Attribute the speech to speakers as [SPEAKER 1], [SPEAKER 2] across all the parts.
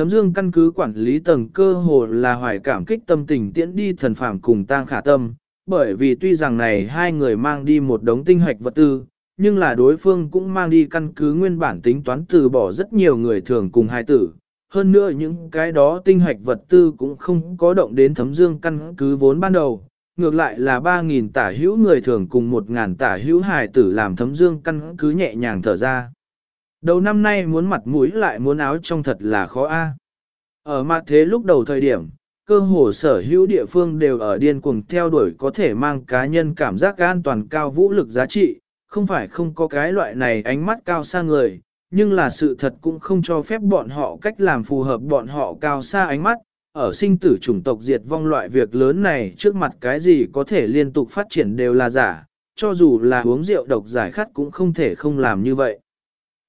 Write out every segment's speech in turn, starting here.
[SPEAKER 1] Thấm dương căn cứ quản lý tầng cơ hồ là hoài cảm kích tâm tình tiễn đi thần phàm cùng tang khả tâm, bởi vì tuy rằng này hai người mang đi một đống tinh hoạch vật tư, nhưng là đối phương cũng mang đi căn cứ nguyên bản tính toán từ bỏ rất nhiều người thường cùng hai tử. Hơn nữa những cái đó tinh hoạch vật tư cũng không có động đến thấm dương căn cứ vốn ban đầu, ngược lại là 3.000 tả hữu người thường cùng 1.000 tả hữu hài tử làm thấm dương căn cứ nhẹ nhàng thở ra. Đầu năm nay muốn mặt mũi lại muốn áo trong thật là khó a. Ở mặt thế lúc đầu thời điểm, cơ hồ sở hữu địa phương đều ở điên cuồng theo đuổi có thể mang cá nhân cảm giác an toàn cao vũ lực giá trị, không phải không có cái loại này ánh mắt cao xa người, nhưng là sự thật cũng không cho phép bọn họ cách làm phù hợp bọn họ cao xa ánh mắt, ở sinh tử chủng tộc diệt vong loại việc lớn này trước mặt cái gì có thể liên tục phát triển đều là giả, cho dù là uống rượu độc giải khát cũng không thể không làm như vậy.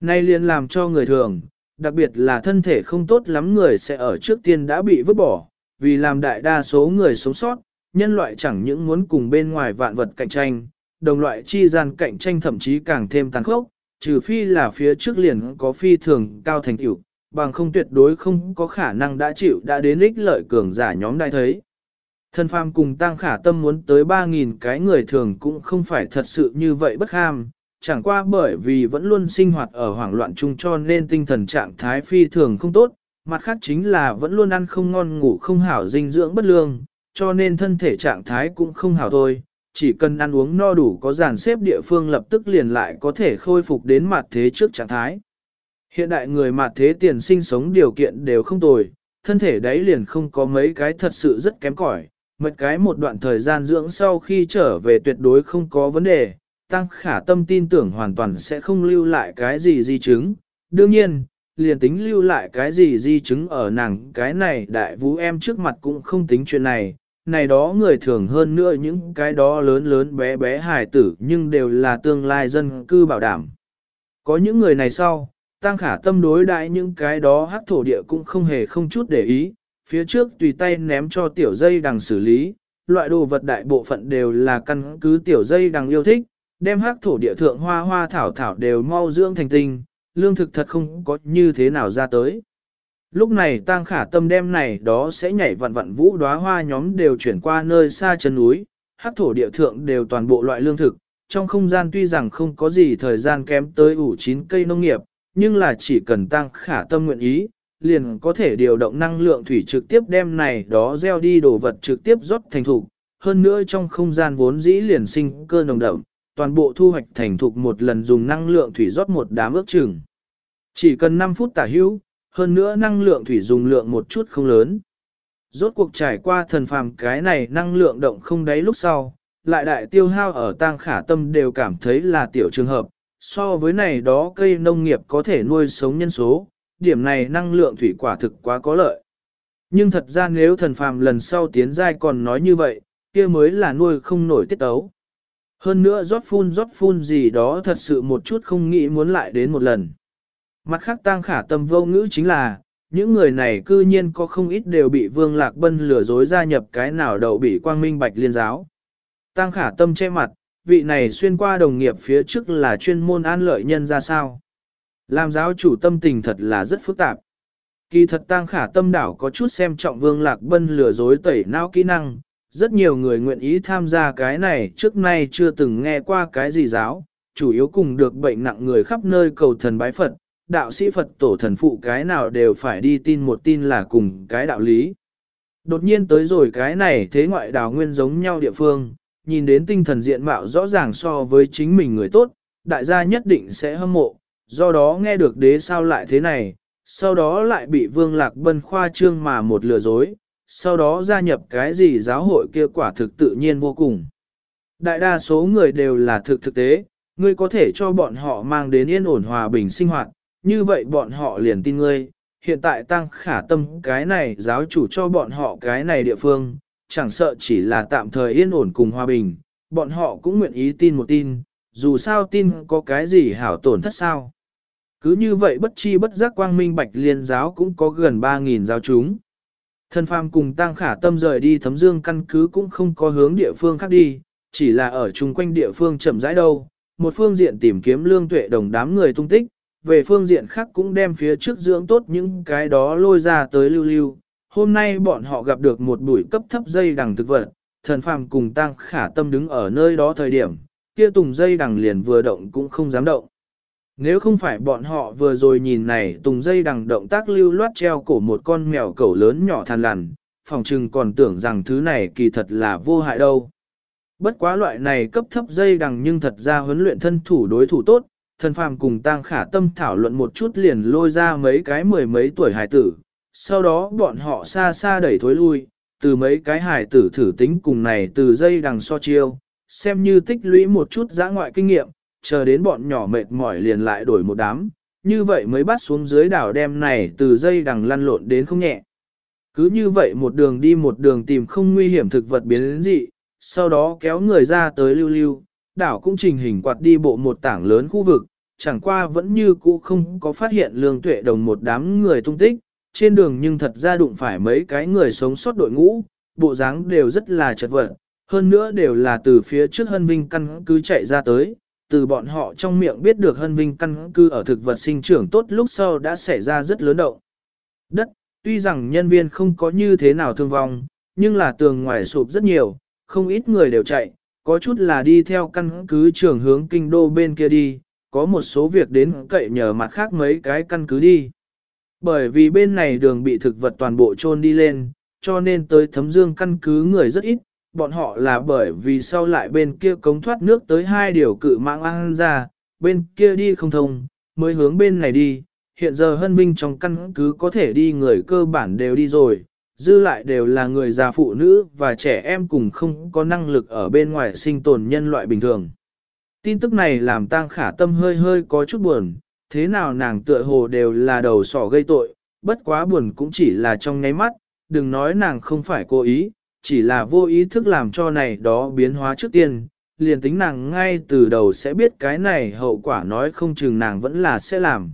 [SPEAKER 1] Nay liền làm cho người thường, đặc biệt là thân thể không tốt lắm người sẽ ở trước tiên đã bị vứt bỏ, vì làm đại đa số người sống sót, nhân loại chẳng những muốn cùng bên ngoài vạn vật cạnh tranh, đồng loại chi gian cạnh tranh thậm chí càng thêm tàn khốc, trừ phi là phía trước liền có phi thường cao thành tựu, bằng không tuyệt đối không có khả năng đã chịu đã đến ích lợi cường giả nhóm đại thấy. Thân phàm cùng tăng khả tâm muốn tới 3.000 cái người thường cũng không phải thật sự như vậy bất ham, chẳng qua bởi vì vẫn luôn sinh hoạt ở hoảng loạn chung cho nên tinh thần trạng thái phi thường không tốt, mặt khác chính là vẫn luôn ăn không ngon ngủ không hảo dinh dưỡng bất lương, cho nên thân thể trạng thái cũng không hảo thôi, chỉ cần ăn uống no đủ có dàn xếp địa phương lập tức liền lại có thể khôi phục đến mặt thế trước trạng thái. Hiện đại người mặt thế tiền sinh sống điều kiện đều không tồi, thân thể đấy liền không có mấy cái thật sự rất kém cỏi, mệt cái một đoạn thời gian dưỡng sau khi trở về tuyệt đối không có vấn đề, tăng khả tâm tin tưởng hoàn toàn sẽ không lưu lại cái gì di chứng. Đương nhiên, liền tính lưu lại cái gì di chứng ở nàng cái này đại vũ em trước mặt cũng không tính chuyện này, này đó người thường hơn nữa những cái đó lớn lớn bé bé hài tử nhưng đều là tương lai dân cư bảo đảm. Có những người này sau, tăng khả tâm đối đại những cái đó hắc thổ địa cũng không hề không chút để ý, phía trước tùy tay ném cho tiểu dây đằng xử lý, loại đồ vật đại bộ phận đều là căn cứ tiểu dây đằng yêu thích, đem hắc thổ địa thượng hoa hoa thảo thảo đều mau dưỡng thành tinh, lương thực thật không có như thế nào ra tới. Lúc này tang khả tâm đem này đó sẽ nhảy vặn vặn vũ đóa hoa nhóm đều chuyển qua nơi xa chân núi, hắc thổ địa thượng đều toàn bộ loại lương thực, trong không gian tuy rằng không có gì thời gian kém tới ủ chín cây nông nghiệp, nhưng là chỉ cần tăng khả tâm nguyện ý, liền có thể điều động năng lượng thủy trực tiếp đem này đó gieo đi đồ vật trực tiếp rót thành thủ hơn nữa trong không gian vốn dĩ liền sinh cơ nồng đậm, toàn bộ thu hoạch thành thục một lần dùng năng lượng thủy rót một đám ước chừng. Chỉ cần 5 phút tả hữu, hơn nữa năng lượng thủy dùng lượng một chút không lớn. Rốt cuộc trải qua thần phàm cái này năng lượng động không đáy lúc sau, lại đại tiêu hao ở tang khả tâm đều cảm thấy là tiểu trường hợp, so với này đó cây nông nghiệp có thể nuôi sống nhân số, điểm này năng lượng thủy quả thực quá có lợi. Nhưng thật ra nếu thần phàm lần sau tiến giai còn nói như vậy, kia mới là nuôi không nổi tiết ấu. Hơn nữa rót phun rót phun gì đó thật sự một chút không nghĩ muốn lại đến một lần. Mặt khác tang khả tâm vô ngữ chính là, những người này cư nhiên có không ít đều bị Vương Lạc Bân lừa dối gia nhập cái nào đậu bị quang minh bạch liên giáo. Tang khả tâm che mặt, vị này xuyên qua đồng nghiệp phía trước là chuyên môn an lợi nhân ra sao. Làm giáo chủ tâm tình thật là rất phức tạp. Kỳ thật tang khả tâm đảo có chút xem trọng Vương Lạc Bân lừa dối tẩy não kỹ năng, rất nhiều người nguyện ý tham gia cái này trước nay chưa từng nghe qua cái gì giáo, chủ yếu cùng được bệnh nặng người khắp nơi cầu thần bái Phật, đạo sĩ Phật tổ thần phụ cái nào đều phải đi tin một tin là cùng cái đạo lý. Đột nhiên tới rồi cái này thế ngoại đào nguyên giống nhau địa phương, nhìn đến tinh thần diện mạo rõ ràng so với chính mình người tốt, đại gia nhất định sẽ hâm mộ, do đó nghe được đế sao lại thế này, sau đó lại bị vương lạc bân khoa trương mà một lừa dối, sau đó gia nhập cái gì giáo hội kia quả thực tự nhiên vô cùng. Đại đa số người đều là thực thực tế, ngươi có thể cho bọn họ mang đến yên ổn hòa bình sinh hoạt, như vậy bọn họ liền tin ngươi. Hiện tại tăng khả tâm cái này giáo chủ cho bọn họ cái này địa phương, chẳng sợ chỉ là tạm thời yên ổn cùng hòa bình, bọn họ cũng nguyện ý tin một tin, dù sao tin có cái gì hảo tổn thất sao. Cứ như vậy bất chi bất giác quang minh bạch liên giáo cũng có gần 3.000 giáo chúng. Thần phàm cùng tăng khả tâm rời đi thấm dương căn cứ cũng không có hướng địa phương khác đi, chỉ là ở chung quanh địa phương chậm rãi đâu, một phương diện tìm kiếm lương tuệ đồng đám người tung tích, về phương diện khác cũng đem phía trước dưỡng tốt những cái đó lôi ra tới lưu lưu. Hôm nay bọn họ gặp được một bụi cấp thấp dây đằng thực vật, thần phàm cùng tăng khả tâm đứng ở nơi đó thời điểm, kia tùng dây đằng liền vừa động cũng không dám động. Nếu không phải bọn họ vừa rồi nhìn này tùng dây đằng động tác lưu loát treo cổ một con mèo cẩu lớn nhỏ than lằn, phòng trừng còn tưởng rằng thứ này kỳ thật là vô hại đâu. Bất quá loại này cấp thấp dây đằng nhưng thật ra huấn luyện thân thủ đối thủ tốt, thần phàm cùng tăng khả tâm thảo luận một chút liền lôi ra mấy cái mười mấy tuổi hải tử, sau đó bọn họ xa xa đẩy thối lui, từ mấy cái hải tử thử tính cùng này từ dây đằng so chiêu, xem như tích lũy một chút giã ngoại kinh nghiệm, chờ đến bọn nhỏ mệt mỏi liền lại đổi một đám, như vậy mới bắt xuống dưới đảo đem này từ dây đằng lăn lộn đến không nhẹ. Cứ như vậy một đường đi một đường tìm không nguy hiểm thực vật biến đến dị, sau đó kéo người ra tới lưu lưu, đảo cũng trình hình quạt đi bộ một tảng lớn khu vực, chẳng qua vẫn như cũ không có phát hiện lương tuệ đồng một đám người tung tích, trên đường nhưng thật ra đụng phải mấy cái người sống sót đội ngũ, bộ dáng đều rất là chật vật, hơn nữa đều là từ phía trước hân vinh căn cứ chạy ra tới, từ bọn họ trong miệng biết được hân vinh căn cứ ở thực vật sinh trưởng tốt lúc sau đã xảy ra rất lớn động. Đất, tuy rằng nhân viên không có như thế nào thương vong, nhưng là tường ngoài sụp rất nhiều, không ít người đều chạy, có chút là đi theo căn cứ trường hướng kinh đô bên kia đi, có một số việc đến cậy nhờ mặt khác mấy cái căn cứ đi. Bởi vì bên này đường bị thực vật toàn bộ trôn đi lên, cho nên tới thấm dương căn cứ người rất ít, bọn họ là bởi vì sau lại bên kia cống thoát nước tới hai điều cự mạng ăn ra, bên kia đi không thông, mới hướng bên này đi, hiện giờ hân vinh trong căn cứ có thể đi người cơ bản đều đi rồi, dư lại đều là người già phụ nữ và trẻ em cùng không có năng lực ở bên ngoài sinh tồn nhân loại bình thường. Tin tức này làm tang khả tâm hơi hơi có chút buồn, thế nào nàng tựa hồ đều là đầu sỏ gây tội, bất quá buồn cũng chỉ là trong ngáy mắt, đừng nói nàng không phải cố ý, chỉ là vô ý thức làm cho này đó biến hóa trước tiên, liền tính nàng ngay từ đầu sẽ biết cái này hậu quả nói không chừng nàng vẫn là sẽ làm.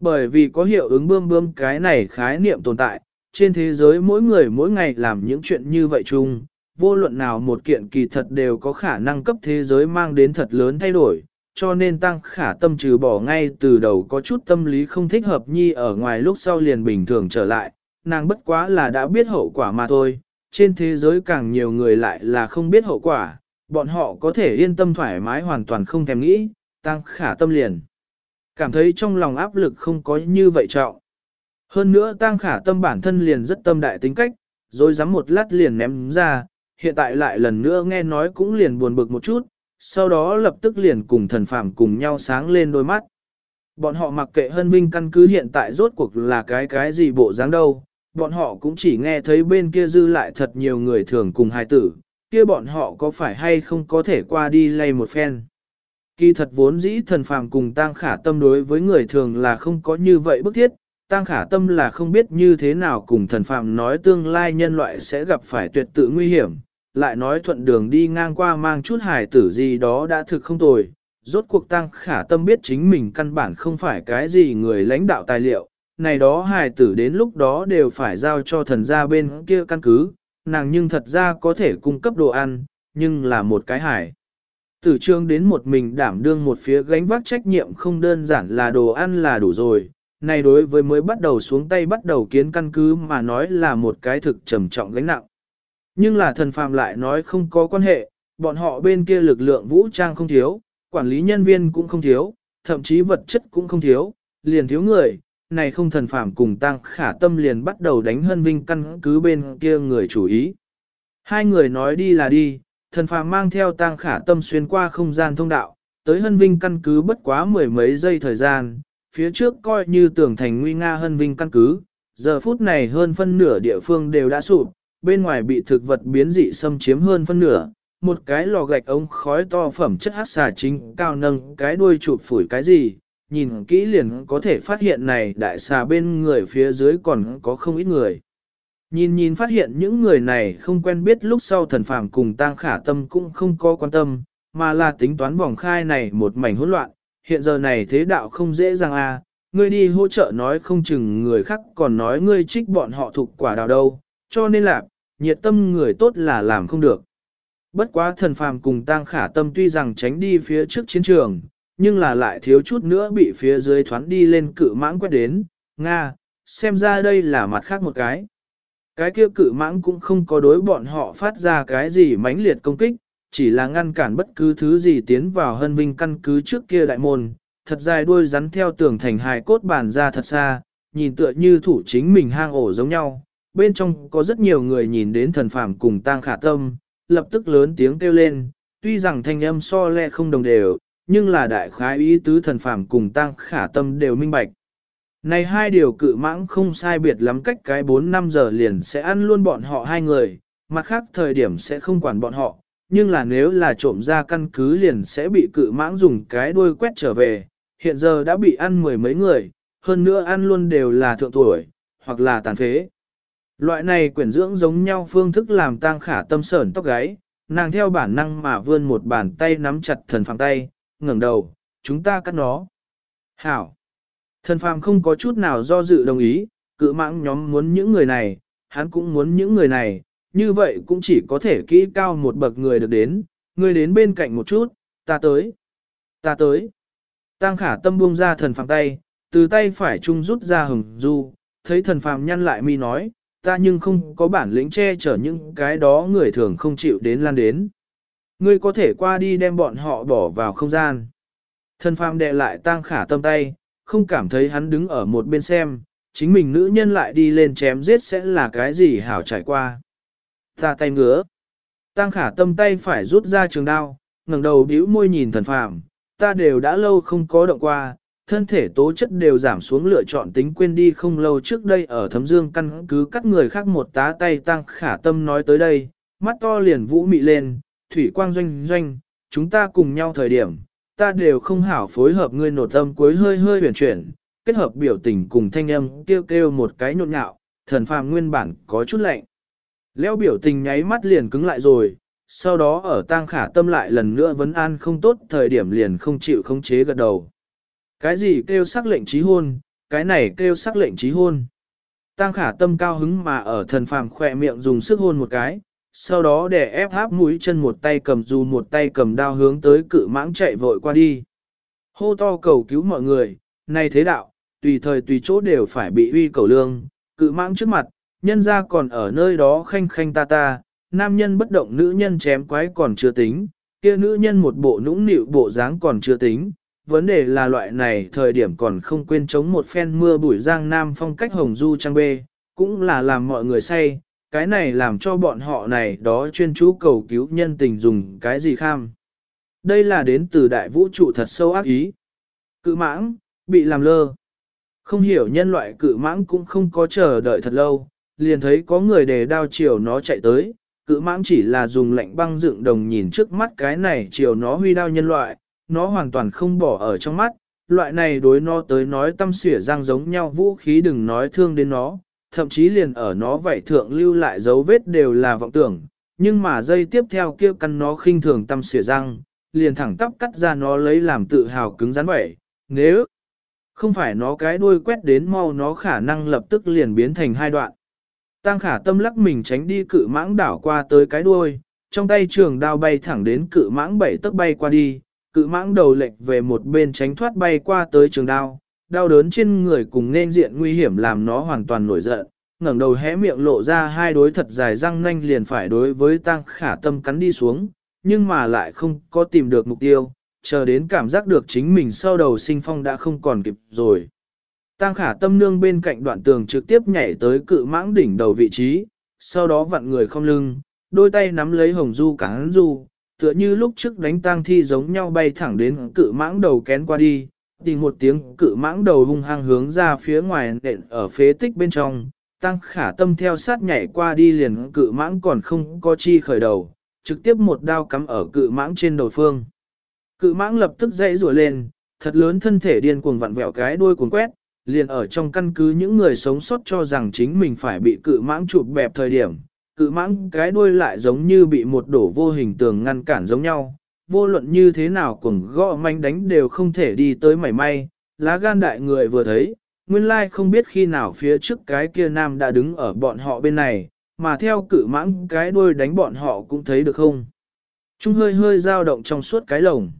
[SPEAKER 1] Bởi vì có hiệu ứng bươm bươm cái này khái niệm tồn tại, trên thế giới mỗi người mỗi ngày làm những chuyện như vậy chung, vô luận nào một kiện kỳ thật đều có khả năng cấp thế giới mang đến thật lớn thay đổi, cho nên tăng khả tâm trừ bỏ ngay từ đầu có chút tâm lý không thích hợp nhi ở ngoài lúc sau liền bình thường trở lại, nàng bất quá là đã biết hậu quả mà thôi, trên thế giới càng nhiều người lại là không biết hậu quả, bọn họ có thể yên tâm thoải mái hoàn toàn không thèm nghĩ, tăng khả tâm liền. Cảm thấy trong lòng áp lực không có như vậy trọng. Hơn nữa tăng khả tâm bản thân liền rất tâm đại tính cách, rồi dám một lát liền ném ra, hiện tại lại lần nữa nghe nói cũng liền buồn bực một chút, sau đó lập tức liền cùng thần phàm cùng nhau sáng lên đôi mắt. Bọn họ mặc kệ hân vinh căn cứ hiện tại rốt cuộc là cái cái gì bộ dáng đâu, bọn họ cũng chỉ nghe thấy bên kia dư lại thật nhiều người thường cùng hài tử, kia bọn họ có phải hay không có thể qua đi lay một phen. Kỳ thật vốn dĩ thần phàm cùng tang khả tâm đối với người thường là không có như vậy bức thiết, tang khả tâm là không biết như thế nào cùng thần phàm nói tương lai nhân loại sẽ gặp phải tuyệt tự nguy hiểm, lại nói thuận đường đi ngang qua mang chút hài tử gì đó đã thực không tồi. Rốt cuộc tăng khả tâm biết chính mình căn bản không phải cái gì người lãnh đạo tài liệu, này đó hài tử đến lúc đó đều phải giao cho thần gia bên kia căn cứ, nàng nhưng thật ra có thể cung cấp đồ ăn, nhưng là một cái hải. Tử trương đến một mình đảm đương một phía gánh vác trách nhiệm không đơn giản là đồ ăn là đủ rồi, này đối với mới bắt đầu xuống tay bắt đầu kiến căn cứ mà nói là một cái thực trầm trọng gánh nặng. Nhưng là thần phàm lại nói không có quan hệ, bọn họ bên kia lực lượng vũ trang không thiếu, quản lý nhân viên cũng không thiếu, thậm chí vật chất cũng không thiếu, liền thiếu người, này không thần phàm cùng tăng khả tâm liền bắt đầu đánh hân vinh căn cứ bên kia người chủ ý. Hai người nói đi là đi, thần phàm mang theo tăng khả tâm xuyên qua không gian thông đạo, tới hân vinh căn cứ bất quá mười mấy giây thời gian, phía trước coi như tưởng thành nguy nga hân vinh căn cứ, giờ phút này hơn phân nửa địa phương đều đã sụp, bên ngoài bị thực vật biến dị xâm chiếm hơn phân nửa, một cái lò gạch ống khói to phẩm chất hát xà chính cao nâng cái đuôi chụp phủi cái gì, nhìn kỹ liền có thể phát hiện này đại xà bên người phía dưới còn có không ít người. Nhìn nhìn phát hiện những người này không quen biết lúc sau thần phàm cùng tang khả tâm cũng không có quan tâm, mà là tính toán vòng khai này một mảnh hỗn loạn, hiện giờ này thế đạo không dễ dàng à, ngươi đi hỗ trợ nói không chừng người khác còn nói ngươi trích bọn họ thuộc quả đào đâu, cho nên là, nhiệt tâm người tốt là làm không được. Bất quá thần phàm cùng tang khả tâm tuy rằng tránh đi phía trước chiến trường, nhưng là lại thiếu chút nữa bị phía dưới thoán đi lên cự mãng quét đến, Nga, xem ra đây là mặt khác một cái. Cái kia cự mãng cũng không có đối bọn họ phát ra cái gì mãnh liệt công kích, chỉ là ngăn cản bất cứ thứ gì tiến vào hân vinh căn cứ trước kia đại môn, thật dài đuôi rắn theo tường thành hài cốt bản ra thật xa, nhìn tựa như thủ chính mình hang ổ giống nhau. Bên trong có rất nhiều người nhìn đến thần phàm cùng tang khả tâm, lập tức lớn tiếng kêu lên, tuy rằng thanh âm so lẹ không đồng đều, nhưng là đại khái ý tứ thần phàm cùng tăng khả tâm đều minh bạch. Này hai điều cự mãng không sai biệt lắm cách cái 4-5 giờ liền sẽ ăn luôn bọn họ hai người, mặt khác thời điểm sẽ không quản bọn họ, nhưng là nếu là trộm ra căn cứ liền sẽ bị cự mãng dùng cái đuôi quét trở về, hiện giờ đã bị ăn mười mấy người, hơn nữa ăn luôn đều là thượng tuổi, hoặc là tàn phế. Loại này quyển dưỡng giống nhau phương thức làm tang khả tâm sởn tóc gáy, nàng theo bản năng mà vươn một bàn tay nắm chặt thần phàm tay, ngẩng đầu, chúng ta cắt nó. Hảo! Thần phàm không có chút nào do dự đồng ý, cự mãng nhóm muốn những người này, hắn cũng muốn những người này, như vậy cũng chỉ có thể kỹ cao một bậc người được đến, người đến bên cạnh một chút, ta tới, ta tới. Tăng khả tâm buông ra thần phàm tay, từ tay phải trung rút ra hừng du, thấy thần phàm nhăn lại mi nói, ta nhưng không có bản lĩnh che chở những cái đó người thường không chịu đến lan đến. Ngươi có thể qua đi đem bọn họ bỏ vào không gian. Thần phàm đệ lại Tang khả tâm tay, không cảm thấy hắn đứng ở một bên xem, chính mình nữ nhân lại đi lên chém giết sẽ là cái gì hảo trải qua. Ta tay ngứa. Tang khả tâm tay phải rút ra trường đao, ngẩng đầu bĩu môi nhìn thần phàm, ta đều đã lâu không có động qua, thân thể tố chất đều giảm xuống lựa chọn tính quên đi không lâu trước đây ở thấm dương căn cứ cắt người khác một tá tay tăng khả tâm nói tới đây, mắt to liền vũ mị lên, thủy quang doanh doanh, chúng ta cùng nhau thời điểm, ta đều không hảo phối hợp ngươi nột tâm cuối hơi hơi huyền chuyển, kết hợp biểu tình cùng thanh âm kêu kêu một cái nhộn nhạo, thần phàm nguyên bản có chút lạnh. Leo biểu tình nháy mắt liền cứng lại rồi, sau đó ở tang khả tâm lại lần nữa vấn an không tốt thời điểm liền không chịu khống chế gật đầu. Cái gì kêu sắc lệnh trí hôn, cái này kêu sắc lệnh trí hôn. Tang khả tâm cao hứng mà ở thần phàm khỏe miệng dùng sức hôn một cái, sau đó để ép háp mũi chân một tay cầm dù một tay cầm đao hướng tới cự mãng chạy vội qua đi. Hô to cầu cứu mọi người, này thế đạo, tùy thời tùy chỗ đều phải bị uy cầu lương, cự mãng trước mặt, nhân ra còn ở nơi đó khanh khanh ta ta, nam nhân bất động nữ nhân chém quái còn chưa tính, kia nữ nhân một bộ nũng nịu bộ dáng còn chưa tính. Vấn đề là loại này thời điểm còn không quên chống một phen mưa bụi giang nam phong cách hồng du trang bê, cũng là làm mọi người say, cái này làm cho bọn họ này đó chuyên chú cầu cứu nhân tình dùng cái gì kham. Đây là đến từ đại vũ trụ thật sâu ác ý. Cự mãng, bị làm lơ. Không hiểu nhân loại cự mãng cũng không có chờ đợi thật lâu, liền thấy có người đề đao chiều nó chạy tới, cự mãng chỉ là dùng lạnh băng dựng đồng nhìn trước mắt cái này chiều nó huy đao nhân loại, nó hoàn toàn không bỏ ở trong mắt, loại này đối nó tới nói tâm xỉa răng giống nhau vũ khí đừng nói thương đến nó, thậm chí liền ở nó vảy thượng lưu lại dấu vết đều là vọng tưởng, nhưng mà dây tiếp theo kia căn nó khinh thường tâm xỉa răng, liền thẳng tắp cắt ra nó lấy làm tự hào cứng rắn vậy, nếu không phải nó cái đuôi quét đến mau nó khả năng lập tức liền biến thành hai đoạn. Tăng khả tâm lắc mình tránh đi cự mãng đảo qua tới cái đuôi, trong tay trường đao bay thẳng đến cự mãng bảy tấc bay qua đi, cự mãng đầu lệch về một bên tránh thoát bay qua tới trường đao, đau đớn trên người cùng nên diện nguy hiểm làm nó hoàn toàn nổi giận, ngẩng đầu hé miệng lộ ra hai đối thật dài răng nanh liền phải đối với tăng khả tâm cắn đi xuống, nhưng mà lại không có tìm được mục tiêu, chờ đến cảm giác được chính mình sau đầu sinh phong đã không còn kịp rồi. Tăng khả tâm nương bên cạnh đoạn tường trực tiếp nhảy tới cự mãng đỉnh đầu vị trí, sau đó vặn người không lưng, đôi tay nắm lấy hồng du cắn du, tựa như lúc trước đánh tang thi giống nhau bay thẳng đến cự mãng đầu kén qua đi, thì một tiếng cự mãng đầu hung hăng hướng ra phía ngoài nện ở phế tích bên trong, tăng khả tâm theo sát nhảy qua đi liền cự mãng còn không có chi khởi đầu, trực tiếp một đao cắm ở cự mãng trên đầu phương. Cự mãng lập tức dãy rủa lên, thật lớn thân thể điên cuồng vặn vẹo cái đuôi cuồng quét, liền ở trong căn cứ những người sống sót cho rằng chính mình phải bị cự mãng chụp bẹp thời điểm, cự mãng cái đuôi lại giống như bị một đổ vô hình tường ngăn cản giống nhau, vô luận như thế nào cùng gõ manh đánh đều không thể đi tới mảy may, lá gan đại người vừa thấy, nguyên lai không biết khi nào phía trước cái kia nam đã đứng ở bọn họ bên này, mà theo cự mãng cái đuôi đánh bọn họ cũng thấy được không. Trung hơi hơi dao động trong suốt cái lồng.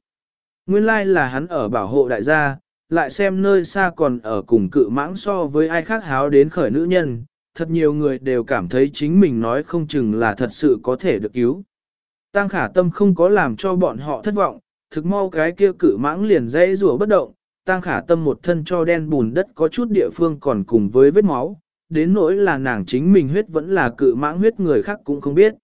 [SPEAKER 1] Nguyên lai là hắn ở bảo hộ đại gia, lại xem nơi xa còn ở cùng cự mãng so với ai khác háo đến khởi nữ nhân, thật nhiều người đều cảm thấy chính mình nói không chừng là thật sự có thể được cứu. Tăng khả tâm không có làm cho bọn họ thất vọng, thực mau cái kia cự mãng liền dây rùa bất động, tăng khả tâm một thân cho đen bùn đất có chút địa phương còn cùng với vết máu, đến nỗi là nàng chính mình huyết vẫn là cự mãng huyết người khác cũng không biết.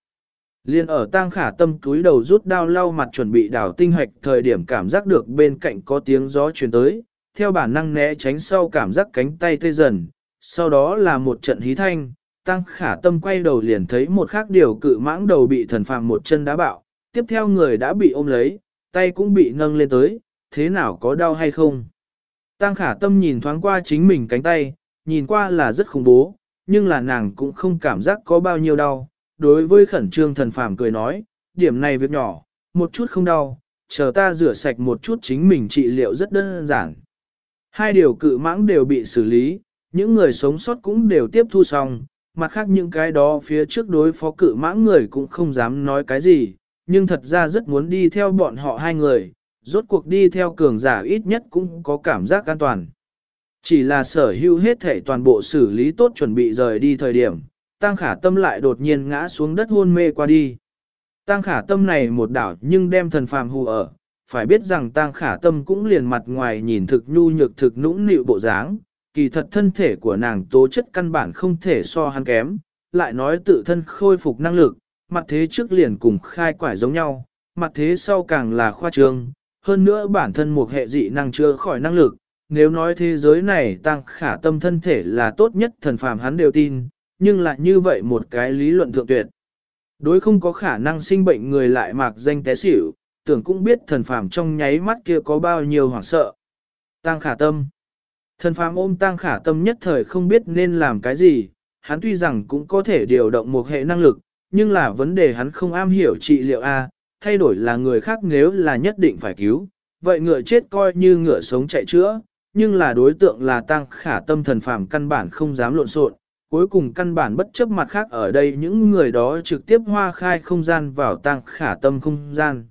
[SPEAKER 1] Liên ở tang khả tâm túi đầu rút đao lau mặt chuẩn bị đảo tinh hoạch thời điểm cảm giác được bên cạnh có tiếng gió truyền tới, theo bản năng né tránh sau cảm giác cánh tay tê dần, sau đó là một trận hí thanh, tăng khả tâm quay đầu liền thấy một khác điều cự mãng đầu bị thần phàm một chân đá bạo, tiếp theo người đã bị ôm lấy, tay cũng bị nâng lên tới, thế nào có đau hay không? Tăng khả tâm nhìn thoáng qua chính mình cánh tay, nhìn qua là rất khủng bố, nhưng là nàng cũng không cảm giác có bao nhiêu đau. Đối với khẩn trương thần phàm cười nói, điểm này việc nhỏ, một chút không đau, chờ ta rửa sạch một chút chính mình trị liệu rất đơn giản. Hai điều cự mãng đều bị xử lý, những người sống sót cũng đều tiếp thu xong, mặt khác những cái đó phía trước đối phó cự mãng người cũng không dám nói cái gì, nhưng thật ra rất muốn đi theo bọn họ hai người, rốt cuộc đi theo cường giả ít nhất cũng có cảm giác an toàn. Chỉ là sở hữu hết thể toàn bộ xử lý tốt chuẩn bị rời đi thời điểm, tăng khả tâm lại đột nhiên ngã xuống đất hôn mê qua đi. Tăng khả tâm này một đảo nhưng đem thần phàm hù ở, phải biết rằng tăng khả tâm cũng liền mặt ngoài nhìn thực nhu nhược thực nũng nịu bộ dáng, kỳ thật thân thể của nàng tố chất căn bản không thể so hắn kém, lại nói tự thân khôi phục năng lực, mặt thế trước liền cùng khai quải giống nhau, mặt thế sau càng là khoa trương, hơn nữa bản thân một hệ dị năng chưa khỏi năng lực, nếu nói thế giới này tăng khả tâm thân thể là tốt nhất thần phàm hắn đều tin, nhưng lại như vậy một cái lý luận thượng tuyệt. Đối không có khả năng sinh bệnh người lại mạc danh té xỉu, tưởng cũng biết thần phàm trong nháy mắt kia có bao nhiêu hoảng sợ. Tăng khả tâm. Thần phàm ôm tang khả tâm nhất thời không biết nên làm cái gì, hắn tuy rằng cũng có thể điều động một hệ năng lực, nhưng là vấn đề hắn không am hiểu trị liệu A, thay đổi là người khác nếu là nhất định phải cứu, vậy ngựa chết coi như ngựa sống chạy chữa, nhưng là đối tượng là tăng khả tâm thần phàm căn bản không dám lộn xộn, cuối cùng căn bản bất chấp mặt khác ở đây những người đó trực tiếp hoa khai không gian vào tăng khả tâm không gian.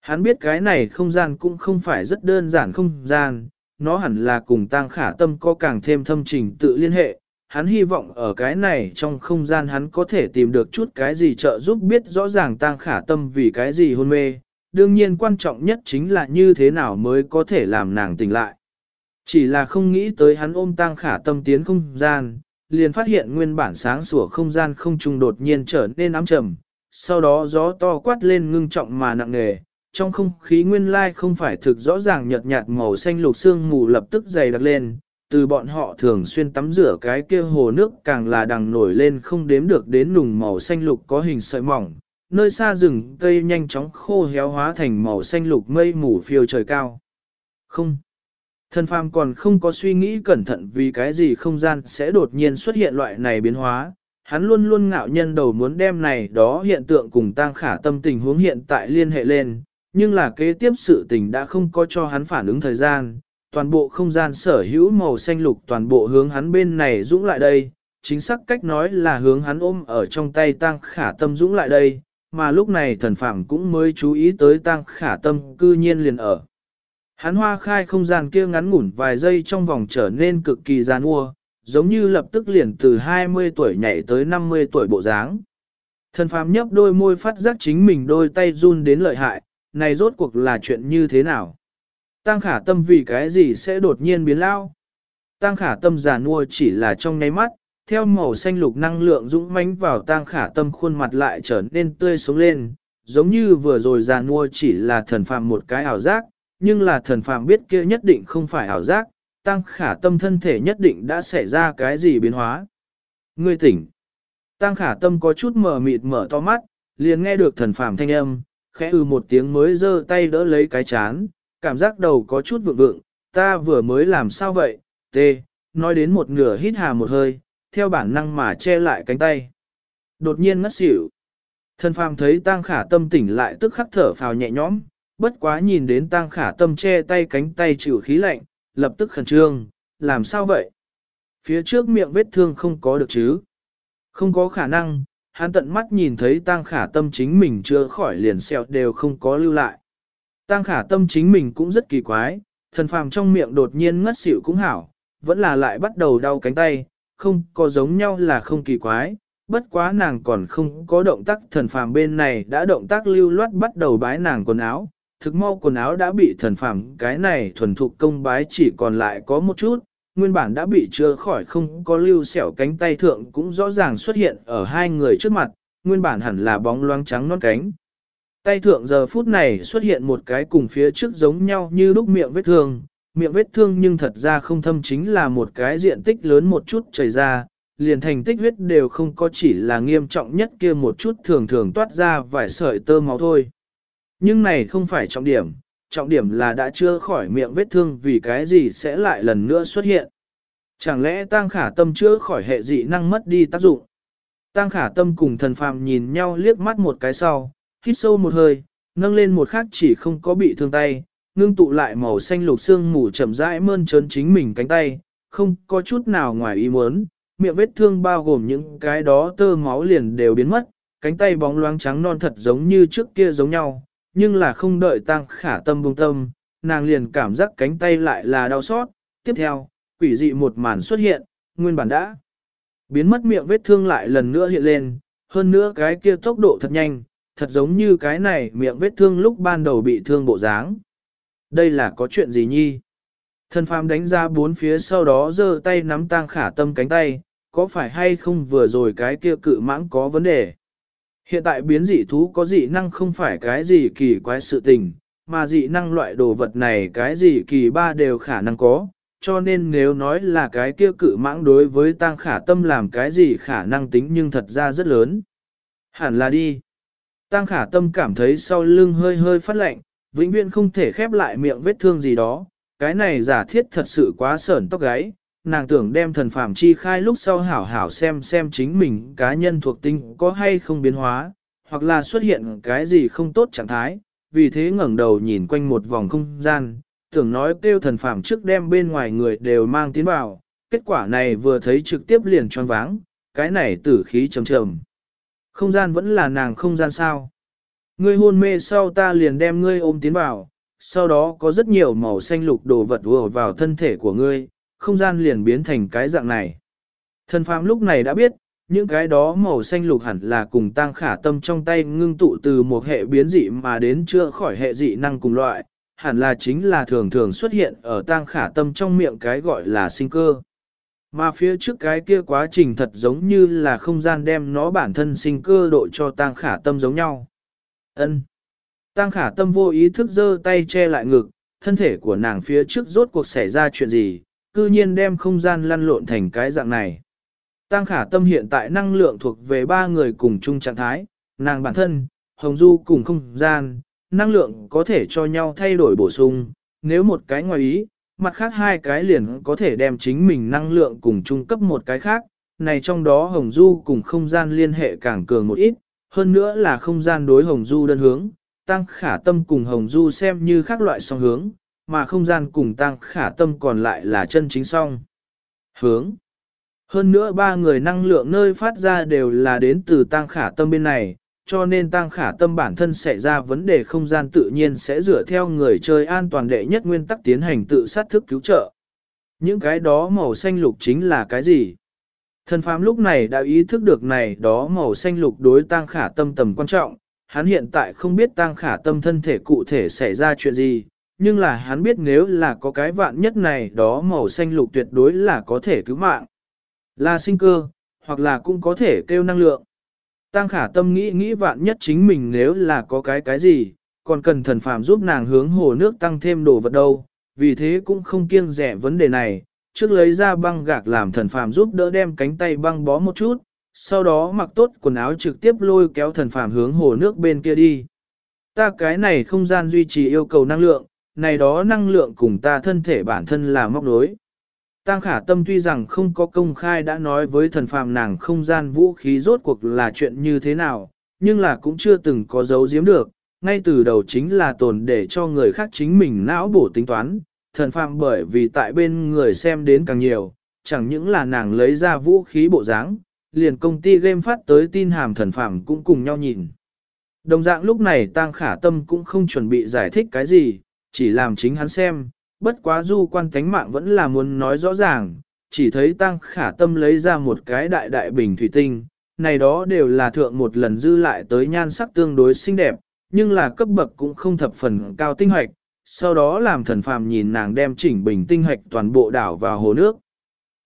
[SPEAKER 1] Hắn biết cái này không gian cũng không phải rất đơn giản không gian, nó hẳn là cùng Tang khả tâm có càng thêm thâm trình tự liên hệ. Hắn hy vọng ở cái này trong không gian hắn có thể tìm được chút cái gì trợ giúp biết rõ ràng Tang khả tâm vì cái gì hôn mê. Đương nhiên quan trọng nhất chính là như thế nào mới có thể làm nàng tỉnh lại. Chỉ là không nghĩ tới hắn ôm Tang khả tâm tiến không gian, liền phát hiện nguyên bản sáng sủa không gian không trung đột nhiên trở nên ám trầm, sau đó gió to quát lên ngưng trọng mà nặng nề, trong không khí nguyên lai không phải thực rõ ràng nhợt nhạt màu xanh lục xương mù lập tức dày đặc lên, từ bọn họ thường xuyên tắm rửa cái kia hồ nước càng là đằng nổi lên không đếm được đến nùng màu xanh lục có hình sợi mỏng, nơi xa rừng cây nhanh chóng khô héo hóa thành màu xanh lục mây mù phiêu trời cao. Không. Thần phàm còn không có suy nghĩ cẩn thận vì cái gì không gian sẽ đột nhiên xuất hiện loại này biến hóa. Hắn luôn luôn ngạo nhân đầu muốn đem này đó hiện tượng cùng tăng khả tâm tình huống hiện tại liên hệ lên, nhưng là kế tiếp sự tình đã không có cho hắn phản ứng thời gian. Toàn bộ không gian sở hữu màu xanh lục toàn bộ hướng hắn bên này dũng lại đây, chính xác cách nói là hướng hắn ôm ở trong tay tăng khả tâm dũng lại đây, mà lúc này thần phàm cũng mới chú ý tới tăng khả tâm cư nhiên liền ở. Hắn hoa khai không gian kia ngắn ngủn vài giây trong vòng trở nên cực kỳ gian ua, giống như lập tức liền từ 20 tuổi nhảy tới 50 tuổi bộ dáng. Thần phàm nhấp đôi môi phát giác chính mình đôi tay run đến lợi hại, này rốt cuộc là chuyện như thế nào? Tăng khả tâm vì cái gì sẽ đột nhiên biến lao? Tăng khả tâm giả nua chỉ là trong nháy mắt, theo màu xanh lục năng lượng dũng mãnh vào tăng khả tâm khuôn mặt lại trở nên tươi sống lên, giống như vừa rồi già nua chỉ là thần phàm một cái ảo giác, nhưng là thần phàm biết kia nhất định không phải ảo giác, tăng khả tâm thân thể nhất định đã xảy ra cái gì biến hóa. Ngươi tỉnh. Tăng khả tâm có chút mờ mịt mở to mắt, liền nghe được thần phàm thanh âm, khẽ ư ừ một tiếng mới giơ tay đỡ lấy cái chán, cảm giác đầu có chút vượng vượng, ta vừa mới làm sao vậy, tê, nói đến một nửa hít hà một hơi, theo bản năng mà che lại cánh tay. Đột nhiên ngất xỉu. thân phàm thấy tang khả tâm tỉnh lại tức khắc thở phào nhẹ nhõm, bất quá nhìn đến tang khả tâm che tay cánh tay chịu khí lạnh, lập tức khẩn trương, làm sao vậy? Phía trước miệng vết thương không có được chứ? Không có khả năng, hắn tận mắt nhìn thấy tang khả tâm chính mình chưa khỏi liền sẹo đều không có lưu lại. Tăng khả tâm chính mình cũng rất kỳ quái, thần phàm trong miệng đột nhiên ngất xỉu cũng hảo, vẫn là lại bắt đầu đau cánh tay, không có giống nhau là không kỳ quái, bất quá nàng còn không có động tác thần phàm bên này đã động tác lưu loát bắt đầu bái nàng quần áo, thực mau quần áo đã bị thần phàm cái này thuần thục công bái chỉ còn lại có một chút, nguyên bản đã bị chữa khỏi không có lưu sẹo cánh tay thượng cũng rõ ràng xuất hiện ở hai người trước mặt, nguyên bản hẳn là bóng loáng trắng non cánh. Tay thượng giờ phút này xuất hiện một cái cùng phía trước giống nhau như lúc miệng vết thương, miệng vết thương nhưng thật ra không thâm chính là một cái diện tích lớn một chút chảy ra, liền thành tích huyết đều không có chỉ là nghiêm trọng nhất kia một chút thường thường toát ra vài sợi tơ máu thôi. Nhưng này không phải trọng điểm, trọng điểm là đã chưa khỏi miệng vết thương vì cái gì sẽ lại lần nữa xuất hiện. Chẳng lẽ tăng khả tâm chữa khỏi hệ dị năng mất đi tác dụng? Tăng khả tâm cùng thần phàm nhìn nhau liếc mắt một cái sau, hít sâu một hơi, nâng lên một khắc chỉ không có bị thương tay, ngưng tụ lại màu xanh lục xương mù chậm rãi mơn trớn chính mình cánh tay, không có chút nào ngoài ý muốn, miệng vết thương bao gồm những cái đó tơ máu liền đều biến mất, cánh tay bóng loáng trắng non thật giống như trước kia giống nhau, nhưng là không đợi tăng khả tâm bông tâm, nàng liền cảm giác cánh tay lại là đau xót, tiếp theo, quỷ dị một màn xuất hiện, nguyên bản đã biến mất miệng vết thương lại lần nữa hiện lên, hơn nữa cái kia tốc độ thật nhanh, thật giống như cái này miệng vết thương lúc ban đầu bị thương bộ dáng. Đây là có chuyện gì nhi? Thần phàm đánh ra bốn phía sau đó giơ tay nắm tang khả tâm cánh tay, có phải hay không vừa rồi cái kia cự mãng có vấn đề? Hiện tại biến dị thú có dị năng không phải cái gì kỳ quái sự tình, mà dị năng loại đồ vật này cái gì kỳ ba đều khả năng có, cho nên nếu nói là cái kia cự mãng đối với tang khả tâm làm cái gì khả năng tính nhưng thật ra rất lớn. Hẳn là đi. Tang khả tâm cảm thấy sau lưng hơi hơi phát lạnh, vĩnh viễn không thể khép lại miệng vết thương gì đó, cái này giả thiết thật sự quá sởn tóc gáy, nàng tưởng đem thần phàm chi khai lúc sau hảo hảo xem xem chính mình cá nhân thuộc tinh có hay không biến hóa, hoặc là xuất hiện cái gì không tốt trạng thái, vì thế ngẩng đầu nhìn quanh một vòng không gian, tưởng nói kêu thần phàm trước đem bên ngoài người đều mang tiến vào, kết quả này vừa thấy trực tiếp liền choáng váng, cái này tử khí trầm trầm. Không gian vẫn là nàng không gian sao. Ngươi hôn mê sau ta liền đem ngươi ôm tiến vào, sau đó có rất nhiều màu xanh lục đồ vật vừa vào thân thể của ngươi, không gian liền biến thành cái dạng này. Thần phàm lúc này đã biết, những cái đó màu xanh lục hẳn là cùng tăng khả tâm trong tay ngưng tụ từ một hệ biến dị mà đến chưa khỏi hệ dị năng cùng loại, hẳn là chính là thường thường xuất hiện ở tăng khả tâm trong miệng cái gọi là sinh cơ. Mà phía trước cái kia quá trình thật giống như là không gian đem nó bản thân sinh cơ độ cho tăng khả tâm giống nhau. ân Tăng khả tâm vô ý thức giơ tay che lại ngực, thân thể của nàng phía trước rốt cuộc xảy ra chuyện gì, cư nhiên đem không gian lăn lộn thành cái dạng này. Tăng khả tâm hiện tại năng lượng thuộc về ba người cùng chung trạng thái, nàng bản thân, hồng du cùng không gian, năng lượng có thể cho nhau thay đổi bổ sung, nếu một cái ngoài ý, mặt khác hai cái liền có thể đem chính mình năng lượng cùng trung cấp một cái khác, này trong đó hồng du cùng không gian liên hệ càng cường một ít, hơn nữa là không gian đối hồng du đơn hướng, tăng khả tâm cùng hồng du xem như khác loại song hướng, mà không gian cùng tăng khả tâm còn lại là chân chính song hướng. Hơn nữa ba người năng lượng nơi phát ra đều là đến từ tăng khả tâm bên này, cho nên tăng khả tâm bản thân xảy ra vấn đề không gian tự nhiên sẽ dựa theo người chơi an toàn đệ nhất nguyên tắc tiến hành tự sát thức cứu trợ. Những cái đó màu xanh lục chính là cái gì? Thần phàm lúc này đã ý thức được này đó màu xanh lục đối tăng khả tâm tầm quan trọng, hắn hiện tại không biết tăng khả tâm thân thể cụ thể xảy ra chuyện gì, nhưng là hắn biết nếu là có cái vạn nhất này đó màu xanh lục tuyệt đối là có thể cứu mạng. Là sinh cơ, hoặc là cũng có thể kêu năng lượng. Tăng khả tâm nghĩ nghĩ vạn nhất chính mình nếu là có cái cái gì, còn cần thần phàm giúp nàng hướng hồ nước tăng thêm đồ vật đâu, vì thế cũng không kiêng rẻ vấn đề này, trước lấy ra băng gạc làm thần phàm giúp đỡ đem cánh tay băng bó một chút, sau đó mặc tốt quần áo trực tiếp lôi kéo thần phàm hướng hồ nước bên kia đi. Ta cái này không gian duy trì yêu cầu năng lượng, này đó năng lượng cùng ta thân thể bản thân là móc nối. Tăng khả tâm tuy rằng không có công khai đã nói với thần phàm nàng không gian vũ khí rốt cuộc là chuyện như thế nào, nhưng là cũng chưa từng có dấu giếm được, ngay từ đầu chính là tồn để cho người khác chính mình não bổ tính toán, thần phàm bởi vì tại bên người xem đến càng nhiều, chẳng những là nàng lấy ra vũ khí bộ dáng, liền công ty game phát tới tin hàm thần phàm cũng cùng nhau nhìn. Đồng dạng lúc này Tăng Khả Tâm cũng không chuẩn bị giải thích cái gì, chỉ làm chính hắn xem, bất quá du quan thánh mạng vẫn là muốn nói rõ ràng, chỉ thấy Tăng Khả Tâm lấy ra một cái đại đại bình thủy tinh, này đó đều là thượng một lần dư lại tới nhan sắc tương đối xinh đẹp, nhưng là cấp bậc cũng không thập phần cao tinh hoạch, sau đó làm thần phàm nhìn nàng đem chỉnh bình tinh hoạch toàn bộ đảo vào hồ nước.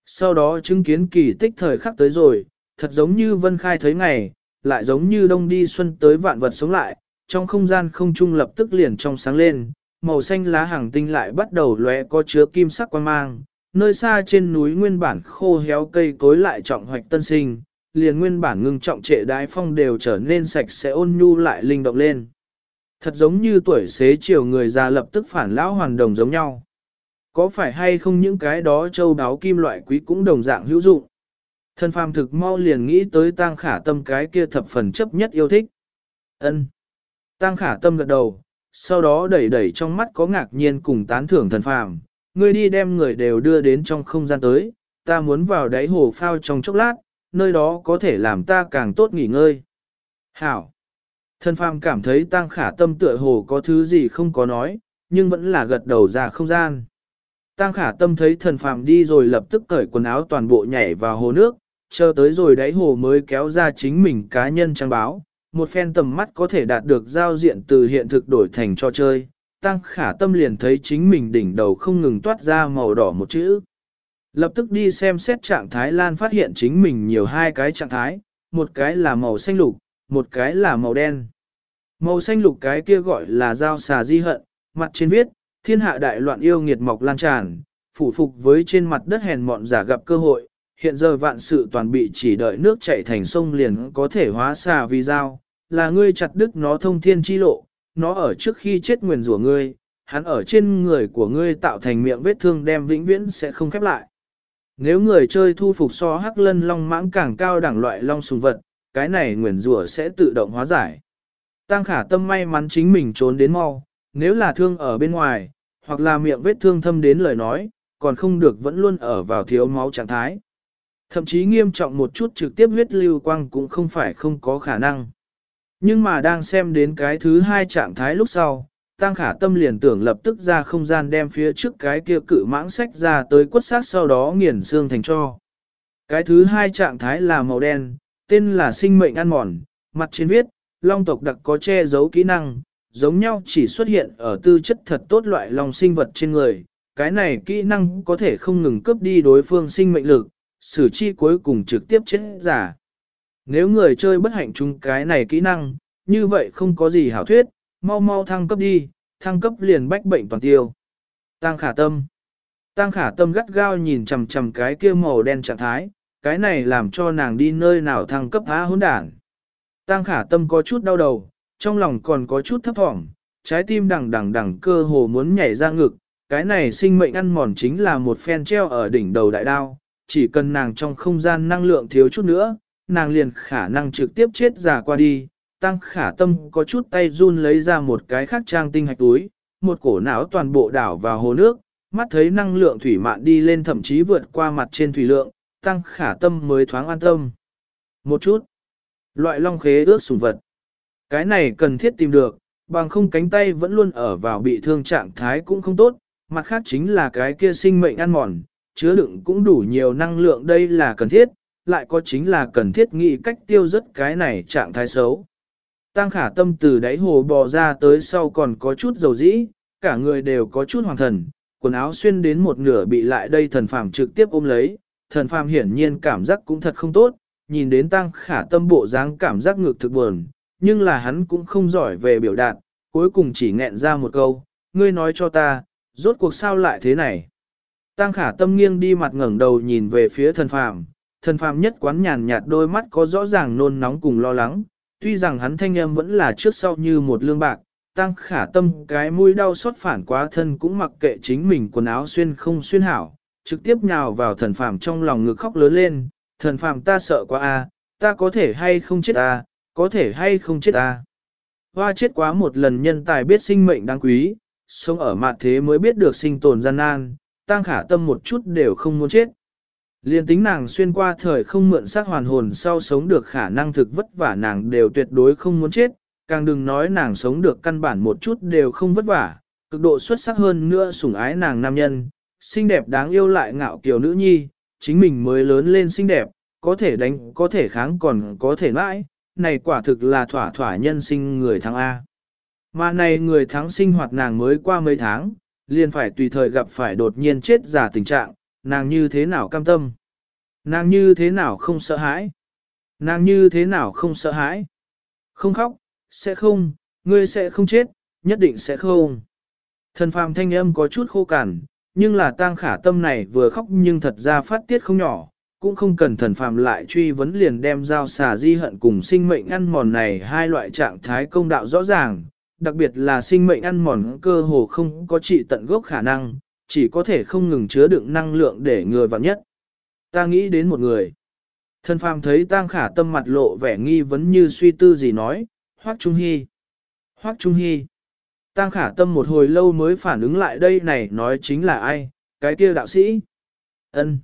[SPEAKER 1] Sau đó chứng kiến kỳ tích thời khắc tới rồi, thật giống như vân khai thấy ngày, lại giống như đông đi xuân tới vạn vật sống lại, trong không gian không trung lập tức liền trong sáng lên, màu xanh lá hàng tinh lại bắt đầu lóe có chứa kim sắc quan mang, nơi xa trên núi nguyên bản khô héo cây cối lại trọng hoạch tân sinh, liền nguyên bản ngưng trọng trệ đái phong đều trở nên sạch sẽ ôn nhu lại linh động lên. Thật giống như tuổi xế chiều người già lập tức phản lão hoàn đồng giống nhau. Có phải hay không những cái đó châu đáo kim loại quý cũng đồng dạng hữu dụng? Thân phàm thực mau liền nghĩ tới tang khả tâm cái kia thập phần chấp nhất yêu thích. ân Tang khả tâm gật đầu, sau đó đẩy đẩy trong mắt có ngạc nhiên cùng tán thưởng thần phàm. Ngươi đi đem người đều đưa đến trong không gian tới, ta muốn vào đáy hồ phao trong chốc lát, nơi đó có thể làm ta càng tốt nghỉ ngơi. Hảo! Thần phàm cảm thấy tăng khả tâm tựa hồ có thứ gì không có nói, nhưng vẫn là gật đầu ra không gian. Tăng khả tâm thấy thần phàm đi rồi lập tức cởi quần áo toàn bộ nhảy vào hồ nước, chờ tới rồi đáy hồ mới kéo ra chính mình cá nhân trang báo. Một phen tầm mắt có thể đạt được giao diện từ hiện thực đổi thành cho chơi. Tăng khả tâm liền thấy chính mình đỉnh đầu không ngừng toát ra màu đỏ một chữ. Lập tức đi xem xét trạng thái Lan phát hiện chính mình nhiều hai cái trạng thái, một cái là màu xanh lục, một cái là màu đen. Màu xanh lục cái kia gọi là giao xà di hận, mặt trên viết, thiên hạ đại loạn yêu nghiệt mọc lan tràn, phủ phục với trên mặt đất hèn mọn giả gặp cơ hội, hiện giờ vạn sự toàn bị chỉ đợi nước chảy thành sông liền có thể hóa xà vì dao, là ngươi chặt đứt nó thông thiên chi lộ, nó ở trước khi chết nguyền rủa ngươi, hắn ở trên người của ngươi tạo thành miệng vết thương đem vĩnh viễn sẽ không khép lại. Nếu người chơi thu phục so hắc lân long mãng càng cao đẳng loại long sùng vật, cái này nguyền rủa sẽ tự động hóa giải. Tăng khả tâm may mắn chính mình trốn đến mau, nếu là thương ở bên ngoài, hoặc là miệng vết thương thâm đến lời nói, còn không được vẫn luôn ở vào thiếu máu trạng thái. Thậm chí nghiêm trọng một chút trực tiếp huyết lưu quang cũng không phải không có khả năng. Nhưng mà đang xem đến cái thứ hai trạng thái lúc sau, Tăng khả tâm liền tưởng lập tức ra không gian đem phía trước cái kia cự mãng sách ra tới quất xác sau đó nghiền xương thành cho. Cái thứ hai trạng thái là màu đen, tên là sinh mệnh ăn mòn, mặt trên viết, long tộc đặc có che giấu kỹ năng, giống nhau chỉ xuất hiện ở tư chất thật tốt loại long sinh vật trên người. Cái này kỹ năng có thể không ngừng cướp đi đối phương sinh mệnh lực, Sử chi cuối cùng trực tiếp chết giả. Nếu người chơi bất hạnh chung cái này kỹ năng, như vậy không có gì hảo thuyết, mau mau thăng cấp đi, thăng cấp liền bách bệnh toàn tiêu. Tăng khả tâm. Tăng khả tâm gắt gao nhìn chằm chằm cái kia màu đen trạng thái, cái này làm cho nàng đi nơi nào thăng cấp há hỗn đản. Tăng khả tâm có chút đau đầu, trong lòng còn có chút thấp thỏm, trái tim đằng đằng đằng cơ hồ muốn nhảy ra ngực, cái này sinh mệnh ăn mòn chính là một phen treo ở đỉnh đầu đại đao, chỉ cần nàng trong không gian năng lượng thiếu chút nữa, nàng liền khả năng trực tiếp chết già qua đi, tăng khả tâm có chút tay run lấy ra một cái khác trang tinh hạch túi, một cổ não toàn bộ đảo vào hồ nước, mắt thấy năng lượng thủy mạn đi lên thậm chí vượt qua mặt trên thủy lượng, tăng khả tâm mới thoáng an tâm. Một chút, loại long khế ước sùng vật. Cái này cần thiết tìm được, bằng không cánh tay vẫn luôn ở vào bị thương trạng thái cũng không tốt, mặt khác chính là cái kia sinh mệnh ăn mòn, chứa đựng cũng đủ nhiều năng lượng đây là cần thiết, lại có chính là cần thiết nghĩ cách tiêu rất cái này trạng thái xấu. Tăng khả tâm từ đáy hồ bò ra tới sau còn có chút dầu dĩ, cả người đều có chút hoàng thần, quần áo xuyên đến một nửa bị lại đây thần phàm trực tiếp ôm lấy, thần phàm hiển nhiên cảm giác cũng thật không tốt, nhìn đến tăng khả tâm bộ dáng cảm giác ngược thực buồn, nhưng là hắn cũng không giỏi về biểu đạt, cuối cùng chỉ nghẹn ra một câu, ngươi nói cho ta, rốt cuộc sao lại thế này. Tăng khả tâm nghiêng đi mặt ngẩng đầu nhìn về phía thần phàm, thần phàm nhất quán nhàn nhạt đôi mắt có rõ ràng nôn nóng cùng lo lắng, tuy rằng hắn thanh âm vẫn là trước sau như một lương bạc, tăng khả tâm cái mũi đau xót phản quá thân cũng mặc kệ chính mình quần áo xuyên không xuyên hảo, trực tiếp nhào vào thần phàm trong lòng ngực khóc lớn lên, thần phàm ta sợ quá a, ta có thể hay không chết a, có thể hay không chết a. Hoa chết quá một lần nhân tài biết sinh mệnh đáng quý, sống ở mặt thế mới biết được sinh tồn gian nan, tăng khả tâm một chút đều không muốn chết. Liên tính nàng xuyên qua thời không mượn xác hoàn hồn sau sống được khả năng thực vất vả nàng đều tuyệt đối không muốn chết, Càng đừng nói nàng sống được căn bản một chút đều không vất vả, cực độ xuất sắc hơn nữa sủng ái nàng nam nhân, xinh đẹp đáng yêu lại ngạo kiều nữ nhi, chính mình mới lớn lên xinh đẹp, có thể đánh, có thể kháng còn có thể mãi, này quả thực là thỏa thỏa nhân sinh người thắng A. Mà này người thắng sinh hoạt nàng mới qua mấy tháng, liền phải tùy thời gặp phải đột nhiên chết giả tình trạng, nàng như thế nào cam tâm? Nàng như thế nào không sợ hãi? Nàng như thế nào không sợ hãi? Không khóc, sẽ không, ngươi sẽ không chết, nhất định sẽ không. Thần phàm thanh âm có chút khô cằn, nhưng là tang khả tâm này vừa khóc nhưng thật ra phát tiết không nhỏ, cũng không cần thần phàm lại truy vấn liền đem giao xà di hận cùng sinh mệnh ăn mòn này hai loại trạng thái công đạo rõ ràng, đặc biệt là sinh mệnh ăn mòn cơ hồ không có trị tận gốc khả năng, chỉ có thể không ngừng chứa đựng năng lượng để người vào nhất. Ta nghĩ đến một người. thân phàm thấy tang khả tâm mặt lộ vẻ nghi vấn như suy tư gì nói, Hoắc Trung Hy. Hoắc Trung Hy. Tang khả tâm một hồi lâu mới phản ứng lại đây này nói chính là ai, cái kia đạo sĩ. ân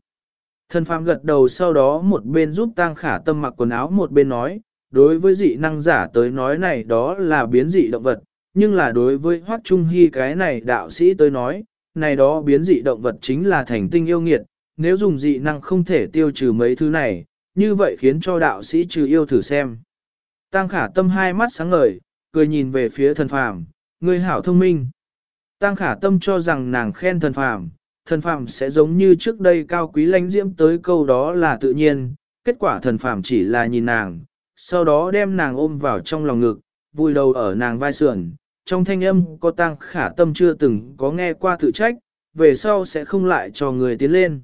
[SPEAKER 1] thân phàm gật đầu sau đó một bên giúp tang khả tâm mặc quần áo một bên nói, đối với dị năng giả tới nói này đó là biến dị động vật, nhưng là đối với Hoắc Trung Hy cái này đạo sĩ tới nói, này đó biến dị động vật chính là thành tinh yêu nghiệt, nếu dùng dị năng không thể tiêu trừ mấy thứ này, như vậy khiến cho đạo sĩ trừ yêu thử xem. Tăng khả tâm hai mắt sáng ngời, cười nhìn về phía thần phàm, người hảo thông minh. Tăng khả tâm cho rằng nàng khen thần phàm, thần phàm sẽ giống như trước đây cao quý lãnh diễm tới câu đó là tự nhiên, kết quả thần phàm chỉ là nhìn nàng, sau đó đem nàng ôm vào trong lòng ngực, vui đầu ở nàng vai sườn, trong thanh âm có tăng khả tâm chưa từng có nghe qua tự trách, về sau sẽ không lại cho người tiến lên.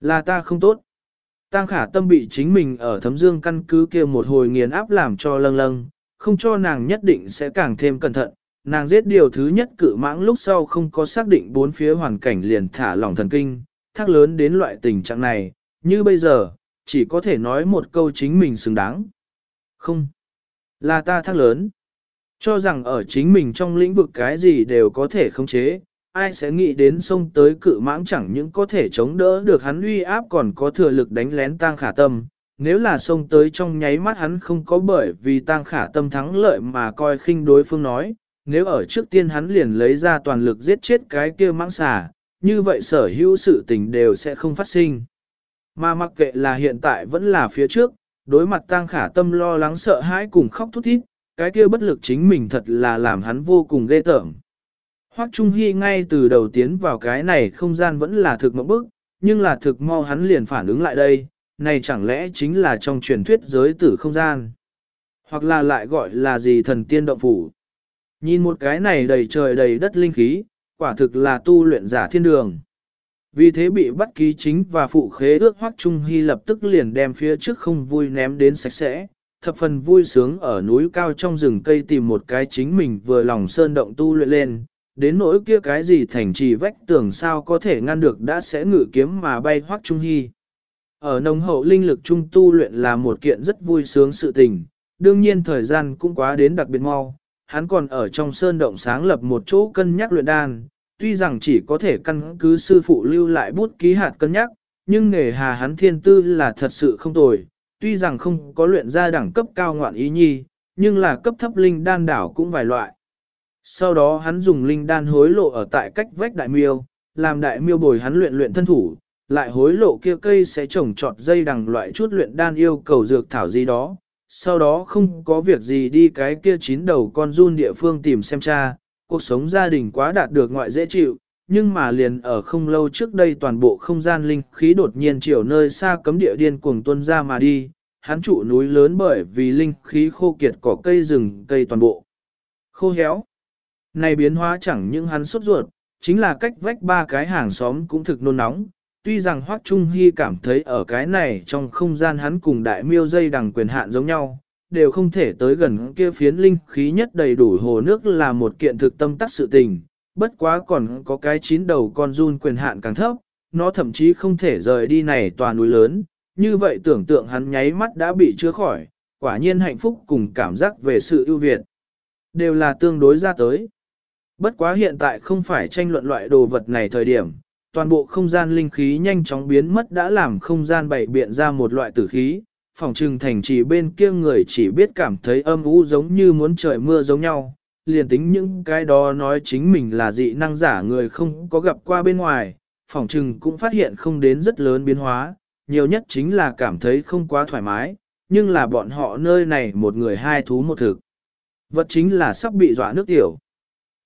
[SPEAKER 1] Là ta không tốt. Tăng khả tâm bị chính mình ở thấm dương căn cứ kia một hồi nghiền áp làm cho lâng lâng, không cho nàng nhất định sẽ càng thêm cẩn thận. Nàng giết điều thứ nhất cự mãng lúc sau không có xác định bốn phía hoàn cảnh liền thả lỏng thần kinh, thác lớn đến loại tình trạng này, như bây giờ, chỉ có thể nói một câu chính mình xứng đáng. Không, là ta thác lớn. Cho rằng ở chính mình trong lĩnh vực cái gì đều có thể khống chế, ai sẽ nghĩ đến sông tới cự mãng chẳng những có thể chống đỡ được hắn uy áp còn có thừa lực đánh lén tang khả tâm. Nếu là sông tới trong nháy mắt hắn không có bởi vì tang khả tâm thắng lợi mà coi khinh đối phương nói, nếu ở trước tiên hắn liền lấy ra toàn lực giết chết cái kia mãng xà, như vậy sở hữu sự tình đều sẽ không phát sinh. Mà mặc kệ là hiện tại vẫn là phía trước, đối mặt tang khả tâm lo lắng sợ hãi cùng khóc thút thít, cái kia bất lực chính mình thật là làm hắn vô cùng ghê tởm. Hoắc Trung Hy ngay từ đầu tiến vào cái này không gian vẫn là thực mộng bức, nhưng là thực mau hắn liền phản ứng lại đây, này chẳng lẽ chính là trong truyền thuyết giới tử không gian. Hoặc là lại gọi là gì thần tiên động phủ. Nhìn một cái này đầy trời đầy đất linh khí, quả thực là tu luyện giả thiên đường. Vì thế bị bắt ký chính và phụ khế ước Hoắc Trung Hy lập tức liền đem phía trước không vui ném đến sạch sẽ, thập phần vui sướng ở núi cao trong rừng cây tìm một cái chính mình vừa lòng sơn động tu luyện lên, đến nỗi kia cái gì thành trì vách tưởng sao có thể ngăn được đã sẽ ngự kiếm mà bay hoắc trung hy. Ở nồng hậu linh lực trung tu luyện là một kiện rất vui sướng sự tình, đương nhiên thời gian cũng quá đến đặc biệt mau, hắn còn ở trong sơn động sáng lập một chỗ cân nhắc luyện đan, tuy rằng chỉ có thể căn cứ sư phụ lưu lại bút ký hạt cân nhắc, nhưng nghề hà hắn thiên tư là thật sự không tồi, tuy rằng không có luyện ra đẳng cấp cao ngoạn ý nhi, nhưng là cấp thấp linh đan đảo cũng vài loại. Sau đó hắn dùng linh đan hối lộ ở tại cách vách đại miêu, làm đại miêu bồi hắn luyện luyện thân thủ, lại hối lộ kia cây sẽ trồng trọt dây đằng loại chút luyện đan yêu cầu dược thảo gì đó. Sau đó không có việc gì đi cái kia chín đầu con run địa phương tìm xem cha, cuộc sống gia đình quá đạt được ngoại dễ chịu, nhưng mà liền ở không lâu trước đây toàn bộ không gian linh khí đột nhiên chiều nơi xa cấm địa điên cuồng tuân ra mà đi, hắn trụ núi lớn bởi vì linh khí khô kiệt cỏ cây rừng cây toàn bộ. Khô héo. Này biến hóa chẳng những hắn sốt ruột, chính là cách vách ba cái hàng xóm cũng thực nôn nóng. Tuy rằng Hoắc Trung Hy cảm thấy ở cái này trong không gian hắn cùng đại miêu dây đằng quyền hạn giống nhau, đều không thể tới gần kia phiến linh khí nhất đầy đủ hồ nước là một kiện thực tâm tắc sự tình, bất quá còn có cái chín đầu con run quyền hạn càng thấp, nó thậm chí không thể rời đi này tòa núi lớn, như vậy tưởng tượng hắn nháy mắt đã bị chứa khỏi, quả nhiên hạnh phúc cùng cảm giác về sự ưu việt, đều là tương đối ra tới. Bất quá hiện tại không phải tranh luận loại đồ vật này thời điểm, toàn bộ không gian linh khí nhanh chóng biến mất đã làm không gian bảy biện ra một loại tử khí, phòng trừng thành trì bên kia người chỉ biết cảm thấy âm u giống như muốn trời mưa giống nhau, liền tính những cái đó nói chính mình là dị năng giả người không có gặp qua bên ngoài, phòng trừng cũng phát hiện không đến rất lớn biến hóa, nhiều nhất chính là cảm thấy không quá thoải mái, nhưng là bọn họ nơi này một người hai thú một thực. Vật chính là sắp bị dọa nước tiểu.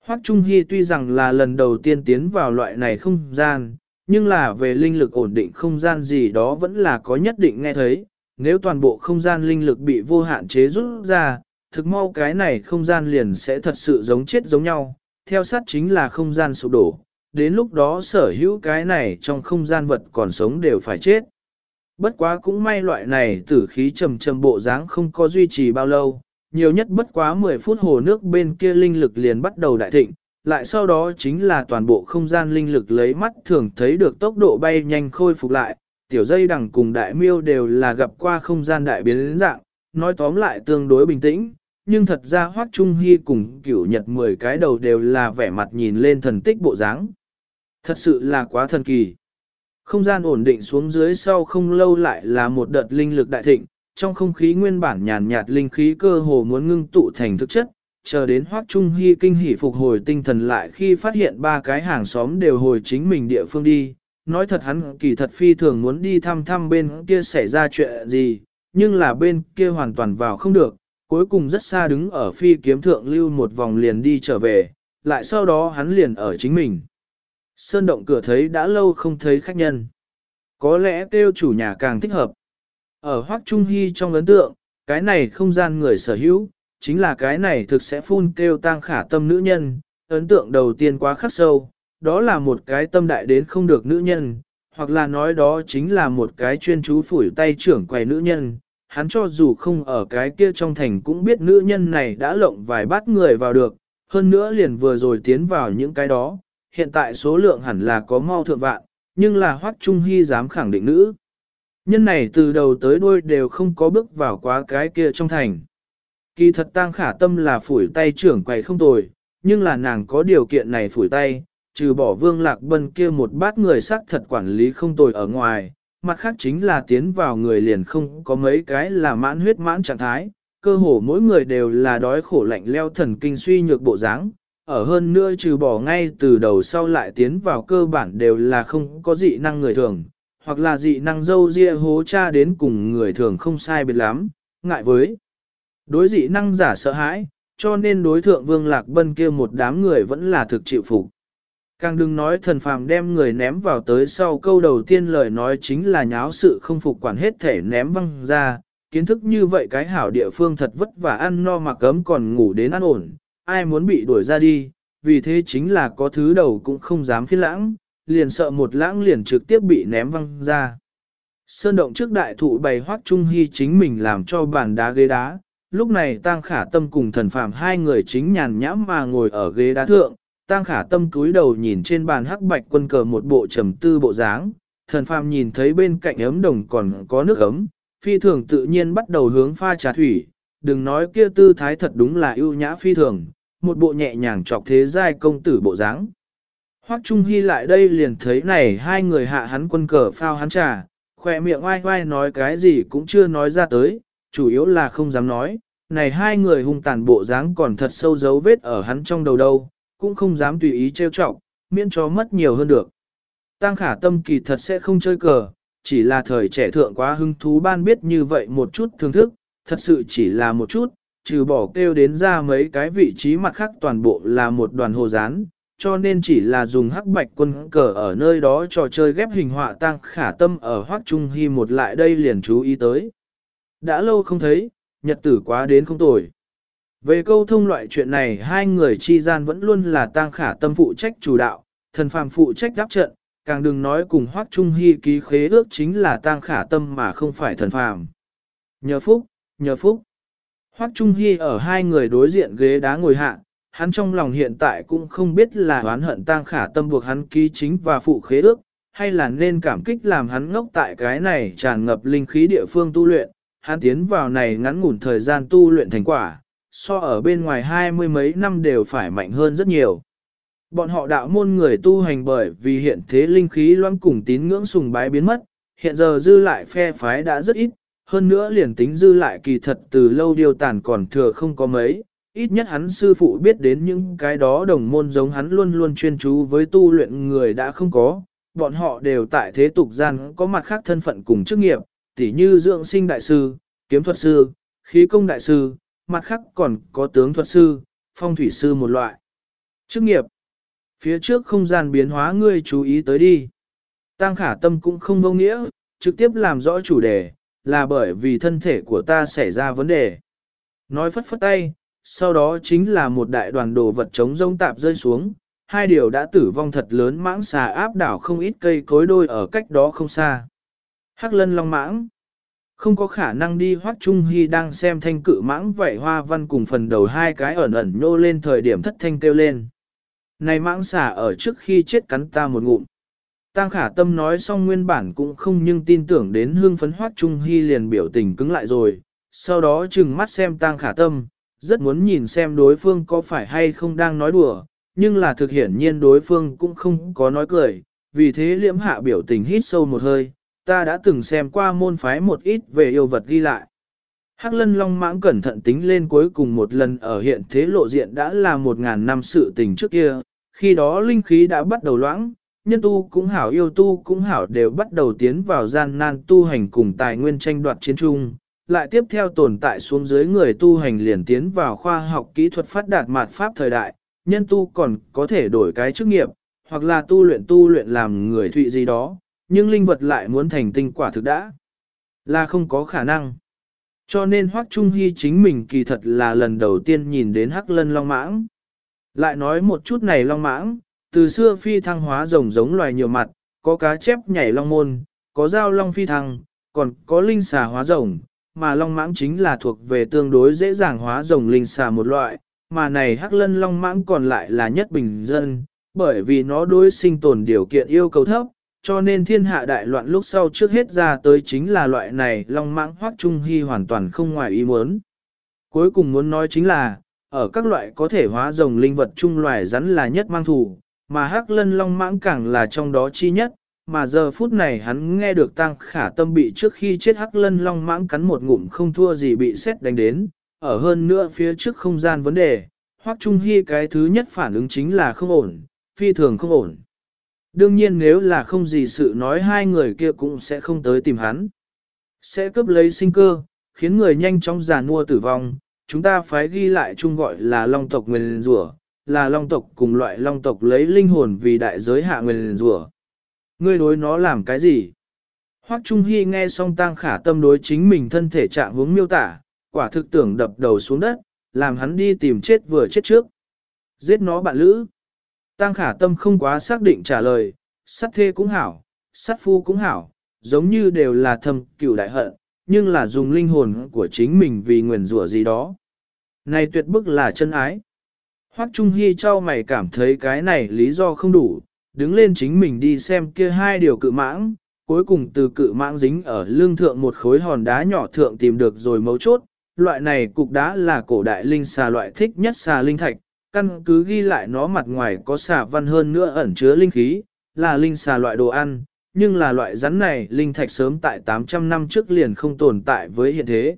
[SPEAKER 1] Hoắc Trung Hy tuy rằng là lần đầu tiên tiến vào loại này không gian, nhưng là về linh lực ổn định không gian gì đó vẫn là có nhất định nghe thấy. Nếu toàn bộ không gian linh lực bị vô hạn chế rút ra, thực mau cái này không gian liền sẽ thật sự giống chết giống nhau, theo sát chính là không gian sụp đổ, đến lúc đó sở hữu cái này trong không gian vật còn sống đều phải chết. Bất quá cũng may loại này tử khí trầm trầm bộ dáng không có duy trì bao lâu, nhiều nhất bất quá 10 phút hồ nước bên kia linh lực liền bắt đầu đại thịnh, lại sau đó chính là toàn bộ không gian linh lực lấy mắt thường thấy được tốc độ bay nhanh khôi phục lại, tiểu dây đằng cùng đại miêu đều là gặp qua không gian đại biến dạng, nói tóm lại tương đối bình tĩnh, nhưng thật ra Hoắc Trung Hy cùng cửu nhật 10 cái đầu đều là vẻ mặt nhìn lên thần tích bộ dáng. Thật sự là quá thần kỳ. Không gian ổn định xuống dưới sau không lâu lại là một đợt linh lực đại thịnh, trong không khí nguyên bản nhàn nhạt linh khí cơ hồ muốn ngưng tụ thành thực chất, chờ đến Hoắc Trung Hy kinh hỉ phục hồi tinh thần lại khi phát hiện ba cái hàng xóm đều hồi chính mình địa phương đi. Nói thật hắn kỳ thật phi thường muốn đi thăm thăm bên kia xảy ra chuyện gì, nhưng là bên kia hoàn toàn vào không được, cuối cùng rất xa đứng ở phi kiếm thượng lưu một vòng liền đi trở về, lại sau đó hắn liền ở chính mình. Sơn động cửa thấy đã lâu không thấy khách nhân. Có lẽ kêu chủ nhà càng thích hợp. Ở Hoắc Trung Hy trong ấn tượng, cái này không gian người sở hữu, chính là cái này thực sẽ phun kêu tang khả tâm nữ nhân, ấn tượng đầu tiên quá khắc sâu, đó là một cái tâm đại đến không được nữ nhân, hoặc là nói đó chính là một cái chuyên chú phủi tay trưởng quầy nữ nhân. Hắn cho dù không ở cái kia trong thành cũng biết nữ nhân này đã lộng vài bát người vào được, hơn nữa liền vừa rồi tiến vào những cái đó, hiện tại số lượng hẳn là có mau thượng vạn, nhưng là Hoắc Trung Hy dám khẳng định nữ. Nhân này từ đầu tới đuôi đều không có bước vào quá cái kia trong thành. Kỳ thật tang khả tâm là phủi tay trưởng quầy không tồi, nhưng là nàng có điều kiện này phủi tay, trừ bỏ vương lạc bân kia một bát người xác thật quản lý không tồi ở ngoài, mặt khác chính là tiến vào người liền không có mấy cái là mãn huyết mãn trạng thái, cơ hồ mỗi người đều là đói khổ lạnh leo thần kinh suy nhược bộ dáng, ở hơn nữa trừ bỏ ngay từ đầu sau lại tiến vào cơ bản đều là không có dị năng người thường, hoặc là dị năng dâu ria hố cha đến cùng người thường không sai biệt lắm, ngại với đối dị năng giả sợ hãi, cho nên đối thượng vương lạc bân kia một đám người vẫn là thực chịu phục. Càng đừng nói thần phàm đem người ném vào tới sau câu đầu tiên lời nói chính là nháo sự không phục quản hết thể ném văng ra, kiến thức như vậy cái hảo địa phương thật vất vả ăn no mà cấm còn ngủ đến ăn ổn, ai muốn bị đuổi ra đi, vì thế chính là có thứ đầu cũng không dám phiên lãng, liền sợ một lãng liền trực tiếp bị ném văng ra. Sơn động trước đại thụ bày hoác trung hy chính mình làm cho bàn đá ghế đá, lúc này tang khả tâm cùng thần phàm hai người chính nhàn nhãm mà ngồi ở ghế đá thượng, tang khả tâm cúi đầu nhìn trên bàn hắc bạch quân cờ một bộ trầm tư bộ dáng, thần phàm nhìn thấy bên cạnh ấm đồng còn có nước ấm, phi thường tự nhiên bắt đầu hướng pha trà thủy, đừng nói kia tư thái thật đúng là ưu nhã phi thường, một bộ nhẹ nhàng chọc thế giai công tử bộ dáng. Hoắc Trung Hy lại đây liền thấy này hai người hạ hắn quân cờ phao hắn trà, khỏe miệng oai oai nói cái gì cũng chưa nói ra tới, chủ yếu là không dám nói, này hai người hung tàn bộ dáng còn thật sâu dấu vết ở hắn trong đầu đâu, cũng không dám tùy ý trêu chọc, miễn cho mất nhiều hơn được. Tăng khả tâm kỳ thật sẽ không chơi cờ, chỉ là thời trẻ thượng quá hứng thú ban biết như vậy một chút thưởng thức, thật sự chỉ là một chút, trừ bỏ kêu đến ra mấy cái vị trí mặt khác toàn bộ là một đoàn hồ rán, cho nên chỉ là dùng hắc bạch quân cờ ở nơi đó trò chơi ghép hình họa tăng khả tâm ở hoác trung hy một lại đây liền chú ý tới. Đã lâu không thấy, nhật tử quá đến không tồi. Về câu thông loại chuyện này hai người chi gian vẫn luôn là tang khả tâm phụ trách chủ đạo, thần phàm phụ trách đáp trận, càng đừng nói cùng hoác trung hy ký khế ước chính là tang khả tâm mà không phải thần phàm. Nhờ phúc, nhờ phúc. Hoắc Trung Hy ở hai người đối diện ghế đá ngồi hạ, hắn trong lòng hiện tại cũng không biết là oán hận tang khả tâm buộc hắn ký chính và phụ khế ước, hay là nên cảm kích làm hắn ngốc tại cái này tràn ngập linh khí địa phương tu luyện, hắn tiến vào này ngắn ngủn thời gian tu luyện thành quả, so ở bên ngoài hai mươi mấy năm đều phải mạnh hơn rất nhiều. Bọn họ đạo môn người tu hành bởi vì hiện thế linh khí loãng cùng tín ngưỡng sùng bái biến mất, hiện giờ dư lại phe phái đã rất ít, hơn nữa liền tính dư lại kỳ thật từ lâu điều tàn còn thừa không có mấy, ít nhất hắn sư phụ biết đến những cái đó đồng môn giống hắn luôn luôn chuyên chú với tu luyện người đã không có, bọn họ đều tại thế tục gian có mặt khác thân phận cùng chức nghiệp, tỉ như dưỡng sinh đại sư, kiếm thuật sư, khí công đại sư, mặt khác còn có tướng thuật sư, phong thủy sư một loại. Chức nghiệp Phía trước không gian biến hóa ngươi chú ý tới đi. Tăng khả tâm cũng không vô nghĩa, trực tiếp làm rõ chủ đề, là bởi vì thân thể của ta xảy ra vấn đề. Nói phất phất tay, sau đó chính là một đại đoàn đồ vật chống rông tạp rơi xuống, hai điều đã tử vong thật lớn mãng xà áp đảo không ít cây cối đôi ở cách đó không xa. Hắc lân long mãng không có khả năng đi hoác trung hy đang xem thanh cự mãng vậy hoa văn cùng phần đầu hai cái ẩn ẩn nhô lên thời điểm thất thanh kêu lên. Này mãng xà ở trước khi chết cắn ta một ngụm. Tăng khả tâm nói xong nguyên bản cũng không nhưng tin tưởng đến hương phấn hoác trung hy liền biểu tình cứng lại rồi, sau đó chừng mắt xem tăng khả tâm, rất muốn nhìn xem đối phương có phải hay không đang nói đùa, nhưng là thực hiển nhiên đối phương cũng không có nói cười, vì thế liễm hạ biểu tình hít sâu một hơi, ta đã từng xem qua môn phái một ít về yêu vật ghi lại. Hắc lân long mãng cẩn thận tính lên cuối cùng một lần ở hiện thế lộ diện đã là một ngàn năm sự tình trước kia, khi đó linh khí đã bắt đầu loãng, nhân tu cũng hảo yêu tu cũng hảo đều bắt đầu tiến vào gian nan tu hành cùng tài nguyên tranh đoạt chiến trung, lại tiếp theo tồn tại xuống dưới người tu hành liền tiến vào khoa học kỹ thuật phát đạt mạt pháp thời đại, nhân tu còn có thể đổi cái chức nghiệp, hoặc là tu luyện tu luyện làm người thụy gì đó, nhưng linh vật lại muốn thành tinh quả thực đã, là không có khả năng. Cho nên Hoắc Trung Hy chính mình kỳ thật là lần đầu tiên nhìn đến Hắc Lân Long Mãng. Lại nói một chút này Long Mãng, từ xưa phi thăng hóa rồng giống loài nhiều mặt, có cá chép nhảy long môn, có dao long phi thăng, còn có linh xà hóa rồng, mà long mãng chính là thuộc về tương đối dễ dàng hóa rồng linh xà một loại, mà này hắc lân long mãng còn lại là nhất bình dân, bởi vì nó đối sinh tồn điều kiện yêu cầu thấp, cho nên thiên hạ đại loạn lúc sau trước hết ra tới chính là loại này long mãng hoác trung hy hoàn toàn không ngoài ý muốn. Cuối cùng muốn nói chính là, ở các loại có thể hóa rồng linh vật trung loài rắn là nhất mang thủ, mà hắc lân long mãng càng là trong đó chi nhất, mà giờ phút này hắn nghe được tăng khả tâm bị trước khi chết hắc lân long mãng cắn một ngụm không thua gì bị xét đánh đến, ở hơn nữa phía trước không gian vấn đề, hoác trung hy cái thứ nhất phản ứng chính là không ổn, phi thường không ổn. Đương nhiên nếu là không gì sự nói hai người kia cũng sẽ không tới tìm hắn. Sẽ cướp lấy sinh cơ, khiến người nhanh chóng già nua tử vong, chúng ta phải ghi lại chung gọi là long tộc nguyên rủa là long tộc cùng loại long tộc lấy linh hồn vì đại giới hạ nguyên rủa Ngươi đối nó làm cái gì? Hoắc Trung Hy nghe xong tăng khả tâm đối chính mình thân thể trạng hướng miêu tả, quả thực tưởng đập đầu xuống đất, làm hắn đi tìm chết vừa chết trước. Giết nó bạn lữ. Tăng khả tâm không quá xác định trả lời, sát thê cũng hảo, sát phu cũng hảo, giống như đều là thầm cửu đại hận, nhưng là dùng linh hồn của chính mình vì nguyền rủa gì đó. Này tuyệt bức là chân ái. Hoắc Trung Hy cho mày cảm thấy cái này lý do không đủ, đứng lên chính mình đi xem kia hai điều cự mãng, cuối cùng từ cự mãng dính ở lưng thượng một khối hòn đá nhỏ thượng tìm được rồi mấu chốt. Loại này cục đá là cổ đại linh xà loại thích nhất xà linh thạch, căn cứ ghi lại nó mặt ngoài có xà văn hơn nữa ẩn chứa linh khí, là linh xà loại đồ ăn, nhưng là loại rắn này linh thạch sớm tại 800 năm trước liền không tồn tại với hiện thế.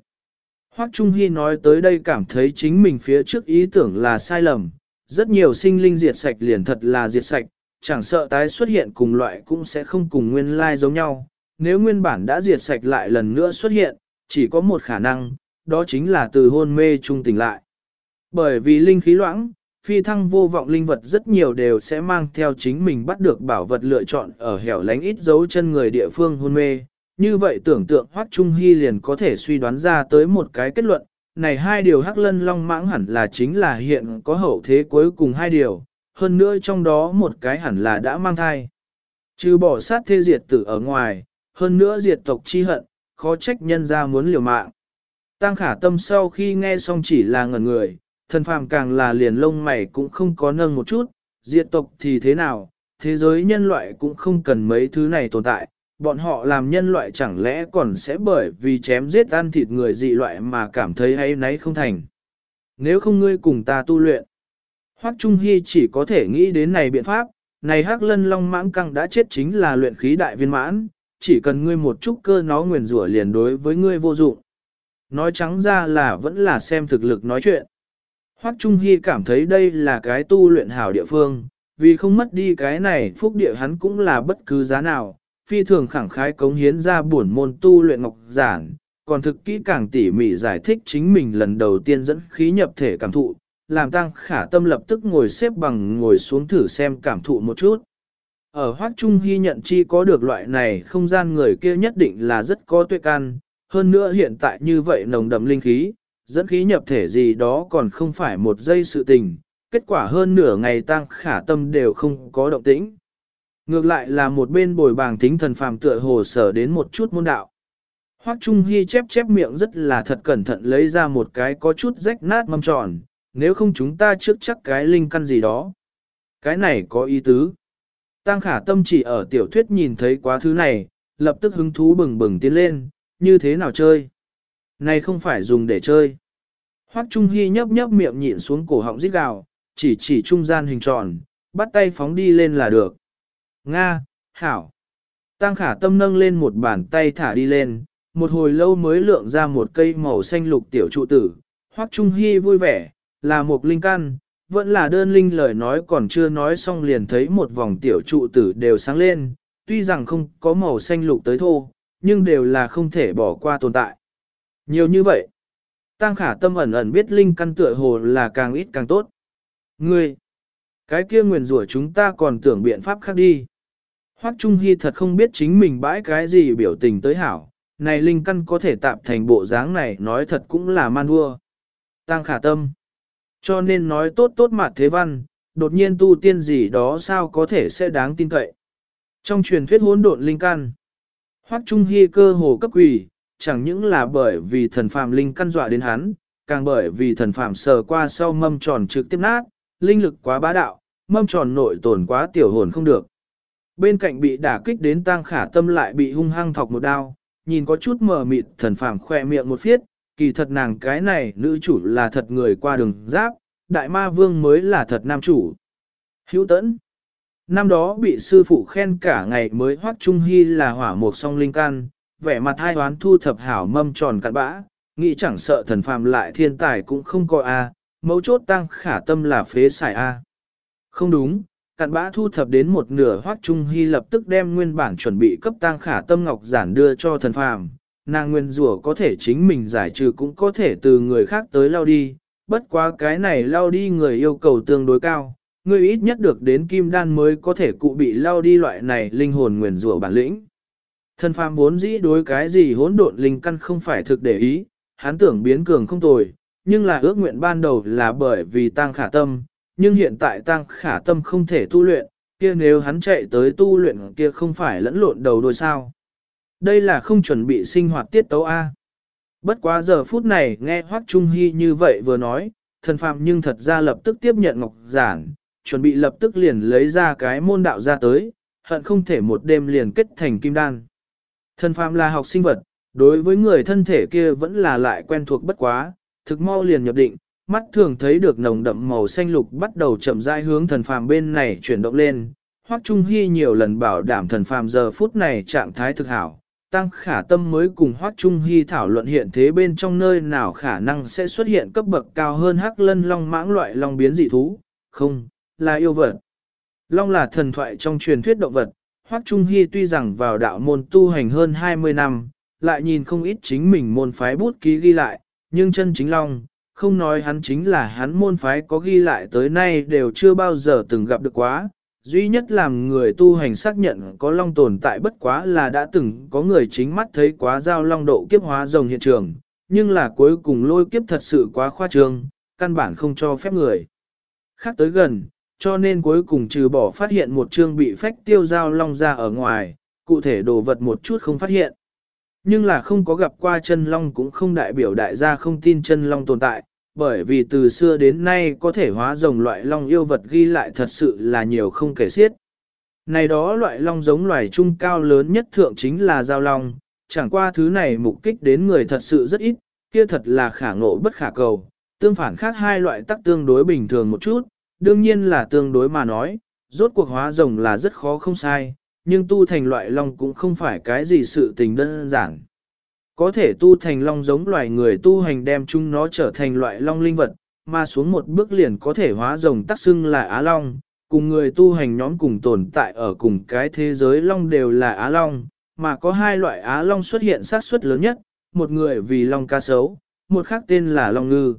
[SPEAKER 1] Hoắc Trung Hy nói tới đây cảm thấy chính mình phía trước ý tưởng là sai lầm, rất nhiều sinh linh diệt sạch liền thật là diệt sạch, chẳng sợ tái xuất hiện cùng loại cũng sẽ không cùng nguyên lai giống nhau. Nếu nguyên bản đã diệt sạch lại lần nữa xuất hiện, chỉ có một khả năng, đó chính là từ hôn mê trung tỉnh lại. Bởi vì linh khí loãng, phi thăng vô vọng linh vật rất nhiều đều sẽ mang theo chính mình bắt được bảo vật lựa chọn ở hẻo lánh ít dấu chân người địa phương hôn mê. Như vậy tưởng tượng Hoắc Trung Hy liền có thể suy đoán ra tới một cái kết luận, này hai điều hắc lân long mãng hẳn là chính là hiện có hậu thế cuối cùng hai điều, hơn nữa trong đó một cái hẳn là đã mang thai. Trừ bỏ sát thê diệt tử ở ngoài, hơn nữa diệt tộc chi hận, khó trách nhân ra muốn liều mạng. Tăng khả tâm sau khi nghe xong chỉ là ngẩn người, thần phàm càng là liền lông mày cũng không có nâng một chút, diệt tộc thì thế nào, thế giới nhân loại cũng không cần mấy thứ này tồn tại, bọn họ làm nhân loại chẳng lẽ còn sẽ bởi vì chém giết ăn thịt người dị loại mà cảm thấy hay nấy không thành. Nếu không ngươi cùng ta tu luyện, Hoắc Trung Hy chỉ có thể nghĩ đến này biện pháp, này hắc lân long mãng căng đã chết chính là luyện khí đại viên mãn, chỉ cần ngươi một chút cơ nó nguyền rủa liền đối với ngươi vô dụng. Nói trắng ra là vẫn là xem thực lực nói chuyện. Hoắc Trung Hy cảm thấy đây là cái tu luyện hảo địa phương, vì không mất đi cái này phúc địa hắn cũng là bất cứ giá nào, phi thường khẳng khái cống hiến ra buồn môn tu luyện ngọc giản, còn thực kỹ càng tỉ mỉ giải thích chính mình lần đầu tiên dẫn khí nhập thể cảm thụ, làm tăng khả tâm lập tức ngồi xếp bằng ngồi xuống thử xem cảm thụ một chút. Ở Hoác Trung Hy nhận chi có được loại này không gian người kia nhất định là rất có tuệ can, hơn nữa hiện tại như vậy nồng đậm linh khí, dẫn khí nhập thể gì đó còn không phải một giây sự tình, kết quả hơn nửa ngày tăng khả tâm đều không có động tĩnh. Ngược lại là một bên bồi bàng tính thần phàm tựa hồ sở đến một chút môn đạo. Hoắc Trung Hy chép chép miệng rất là thật cẩn thận lấy ra một cái có chút rách nát mâm tròn, nếu không chúng ta trước chắc cái linh căn gì đó. Cái này có ý tứ. Tăng khả tâm chỉ ở tiểu thuyết nhìn thấy quá thứ này, lập tức hứng thú bừng bừng tiến lên, như thế nào chơi? Này không phải dùng để chơi. Hoắc Trung Hy nhấp nhấp miệng nhịn xuống cổ họng rít gào, chỉ chỉ trung gian hình tròn, bắt tay phóng đi lên là được. Nga, Hảo. Tăng khả tâm nâng lên một bàn tay thả đi lên, một hồi lâu mới lượng ra một cây màu xanh lục tiểu trụ tử. Hoắc Trung Hy vui vẻ, là một linh căn, vẫn là đơn linh lời nói còn chưa nói xong liền thấy một vòng tiểu trụ tử đều sáng lên, tuy rằng không có màu xanh lục tới thô, nhưng đều là không thể bỏ qua tồn tại. Nhiều như vậy, Tăng khả tâm ẩn ẩn biết linh căn tựa hồ là càng ít càng tốt. Ngươi, cái kia nguyền rủa chúng ta còn tưởng biện pháp khác đi. Hoắc Trung Hy thật không biết chính mình bãi cái gì biểu tình tới hảo, này linh căn có thể tạm thành bộ dáng này nói thật cũng là man vua. Tăng khả tâm. Cho nên nói tốt tốt mặt thế văn, đột nhiên tu tiên gì đó sao có thể sẽ đáng tin cậy. Trong truyền thuyết hỗn độn linh căn, Hoắc Trung Hy cơ hồ cấp quỷ, chẳng những là bởi vì thần phàm linh căn dọa đến hắn, càng bởi vì thần phàm sờ qua sau mâm tròn trực tiếp nát, linh lực quá bá đạo, mâm tròn nội tổn quá tiểu hồn không được. Bên cạnh bị đả kích đến tang khả tâm lại bị hung hăng thọc một đao, nhìn có chút mờ mịt thần phàm khoe miệng một phiết, kỳ thật nàng cái này nữ chủ là thật người qua đường giáp, đại ma vương mới là thật nam chủ. Hữu tẫn Năm đó bị sư phụ khen cả ngày mới hoác trung hy là hỏa mục song linh căn, vẻ mặt hai hoán thu thập hảo mâm tròn cặn bã, nghĩ chẳng sợ thần phàm lại thiên tài cũng không coi a, mấu chốt tăng khả tâm là phế xài a. Không đúng, cặn bã thu thập đến một nửa hoác trung hy lập tức đem nguyên bản chuẩn bị cấp tăng khả tâm ngọc giản đưa cho thần phàm, nàng nguyên rủa có thể chính mình giải trừ cũng có thể từ người khác tới lao đi, bất quá cái này lao đi người yêu cầu tương đối cao, người ít nhất được đến kim đan mới có thể cụ bị lao đi loại này linh hồn nguyền rủa bản lĩnh. Thần phàm vốn dĩ đối cái gì hỗn độn linh căn không phải thực để ý, hắn tưởng biến cường không tồi, nhưng là ước nguyện ban đầu là bởi vì tăng khả tâm, nhưng hiện tại tăng khả tâm không thể tu luyện, kia nếu hắn chạy tới tu luyện kia không phải lẫn lộn đầu đôi sao. Đây là không chuẩn bị sinh hoạt tiết tấu A. Bất quá giờ phút này nghe Hoắc Trung Hy như vậy vừa nói, thần phàm nhưng thật ra lập tức tiếp nhận ngọc giản, chuẩn bị lập tức liền lấy ra cái môn đạo ra tới, hận không thể một đêm liền kết thành kim đan. Thần phàm là học sinh vật, đối với người thân thể kia vẫn là lại quen thuộc bất quá, thực mau liền nhập định, mắt thường thấy được nồng đậm màu xanh lục bắt đầu chậm rãi hướng thần phàm bên này chuyển động lên. Hoắc Trung Hy nhiều lần bảo đảm thần phàm giờ phút này trạng thái thực hảo, tăng khả tâm mới cùng Hoắc Trung Hy thảo luận hiện thế bên trong nơi nào khả năng sẽ xuất hiện cấp bậc cao hơn hắc lân long mãng loại long biến dị thú, không, là yêu vật. Long là thần thoại trong truyền thuyết động vật, Hoắc Trung Hy tuy rằng vào đạo môn tu hành hơn 20 năm, lại nhìn không ít chính mình môn phái bút ký ghi lại, nhưng chân chính long, không nói hắn chính là hắn môn phái có ghi lại tới nay đều chưa bao giờ từng gặp được quá. Duy nhất làm người tu hành xác nhận có long tồn tại bất quá là đã từng có người chính mắt thấy quá giao long độ kiếp hóa rồng hiện trường, nhưng là cuối cùng lôi kiếp thật sự quá khoa trương, căn bản không cho phép người. Khác tới gần, cho nên cuối cùng trừ bỏ phát hiện một chương bị phách tiêu giao long ra ở ngoài, cụ thể đồ vật một chút không phát hiện. Nhưng là không có gặp qua chân long cũng không đại biểu đại gia không tin chân long tồn tại, bởi vì từ xưa đến nay có thể hóa rồng loại long yêu vật ghi lại thật sự là nhiều không kể xiết. Này đó loại long giống loài trung cao lớn nhất thượng chính là giao long, chẳng qua thứ này mục kích đến người thật sự rất ít, kia thật là khả ngộ bất khả cầu. Tương phản khác hai loại tắc tương đối bình thường một chút, đương nhiên là tương đối mà nói, rốt cuộc hóa rồng là rất khó không sai, nhưng tu thành loại long cũng không phải cái gì sự tình đơn giản. Có thể tu thành long giống loài người tu hành đem chúng nó trở thành loại long linh vật, mà xuống một bước liền có thể hóa rồng tác xưng là Á Long, cùng người tu hành nhóm cùng tồn tại ở cùng cái thế giới long đều là Á Long, mà có hai loại Á Long xuất hiện xác suất lớn nhất, một người vì long cá sấu, một khác tên là long ngư.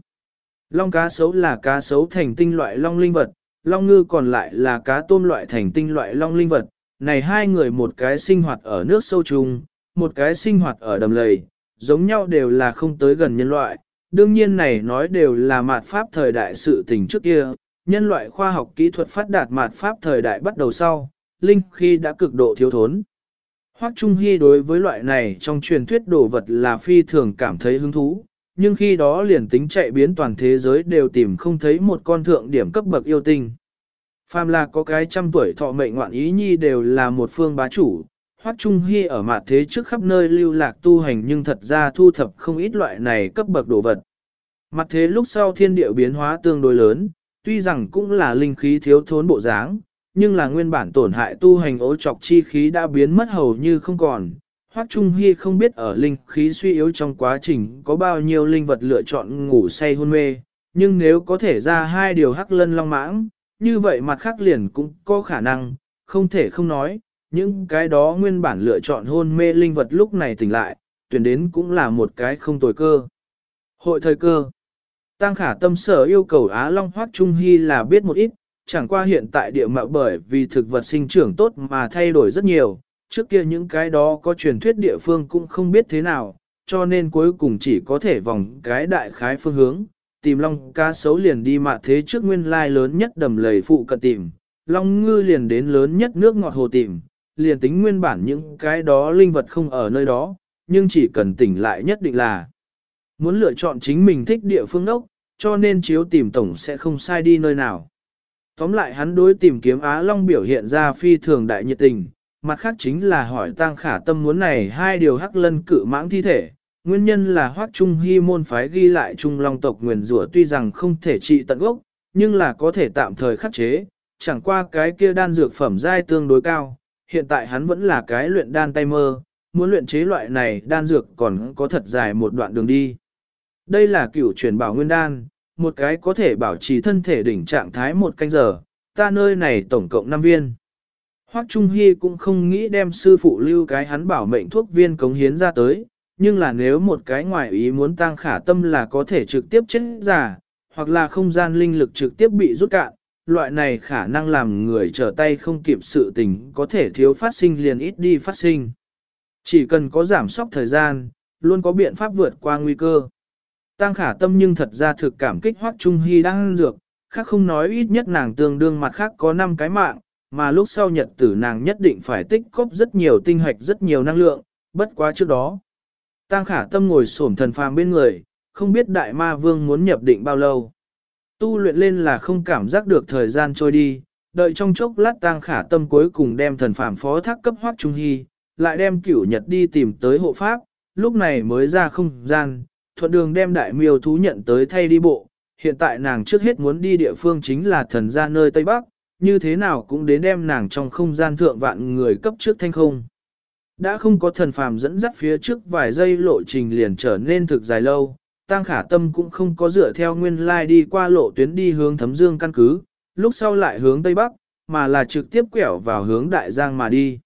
[SPEAKER 1] Long cá sấu là cá sấu thành tinh loại long linh vật, long ngư còn lại là cá tôm loại thành tinh loại long linh vật. Này hai người một cái sinh hoạt ở nước sâu trùng, một cái sinh hoạt ở đầm lầy, giống nhau đều là không tới gần nhân loại. Đương nhiên này nói đều là mạt pháp thời đại sự tình trước kia, nhân loại khoa học kỹ thuật phát đạt mạt pháp thời đại bắt đầu sau, linh khi đã cực độ thiếu thốn. Hoắc Trung Hy đối với loại này trong truyền thuyết đồ vật là phi thường cảm thấy hứng thú, nhưng khi đó liền tính chạy biến toàn thế giới đều tìm không thấy một con thượng điểm cấp bậc yêu tinh. Phàm là có cái trăm tuổi thọ mệnh ngoạn ý nhi đều là một phương bá chủ, Hoắc Trung Hy ở mặt thế trước khắp nơi lưu lạc tu hành nhưng thật ra thu thập không ít loại này cấp bậc đồ vật. Mặt thế lúc sau thiên địa biến hóa tương đối lớn, tuy rằng cũng là linh khí thiếu thốn bộ dáng, nhưng là nguyên bản tổn hại tu hành ố trọc chi khí đã biến mất hầu như không còn. Hoắc Trung Hy không biết ở linh khí suy yếu trong quá trình có bao nhiêu linh vật lựa chọn ngủ say hôn mê, nhưng nếu có thể ra hai điều hắc lân long mãng, như vậy mặt khác liền cũng có khả năng, không thể không nói, những cái đó nguyên bản lựa chọn hôn mê linh vật lúc này tỉnh lại, tuyển đến cũng là một cái không tồi cơ. Hội thời cơ Tăng khả tâm sở yêu cầu Á Long Hoắc Trung Hy là biết một ít, chẳng qua hiện tại địa mạo bởi vì thực vật sinh trưởng tốt mà thay đổi rất nhiều, trước kia những cái đó có truyền thuyết địa phương cũng không biết thế nào, cho nên cuối cùng chỉ có thể vòng cái đại khái phương hướng, tìm long cá sấu liền đi mạ thế trước nguyên lai lớn nhất đầm lầy phụ cận tìm, long ngư liền đến lớn nhất nước ngọt hồ tìm, liền tính nguyên bản những cái đó linh vật không ở nơi đó, nhưng chỉ cần tỉnh lại nhất định là muốn lựa chọn chính mình thích địa phương đốc, cho nên chiếu tìm tổng sẽ không sai đi nơi nào. Tóm lại hắn đối tìm kiếm Á Long biểu hiện ra phi thường đại nhiệt tình, mặt khác chính là hỏi tang khả tâm muốn này hai điều hắc lân cự mãng thi thể. Nguyên nhân là hoác trung hy môn phái ghi lại trung long tộc nguyền rủa tuy rằng không thể trị tận gốc, nhưng là có thể tạm thời khắc chế, chẳng qua cái kia đan dược phẩm giai tương đối cao, hiện tại hắn vẫn là cái luyện đan tay mơ, muốn luyện chế loại này đan dược còn có thật dài một đoạn đường đi. Đây là cửu truyền bảo nguyên đan, một cái có thể bảo trì thân thể đỉnh trạng thái một canh giờ, ta nơi này tổng cộng 5 viên. Hoắc Trung Hy cũng không nghĩ đem sư phụ lưu cái hắn bảo mệnh thuốc viên cống hiến ra tới, nhưng là nếu một cái ngoại ý muốn tăng khả tâm là có thể trực tiếp chết giả, hoặc là không gian linh lực trực tiếp bị rút cạn, loại này khả năng làm người trở tay không kịp sự tình có thể thiếu phát sinh liền ít đi phát sinh. Chỉ cần có giảm sóc thời gian, luôn có biện pháp vượt qua nguy cơ. Tăng khả tâm nhưng thật ra thực cảm kích hoắc Trung Hy đang dược, khác không nói ít nhất nàng tương đương mặt khác có 5 cái mạng, mà lúc sau nhật tử nàng nhất định phải tích cóp rất nhiều tinh hoạch rất nhiều năng lượng, bất quá trước đó. Tăng khả tâm ngồi xổm thần phàm bên người, không biết đại ma vương muốn nhập định bao lâu. Tu luyện lên là không cảm giác được thời gian trôi đi, đợi trong chốc lát tăng khả tâm cuối cùng đem thần phàm phó thác cấp hoác trung hy, lại đem cửu nhật đi tìm tới hộ pháp, lúc này mới ra không gian, thuận đường đem đại miêu thú nhận tới thay đi bộ. Hiện tại nàng trước hết muốn đi địa phương chính là thần gia nơi Tây Bắc, như thế nào cũng đến đem nàng trong không gian thượng vạn người cấp trước thanh không. Đã không có thần phàm dẫn dắt phía trước vài giây lộ trình liền trở nên thực dài lâu, Tăng Khả Tâm cũng không có dựa theo nguyên lai đi qua lộ tuyến đi hướng Thấm Dương căn cứ, lúc sau lại hướng Tây Bắc, mà là trực tiếp quẹo vào hướng Đại Giang mà đi.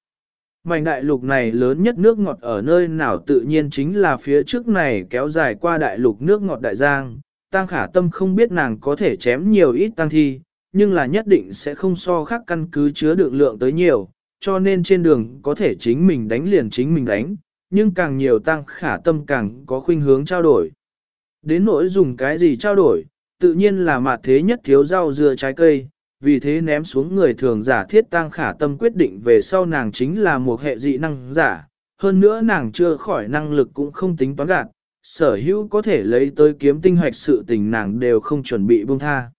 [SPEAKER 1] Mảnh đại lục này lớn nhất nước ngọt ở nơi nào tự nhiên chính là phía trước này kéo dài qua đại lục nước ngọt Đại Giang. Tăng Khả Tâm không biết nàng có thể chém nhiều ít tăng thi, nhưng là nhất định sẽ không so khác căn cứ chứa đựng lượng tới nhiều, cho nên trên đường có thể chính mình đánh liền chính mình đánh, nhưng càng nhiều tăng khả tâm càng có khuynh hướng trao đổi. Đến nỗi dùng cái gì trao đổi, tự nhiên là mặt thế nhất thiếu rau dưa trái cây, vì thế ném xuống người thường giả thiết tăng khả tâm quyết định về sau nàng chính là một hệ dị năng giả, hơn nữa nàng chưa khỏi năng lực cũng không tính toán gạt, sở hữu có thể lấy tới kiếm tinh hoạch sự tình nàng đều không chuẩn bị buông tha.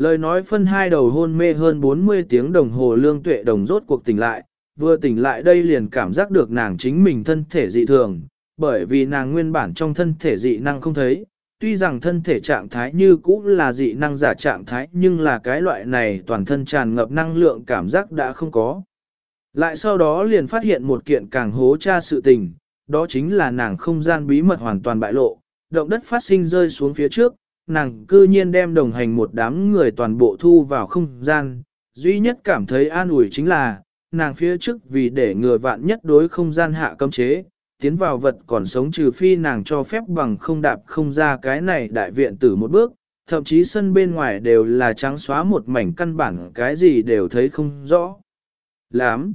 [SPEAKER 1] Lời nói phân hai đầu hôn mê hơn 40 tiếng đồng hồ lương tuệ đồng rốt cuộc tỉnh lại, vừa tỉnh lại đây liền cảm giác được nàng chính mình thân thể dị thường, bởi vì nàng nguyên bản trong thân thể dị năng không thấy, tuy rằng thân thể trạng thái như cũ là dị năng giả trạng thái nhưng là cái loại này toàn thân tràn ngập năng lượng cảm giác đã không có. Lại sau đó liền phát hiện một kiện càng hố cha sự tình, đó chính là nàng không gian bí mật hoàn toàn bại lộ, động đất phát sinh rơi xuống phía trước, nàng cư nhiên đem đồng hành một đám người toàn bộ thu vào không gian, duy nhất cảm thấy an ủi chính là, nàng phía trước vì để người vạn nhất đối không gian hạ cấm chế, tiến vào vật còn sống trừ phi nàng cho phép bằng không đạp không ra cái này đại viện tử một bước, thậm chí sân bên ngoài đều là trắng xóa một mảnh căn bản cái gì đều thấy không rõ. Lám,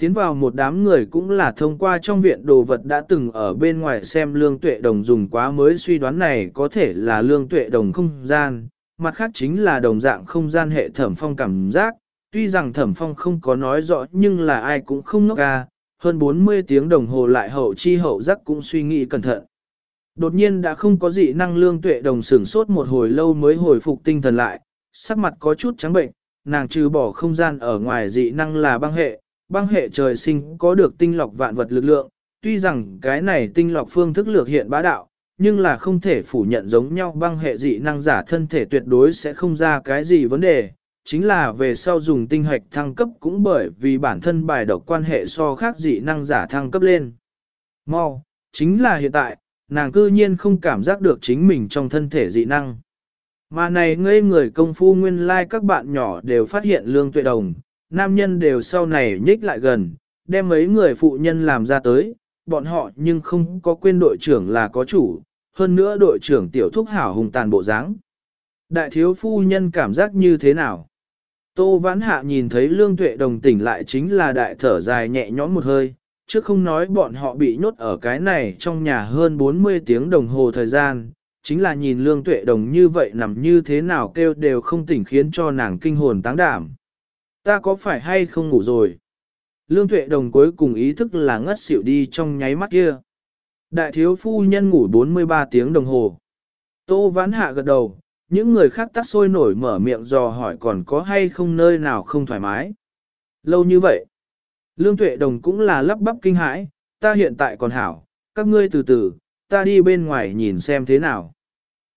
[SPEAKER 1] Tiến vào một đám người cũng là thông qua trong viện đồ vật đã từng ở bên ngoài xem lương tuệ đồng dùng quá mới suy đoán này có thể là lương tuệ đồng không gian, mặt khác chính là đồng dạng không gian hệ thẩm phong cảm giác, tuy rằng thẩm phong không có nói rõ nhưng là ai cũng không ngốc ca, hơn 40 tiếng đồng hồ lại hậu chi hậu giác cũng suy nghĩ cẩn thận. Đột nhiên đã không có dị năng lương tuệ đồng sửng sốt một hồi lâu mới hồi phục tinh thần lại, sắc mặt có chút trắng bệnh, nàng trừ bỏ không gian ở ngoài dị năng là băng hệ, băng hệ trời sinh có được tinh lọc vạn vật lực lượng, tuy rằng cái này tinh lọc phương thức lược hiện bá đạo, nhưng là không thể phủ nhận giống nhau băng hệ dị năng giả thân thể tuyệt đối sẽ không ra cái gì vấn đề, chính là về sau dùng tinh hoạch thăng cấp cũng bởi vì bản thân bài độc quan hệ so khác dị năng giả thăng cấp lên. Mau, chính là hiện tại, nàng cư nhiên không cảm giác được chính mình trong thân thể dị năng. Mà này ngây người công phu nguyên lai like các bạn nhỏ đều phát hiện lương tuệ đồng, nam nhân đều sau này nhích lại gần, đem mấy người phụ nhân làm ra tới, bọn họ nhưng không có quên đội trưởng là có chủ, hơn nữa đội trưởng tiểu thúc hảo hùng tàn bộ dáng. Đại thiếu phu nhân cảm giác như thế nào? Tô Vãn Hạ nhìn thấy Lương Tuệ Đồng tỉnh lại chính là đại thở dài nhẹ nhõm một hơi, chứ không nói bọn họ bị nhốt ở cái này trong nhà hơn 40 tiếng đồng hồ thời gian, chính là nhìn Lương Tuệ Đồng như vậy nằm như thế nào kêu đều không tỉnh khiến cho nàng kinh hồn táng đảm. Ta có phải hay không ngủ rồi? Lương Tuệ Đồng cuối cùng ý thức là ngất xỉu đi trong nháy mắt kia. Đại thiếu phu nhân ngủ 43 tiếng đồng hồ. Tô Vãn Hạ gật đầu, những người khác tắt sôi nổi mở miệng dò hỏi còn có hay không nơi nào không thoải mái. Lâu như vậy, Lương Tuệ Đồng cũng là lắp bắp kinh hãi, ta hiện tại còn hảo, các ngươi từ từ, ta đi bên ngoài nhìn xem thế nào.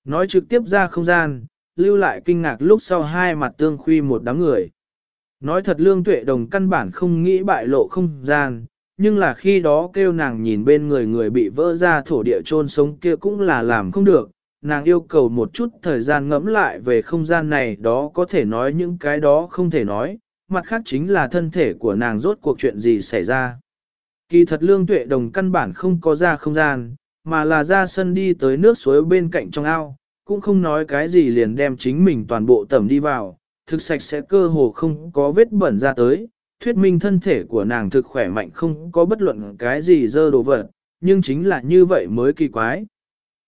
[SPEAKER 1] Nói trực tiếp ra không gian, lưu lại kinh ngạc lúc sau hai mặt tương khuy một đám người. Nói thật Lương Tuệ Đồng căn bản không nghĩ bại lộ không gian, nhưng là khi đó kêu nàng nhìn bên người người bị vỡ ra thổ địa trôn sống kia cũng là làm không được, nàng yêu cầu một chút thời gian ngẫm lại về không gian này đó có thể nói những cái đó không thể nói, mặt khác chính là thân thể của nàng rốt cuộc chuyện gì xảy ra. Kỳ thật lương tuệ đồng căn bản không có ra không gian, mà là ra sân đi tới nước suối bên cạnh trong ao, cũng không nói cái gì liền đem chính mình toàn bộ tẩm đi vào, thực sạch sẽ cơ hồ không có vết bẩn ra tới, thuyết minh thân thể của nàng thực khỏe mạnh không có bất luận cái gì dơ đồ vật, nhưng chính là như vậy mới kỳ quái.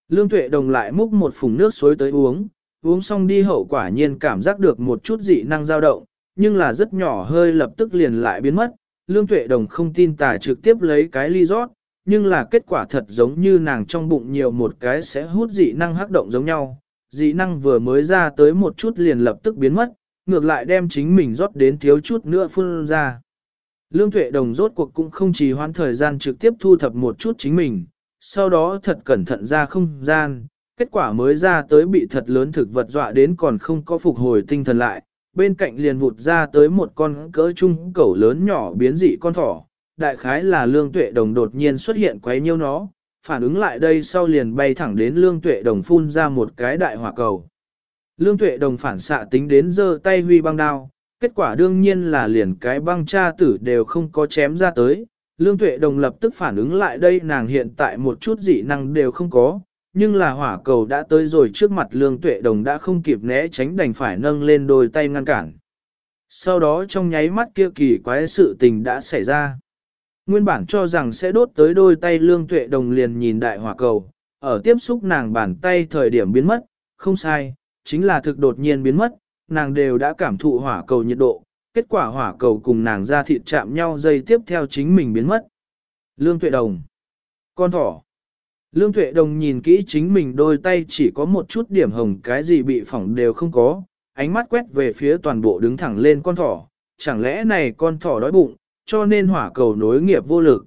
[SPEAKER 1] Lương Tuệ Đồng lại múc một phùng nước suối tới uống, uống xong đi hậu quả nhiên cảm giác được một chút dị năng dao động, nhưng là rất nhỏ hơi lập tức liền lại biến mất. Lương Tuệ Đồng không tin tà trực tiếp lấy cái ly rót, nhưng là kết quả thật giống như nàng trong bụng nhiều một cái sẽ hút dị năng hắc động giống nhau. Dị năng vừa mới ra tới một chút liền lập tức biến mất, ngược lại đem chính mình rót đến thiếu chút nữa phun ra. Lương Tuệ Đồng rốt cuộc cũng không trì hoãn thời gian trực tiếp thu thập một chút chính mình, sau đó thật cẩn thận ra không gian, kết quả mới ra tới bị thật lớn thực vật dọa đến còn không có phục hồi tinh thần lại, bên cạnh liền vụt ra tới một con cỡ trung cẩu lớn nhỏ biến dị con thỏ, đại khái là lương tuệ đồng đột nhiên xuất hiện quấy nhiêu nó, phản ứng lại đây sau liền bay thẳng đến lương tuệ đồng phun ra một cái đại hỏa cầu. Lương tuệ đồng phản xạ tính đến giơ tay huy băng đao, kết quả đương nhiên là liền cái băng cha tử đều không có chém ra tới, Lương Tuệ Đồng lập tức phản ứng lại đây nàng hiện tại một chút dị năng đều không có, nhưng là hỏa cầu đã tới rồi trước mặt Lương Tuệ Đồng đã không kịp né tránh đành phải nâng lên đôi tay ngăn cản. Sau đó trong nháy mắt kia kỳ quái sự tình đã xảy ra. Nguyên bản cho rằng sẽ đốt tới đôi tay Lương Tuệ Đồng liền nhìn đại hỏa cầu, ở tiếp xúc nàng bàn tay thời điểm biến mất, không sai, chính là thực đột nhiên biến mất, nàng đều đã cảm thụ hỏa cầu nhiệt độ, kết quả hỏa cầu cùng nàng ra thịt chạm nhau dây tiếp theo chính mình biến mất. Lương Tuệ Đồng Con thỏ Lương Tuệ Đồng nhìn kỹ chính mình đôi tay chỉ có một chút điểm hồng cái gì bị phỏng đều không có, ánh mắt quét về phía toàn bộ đứng thẳng lên con thỏ, chẳng lẽ này con thỏ đói bụng, cho nên hỏa cầu nối nghiệp vô lực.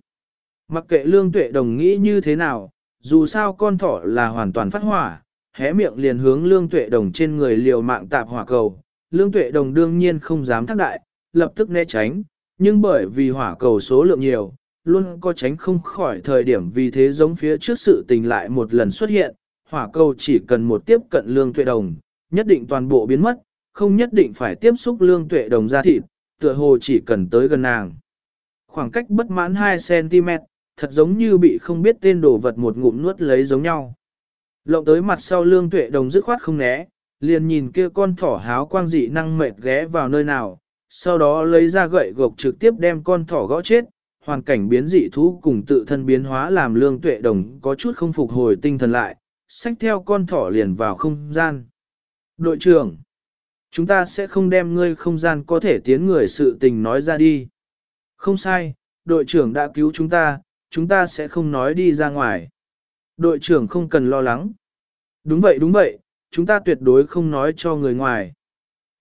[SPEAKER 1] Mặc kệ Lương Tuệ Đồng nghĩ như thế nào, dù sao con thỏ là hoàn toàn phát hỏa, hé miệng liền hướng Lương Tuệ Đồng trên người liều mạng tạp hỏa cầu, lương tuệ đồng đương nhiên không dám thác đại, lập tức né tránh, Nhưng bởi vì hỏa cầu số lượng nhiều, luôn có tránh không khỏi thời điểm vì thế giống phía trước sự tình lại một lần xuất hiện, hỏa cầu chỉ cần một tiếp cận lương tuệ đồng, nhất định toàn bộ biến mất, không nhất định phải tiếp xúc lương tuệ đồng ra thịt, tựa hồ chỉ cần tới gần nàng. Khoảng cách bất mãn 2cm, thật giống như bị không biết tên đồ vật một ngụm nuốt lấy giống nhau. Lộng tới mặt sau lương tuệ đồng dứt khoát không né, liền nhìn kia con thỏ háo quang dị năng mệt ghé vào nơi nào, sau đó lấy ra gậy gộc trực tiếp đem con thỏ gõ chết, hoàn cảnh biến dị thú cùng tự thân biến hóa làm lương tuệ đồng có chút không phục hồi tinh thần lại, xách theo con thỏ liền vào không gian. Đội trưởng, chúng ta sẽ không đem ngươi không gian có thể tiến người sự tình nói ra đi. Không sai, đội trưởng đã cứu chúng ta, chúng ta sẽ không nói đi ra ngoài. Đội trưởng không cần lo lắng. Đúng vậy đúng vậy, chúng ta tuyệt đối không nói cho người ngoài.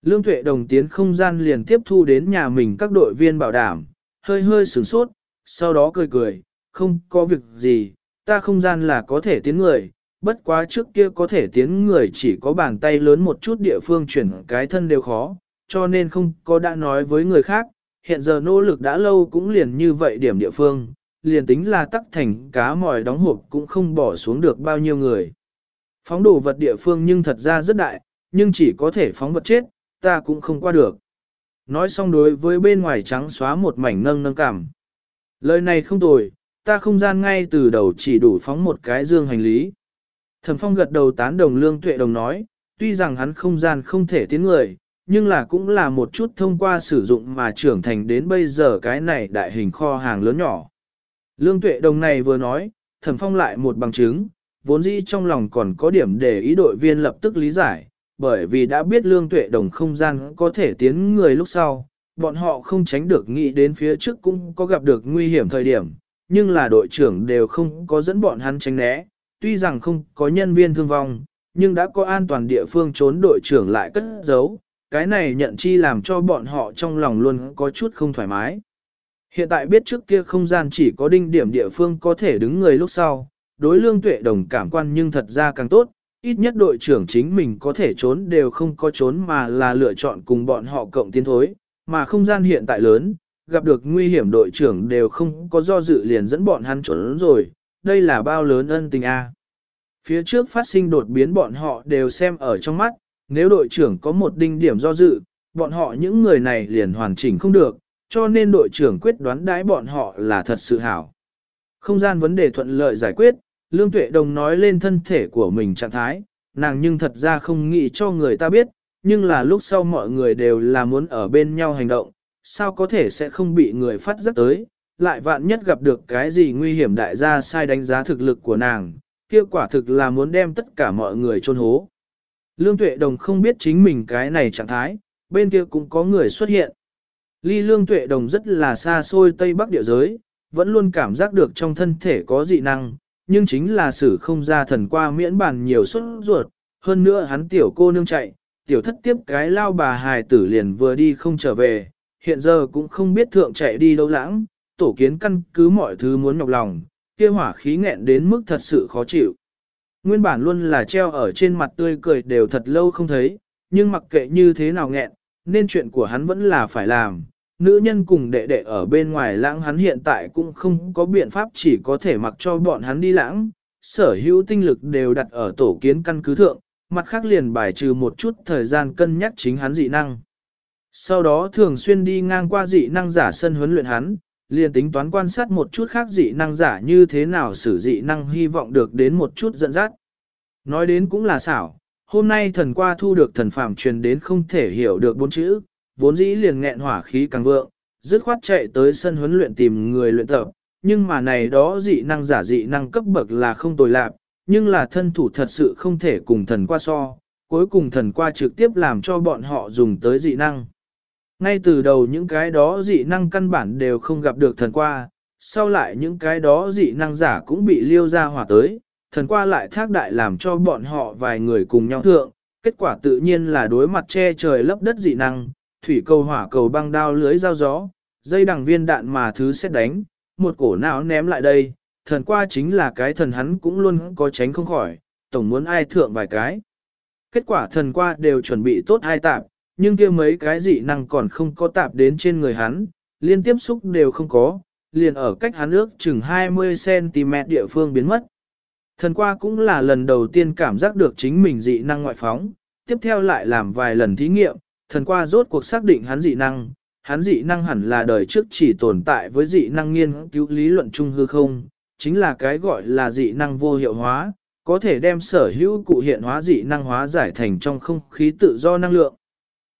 [SPEAKER 1] Lương Tuệ Đồng tiến không gian liền tiếp thu đến nhà mình các đội viên bảo đảm, hơi hơi sửng sốt, sau đó cười cười, không có việc gì, ta không gian là có thể tiến người, bất quá trước kia có thể tiến người chỉ có bàn tay lớn một chút địa phương chuyển cái thân đều khó, cho nên không có đã nói với người khác, hiện giờ nỗ lực đã lâu cũng liền như vậy điểm địa phương, liền tính là tắc thành cá mòi đóng hộp cũng không bỏ xuống được bao nhiêu người. Phóng đồ vật địa phương nhưng thật ra rất đại, nhưng chỉ có thể phóng vật chết, ta cũng không qua được. Nói xong đối với bên ngoài trắng xóa một mảnh nâng nâng cảm. Lời này không tồi, ta không gian ngay từ đầu chỉ đủ phóng một cái dương hành lý. Thẩm phong gật đầu tán đồng lương tuệ đồng nói, tuy rằng hắn không gian không thể tiến người, nhưng là cũng là một chút thông qua sử dụng mà trưởng thành đến bây giờ cái này đại hình kho hàng lớn nhỏ. Lương tuệ đồng này vừa nói, thẩm phong lại một bằng chứng, vốn dĩ trong lòng còn có điểm để ý đội viên lập tức lý giải, bởi vì đã biết lương tuệ đồng không gian có thể tiến người lúc sau, bọn họ không tránh được nghĩ đến phía trước cũng có gặp được nguy hiểm thời điểm, nhưng là đội trưởng đều không có dẫn bọn hắn tránh né, tuy rằng không có nhân viên thương vong, nhưng đã có an toàn địa phương trốn đội trưởng lại cất giấu, cái này nhận chi làm cho bọn họ trong lòng luôn có chút không thoải mái. Hiện tại biết trước kia không gian chỉ có đinh điểm địa phương có thể đứng người lúc sau, đối lương tuệ đồng cảm quan nhưng thật ra càng tốt, ít nhất đội trưởng chính mình có thể trốn đều không có trốn mà là lựa chọn cùng bọn họ cộng tiến thối, mà không gian hiện tại lớn, gặp được nguy hiểm đội trưởng đều không có do dự liền dẫn bọn hắn trốn rồi, đây là bao lớn ân tình a. Phía trước phát sinh đột biến bọn họ đều xem ở trong mắt, nếu đội trưởng có một đinh điểm do dự, bọn họ những người này liền hoàn chỉnh không được, cho nên đội trưởng quyết đoán đãi bọn họ là thật sự hảo. Không gian vấn đề thuận lợi giải quyết, Lương Tuệ Đồng nói lên thân thể của mình trạng thái, nàng nhưng thật ra không nghĩ cho người ta biết, nhưng là lúc sau mọi người đều là muốn ở bên nhau hành động, sao có thể sẽ không bị người phát giác tới, lại vạn nhất gặp được cái gì nguy hiểm đại gia sai đánh giá thực lực của nàng, kia quả thực là muốn đem tất cả mọi người chôn hố. Lương Tuệ Đồng không biết chính mình cái này trạng thái, bên kia cũng có người xuất hiện. Ly Lương Tuệ Đồng rất là xa xôi Tây Bắc địa giới, vẫn luôn cảm giác được trong thân thể có dị năng, nhưng chính là sử không ra thần qua miễn bàn nhiều suất ruột, hơn nữa hắn tiểu cô nương chạy, tiểu thất tiếp cái lao bà hài tử liền vừa đi không trở về, hiện giờ cũng không biết thượng chạy đi đâu lãng, tổ kiến căn cứ mọi thứ muốn nhọc lòng, kia hỏa khí nghẹn đến mức thật sự khó chịu. Nguyên bản luôn là treo ở trên mặt tươi cười đều thật lâu không thấy, nhưng mặc kệ như thế nào nghẹn, nên chuyện của hắn vẫn là phải làm. Nữ nhân cùng đệ đệ ở bên ngoài lãng hắn hiện tại cũng không có biện pháp chỉ có thể mặc cho bọn hắn đi lãng, sở hữu tinh lực đều đặt ở tổ kiến căn cứ thượng, mặt khác liền bài trừ một chút thời gian cân nhắc chính hắn dị năng. Sau đó thường xuyên đi ngang qua dị năng giả sân huấn luyện hắn, liền tính toán quan sát một chút khác dị năng giả như thế nào sử dị năng hy vọng được đến một chút dẫn dắt. Nói đến cũng là xảo, hôm nay thần qua thu được thần phàm truyền đến không thể hiểu được bốn chữ, vốn dĩ liền nghẹn hỏa khí càng vượng, dứt khoát chạy tới sân huấn luyện tìm người luyện tập, nhưng mà này đó dị năng giả dị năng cấp bậc là không tồi lạc, nhưng là thân thủ thật sự không thể cùng thần qua so, cuối cùng thần qua trực tiếp làm cho bọn họ dùng tới dị năng. Ngay từ đầu những cái đó dị năng căn bản đều không gặp được thần qua, sau lại những cái đó dị năng giả cũng bị liêu ra hỏa tới, thần qua lại thác đại làm cho bọn họ vài người cùng nhau thượng, kết quả tự nhiên là đối mặt che trời lấp đất dị năng, thủy cầu hỏa cầu băng đao lưới dao gió, dây đằng viên đạn mà thứ xét đánh, một cổ não ném lại đây, thần qua chính là cái thần hắn cũng luôn có tránh không khỏi, tổng muốn ai thượng vài cái. Kết quả thần qua đều chuẩn bị tốt hai tạp, nhưng kia mấy cái dị năng còn không có tạp đến trên người hắn, liên tiếp xúc đều không có, liền ở cách hắn ước chừng 20cm địa phương biến mất. Thần qua cũng là lần đầu tiên cảm giác được chính mình dị năng ngoại phóng, tiếp theo lại làm vài lần thí nghiệm, thần qua rốt cuộc xác định hắn dị năng, hắn dị năng hẳn là đời trước chỉ tồn tại với dị năng nghiên cứu lý luận chung hư không, chính là cái gọi là dị năng vô hiệu hóa, có thể đem sở hữu cụ hiện hóa dị năng hóa giải thành trong không khí tự do năng lượng.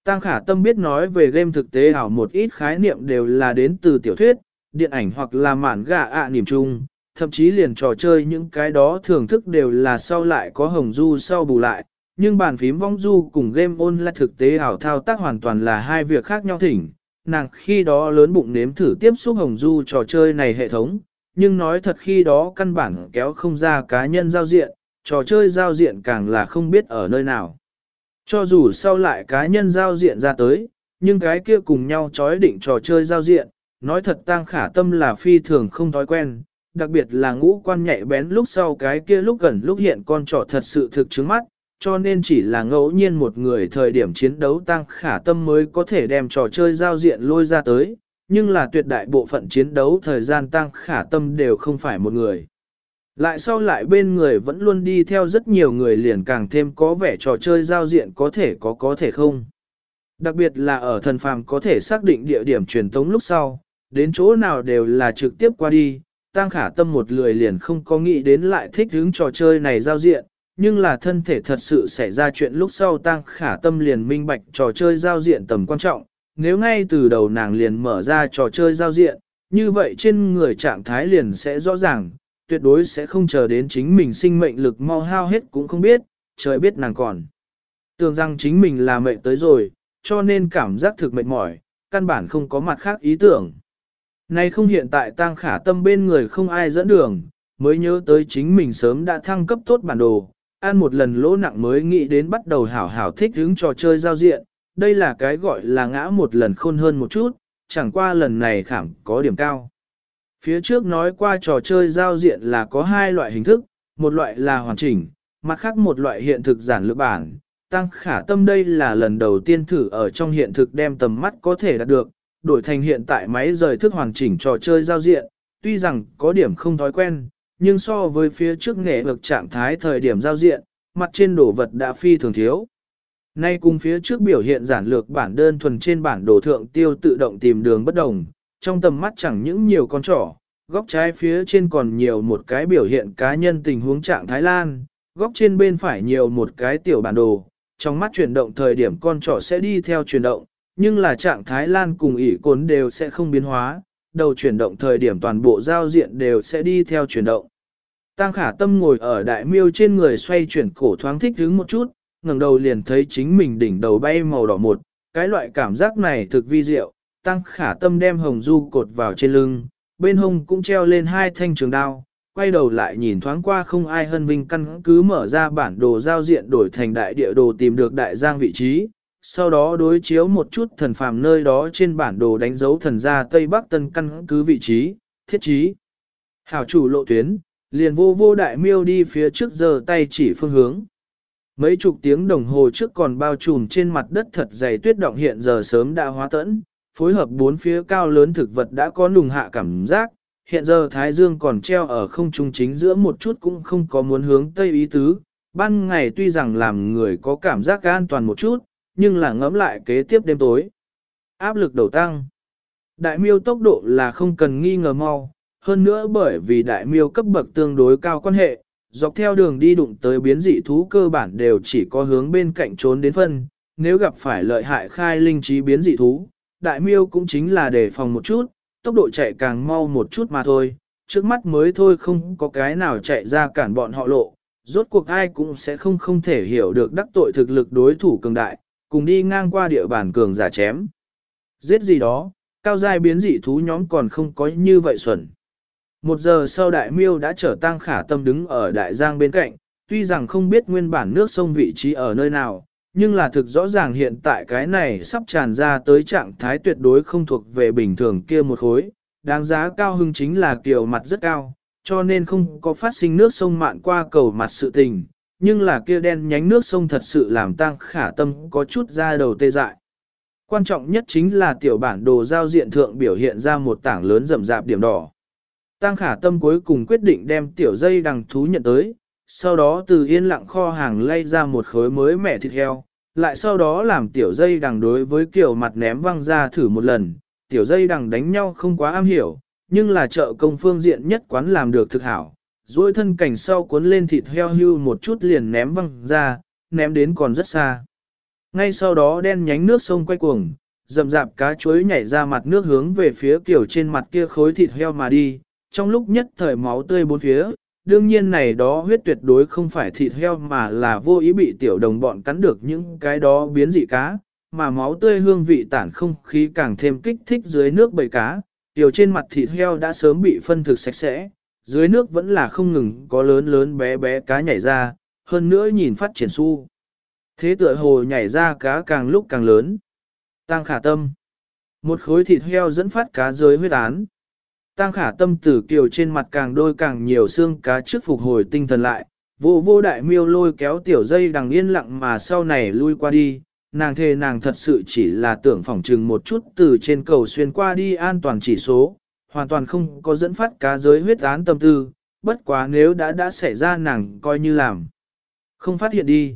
[SPEAKER 1] Tăng khả tâm biết nói về game thực tế ảo một ít khái niệm đều là đến từ tiểu thuyết, điện ảnh hoặc là mản gà ạ à niềm chung, thậm chí liền trò chơi những cái đó thưởng thức đều là sau lại có hồng du sau bù lại, nhưng bàn phím vong du cùng game online thực tế ảo thao tác hoàn toàn là hai việc khác nhau thỉnh. Nàng khi đó lớn bụng nếm thử tiếp xúc hồng du trò chơi này hệ thống, nhưng nói thật khi đó căn bản kéo không ra cá nhân giao diện, trò chơi giao diện càng là không biết ở nơi nào. Cho dù sau lại cá nhân giao diện ra tới, nhưng cái kia cùng nhau chói định trò chơi giao diện, nói thật tang khả tâm là phi thường không thói quen, đặc biệt là ngũ quan nhạy bén lúc sau cái kia lúc gần lúc hiện con trỏ thật sự thực chứng mắt, cho nên chỉ là ngẫu nhiên một người thời điểm chiến đấu tăng khả tâm mới có thể đem trò chơi giao diện lôi ra tới, nhưng là tuyệt đại bộ phận chiến đấu thời gian tăng khả tâm đều không phải một người. Lại sau lại bên người vẫn luôn đi theo rất nhiều người liền càng thêm có vẻ trò chơi giao diện có thể có có thể không. Đặc biệt là ở thần phàm có thể xác định địa điểm truyền tống lúc sau, đến chỗ nào đều là trực tiếp qua đi, tăng khả tâm một lười liền không có nghĩ đến lại thích hướng trò chơi này giao diện, nhưng là thân thể thật sự xảy ra chuyện lúc sau tăng khả tâm liền minh bạch trò chơi giao diện tầm quan trọng, nếu ngay từ đầu nàng liền mở ra trò chơi giao diện, như vậy trên người trạng thái liền sẽ rõ ràng, tuyệt đối sẽ không chờ đến chính mình sinh mệnh lực mau hao hết cũng không biết, trời biết nàng còn. Tưởng rằng chính mình là mệnh tới rồi, cho nên cảm giác thực mệt mỏi, căn bản không có mặt khác ý tưởng. Nay không hiện tại tang khả tâm bên người không ai dẫn đường, mới nhớ tới chính mình sớm đã thăng cấp tốt bản đồ, ăn một lần lỗ nặng mới nghĩ đến bắt đầu hảo hảo thích hứng trò chơi giao diện, đây là cái gọi là ngã một lần khôn hơn một chút, chẳng qua lần này khảm có điểm cao. Phía trước nói qua trò chơi giao diện là có hai loại hình thức, một loại là hoàn chỉnh, mặt khác một loại hiện thực giản lược bản. Tăng khả tâm đây là lần đầu tiên thử ở trong hiện thực đem tầm mắt có thể đạt được, đổi thành hiện tại máy rời thức hoàn chỉnh trò chơi giao diện, tuy rằng có điểm không thói quen, nhưng so với phía trước nghệ vực trạng thái thời điểm giao diện, mặt trên đồ vật đã phi thường thiếu. Nay cùng phía trước biểu hiện giản lược bản đơn thuần trên bản đồ thượng tiêu tự động tìm đường bất đồng, trong tầm mắt chẳng những nhiều con trỏ, góc trái phía trên còn nhiều một cái biểu hiện cá nhân tình huống trạng Thái Lan, góc trên bên phải nhiều một cái tiểu bản đồ, trong mắt chuyển động thời điểm con trỏ sẽ đi theo chuyển động, nhưng là trạng Thái Lan cùng ỉ cồn đều sẽ không biến hóa, đầu chuyển động thời điểm toàn bộ giao diện đều sẽ đi theo chuyển động. Tăng khả tâm ngồi ở đại miêu trên người xoay chuyển cổ thoáng thích hứng một chút, ngẩng đầu liền thấy chính mình đỉnh đầu bay màu đỏ một, cái loại cảm giác này thực vi diệu, tăng khả tâm đem hồng du cột vào trên lưng, bên hông cũng treo lên hai thanh trường đao, quay đầu lại nhìn thoáng qua không ai hân vinh căn cứ mở ra bản đồ giao diện đổi thành đại địa đồ tìm được đại giang vị trí, sau đó đối chiếu một chút thần phàm nơi đó trên bản đồ đánh dấu thần gia Tây Bắc Tân căn cứ vị trí, thiết trí. Hảo chủ lộ tuyến, liền vô vô đại miêu đi phía trước giờ tay chỉ phương hướng. Mấy chục tiếng đồng hồ trước còn bao trùm trên mặt đất thật dày tuyết động hiện giờ sớm đã hóa tẫn, phối hợp bốn phía cao lớn thực vật đã có nùng hạ cảm giác, hiện giờ Thái Dương còn treo ở không trung chính giữa một chút cũng không có muốn hướng Tây ý tứ, ban ngày tuy rằng làm người có cảm giác an toàn một chút, nhưng là ngẫm lại kế tiếp đêm tối. Áp lực đầu tăng. Đại miêu tốc độ là không cần nghi ngờ mau, hơn nữa bởi vì đại miêu cấp bậc tương đối cao quan hệ, dọc theo đường đi đụng tới biến dị thú cơ bản đều chỉ có hướng bên cạnh trốn đến phân, nếu gặp phải lợi hại khai linh trí biến dị thú, đại miêu cũng chính là để phòng một chút, tốc độ chạy càng mau một chút mà thôi, trước mắt mới thôi không có cái nào chạy ra cản bọn họ lộ, rốt cuộc ai cũng sẽ không không thể hiểu được đắc tội thực lực đối thủ cường đại, cùng đi ngang qua địa bàn cường giả chém. Giết gì đó, cao giai biến dị thú nhóm còn không có như vậy xuẩn. Một giờ sau đại miêu đã trở tăng khả tâm đứng ở đại giang bên cạnh, tuy rằng không biết nguyên bản nước sông vị trí ở nơi nào, nhưng là thực rõ ràng hiện tại cái này sắp tràn ra tới trạng thái tuyệt đối không thuộc về bình thường kia một khối, đáng giá cao hưng chính là kiểu mặt rất cao, cho nên không có phát sinh nước sông mạn qua cầu mặt sự tình, nhưng là kia đen nhánh nước sông thật sự làm tăng khả tâm có chút ra đầu tê dại. Quan trọng nhất chính là tiểu bản đồ giao diện thượng biểu hiện ra một tảng lớn rậm rạp điểm đỏ. Tăng khả tâm cuối cùng quyết định đem tiểu dây đằng thú nhận tới, sau đó từ yên lặng kho hàng lay ra một khối mới mẻ thịt heo, lại sau đó làm tiểu dây đằng đối với kiểu mặt ném văng ra thử một lần, tiểu dây đằng đánh nhau không quá am hiểu, nhưng là trợ công phương diện nhất quán làm được thực hảo. Rồi thân cảnh sau cuốn lên thịt heo hưu một chút liền ném văng ra, ném đến còn rất xa. Ngay sau đó đen nhánh nước sông quay cuồng, rậm rạp cá chuối nhảy ra mặt nước hướng về phía kiểu trên mặt kia khối thịt heo mà đi, trong lúc nhất thời máu tươi bốn phía, đương nhiên này đó huyết tuyệt đối không phải thịt heo mà là vô ý bị tiểu đồng bọn cắn được những cái đó biến dị cá, mà máu tươi hương vị tản không khí càng thêm kích thích dưới nước bầy cá, tiểu trên mặt thịt heo đã sớm bị phân thực sạch sẽ, dưới nước vẫn là không ngừng có lớn lớn bé bé cá nhảy ra, hơn nữa nhìn phát triển su. Thế tựa hồ nhảy ra cá càng lúc càng lớn. Tăng khả tâm. Một khối thịt heo dẫn phát cá dưới huyết án. Tăng khả tâm tử kiều trên mặt càng đôi càng nhiều xương cá trước phục hồi tinh thần lại, vô vô đại miêu lôi kéo tiểu dây đằng yên lặng mà sau này lui qua đi, nàng thề nàng thật sự chỉ là tưởng phỏng trừng một chút từ trên cầu xuyên qua đi an toàn chỉ số, hoàn toàn không có dẫn phát cá giới huyết án tâm tư, bất quá nếu đã đã xảy ra nàng coi như làm. Không phát hiện đi.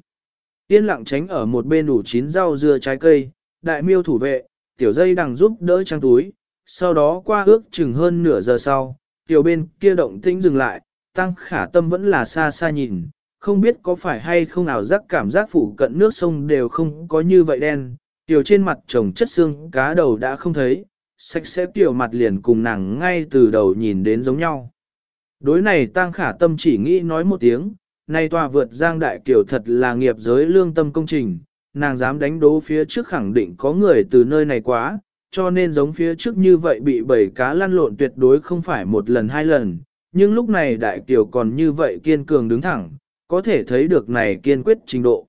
[SPEAKER 1] Yên lặng tránh ở một bên đủ chín rau dưa trái cây, đại miêu thủ vệ, tiểu dây đằng giúp đỡ trang túi, sau đó qua ước chừng hơn nửa giờ sau, tiểu bên kia động tĩnh dừng lại, tăng khả tâm vẫn là xa xa nhìn, không biết có phải hay không nào giác cảm giác phủ cận nước sông đều không có như vậy đen, tiểu trên mặt trồng chất xương cá đầu đã không thấy, sạch sẽ tiểu mặt liền cùng nàng ngay từ đầu nhìn đến giống nhau. Đối này tăng khả tâm chỉ nghĩ nói một tiếng, nay tòa vượt giang đại kiểu thật là nghiệp giới lương tâm công trình, nàng dám đánh đố phía trước khẳng định có người từ nơi này quá, cho nên giống phía trước như vậy bị bầy cá lăn lộn tuyệt đối không phải một lần hai lần, nhưng lúc này đại kiểu còn như vậy kiên cường đứng thẳng, có thể thấy được này kiên quyết trình độ.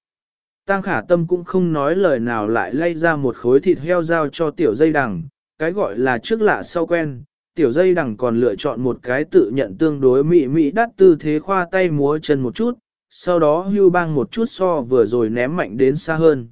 [SPEAKER 1] Tăng khả tâm cũng không nói lời nào lại lay ra một khối thịt heo giao cho tiểu dây đằng, cái gọi là trước lạ sau quen, tiểu dây đằng còn lựa chọn một cái tự nhận tương đối mỹ mỹ đắt tư thế khoa tay múa chân một chút, sau đó hưu bang một chút so vừa rồi ném mạnh đến xa hơn.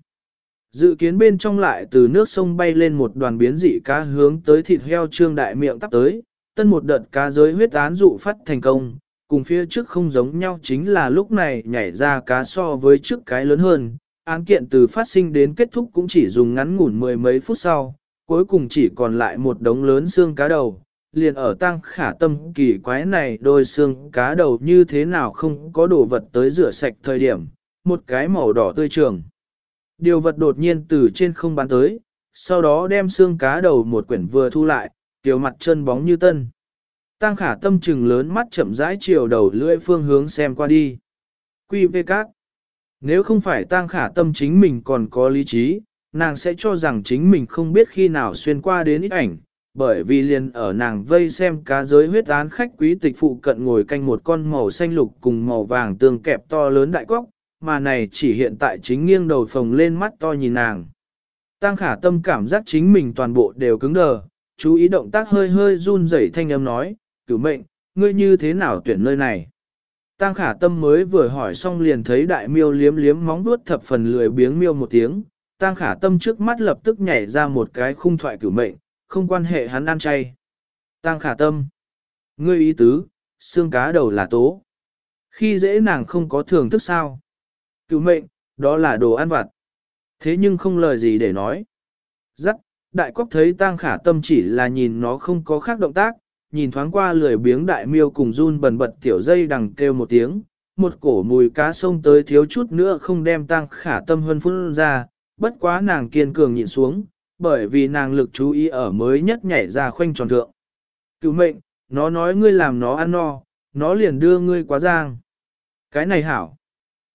[SPEAKER 1] Dự kiến bên trong lại từ nước sông bay lên một đoàn biến dị cá hướng tới thịt heo trương đại miệng tắp tới, tân một đợt cá giới huyết án dụ phát thành công, cùng phía trước không giống nhau chính là lúc này nhảy ra cá so với trước cái lớn hơn, án kiện từ phát sinh đến kết thúc cũng chỉ dùng ngắn ngủn mười mấy phút sau, cuối cùng chỉ còn lại một đống lớn xương cá đầu. Liền ở tăng khả tâm kỳ quái này đôi xương cá đầu như thế nào không có đồ vật tới rửa sạch thời điểm, một cái màu đỏ tươi trường. Điều vật đột nhiên từ trên không bắn tới, sau đó đem xương cá đầu một quyển vừa thu lại, tiểu mặt chân bóng như tân. Tăng khả tâm trừng lớn mắt chậm rãi chiều đầu lưỡi phương hướng xem qua đi. Quy về các. Nếu không phải tăng khả tâm chính mình còn có lý trí, nàng sẽ cho rằng chính mình không biết khi nào xuyên qua đến ít ảnh, bởi vì liền ở nàng vây xem cá giới huyết án khách quý tịch phụ cận ngồi canh một con màu xanh lục cùng màu vàng tương kẹp to lớn đại cóc, mà này chỉ hiện tại chính nghiêng đầu phồng lên mắt to nhìn nàng. Tăng khả tâm cảm giác chính mình toàn bộ đều cứng đờ, chú ý động tác hơi hơi run rẩy thanh âm nói, cửu mệnh, ngươi như thế nào tuyển nơi này? Tăng khả tâm mới vừa hỏi xong liền thấy đại miêu liếm liếm móng vuốt thập phần lười biếng miêu một tiếng, tăng khả tâm trước mắt lập tức nhảy ra một cái khung thoại cửu mệnh, không quan hệ hắn ăn chay. Tăng khả tâm, ngươi ý tứ, xương cá đầu là tố. Khi dễ nàng không có thưởng thức sao? Cửu mệnh, đó là đồ ăn vặt. Thế nhưng không lời gì để nói. Giắc, đại cóc thấy tang khả tâm chỉ là nhìn nó không có khác động tác, nhìn thoáng qua lười biếng đại miêu cùng run bần bật tiểu dây đằng kêu một tiếng, một cổ mùi cá sông tới thiếu chút nữa không đem tang khả tâm hơn phun ra, bất quá nàng kiên cường nhịn xuống, bởi vì nàng lực chú ý ở mới nhất nhảy ra khoanh tròn thượng. Cứu mệnh, nó nói ngươi làm nó ăn no, nó liền đưa ngươi quá giang. Cái này hảo.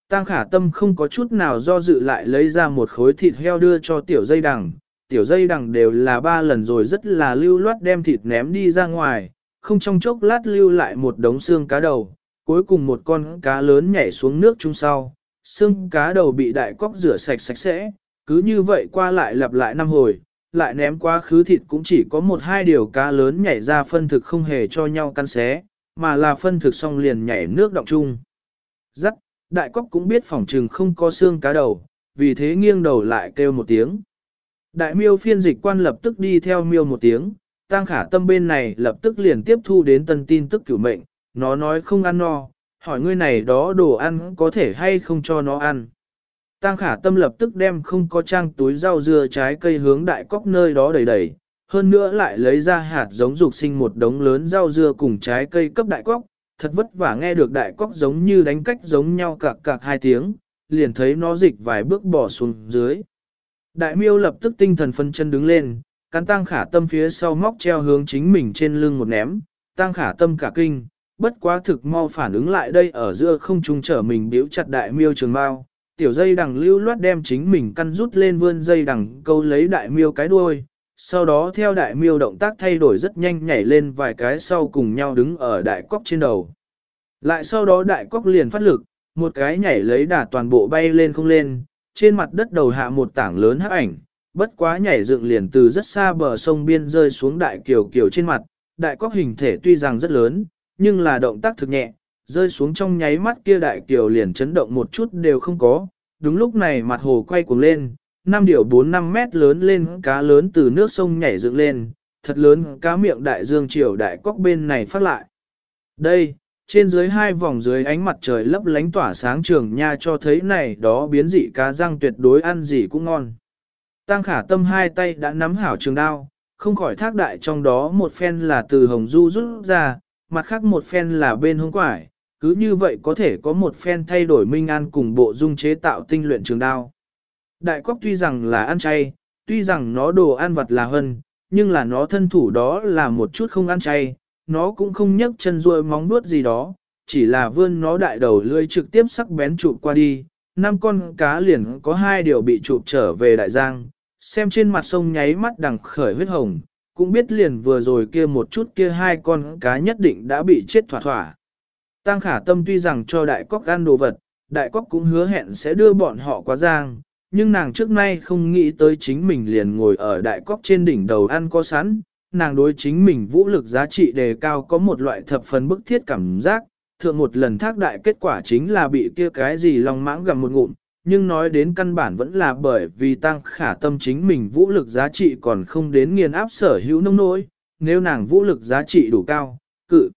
[SPEAKER 1] Tăng khả tâm không có chút nào do dự lại lấy ra một khối thịt heo đưa cho tiểu dây đằng. Tiểu dây đằng đều là ba lần rồi rất là lưu loát đem thịt ném đi ra ngoài, không trong chốc lát lưu lại một đống xương cá đầu, cuối cùng một con cá lớn nhảy xuống nước chung sau. Xương cá đầu bị đại cóc rửa sạch sạch sẽ, cứ như vậy qua lại lặp lại năm hồi, lại ném qua khứ thịt cũng chỉ có một hai điều cá lớn nhảy ra phân thực không hề cho nhau căn xé, mà là phân thực xong liền nhảy nước động chung. Rắc, đại cóc cũng biết phòng trừng không có xương cá đầu, vì thế nghiêng đầu lại kêu một tiếng. Đại miêu phiên dịch quan lập tức đi theo miêu một tiếng, tăng khả tâm bên này lập tức liền tiếp thu đến tân tin tức cửu mệnh, nó nói không ăn no, hỏi ngươi này đó đồ ăn có thể hay không cho nó ăn. Tăng khả tâm lập tức đem không có trang túi rau dưa trái cây hướng đại cóc nơi đó đầy đầy, hơn nữa lại lấy ra hạt giống dục sinh một đống lớn rau dưa cùng trái cây cấp đại cóc, thật vất vả nghe được đại cóc giống như đánh cách giống nhau cạc cạc hai tiếng, liền thấy nó dịch vài bước bỏ xuống dưới. Đại miêu lập tức tinh thần phân chân đứng lên, cắn tăng khả tâm phía sau móc treo hướng chính mình trên lưng một ném, tăng khả tâm cả kinh, bất quá thực mau phản ứng lại đây ở giữa không trung trở mình biểu chặt đại miêu trường bao, tiểu dây đằng lưu loát đem chính mình căn rút lên vươn dây đằng câu lấy đại miêu cái đuôi, sau đó theo đại miêu động tác thay đổi rất nhanh nhảy lên vài cái sau cùng nhau đứng ở đại cóc trên đầu. Lại sau đó đại cóc liền phát lực, một cái nhảy lấy đà toàn bộ bay lên không lên, trên mặt đất đầu hạ một tảng lớn hắc ảnh, bất quá nhảy dựng liền từ rất xa bờ sông biên rơi xuống đại kiều kiều trên mặt, đại cóc hình thể tuy rằng rất lớn, nhưng là động tác thực nhẹ, rơi xuống trong nháy mắt kia đại kiều liền chấn động một chút đều không có, đúng lúc này mặt hồ quay cuồng lên, năm điều 4-5 mét lớn lên cá lớn từ nước sông nhảy dựng lên, thật lớn cá miệng đại dương triều đại cóc bên này phát lại. Đây, trên dưới hai vòng dưới ánh mặt trời lấp lánh tỏa sáng trường nha cho thấy này đó biến dị cá răng tuyệt đối ăn gì cũng ngon. Tăng khả tâm hai tay đã nắm hảo trường đao, không khỏi thác đại trong đó một phen là từ hồng du rút ra, mặt khác một phen là bên hông quải, cứ như vậy có thể có một phen thay đổi minh an cùng bộ dung chế tạo tinh luyện trường đao. Đại cóc tuy rằng là ăn chay, tuy rằng nó đồ ăn vật là hơn, nhưng là nó thân thủ đó là một chút không ăn chay, nó cũng không nhấc chân ruôi móng nuốt gì đó, chỉ là vươn nó đại đầu lưỡi trực tiếp sắc bén chụp qua đi, năm con cá liền có hai điều bị chụp trở về đại giang, xem trên mặt sông nháy mắt đằng khởi huyết hồng, cũng biết liền vừa rồi kia một chút kia hai con cá nhất định đã bị chết thỏa thỏa. Tăng khả tâm tuy rằng cho đại cóc ăn đồ vật, đại cóc cũng hứa hẹn sẽ đưa bọn họ qua giang, nhưng nàng trước nay không nghĩ tới chính mình liền ngồi ở đại cóc trên đỉnh đầu ăn có sẵn, nàng đối chính mình vũ lực giá trị đề cao có một loại thập phần bức thiết cảm giác, thượng một lần thác đại kết quả chính là bị kia cái gì lòng mãng gầm một ngụm, nhưng nói đến căn bản vẫn là bởi vì tăng khả tâm chính mình vũ lực giá trị còn không đến nghiền áp sở hữu nông nỗi, nếu nàng vũ lực giá trị đủ cao, cự.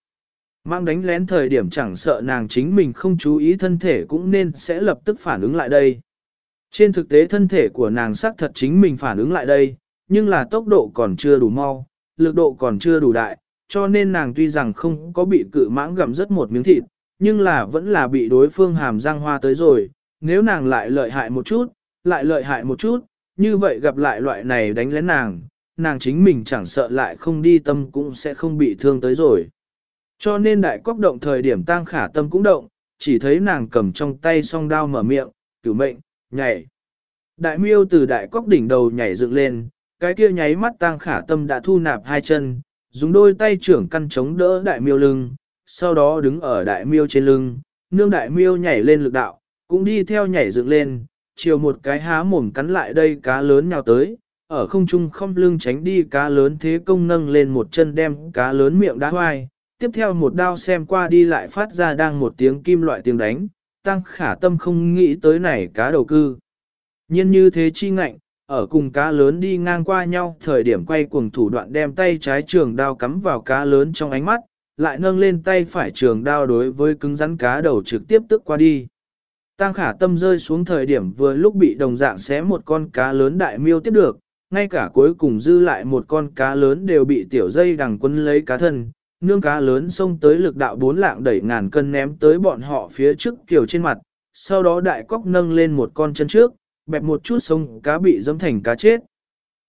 [SPEAKER 1] Mang đánh lén thời điểm chẳng sợ nàng chính mình không chú ý thân thể cũng nên sẽ lập tức phản ứng lại đây. Trên thực tế thân thể của nàng xác thật chính mình phản ứng lại đây, nhưng là tốc độ còn chưa đủ mau, lực độ còn chưa đủ đại, cho nên nàng tuy rằng không có bị cự mãng gặm rất một miếng thịt, nhưng là vẫn là bị đối phương hàm răng hoa tới rồi, nếu nàng lại lợi hại một chút, lại lợi hại một chút, như vậy gặp lại loại này đánh lén nàng, nàng chính mình chẳng sợ lại không đi tâm cũng sẽ không bị thương tới rồi. Cho nên đại cóc động thời điểm tang khả tâm cũng động, chỉ thấy nàng cầm trong tay song đao mở miệng, cửu mệnh, nhảy. Đại miêu từ đại cóc đỉnh đầu nhảy dựng lên, cái kia nháy mắt tang khả tâm đã thu nạp hai chân, dùng đôi tay trưởng căn chống đỡ đại miêu lưng, sau đó đứng ở đại miêu trên lưng, nương đại miêu nhảy lên lực đạo, cũng đi theo nhảy dựng lên, chiều một cái há mồm cắn lại đây cá lớn nhào tới, ở không trung không lưng tránh đi cá lớn thế công nâng lên một chân đem cá lớn miệng đá hoai, tiếp theo một đao xem qua đi lại phát ra đang một tiếng kim loại tiếng đánh, tăng khả tâm không nghĩ tới này cá đầu cư. Nhiên như thế chi ngạnh, ở cùng cá lớn đi ngang qua nhau thời điểm quay cuồng thủ đoạn đem tay trái trường đao cắm vào cá lớn trong ánh mắt, lại nâng lên tay phải trường đao đối với cứng rắn cá đầu trực tiếp tức qua đi. Tăng khả tâm rơi xuống thời điểm vừa lúc bị đồng dạng xé một con cá lớn đại miêu tiếp được, ngay cả cuối cùng dư lại một con cá lớn đều bị tiểu dây đằng quân lấy cá thân, nương cá lớn xông tới lực đạo bốn lạng đẩy ngàn cân ném tới bọn họ phía trước kiểu trên mặt, sau đó đại cóc nâng lên một con chân trước, bẹp một chút sông cá bị dâm thành cá chết.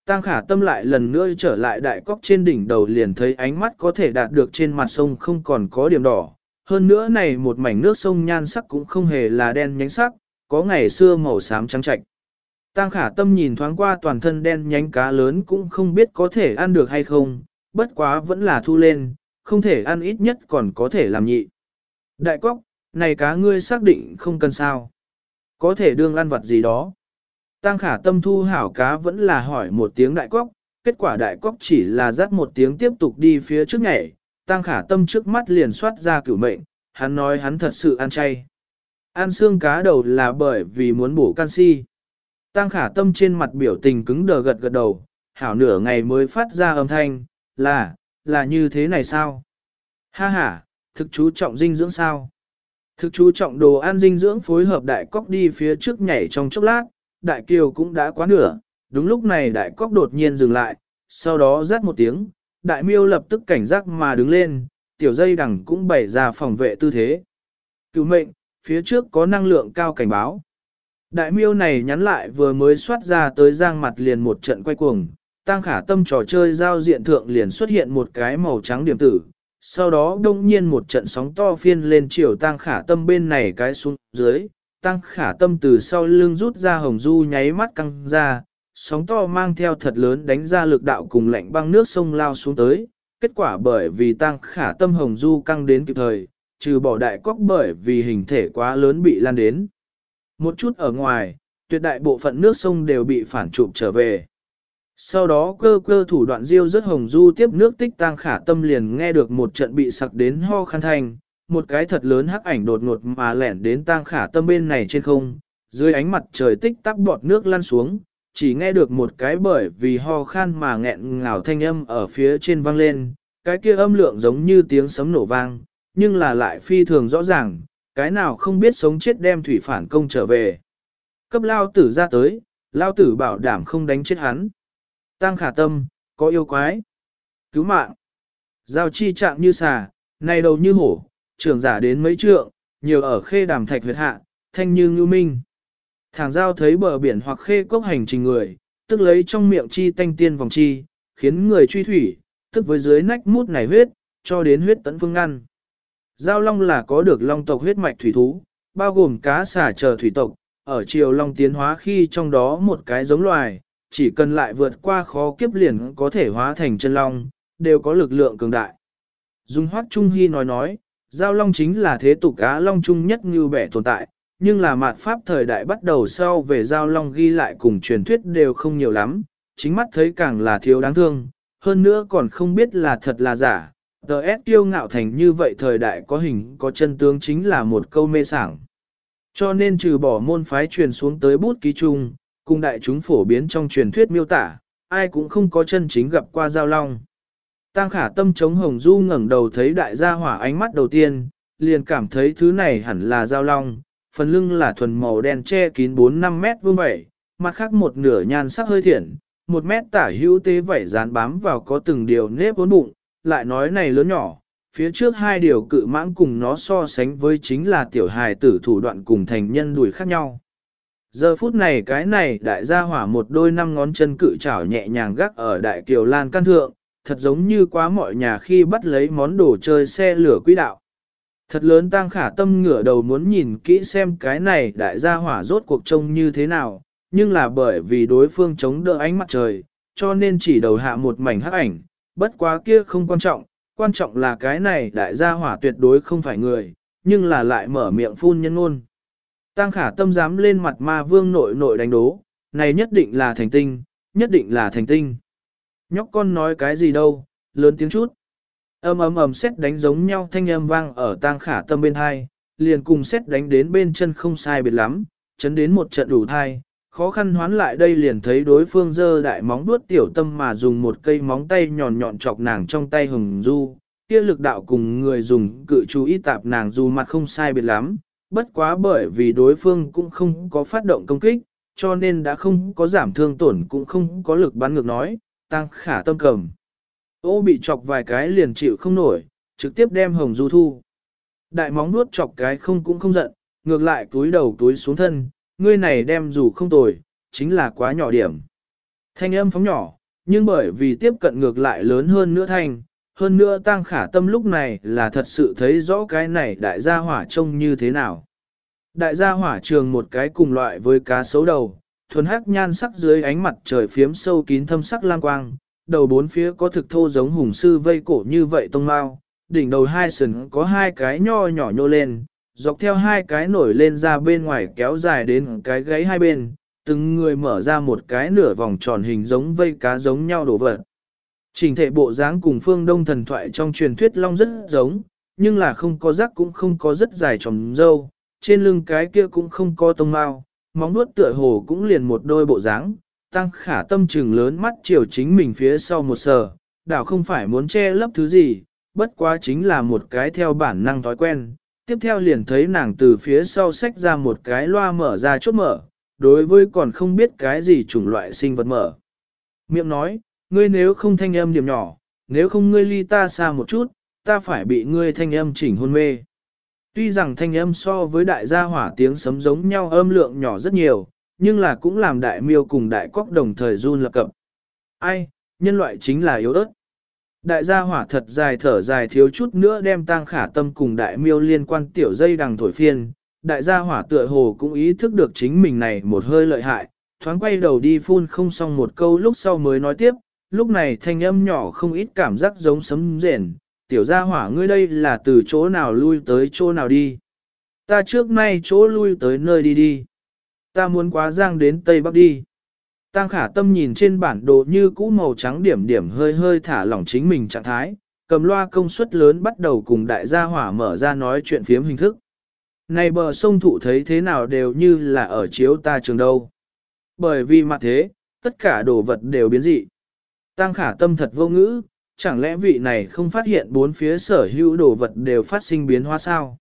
[SPEAKER 1] Tăng khả tâm lại lần nữa trở lại đại cóc trên đỉnh đầu liền thấy ánh mắt có thể đạt được trên mặt sông không còn có điểm đỏ. Hơn nữa này một mảnh nước sông nhan sắc cũng không hề là đen nhánh sắc, có ngày xưa màu xám trắng trạch. Tăng khả tâm nhìn thoáng qua toàn thân đen nhánh cá lớn cũng không biết có thể ăn được hay không, bất quá vẫn là thu lên, không thể ăn ít nhất còn có thể làm nhị. Đại cóc, này cá ngươi xác định không cần sao. Có thể đương ăn vật gì đó. Tăng khả tâm thu hảo cá vẫn là hỏi một tiếng đại cóc, kết quả đại cóc chỉ là dắt một tiếng tiếp tục đi phía trước nhảy, tăng khả tâm trước mắt liền soát ra cửu mệnh, hắn nói hắn thật sự ăn chay. Ăn xương cá đầu là bởi vì muốn bổ canxi. Tăng khả tâm trên mặt biểu tình cứng đờ gật gật đầu, hảo nửa ngày mới phát ra âm thanh, là, là như thế này sao? Ha ha, thực chú trọng dinh dưỡng sao? Thực chú trọng đồ ăn dinh dưỡng phối hợp đại cóc đi phía trước nhảy trong chốc lát, đại kiều cũng đã quá nửa, đúng lúc này đại cóc đột nhiên dừng lại, sau đó rát một tiếng, đại miêu lập tức cảnh giác mà đứng lên, tiểu dây đằng cũng bày ra phòng vệ tư thế. Cứu mệnh, phía trước có năng lượng cao cảnh báo. Đại miêu này nhắn lại vừa mới xoát ra tới giang mặt liền một trận quay cuồng, tăng khả tâm trò chơi giao diện thượng liền xuất hiện một cái màu trắng điểm tử, sau đó đông nhiên một trận sóng to phiên lên chiều tăng khả tâm bên này cái xuống dưới, tăng khả tâm từ sau lưng rút ra hồng du nháy mắt căng ra, sóng to mang theo thật lớn đánh ra lực đạo cùng lạnh băng nước sông lao xuống tới, kết quả bởi vì tăng khả tâm hồng du căng đến kịp thời, trừ bỏ đại cóc bởi vì hình thể quá lớn bị lan đến. Một chút ở ngoài, tuyệt đại bộ phận nước sông đều bị phản chụp trở về. Sau đó cơ cơ thủ đoạn diêu rất hồng du tiếp nước tích tăng khả tâm liền nghe được một trận bị sặc đến ho khăn thành, một cái thật lớn hắc ảnh đột ngột mà lẻn đến tăng khả tâm bên này trên không, dưới ánh mặt trời tích tắc bọt nước lăn xuống, chỉ nghe được một cái bởi vì ho khan mà nghẹn ngào thanh âm ở phía trên vang lên, cái kia âm lượng giống như tiếng sấm nổ vang, nhưng là lại phi thường rõ ràng, cái nào không biết sống chết đem thủy phản công trở về. Cấp lao tử ra tới, lao tử bảo đảm không đánh chết hắn. Tăng khả tâm, có yêu quái. Cứu mạng. Giao chi trạng như xà, này đầu như hổ, trưởng giả đến mấy trượng, nhiều ở khê đàm thạch huyệt hạ, thanh như ngưu minh. Thẳng giao thấy bờ biển hoặc khê cốc hành trình người, tức lấy trong miệng chi tanh tiên vòng chi, khiến người truy thủy, tức với dưới nách mút này huyết, cho đến huyết tận phương ngăn. Giao long là có được long tộc huyết mạch thủy thú, bao gồm cá xả chờ thủy tộc, ở triều long tiến hóa khi trong đó một cái giống loài, chỉ cần lại vượt qua khó kiếp liền có thể hóa thành chân long, đều có lực lượng cường đại. Dung Hoắc Trung Hy nói nói, giao long chính là thế tục á long trung nhất như bẻ tồn tại, nhưng là mạt pháp thời đại bắt đầu sau về giao long ghi lại cùng truyền thuyết đều không nhiều lắm, chính mắt thấy càng là thiếu đáng thương, hơn nữa còn không biết là thật là giả. Tờ S tiêu ngạo thành như vậy thời đại có hình có chân tướng chính là một câu mê sảng. Cho nên trừ bỏ môn phái truyền xuống tới bút ký chung, cùng đại chúng phổ biến trong truyền thuyết miêu tả, ai cũng không có chân chính gặp qua giao long. Tăng khả tâm chống hồng du ngẩng đầu thấy đại gia hỏa ánh mắt đầu tiên, liền cảm thấy thứ này hẳn là giao long, phần lưng là thuần màu đen che kín 4-5 mét vuông vẩy, mặt khác một nửa nhan sắc hơi thiện, một mét tả hữu tế vẩy dán bám vào có từng điều nếp vốn bụng, lại nói này lớn nhỏ, phía trước hai điều cự mãng cùng nó so sánh với chính là tiểu hài tử thủ đoạn cùng thành nhân đuổi khác nhau. Giờ phút này cái này đại gia hỏa một đôi năm ngón chân cự chảo nhẹ nhàng gác ở đại kiều lan căn thượng, thật giống như quá mọi nhà khi bắt lấy món đồ chơi xe lửa quỹ đạo. Thật lớn tăng khả tâm ngửa đầu muốn nhìn kỹ xem cái này đại gia hỏa rốt cuộc trông như thế nào, nhưng là bởi vì đối phương chống đỡ ánh mặt trời, cho nên chỉ đầu hạ một mảnh hắc ảnh, bất quá kia không quan trọng, quan trọng là cái này đại gia hỏa tuyệt đối không phải người, nhưng là lại mở miệng phun nhân ngôn. Tăng khả tâm dám lên mặt ma vương nội nội đánh đố, này nhất định là thành tinh, nhất định là thành tinh. Nhóc con nói cái gì đâu, lớn tiếng chút. Âm ầm ầm xét đánh giống nhau thanh âm vang ở tang khả tâm bên hai, liền cùng xét đánh đến bên chân không sai biệt lắm, chấn đến một trận đủ thai, khó khăn hoán lại đây liền thấy đối phương giơ đại móng vuốt tiểu tâm mà dùng một cây móng tay nhọn nhọn chọc nàng trong tay hừng du, kia lực đạo cùng người dùng cự chú ý tạp nàng dù mặt không sai biệt lắm, bất quá bởi vì đối phương cũng không có phát động công kích, cho nên đã không có giảm thương tổn cũng không có lực bắn ngược nói, tăng khả tâm cầm. Ô bị chọc vài cái liền chịu không nổi, trực tiếp đem hồng du thu. Đại móng nuốt chọc cái không cũng không giận, ngược lại túi đầu túi xuống thân, ngươi này đem dù không tồi, chính là quá nhỏ điểm. Thanh âm phóng nhỏ, nhưng bởi vì tiếp cận ngược lại lớn hơn nữa thanh, hơn nữa tăng khả tâm lúc này là thật sự thấy rõ cái này đại gia hỏa trông như thế nào. Đại gia hỏa trường một cái cùng loại với cá sấu đầu, thuần hắc nhan sắc dưới ánh mặt trời phiếm sâu kín thâm sắc lang quang, đầu bốn phía có thực thô giống hùng sư vây cổ như vậy tông mao, đỉnh đầu hai sừng có hai cái nho nhỏ nhô lên, dọc theo hai cái nổi lên ra bên ngoài kéo dài đến cái gáy hai bên, từng người mở ra một cái nửa vòng tròn hình giống vây cá giống nhau đổ vật. Trình thể bộ dáng cùng phương đông thần thoại trong truyền thuyết long rất giống, nhưng là không có rắc cũng không có rất dài tròn dâu, trên lưng cái kia cũng không có tông mao, móng nuốt tựa hồ cũng liền một đôi bộ dáng, tăng khả tâm trừng lớn mắt chiều chính mình phía sau một sờ, đảo không phải muốn che lấp thứ gì, bất quá chính là một cái theo bản năng thói quen. Tiếp theo liền thấy nàng từ phía sau xách ra một cái loa mở ra chốt mở, đối với còn không biết cái gì chủng loại sinh vật mở. Miệng nói, ngươi nếu không thanh âm điểm nhỏ, nếu không ngươi ly ta xa một chút, ta phải bị ngươi thanh âm chỉnh hôn mê. Tuy rằng thanh âm so với đại gia hỏa tiếng sấm giống nhau âm lượng nhỏ rất nhiều, nhưng là cũng làm đại miêu cùng đại cóc đồng thời run lập cập. Ai, nhân loại chính là yếu ớt. Đại gia hỏa thật dài thở dài thiếu chút nữa đem tang khả tâm cùng đại miêu liên quan tiểu dây đằng thổi phiên. Đại gia hỏa tựa hồ cũng ý thức được chính mình này một hơi lợi hại, thoáng quay đầu đi phun không xong một câu lúc sau mới nói tiếp, lúc này thanh âm nhỏ không ít cảm giác giống sấm rền, tiểu gia hỏa ngươi đây là từ chỗ nào lui tới chỗ nào đi. Ta trước nay chỗ lui tới nơi đi đi. Ta muốn quá giang đến Tây Bắc đi. Tăng khả tâm nhìn trên bản đồ như cũ màu trắng điểm điểm hơi hơi thả lỏng chính mình trạng thái, cầm loa công suất lớn bắt đầu cùng đại gia hỏa mở ra nói chuyện phiếm hình thức. Này bờ sông thụ thấy thế nào đều như là ở chiếu ta trường đâu. Bởi vì mặt thế, tất cả đồ vật đều biến dị. Tăng khả tâm thật vô ngữ, chẳng lẽ vị này không phát hiện bốn phía sở hữu đồ vật đều phát sinh biến hóa sao?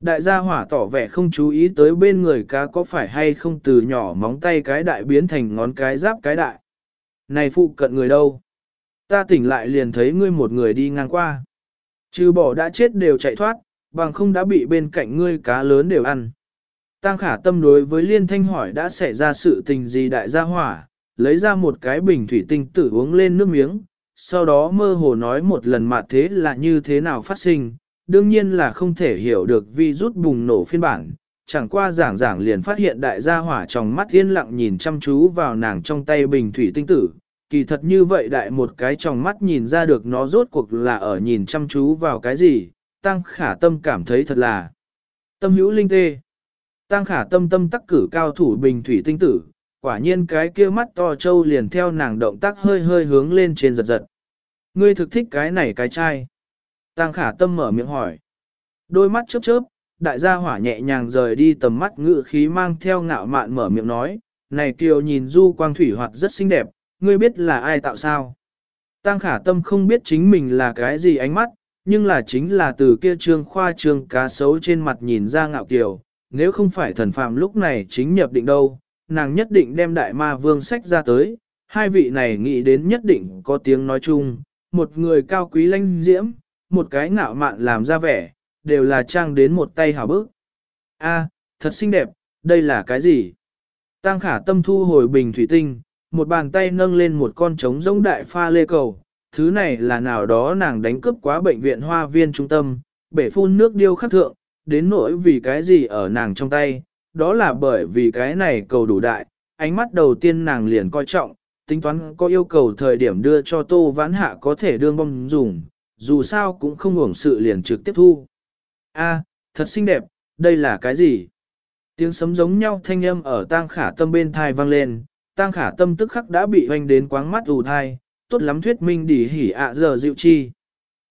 [SPEAKER 1] Đại gia hỏa tỏ vẻ không chú ý tới bên người cá có phải hay không từ nhỏ móng tay cái đại biến thành ngón cái giáp cái đại. Này phụ cận người đâu? Ta tỉnh lại liền thấy ngươi một người đi ngang qua. Trừ bỏ đã chết đều chạy thoát, bằng không đã bị bên cạnh ngươi cá lớn đều ăn. Tăng khả tâm đối với liên thanh hỏi đã xảy ra sự tình gì đại gia hỏa, lấy ra một cái bình thủy tinh tử uống lên nước miếng, sau đó mơ hồ nói một lần mà thế là như thế nào phát sinh, đương nhiên là không thể hiểu được vi rút bùng nổ phiên bản, chẳng qua giảng giảng liền phát hiện đại gia hỏa trong mắt yên lặng nhìn chăm chú vào nàng trong tay bình thủy tinh tử, kỳ thật như vậy đại một cái trong mắt nhìn ra được nó rốt cuộc là ở nhìn chăm chú vào cái gì, tăng khả tâm cảm thấy thật là tâm hữu linh tê. Tăng khả tâm tâm tắc cử cao thủ bình thủy tinh tử, quả nhiên cái kia mắt to trâu liền theo nàng động tác hơi hơi hướng lên trên giật giật. Ngươi thực thích cái này cái chai. Tăng khả tâm mở miệng hỏi. Đôi mắt chớp chớp, đại gia hỏa nhẹ nhàng rời đi tầm mắt ngự khí mang theo ngạo mạn mở miệng nói, này kiều nhìn du quang thủy hoạt rất xinh đẹp, ngươi biết là ai tạo sao. Tăng khả tâm không biết chính mình là cái gì ánh mắt, nhưng là chính là từ kia trương khoa trương cá sấu trên mặt nhìn ra ngạo kiều, nếu không phải thần phàm lúc này chính nhập định đâu, nàng nhất định đem đại ma vương sách ra tới, hai vị này nghĩ đến nhất định có tiếng nói chung, một người cao quý lanh diễm, một cái ngạo mạn làm ra vẻ, đều là trang đến một tay hào bức. A, thật xinh đẹp, đây là cái gì? Tăng khả tâm thu hồi bình thủy tinh, một bàn tay nâng lên một con trống rỗng đại pha lê cầu, thứ này là nào đó nàng đánh cướp quá bệnh viện hoa viên trung tâm, bể phun nước điêu khắc thượng, đến nỗi vì cái gì ở nàng trong tay, đó là bởi vì cái này cầu đủ đại, ánh mắt đầu tiên nàng liền coi trọng, tính toán có yêu cầu thời điểm đưa cho tô vãn hạ có thể đương bom dùng, dù sao cũng không hưởng sự liền trực tiếp thu. A, thật xinh đẹp, đây là cái gì? Tiếng sấm giống nhau thanh âm ở tang khả tâm bên thai vang lên, tang khả tâm tức khắc đã bị hoanh đến quáng mắt ù thai, tốt lắm thuyết minh đỉ hỉ ạ giờ dịu chi.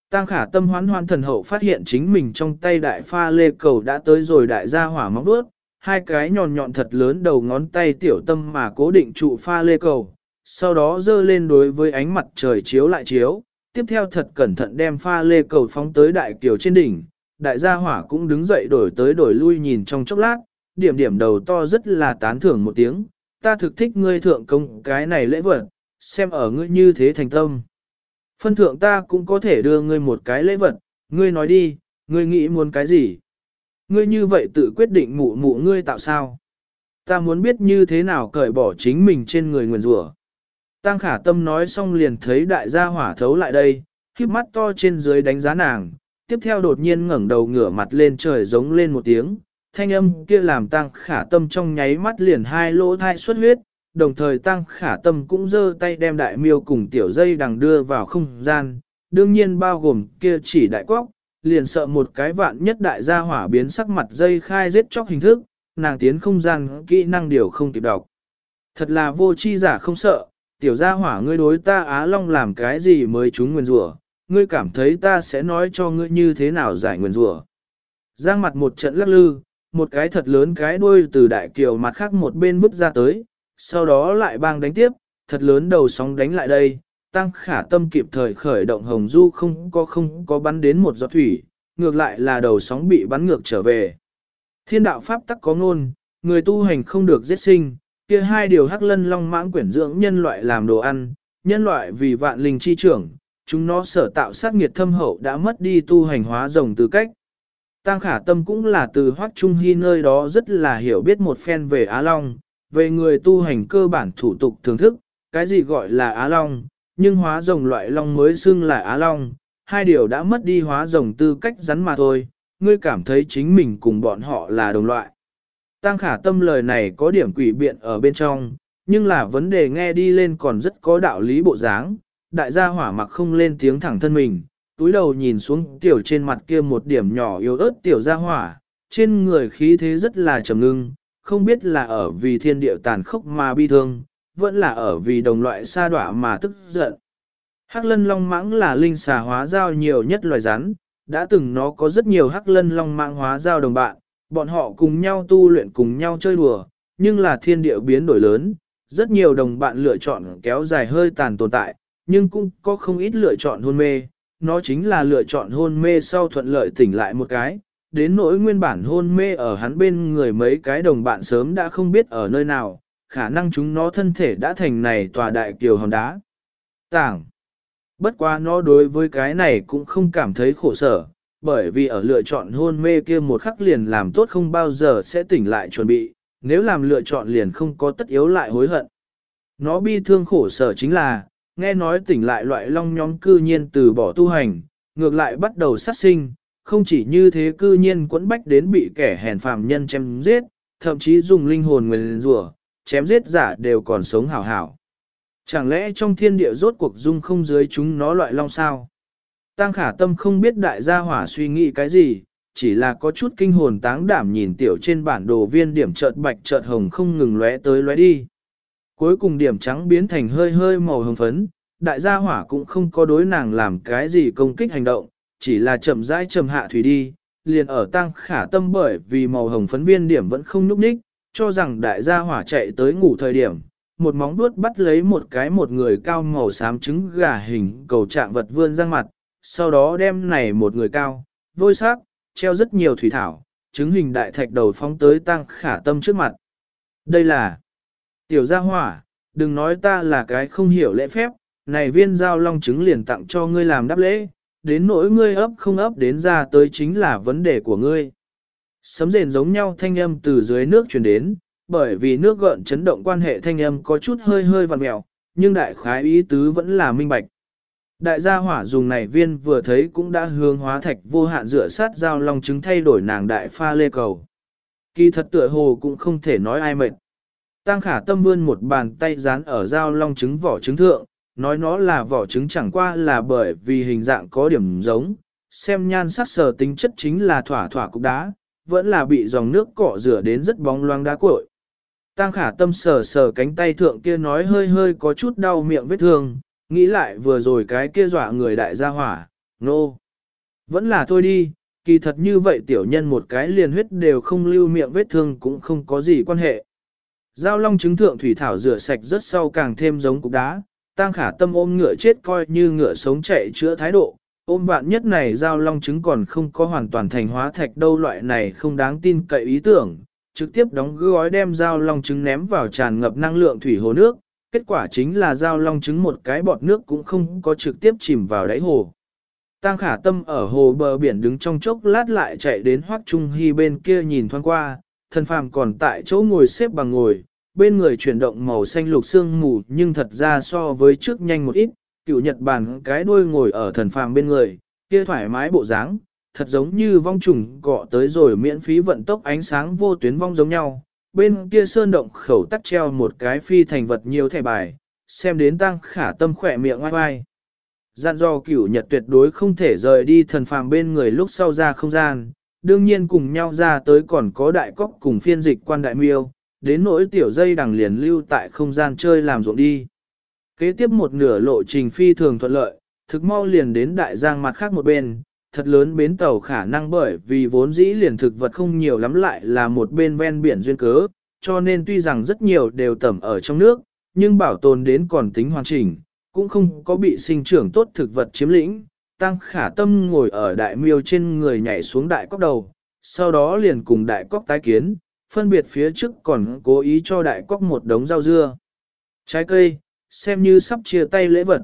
[SPEAKER 1] Tang khả tâm hoán hoan thần hậu phát hiện chính mình trong tay đại pha lê cầu đã tới rồi đại gia hỏa móng đuốt, hai cái nhọn nhọn thật lớn đầu ngón tay tiểu tâm mà cố định trụ pha lê cầu, sau đó dơ lên đối với ánh mặt trời chiếu lại chiếu, tiếp theo thật cẩn thận đem pha lê cầu phóng tới đại kiều trên đỉnh, đại gia hỏa cũng đứng dậy đổi tới đổi lui nhìn trong chốc lát, điểm điểm đầu to rất là tán thưởng một tiếng, ta thực thích ngươi thượng công cái này lễ vật, xem ở ngươi như thế thành tâm. Phân thượng ta cũng có thể đưa ngươi một cái lễ vật, ngươi nói đi, ngươi nghĩ muốn cái gì? Ngươi như vậy tự quyết định mụ mụ ngươi tạo sao? Ta muốn biết như thế nào cởi bỏ chính mình trên người nguyền rủa. Tăng khả tâm nói xong liền thấy đại gia hỏa thấu lại đây, khiếp mắt to trên dưới đánh giá nàng, tiếp theo đột nhiên ngẩng đầu ngửa mặt lên trời giống lên một tiếng, thanh âm kia làm tăng khả tâm trong nháy mắt liền hai lỗ thai xuất huyết, đồng thời tăng khả tâm cũng giơ tay đem đại miêu cùng tiểu dây đằng đưa vào không gian, đương nhiên bao gồm kia chỉ đại quốc, liền sợ một cái vạn nhất đại gia hỏa biến sắc mặt dây khai giết chóc hình thức, nàng tiến không gian kỹ năng điều không kịp đọc. Thật là vô chi giả không sợ, tiểu gia hỏa ngươi đối ta Á Long làm cái gì mới chúng nguyên rủa, ngươi cảm thấy ta sẽ nói cho ngươi như thế nào giải nguyên rủa. Giang mặt một trận lắc lư, một cái thật lớn cái đuôi từ đại kiều mặt khác một bên vứt ra tới, sau đó lại bang đánh tiếp, thật lớn đầu sóng đánh lại đây, tăng khả tâm kịp thời khởi động hồng du không có không có bắn đến một giọt thủy, ngược lại là đầu sóng bị bắn ngược trở về. Thiên đạo pháp tắc có ngôn, người tu hành không được giết sinh, kia hai điều hắc lân long mãng quyển dưỡng nhân loại làm đồ ăn, nhân loại vì vạn linh chi trưởng, chúng nó sở tạo sát nghiệt thâm hậu đã mất đi tu hành hóa rồng tư cách. Tăng khả tâm cũng là từ hoác trung hy nơi đó rất là hiểu biết một phen về Á Long, về người tu hành cơ bản thủ tục thưởng thức, cái gì gọi là Á Long, nhưng hóa rồng loại Long mới xưng là Á Long, hai điều đã mất đi hóa rồng tư cách rắn mà thôi, ngươi cảm thấy chính mình cùng bọn họ là đồng loại. Tăng khả tâm lời này có điểm quỷ biện ở bên trong, nhưng là vấn đề nghe đi lên còn rất có đạo lý bộ dáng, đại gia hỏa mặc không lên tiếng thẳng thân mình, túi đầu nhìn xuống tiểu trên mặt kia một điểm nhỏ yếu ớt tiểu gia hỏa, trên người khí thế rất là trầm ngưng, không biết là ở vì thiên điệu tàn khốc mà bi thương, vẫn là ở vì đồng loại sa đọa mà tức giận. Hắc lân long mãng là linh xà hóa giao nhiều nhất loài rắn, đã từng nó có rất nhiều hắc lân long mãng hóa giao đồng bạn, bọn họ cùng nhau tu luyện cùng nhau chơi đùa, nhưng là thiên địa biến đổi lớn, rất nhiều đồng bạn lựa chọn kéo dài hơi tàn tồn tại, nhưng cũng có không ít lựa chọn hôn mê, nó chính là lựa chọn hôn mê sau thuận lợi tỉnh lại một cái, đến nỗi nguyên bản hôn mê ở hắn bên người mấy cái đồng bạn sớm đã không biết ở nơi nào, khả năng chúng nó thân thể đã thành này tòa đại kiều hòn đá. Tảng. Bất quá nó đối với cái này cũng không cảm thấy khổ sở, bởi vì ở lựa chọn hôn mê kia một khắc liền làm tốt không bao giờ sẽ tỉnh lại chuẩn bị, nếu làm lựa chọn liền không có tất yếu lại hối hận. Nó bi thương khổ sở chính là, nghe nói tỉnh lại loại long nhóm cư nhiên từ bỏ tu hành, ngược lại bắt đầu sát sinh, không chỉ như thế cư nhiên quẫn bách đến bị kẻ hèn phàm nhân chém giết, thậm chí dùng linh hồn nguyền rủa chém giết giả đều còn sống hảo hảo. Chẳng lẽ trong thiên địa rốt cuộc dung không dưới chúng nó loại long sao? Tăng khả tâm không biết đại gia hỏa suy nghĩ cái gì, chỉ là có chút kinh hồn táng đảm nhìn tiểu trên bản đồ viên điểm chợt bạch chợt hồng không ngừng lóe tới lóe đi. Cuối cùng điểm trắng biến thành hơi hơi màu hồng phấn, đại gia hỏa cũng không có đối nàng làm cái gì công kích hành động, chỉ là chậm rãi chậm hạ thủy đi, liền ở tăng khả tâm bởi vì màu hồng phấn viên điểm vẫn không nhúc nhích, cho rằng đại gia hỏa chạy tới ngủ thời điểm, một móng vuốt bắt lấy một cái một người cao màu xám trứng gà hình cầu trạng vật vươn ra mặt, sau đó đem này một người cao, vôi sắc, treo rất nhiều thủy thảo, trứng hình đại thạch đầu phóng tới tăng khả tâm trước mặt. Đây là tiểu gia hỏa, đừng nói ta là cái không hiểu lễ phép, này viên giao long trứng liền tặng cho ngươi làm đáp lễ, đến nỗi ngươi ấp không ấp đến ra tới chính là vấn đề của ngươi. Sấm rền giống nhau thanh âm từ dưới nước truyền đến, bởi vì nước gợn chấn động quan hệ thanh âm có chút hơi hơi vặn mèo, nhưng đại khái ý tứ vẫn là minh bạch. Đại gia hỏa dùng này viên vừa thấy cũng đã hướng hóa thạch vô hạn rửa sát giao long trứng thay đổi nàng đại pha lê cầu. Kỳ thật tựa hồ cũng không thể nói ai mệt. Tăng khả tâm vươn một bàn tay dán ở giao long trứng vỏ trứng thượng, nói nó là vỏ trứng chẳng qua là bởi vì hình dạng có điểm giống, xem nhan sắc sở tính chất chính là thỏa thỏa cục đá, vẫn là bị dòng nước cọ rửa đến rất bóng loang đá cội. Tăng khả tâm sờ sờ cánh tay thượng kia nói hơi hơi có chút đau miệng vết thương, nghĩ lại vừa rồi cái kia dọa người đại gia hỏa, nô. No. Vẫn là thôi đi, kỳ thật như vậy tiểu nhân một cái liền huyết đều không lưu miệng vết thương cũng không có gì quan hệ. Giao long trứng thượng thủy thảo rửa sạch rất sau càng thêm giống cục đá, tăng khả tâm ôm ngựa chết coi như ngựa sống chạy chữa thái độ, ôm vạn nhất này giao long trứng còn không có hoàn toàn thành hóa thạch đâu loại này không đáng tin cậy ý tưởng, trực tiếp đóng gói đem giao long trứng ném vào tràn ngập năng lượng thủy hồ nước, kết quả chính là giao long trứng một cái bọt nước cũng không có trực tiếp chìm vào đáy hồ. Tăng khả tâm ở hồ bờ biển đứng trong chốc lát lại chạy đến hoác trung hy bên kia nhìn thoáng qua, thân phàm còn tại chỗ ngồi xếp bằng ngồi, bên người chuyển động màu xanh lục xương mù nhưng thật ra so với trước nhanh một ít, cựu Nhật Bản cái đuôi ngồi ở thần phàm bên người, kia thoải mái bộ dáng, thật giống như vong trùng cọ tới rồi miễn phí vận tốc ánh sáng vô tuyến vong giống nhau. Bên kia sơn động khẩu tắt treo một cái phi thành vật nhiều thẻ bài, xem đến tăng khả tâm khỏe miệng oai oai. Dặn do cửu nhật tuyệt đối không thể rời đi thần phàm bên người lúc sau ra không gian, đương nhiên cùng nhau ra tới còn có đại cóc cùng phiên dịch quan đại miêu, đến nỗi tiểu dây đằng liền lưu tại không gian chơi làm ruộng đi. Kế tiếp một nửa lộ trình phi thường thuận lợi, thực mau liền đến đại giang mặt khác một bên, thật lớn bến tàu khả năng bởi vì vốn dĩ liền thực vật không nhiều lắm lại là một bên ven biển duyên cớ, cho nên tuy rằng rất nhiều đều tẩm ở trong nước, nhưng bảo tồn đến còn tính hoàn chỉnh, cũng không có bị sinh trưởng tốt thực vật chiếm lĩnh. Tăng khả tâm ngồi ở đại miêu trên người nhảy xuống đại cốc đầu, sau đó liền cùng đại cốc tái kiến, phân biệt phía trước còn cố ý cho đại cốc một đống rau dưa. Trái cây, xem như sắp chia tay lễ vật.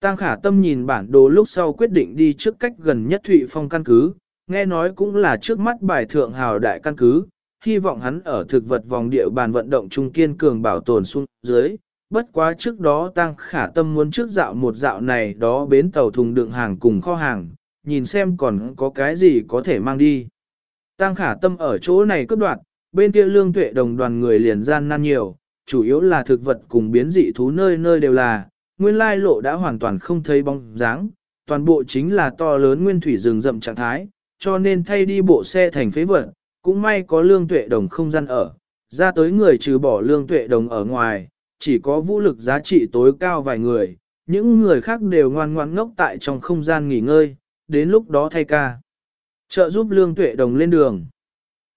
[SPEAKER 1] Tăng khả tâm nhìn bản đồ lúc sau quyết định đi trước cách gần nhất Thụy Phong căn cứ, nghe nói cũng là trước mắt bài thượng hào đại căn cứ, hy vọng hắn ở thực vật vòng địa bàn vận động trung kiên cường bảo tồn xuống dưới. Bất quá trước đó Tăng khả tâm muốn trước dạo một dạo này đó bến tàu thùng đựng hàng cùng kho hàng, nhìn xem còn có cái gì có thể mang đi. Tăng khả tâm ở chỗ này cướp đoạt, bên kia lương tuệ đồng đoàn người liền gian nan nhiều, chủ yếu là thực vật cùng biến dị thú nơi nơi đều là, nguyên lai lộ đã hoàn toàn không thấy bóng dáng, toàn bộ chính là to lớn nguyên thủy rừng rậm trạng thái, cho nên thay đi bộ xe thành phế vật, cũng may có lương tuệ đồng không gian ở, ra tới người trừ bỏ lương tuệ đồng ở ngoài, chỉ có vũ lực giá trị tối cao vài người, những người khác đều ngoan ngoan ngốc tại trong không gian nghỉ ngơi, đến lúc đó thay ca. Trợ giúp lương tuệ đồng lên đường.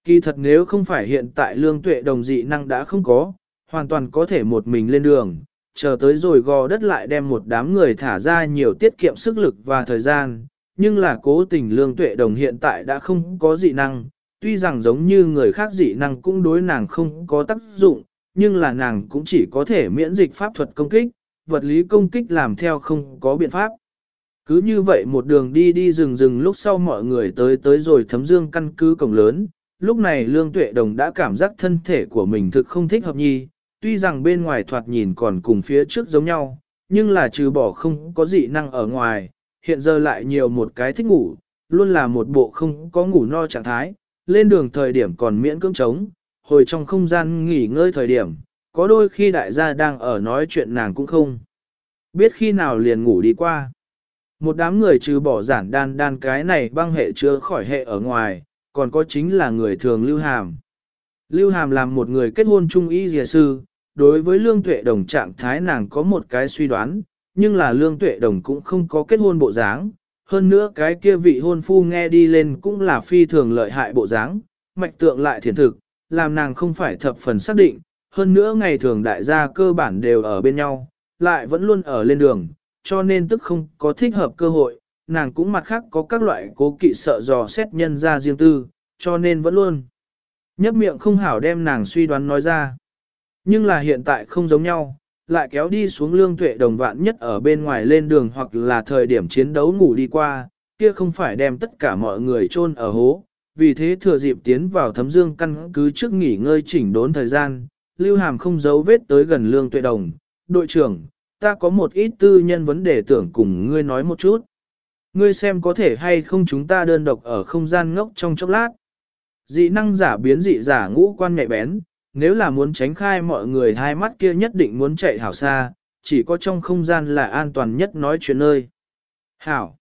[SPEAKER 1] Kỳ thật nếu không phải hiện tại lương tuệ đồng dị năng đã không có, hoàn toàn có thể một mình lên đường, chờ tới rồi gò đất lại đem một đám người thả ra nhiều tiết kiệm sức lực và thời gian, nhưng là cố tình lương tuệ đồng hiện tại đã không có dị năng, tuy rằng giống như người khác dị năng cũng đối nàng không có tác dụng, nhưng là nàng cũng chỉ có thể miễn dịch pháp thuật công kích, vật lý công kích làm theo không có biện pháp. Cứ như vậy một đường đi đi rừng rừng lúc sau mọi người tới tới rồi thấm dương căn cứ cổng lớn, lúc này lương tuệ đồng đã cảm giác thân thể của mình thực không thích hợp nhi, tuy rằng bên ngoài thoạt nhìn còn cùng phía trước giống nhau, nhưng là trừ bỏ không có dị năng ở ngoài, hiện giờ lại nhiều một cái thích ngủ, luôn là một bộ không có ngủ no trạng thái, lên đường thời điểm còn miễn cưỡng trống, hồi trong không gian nghỉ ngơi thời điểm, có đôi khi đại gia đang ở nói chuyện nàng cũng không. Biết khi nào liền ngủ đi qua. Một đám người trừ bỏ giản đan đan cái này băng hệ chưa khỏi hệ ở ngoài, còn có chính là người thường lưu hàm. Lưu hàm làm một người kết hôn trung y dìa sư, đối với lương tuệ đồng trạng thái nàng có một cái suy đoán, nhưng là lương tuệ đồng cũng không có kết hôn bộ dáng. Hơn nữa cái kia vị hôn phu nghe đi lên cũng là phi thường lợi hại bộ dáng, mạch tượng lại thiền thực, làm nàng không phải thập phần xác định, hơn nữa ngày thường đại gia cơ bản đều ở bên nhau, lại vẫn luôn ở lên đường, cho nên tức không có thích hợp cơ hội, nàng cũng mặt khác có các loại cố kỵ sợ dò xét nhân ra riêng tư, cho nên vẫn luôn. Nhấp miệng không hảo đem nàng suy đoán nói ra. Nhưng là hiện tại không giống nhau, lại kéo đi xuống lương tuệ đồng vạn nhất ở bên ngoài lên đường hoặc là thời điểm chiến đấu ngủ đi qua, kia không phải đem tất cả mọi người chôn ở hố. Vì thế thừa dịp tiến vào thấm dương căn cứ trước nghỉ ngơi chỉnh đốn thời gian, Lưu Hàm không giấu vết tới gần lương tuệ đồng. Đội trưởng, ta có một ít tư nhân vấn đề tưởng cùng ngươi nói một chút. Ngươi xem có thể hay không chúng ta đơn độc ở không gian ngốc trong chốc lát. Dị năng giả biến dị giả ngũ quan nhạy bén, nếu là muốn tránh khai mọi người hai mắt kia nhất định muốn chạy hảo xa, chỉ có trong không gian là an toàn nhất nói chuyện nơi. Hảo.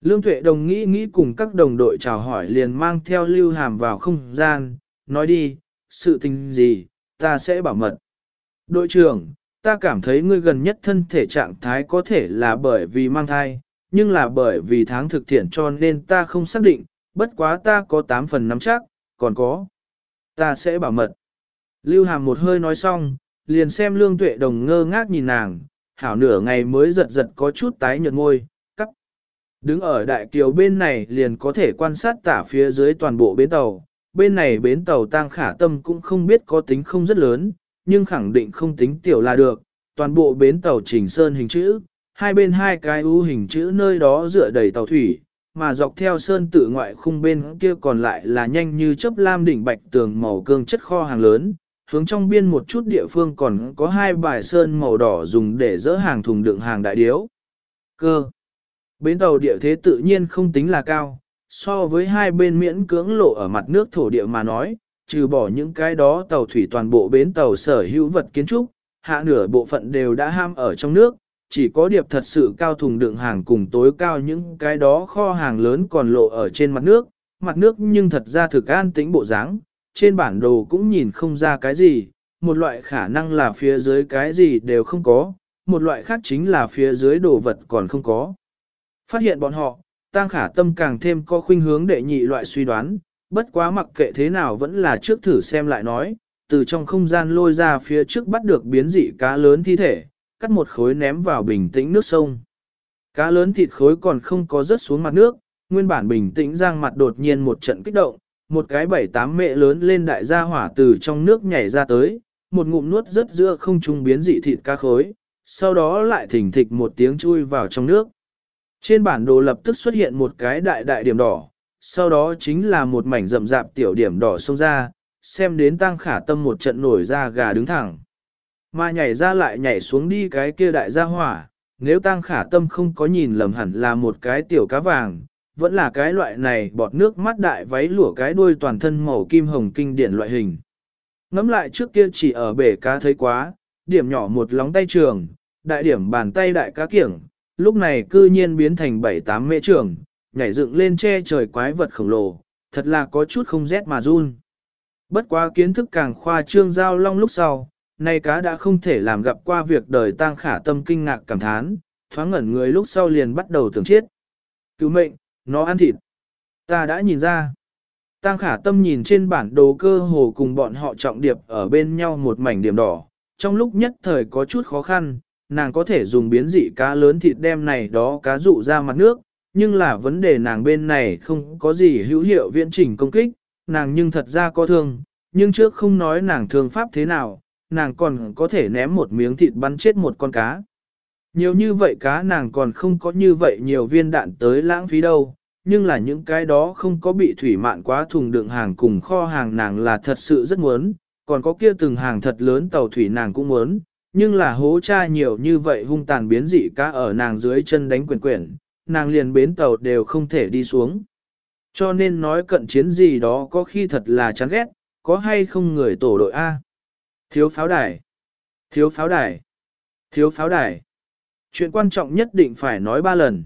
[SPEAKER 1] Lương Tuệ Đồng nghĩ nghĩ cùng các đồng đội chào hỏi liền mang theo Lưu Hàm vào không gian, nói đi, sự tình gì, ta sẽ bảo mật. Đội trưởng, ta cảm thấy ngươi gần nhất thân thể trạng thái có thể là bởi vì mang thai, nhưng là bởi vì tháng thực thiện cho nên ta không xác định, bất quá ta có 8 phần nắm chắc, còn có. Ta sẽ bảo mật. Lưu Hàm một hơi nói xong, liền xem Lương Tuệ Đồng ngơ ngác nhìn nàng, hảo nửa ngày mới giật giật có chút tái nhợt môi, cắp. Đứng ở đại kiều bên này liền có thể quan sát tả phía dưới toàn bộ bến tàu, bên này bến tàu tang khả tâm cũng không biết có tính không rất lớn, nhưng khẳng định không tính tiểu là được, toàn bộ bến tàu chỉnh sơn hình chữ, hai bên hai cái ưu hình chữ nơi đó dựa đầy tàu thủy, mà dọc theo sơn tự ngoại khung bên kia còn lại là nhanh như chớp lam đỉnh bạch tường màu cương chất kho hàng lớn, hướng trong biên một chút địa phương còn có hai bài sơn màu đỏ dùng để dỡ hàng thùng đựng hàng đại điếu. Cơ. Bến tàu địa thế tự nhiên không tính là cao, so với hai bên miễn cưỡng lộ ở mặt nước thổ địa mà nói, trừ bỏ những cái đó tàu thủy toàn bộ bến tàu sở hữu vật kiến trúc, hạ nửa bộ phận đều đã ham ở trong nước, chỉ có điệp thật sự cao thùng đựng hàng cùng tối cao những cái đó kho hàng lớn còn lộ ở trên mặt nước, mặt nước nhưng thật ra thực an tĩnh bộ dáng, trên bản đồ cũng nhìn không ra cái gì, một loại khả năng là phía dưới cái gì đều không có, một loại khác chính là phía dưới đồ vật còn không có. Phát hiện bọn họ, tăng khả tâm càng thêm có khuynh hướng đệ nhị loại suy đoán, bất quá mặc kệ thế nào vẫn là trước thử xem lại nói, từ trong không gian lôi ra phía trước bắt được biến dị cá lớn thi thể, cắt một khối ném vào bình tĩnh nước sông. Cá lớn thịt khối còn không có rớt xuống mặt nước, nguyên bản bình tĩnh giang mặt đột nhiên một trận kích động, một cái bảy tám mẹ lớn lên đại gia hỏa từ trong nước nhảy ra tới, một ngụm nuốt rất giữa không trung biến dị thịt cá khối, sau đó lại thỉnh thịch một tiếng chui vào trong nước. Trên bản đồ lập tức xuất hiện một cái đại đại điểm đỏ, sau đó chính là một mảnh rậm rạp tiểu điểm đỏ xông ra, xem đến tăng khả tâm một trận nổi ra gà đứng thẳng. Mà nhảy ra lại nhảy xuống đi cái kia đại gia hỏa, nếu tăng khả tâm không có nhìn lầm hẳn là một cái tiểu cá vàng, vẫn là cái loại này bọt nước mắt đại váy lụa cái đuôi toàn thân màu kim hồng kinh điển loại hình. Ngắm lại trước kia chỉ ở bể cá thấy quá, điểm nhỏ một lóng tay trường, đại điểm bàn tay đại cá kiểng, lúc này cư nhiên biến thành bảy tám mễ trường, nhảy dựng lên che trời quái vật khổng lồ, thật là có chút không rét mà run. Bất quá kiến thức càng khoa trương giao long lúc sau, nay cá đã không thể làm gặp qua việc đời tang khả tâm kinh ngạc cảm thán, thoáng ngẩn người lúc sau liền bắt đầu tưởng chết. Cứu mệnh, nó ăn thịt. Ta đã nhìn ra. Tang khả tâm nhìn trên bản đồ cơ hồ cùng bọn họ trọng điệp ở bên nhau một mảnh điểm đỏ, trong lúc nhất thời có chút khó khăn, nàng có thể dùng biến dị cá lớn thịt đem này đó cá dụ ra mặt nước, nhưng là vấn đề nàng bên này không có gì hữu hiệu viễn trình công kích, nàng nhưng thật ra có thương, nhưng trước không nói nàng thương pháp thế nào, nàng còn có thể ném một miếng thịt bắn chết một con cá. Nhiều như vậy cá nàng còn không có như vậy nhiều viên đạn tới lãng phí đâu, nhưng là những cái đó không có bị thủy mạn quá thùng đựng hàng cùng kho hàng nàng là thật sự rất muốn, còn có kia từng hàng thật lớn tàu thủy nàng cũng muốn, nhưng là hố cha nhiều như vậy hung tàn biến dị cá ở nàng dưới chân đánh quyển quyển, nàng liền bến tàu đều không thể đi xuống. Cho nên nói cận chiến gì đó có khi thật là chán ghét, có hay không người tổ đội A. Thiếu pháo đài. Thiếu pháo đài. Thiếu pháo đài. Chuyện quan trọng nhất định phải nói ba lần.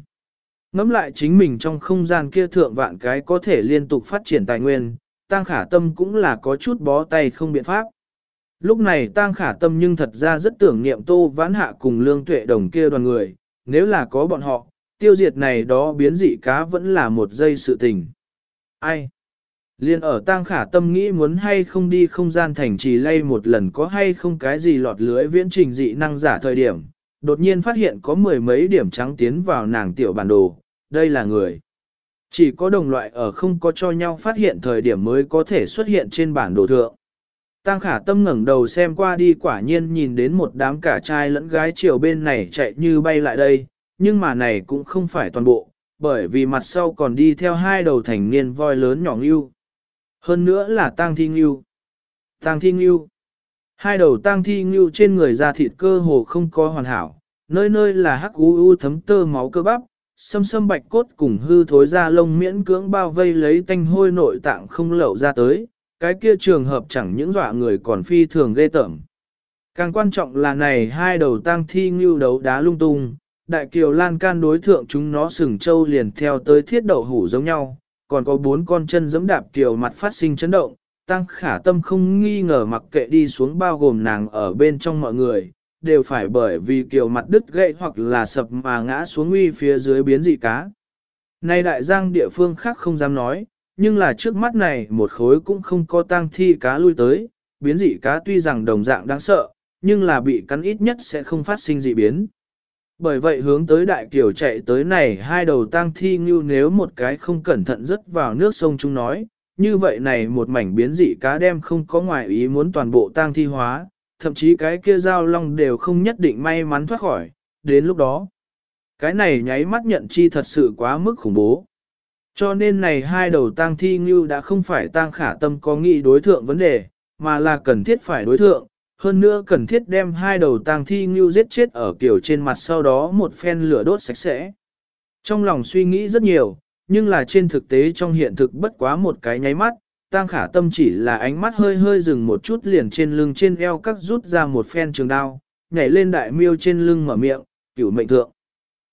[SPEAKER 1] Ngắm lại chính mình trong không gian kia thượng vạn cái có thể liên tục phát triển tài nguyên, tăng khả tâm cũng là có chút bó tay không biện pháp. Lúc này tăng khả tâm nhưng thật ra rất tưởng niệm tô vãn hạ cùng lương tuệ đồng kia đoàn người, nếu là có bọn họ, tiêu diệt này đó biến dị cá vẫn là một giây sự tình. Ai? Liên ở tang khả tâm nghĩ muốn hay không đi không gian thành trì lay một lần có hay không cái gì lọt lưới viễn trình dị năng giả thời điểm, đột nhiên phát hiện có mười mấy điểm trắng tiến vào nàng tiểu bản đồ, đây là người. Chỉ có đồng loại ở không có cho nhau phát hiện thời điểm mới có thể xuất hiện trên bản đồ thượng. Tăng khả tâm ngẩng đầu xem qua đi quả nhiên nhìn đến một đám cả trai lẫn gái chiều bên này chạy như bay lại đây, nhưng mà này cũng không phải toàn bộ, bởi vì mặt sau còn đi theo hai đầu thành niên voi lớn nhỏ ngưu. Hơn nữa là tang thi ngưu. Tang thi ngưu. Hai đầu tang thi ngưu trên người da thịt cơ hồ không có hoàn hảo, nơi nơi là hắc u u thấm tơ máu cơ bắp, sâm sâm bạch cốt cùng hư thối da lông miễn cưỡng bao vây lấy tanh hôi nội tạng không lậu ra tới, cái kia trường hợp chẳng những dọa người còn phi thường ghê tởm. Càng quan trọng là này hai đầu tang thi ngưu đấu đá lung tung, đại kiều lan can đối thượng chúng nó sừng trâu liền theo tới thiết đậu hủ giống nhau, còn có bốn con chân giẫm đạp kiều mặt phát sinh chấn động, tăng khả tâm không nghi ngờ mặc kệ đi xuống bao gồm nàng ở bên trong mọi người, đều phải bởi vì kiểu mặt đứt gãy hoặc là sập mà ngã xuống uy phía dưới biến dị cá. Nay đại giang địa phương khác không dám nói, nhưng là trước mắt này một khối cũng không có tang thi cá lui tới, biến dị cá tuy rằng đồng dạng đáng sợ, nhưng là bị cắn ít nhất sẽ không phát sinh dị biến. Bởi vậy hướng tới đại kiểu chạy tới này hai đầu tang thi như nếu một cái không cẩn thận rớt vào nước sông chúng nói, như vậy này một mảnh biến dị cá đem không có ngoại ý muốn toàn bộ tang thi hóa, thậm chí cái kia dao long đều không nhất định may mắn thoát khỏi, đến lúc đó. Cái này nháy mắt nhận chi thật sự quá mức khủng bố. Cho nên này hai đầu tang thi như đã không phải tang khả tâm có nghĩ đối thượng vấn đề, mà là cần thiết phải đối thượng, hơn nữa cần thiết đem hai đầu tang thi ngưu giết chết ở kiểu trên mặt sau đó một phen lửa đốt sạch sẽ. Trong lòng suy nghĩ rất nhiều, nhưng là trên thực tế trong hiện thực bất quá một cái nháy mắt, tang khả tâm chỉ là ánh mắt hơi hơi dừng một chút liền trên lưng trên eo các rút ra một phen trường đao, nhảy lên đại miêu trên lưng mở miệng, cửu mệnh thượng.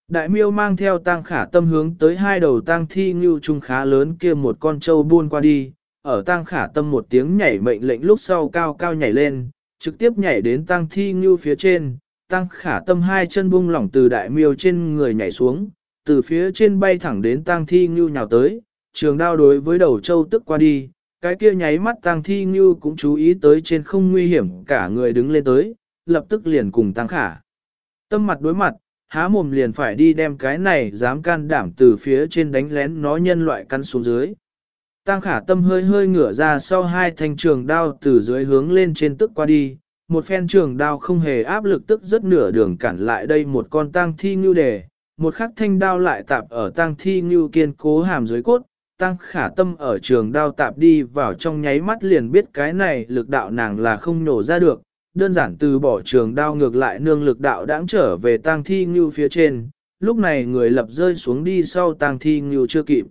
[SPEAKER 1] Đại miêu mang theo tang khả tâm hướng tới hai đầu tang thi ngưu trung khá lớn kia một con trâu buôn qua đi, ở tang khả tâm một tiếng nhảy mệnh lệnh lúc sau cao cao nhảy lên, trực tiếp nhảy đến tăng thi ngưu phía trên, tăng khả tâm hai chân bung lỏng từ đại miêu trên người nhảy xuống, từ phía trên bay thẳng đến tang thi ngưu nhào tới, trường đao đối với đầu trâu tức qua đi, cái kia nháy mắt tang thi ngưu cũng chú ý tới trên không nguy hiểm cả người đứng lên tới, lập tức liền cùng tăng khả. Tâm mặt đối mặt, há mồm liền phải đi đem cái này dám can đảm từ phía trên đánh lén nó nhân loại căn xuống dưới. Tăng khả tâm hơi hơi ngửa ra sau hai thanh trường đao từ dưới hướng lên trên tức qua đi, một phen trường đao không hề áp lực tức rất nửa đường cản lại đây một con tang thi ngưu đề, một khắc thanh đao lại tạp ở tang thi ngưu kiên cố hàm dưới cốt, tăng khả tâm ở trường đao tạp đi vào trong nháy mắt liền biết cái này lực đạo nàng là không nổ ra được, đơn giản từ bỏ trường đao ngược lại nương lực đạo đãng trở về tang thi ngưu phía trên, lúc này người lập rơi xuống đi sau tang thi ngưu chưa kịp.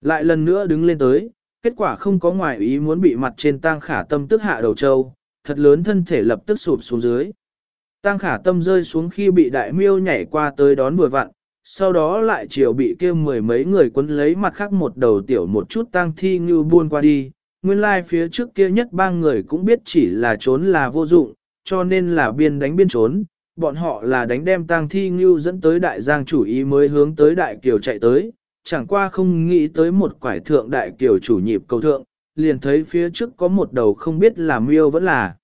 [SPEAKER 1] Lại lần nữa đứng lên tới, kết quả không có ngoài ý muốn bị mặt trên tang khả tâm tức hạ đầu châu, thật lớn thân thể lập tức sụp xuống dưới. Tang khả tâm rơi xuống khi bị đại miêu nhảy qua tới đón vừa vặn, sau đó lại chiều bị kêu mười mấy người quấn lấy mặt khác một đầu tiểu một chút tang thi như buôn qua đi. Nguyên lai like phía trước kia nhất ba người cũng biết chỉ là trốn là vô dụng, cho nên là biên đánh biên trốn. Bọn họ là đánh đem tang thi như dẫn tới đại giang chủ ý mới hướng tới đại kiều chạy tới, chẳng qua không nghĩ tới một quải thượng đại kiều chủ nhịp cầu thượng, liền thấy phía trước có một đầu không biết là miêu vẫn là.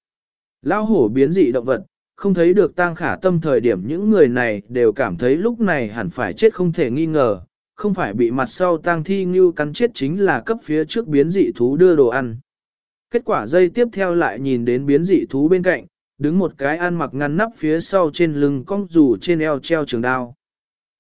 [SPEAKER 1] Lão hổ biến dị động vật, không thấy được tang khả tâm thời điểm những người này đều cảm thấy lúc này hẳn phải chết không thể nghi ngờ, không phải bị mặt sau tang thi như cắn chết chính là cấp phía trước biến dị thú đưa đồ ăn. Kết quả dây tiếp theo lại nhìn đến biến dị thú bên cạnh, đứng một cái ăn mặc ngăn nắp phía sau trên lưng cong dù trên eo treo trường đao.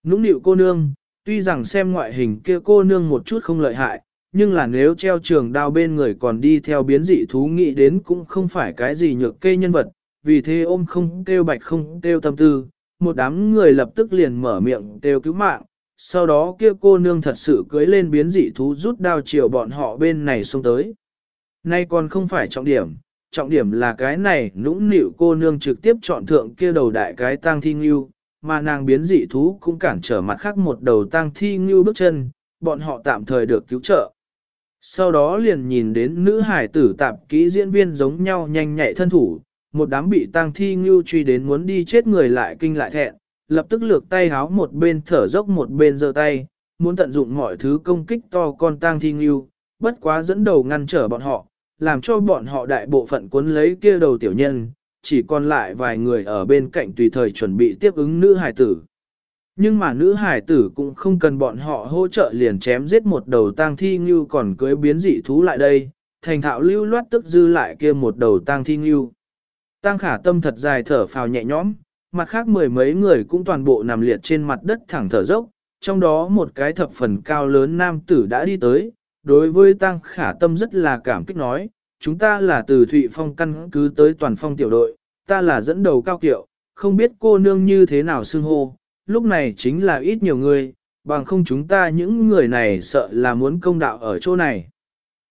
[SPEAKER 1] Nũng nịu cô nương, tuy rằng xem ngoại hình kia cô nương một chút không lợi hại, nhưng là nếu treo trường đao bên người còn đi theo biến dị thú nghĩ đến cũng không phải cái gì nhược kê nhân vật, vì thế ôm không kêu bạch không kêu tâm tư, một đám người lập tức liền mở miệng kêu cứu mạng, sau đó kia cô nương thật sự cưới lên biến dị thú rút đao chiều bọn họ bên này xông tới. Nay còn không phải trọng điểm, trọng điểm là cái này nũng nịu cô nương trực tiếp chọn thượng kia đầu đại cái tang thi ngưu, mà nàng biến dị thú cũng cản trở mặt khác một đầu tang thi ngưu bước chân, bọn họ tạm thời được cứu trợ. Sau đó liền nhìn đến nữ hải tử tạp kỹ diễn viên giống nhau nhanh nhạy thân thủ, một đám bị tang thi ngưu truy đến muốn đi chết người lại kinh lại thẹn, lập tức lược tay háo một bên thở dốc một bên giơ tay, muốn tận dụng mọi thứ công kích to con tang thi ngưu, bất quá dẫn đầu ngăn trở bọn họ, làm cho bọn họ đại bộ phận cuốn lấy kia đầu tiểu nhân, chỉ còn lại vài người ở bên cạnh tùy thời chuẩn bị tiếp ứng nữ hải tử. Nhưng mà nữ hải tử cũng không cần bọn họ hỗ trợ liền chém giết một đầu tang thi ngưu còn cưới biến dị thú lại đây, thành thạo lưu loát tức dư lại kia một đầu tang thi ngưu. Tang khả tâm thật dài thở phào nhẹ nhõm, mặt khác mười mấy người cũng toàn bộ nằm liệt trên mặt đất thẳng thở dốc, trong đó một cái thập phần cao lớn nam tử đã đi tới, đối với Tăng khả tâm rất là cảm kích nói, chúng ta là từ Thụy Phong căn cứ tới toàn phong tiểu đội, ta là dẫn đầu cao kiệu, không biết cô nương như thế nào xưng hô, lúc này chính là ít nhiều người, bằng không chúng ta những người này sợ là muốn công đạo ở chỗ này.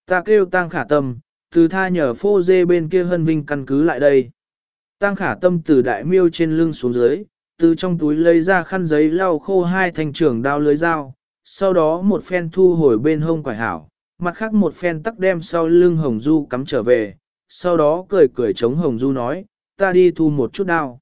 [SPEAKER 1] Ta kêu Tăng khả tâm, từ tha nhờ phô dê bên kia hân vinh căn cứ lại đây. Tăng khả tâm từ đại miêu trên lưng xuống dưới, từ trong túi lấy ra khăn giấy lau khô hai thanh trưởng đao lưới dao, sau đó một phen thu hồi bên hông quải hảo, mặt khác một phen tắc đem sau lưng Hồng Du cắm trở về, sau đó cười cười chống Hồng Du nói, ta đi thu một chút đao.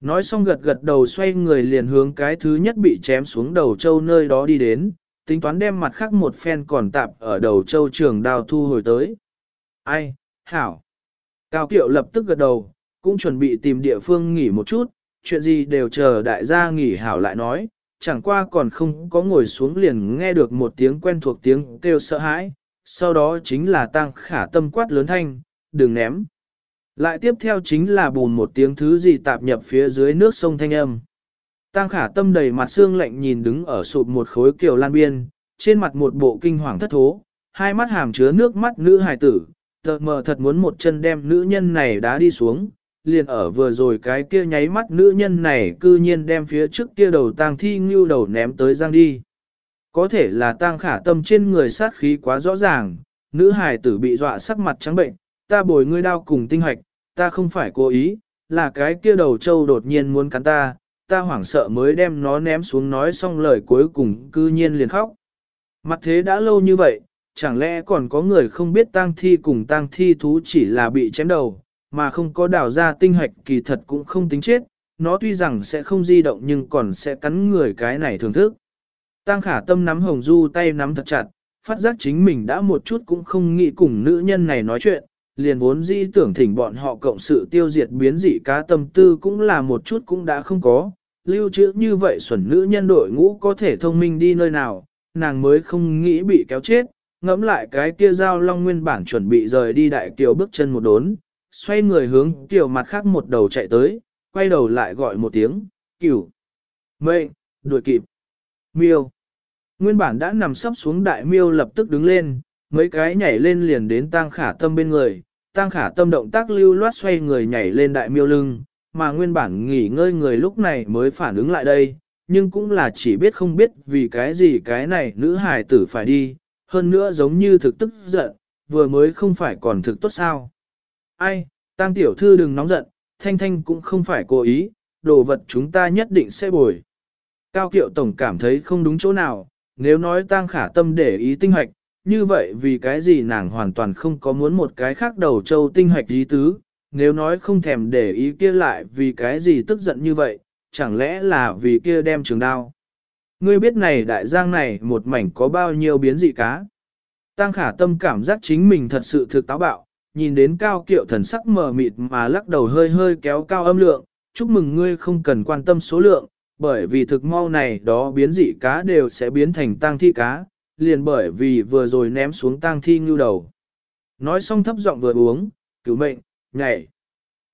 [SPEAKER 1] Nói xong gật gật đầu xoay người liền hướng cái thứ nhất bị chém xuống đầu châu nơi đó đi đến, tính toán đem mặt khác một phen còn tạp ở đầu châu trường đao thu hồi tới. Ai, hảo. Cao kiệu lập tức gật đầu, cũng chuẩn bị tìm địa phương nghỉ một chút, chuyện gì đều chờ đại gia nghỉ hảo lại nói, chẳng qua còn không có ngồi xuống liền nghe được một tiếng quen thuộc tiếng kêu sợ hãi, sau đó chính là tăng khả tâm quát lớn thanh, đừng ném. Lại tiếp theo chính là bùn một tiếng thứ gì tạp nhập phía dưới nước sông thanh âm. Tăng khả tâm đầy mặt xương lạnh nhìn đứng ở sụp một khối kiều lan biên, trên mặt một bộ kinh hoàng thất thố, hai mắt hàm chứa nước mắt nữ hài tử, tờ mờ thật muốn một chân đem nữ nhân này đá đi xuống, liền ở vừa rồi cái kia nháy mắt nữ nhân này cư nhiên đem phía trước kia đầu tang thi ngưu đầu ném tới giang đi. Có thể là tang khả tâm trên người sát khí quá rõ ràng, nữ hài tử bị dọa sắc mặt trắng bệnh, ta bồi ngươi đau cùng tinh hoạch, ta không phải cố ý, là cái kia đầu trâu đột nhiên muốn cắn ta, ta hoảng sợ mới đem nó ném xuống nói xong lời cuối cùng cư nhiên liền khóc. Mặt thế đã lâu như vậy, chẳng lẽ còn có người không biết tang thi cùng tang thi thú chỉ là bị chém đầu, mà không có đào ra tinh hoạch kỳ thật cũng không tính chết, nó tuy rằng sẽ không di động nhưng còn sẽ cắn người cái này thưởng thức. Tăng khả tâm nắm hồng du tay nắm thật chặt, phát giác chính mình đã một chút cũng không nghĩ cùng nữ nhân này nói chuyện, liền vốn dĩ tưởng thỉnh bọn họ cộng sự tiêu diệt biến dị cá tâm tư cũng là một chút cũng đã không có, lưu trữ như vậy xuẩn nữ nhân đội ngũ có thể thông minh đi nơi nào, nàng mới không nghĩ bị kéo chết, ngẫm lại cái kia giao long nguyên bản chuẩn bị rời đi đại kiều bước chân một đốn, xoay người hướng kiểu mặt khác một đầu chạy tới, quay đầu lại gọi một tiếng, cửu, mệnh, đuổi kịp, miêu. Nguyên bản đã nằm sấp xuống đại miêu lập tức đứng lên, mấy cái nhảy lên liền đến tang khả tâm bên người, tang khả tâm động tác lưu loát xoay người nhảy lên đại miêu lưng, mà nguyên bản nghỉ ngơi người lúc này mới phản ứng lại đây, nhưng cũng là chỉ biết không biết vì cái gì cái này nữ hài tử phải đi, hơn nữa giống như thực tức giận, vừa mới không phải còn thực tốt sao. Ai, tang tiểu thư đừng nóng giận, thanh thanh cũng không phải cố ý, đồ vật chúng ta nhất định sẽ bồi. Cao kiệu tổng cảm thấy không đúng chỗ nào, nếu nói tang khả tâm để ý tinh hoạch, như vậy vì cái gì nàng hoàn toàn không có muốn một cái khác đầu châu tinh hoạch ý tứ, nếu nói không thèm để ý kia lại vì cái gì tức giận như vậy, chẳng lẽ là vì kia đem trường đao. Ngươi biết này đại giang này một mảnh có bao nhiêu biến dị cá. Tăng khả tâm cảm giác chính mình thật sự thực táo bạo, nhìn đến cao kiệu thần sắc mờ mịt mà lắc đầu hơi hơi kéo cao âm lượng, chúc mừng ngươi không cần quan tâm số lượng, bởi vì thực mau này đó biến dị cá đều sẽ biến thành tang thi cá, liền bởi vì vừa rồi ném xuống tang thi ngưu đầu. Nói xong thấp giọng vừa uống, cứu mệnh, nhảy.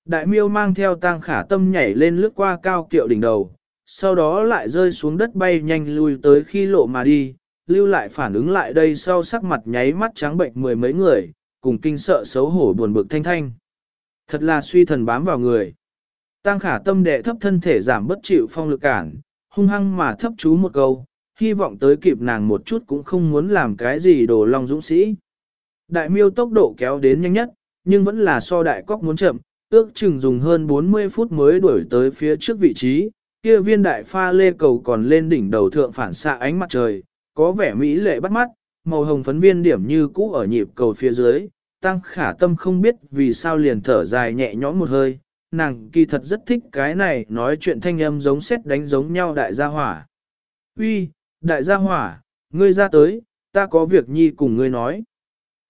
[SPEAKER 1] Đại miêu mang theo tang khả tâm nhảy lên lướt qua cao kiệu đỉnh đầu, sau đó lại rơi xuống đất bay nhanh lui tới khi lộ mà đi, lưu lại phản ứng lại đây sau sắc mặt nháy mắt trắng bệnh mười mấy người, cùng kinh sợ xấu hổ buồn bực thanh thanh. Thật là suy thần bám vào người. Tăng khả tâm đệ thấp thân thể giảm bất chịu phong lực cản, hung hăng mà thấp chú một câu, hy vọng tới kịp nàng một chút cũng không muốn làm cái gì đồ lòng dũng sĩ. Đại miêu tốc độ kéo đến nhanh nhất, nhưng vẫn là so đại cóc muốn chậm, ước chừng dùng hơn 40 phút mới đuổi tới phía trước vị trí, kia viên đại pha lê cầu còn lên đỉnh đầu thượng phản xạ ánh mặt trời, có vẻ mỹ lệ bắt mắt, màu hồng phấn viên điểm như cũ ở nhịp cầu phía dưới, tăng khả tâm không biết vì sao liền thở dài nhẹ nhõm một hơi, nàng kỳ thật rất thích cái này nói chuyện thanh âm giống xét đánh giống nhau đại gia hỏa. Uy, đại gia hỏa, ngươi ra tới, ta có việc nhi cùng ngươi nói.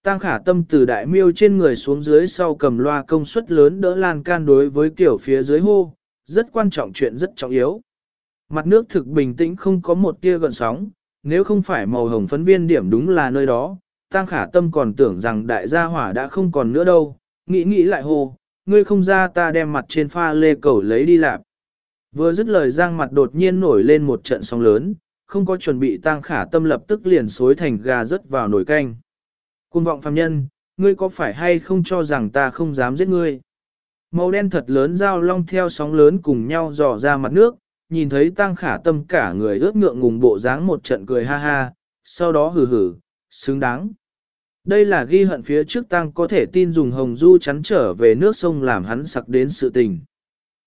[SPEAKER 1] Tăng khả tâm từ đại miêu trên người xuống dưới sau cầm loa công suất lớn đỡ lan can đối với kiểu phía dưới hô, rất quan trọng chuyện rất trọng yếu. Mặt nước thực bình tĩnh không có một tia gần sóng, nếu không phải màu hồng phấn viên điểm đúng là nơi đó, Tăng khả tâm còn tưởng rằng đại gia hỏa đã không còn nữa đâu, nghĩ nghĩ lại hô, ngươi không ra ta đem mặt trên pha lê cầu lấy đi lạp. Vừa dứt lời giang mặt đột nhiên nổi lên một trận sóng lớn, không có chuẩn bị Tăng khả tâm lập tức liền xối thành gà rớt vào nồi canh. Cuồng vọng phàm nhân, ngươi có phải hay không cho rằng ta không dám giết ngươi? Màu đen thật lớn dao long theo sóng lớn cùng nhau dò ra mặt nước, nhìn thấy tăng khả tâm cả người ướt ngượng ngùng bộ dáng một trận cười ha ha, sau đó hừ hừ, xứng đáng. Đây là ghi hận phía trước tăng có thể tin dùng hồng du chắn trở về nước sông làm hắn sặc đến sự tình.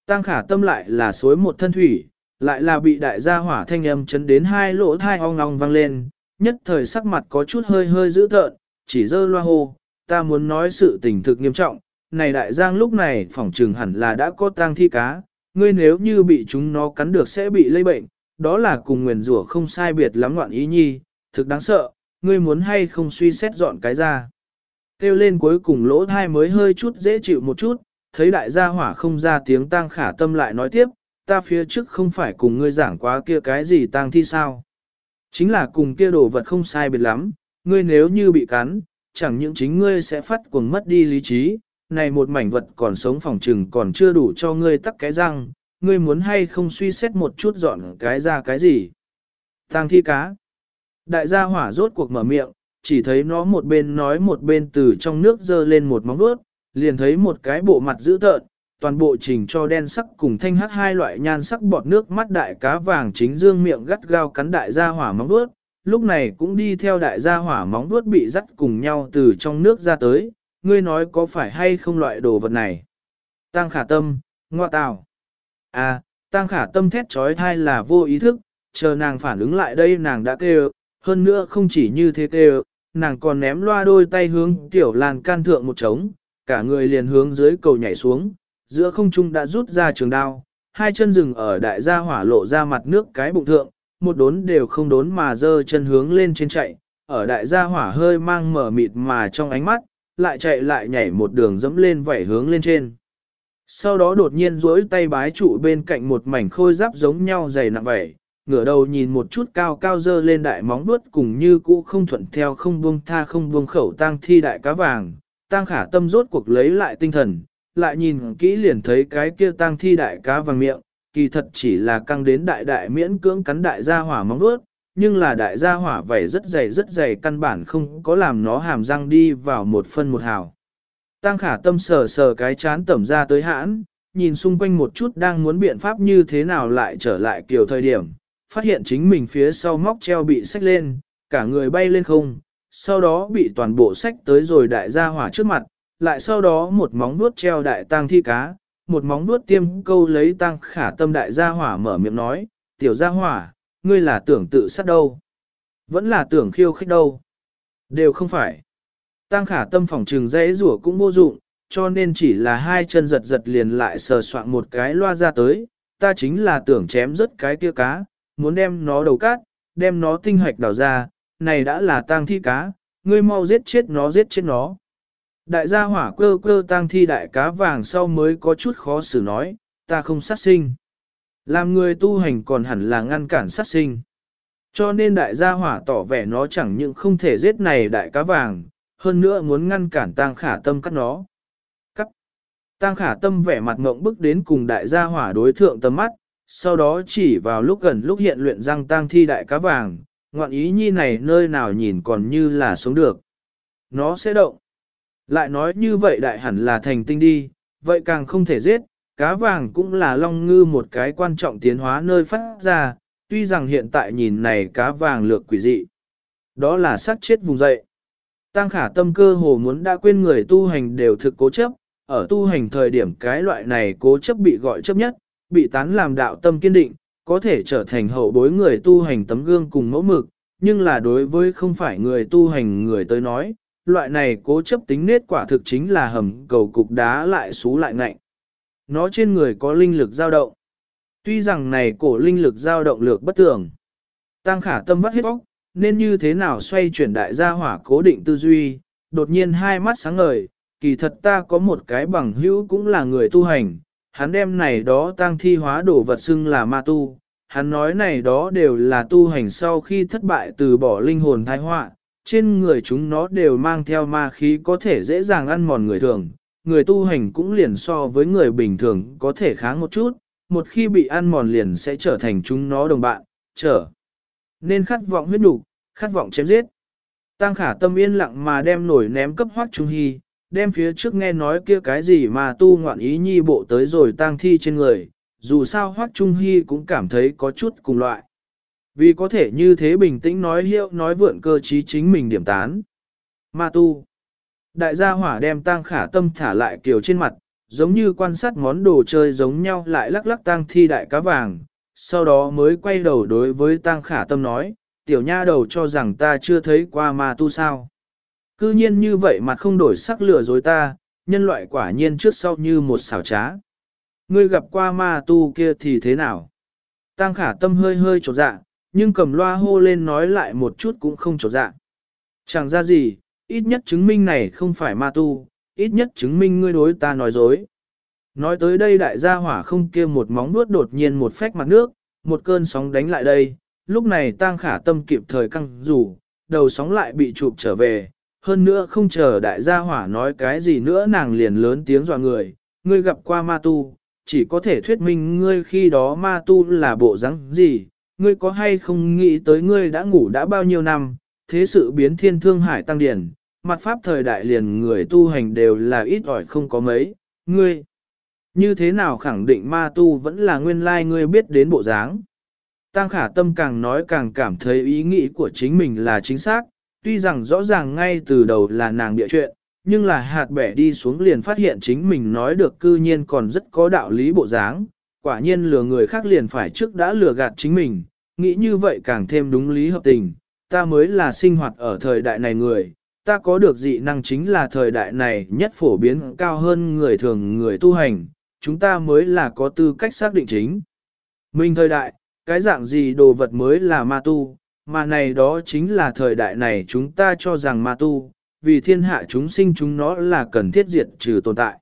[SPEAKER 1] Tăng khả tâm lại là suối một thân thủy, lại là bị đại gia hỏa thanh âm chấn đến hai lỗ thai ong ong vang lên, nhất thời sắc mặt có chút hơi hơi dữ tợn, chỉ dơ loa hô, ta muốn nói sự tình thực nghiêm trọng, này đại giang lúc này phỏng trừng hẳn là đã có tang thi cá, ngươi nếu như bị chúng nó cắn được sẽ bị lây bệnh, đó là cùng nguyền rủa không sai biệt lắm loạn ý nhi, thực đáng sợ, ngươi muốn hay không suy xét dọn cái ra. Kêu lên cuối cùng lỗ thai mới hơi chút dễ chịu một chút, thấy đại gia hỏa không ra tiếng tang khả tâm lại nói tiếp, ta phía trước không phải cùng ngươi giảng quá kia cái gì tang thi sao. Chính là cùng kia đồ vật không sai biệt lắm, ngươi nếu như bị cắn, chẳng những chính ngươi sẽ phát cuồng mất đi lý trí, này một mảnh vật còn sống phòng trừng còn chưa đủ cho ngươi tắc cái răng, ngươi muốn hay không suy xét một chút dọn cái ra cái gì. Tăng thi cá. Đại gia hỏa rốt cuộc mở miệng, chỉ thấy nó một bên nói một bên từ trong nước dơ lên một móng vuốt, liền thấy một cái bộ mặt dữ tợn, toàn bộ trình cho đen sắc cùng thanh hắc hai loại nhan sắc bọt nước mắt đại cá vàng chính dương miệng gắt gao cắn đại gia hỏa móng vuốt, lúc này cũng đi theo đại gia hỏa móng vuốt bị dắt cùng nhau từ trong nước ra tới, ngươi nói có phải hay không loại đồ vật này? Tăng khả tâm, ngoa tào. À, tăng khả tâm thét trói thai là vô ý thức, chờ nàng phản ứng lại đây nàng đã kêu, hơn nữa không chỉ như thế kêu, nàng còn ném loa đôi tay hướng tiểu làn can thượng một trống, cả người liền hướng dưới cầu nhảy xuống, giữa không trung đã rút ra trường đao, hai chân rừng ở đại gia hỏa lộ ra mặt nước cái bụng thượng, một đốn đều không đốn mà dơ chân hướng lên trên chạy, ở đại gia hỏa hơi mang mở mịt mà trong ánh mắt, lại chạy lại nhảy một đường dẫm lên vảy hướng lên trên. Sau đó đột nhiên duỗi tay bái trụ bên cạnh một mảnh khôi giáp giống nhau dày nặng vảy, ngửa đầu nhìn một chút cao cao dơ lên đại móng vuốt cùng như cũ không thuận theo không buông tha không buông khẩu tang thi đại cá vàng, tang khả tâm rốt cuộc lấy lại tinh thần, lại nhìn kỹ liền thấy cái kia tang thi đại cá vàng miệng, kỳ thật chỉ là căng đến đại đại miễn cưỡng cắn đại gia hỏa móng vuốt, nhưng là đại gia hỏa vảy rất dày rất dày căn bản không có làm nó hàm răng đi vào một phân một hào. Tăng khả tâm sờ sờ cái chán tẩm ra tới hãn, nhìn xung quanh một chút đang muốn biện pháp như thế nào lại trở lại kiểu thời điểm, phát hiện chính mình phía sau móc treo bị sách lên, cả người bay lên không, sau đó bị toàn bộ sách tới rồi đại gia hỏa trước mặt, lại sau đó một móng vuốt treo đại tang thi cá, một móng vuốt tiêm câu lấy tăng khả tâm đại gia hỏa mở miệng nói, tiểu gia hỏa, ngươi là tưởng tự sát đâu, vẫn là tưởng khiêu khích đâu, đều không phải. Tăng khả tâm phòng trừng dễ rủa cũng vô dụng, cho nên chỉ là hai chân giật giật liền lại sờ soạn một cái loa ra tới, ta chính là tưởng chém rất cái kia cá, muốn đem nó đầu cát, đem nó tinh hoạch đào ra, này đã là tang thi cá, ngươi mau giết chết nó giết chết nó. Đại gia hỏa quơ quơ tang thi đại cá vàng sau mới có chút khó xử nói, ta không sát sinh. Làm người tu hành còn hẳn là ngăn cản sát sinh. Cho nên đại gia hỏa tỏ vẻ nó chẳng những không thể giết này đại cá vàng, hơn nữa muốn ngăn cản tang khả tâm cắt nó. Cắt. Tang khả tâm vẻ mặt ngộng bức đến cùng đại gia hỏa đối thượng tầm mắt, sau đó chỉ vào lúc gần lúc hiện luyện răng tang thi đại cá vàng, ngoạn ý nhi này nơi nào nhìn còn như là sống được. Nó sẽ động. Lại nói như vậy đại hẳn là thành tinh đi, vậy càng không thể giết, cá vàng cũng là long ngư một cái quan trọng tiến hóa nơi phát ra, tuy rằng hiện tại nhìn này cá vàng lược quỷ dị. Đó là sát chết vùng dậy. Tăng khả tâm cơ hồ muốn đã quên người tu hành đều thực cố chấp, ở tu hành thời điểm cái loại này cố chấp bị gọi chấp nhất, bị tán làm đạo tâm kiên định, có thể trở thành hậu bối người tu hành tấm gương cùng mẫu mực, nhưng là đối với không phải người tu hành người tới nói, loại này cố chấp tính nết quả thực chính là hầm cầu cục đá lại xú lại ngạnh. Nó trên người có linh lực dao động. Tuy rằng này cổ linh lực dao động lược bất tường. Tăng khả tâm vắt hết bóc, nên như thế nào xoay chuyển đại gia hỏa cố định tư duy, đột nhiên hai mắt sáng ngời, kỳ thật ta có một cái bằng hữu cũng là người tu hành, hắn đem này đó tăng thi hóa đổ vật xưng là ma tu, hắn nói này đó đều là tu hành sau khi thất bại từ bỏ linh hồn thai họa, trên người chúng nó đều mang theo ma khí có thể dễ dàng ăn mòn người thường, người tu hành cũng liền so với người bình thường có thể kháng một chút, một khi bị ăn mòn liền sẽ trở thành chúng nó đồng bạn, trở nên khát vọng huyết đủ, khát vọng chém giết. Tăng khả tâm yên lặng mà đem nổi ném cấp hoác trung hy, đem phía trước nghe nói kia cái gì mà tu ngoạn ý nhi bộ tới rồi tang thi trên người, dù sao hoác trung hy cũng cảm thấy có chút cùng loại. Vì có thể như thế bình tĩnh nói hiệu nói vượn cơ trí chính mình điểm tán. Ma tu. Đại gia hỏa đem tang khả tâm thả lại kiểu trên mặt, giống như quan sát món đồ chơi giống nhau lại lắc lắc tang thi đại cá vàng, sau đó mới quay đầu đối với tang khả tâm nói, tiểu nha đầu cho rằng ta chưa thấy qua ma tu sao. Cư nhiên như vậy mặt không đổi sắc lửa dối ta, nhân loại quả nhiên trước sau như một xảo trá. Ngươi gặp qua ma tu kia thì thế nào? Tang khả tâm hơi hơi trột dạ, nhưng cầm loa hô lên nói lại một chút cũng không trột dạ. Chẳng ra gì, ít nhất chứng minh này không phải ma tu, ít nhất chứng minh ngươi đối ta nói dối. Nói tới đây đại gia hỏa không kia một móng nuốt đột nhiên một phách mặt nước, một cơn sóng đánh lại đây, lúc này tang khả tâm kịp thời căng rủ, đầu sóng lại bị chụp trở về, hơn nữa không chờ đại gia hỏa nói cái gì nữa nàng liền lớn tiếng dọa người, ngươi gặp qua ma tu, chỉ có thể thuyết minh ngươi khi đó ma tu là bộ rắn gì, ngươi có hay không nghĩ tới ngươi đã ngủ đã bao nhiêu năm, thế sự biến thiên thương hải tăng điển, mặt pháp thời đại liền người tu hành đều là ít ỏi không có mấy, ngươi. Như thế nào khẳng định ma tu vẫn là nguyên lai ngươi biết đến bộ dáng. Tăng khả tâm càng nói càng cảm thấy ý nghĩ của chính mình là chính xác, tuy rằng rõ ràng ngay từ đầu là nàng địa chuyện, nhưng là hạt bẻ đi xuống liền phát hiện chính mình nói được cư nhiên còn rất có đạo lý bộ dáng, quả nhiên lừa người khác liền phải trước đã lừa gạt chính mình, nghĩ như vậy càng thêm đúng lý hợp tình, ta mới là sinh hoạt ở thời đại này người, ta có được dị năng chính là thời đại này nhất phổ biến cao hơn người thường người tu hành, chúng ta mới là có tư cách xác định chính. Mình thời đại, cái dạng gì đồ vật mới là ma tu, mà này đó chính là thời đại này chúng ta cho rằng ma tu, vì thiên hạ chúng sinh chúng nó là cần thiết diệt trừ tồn tại.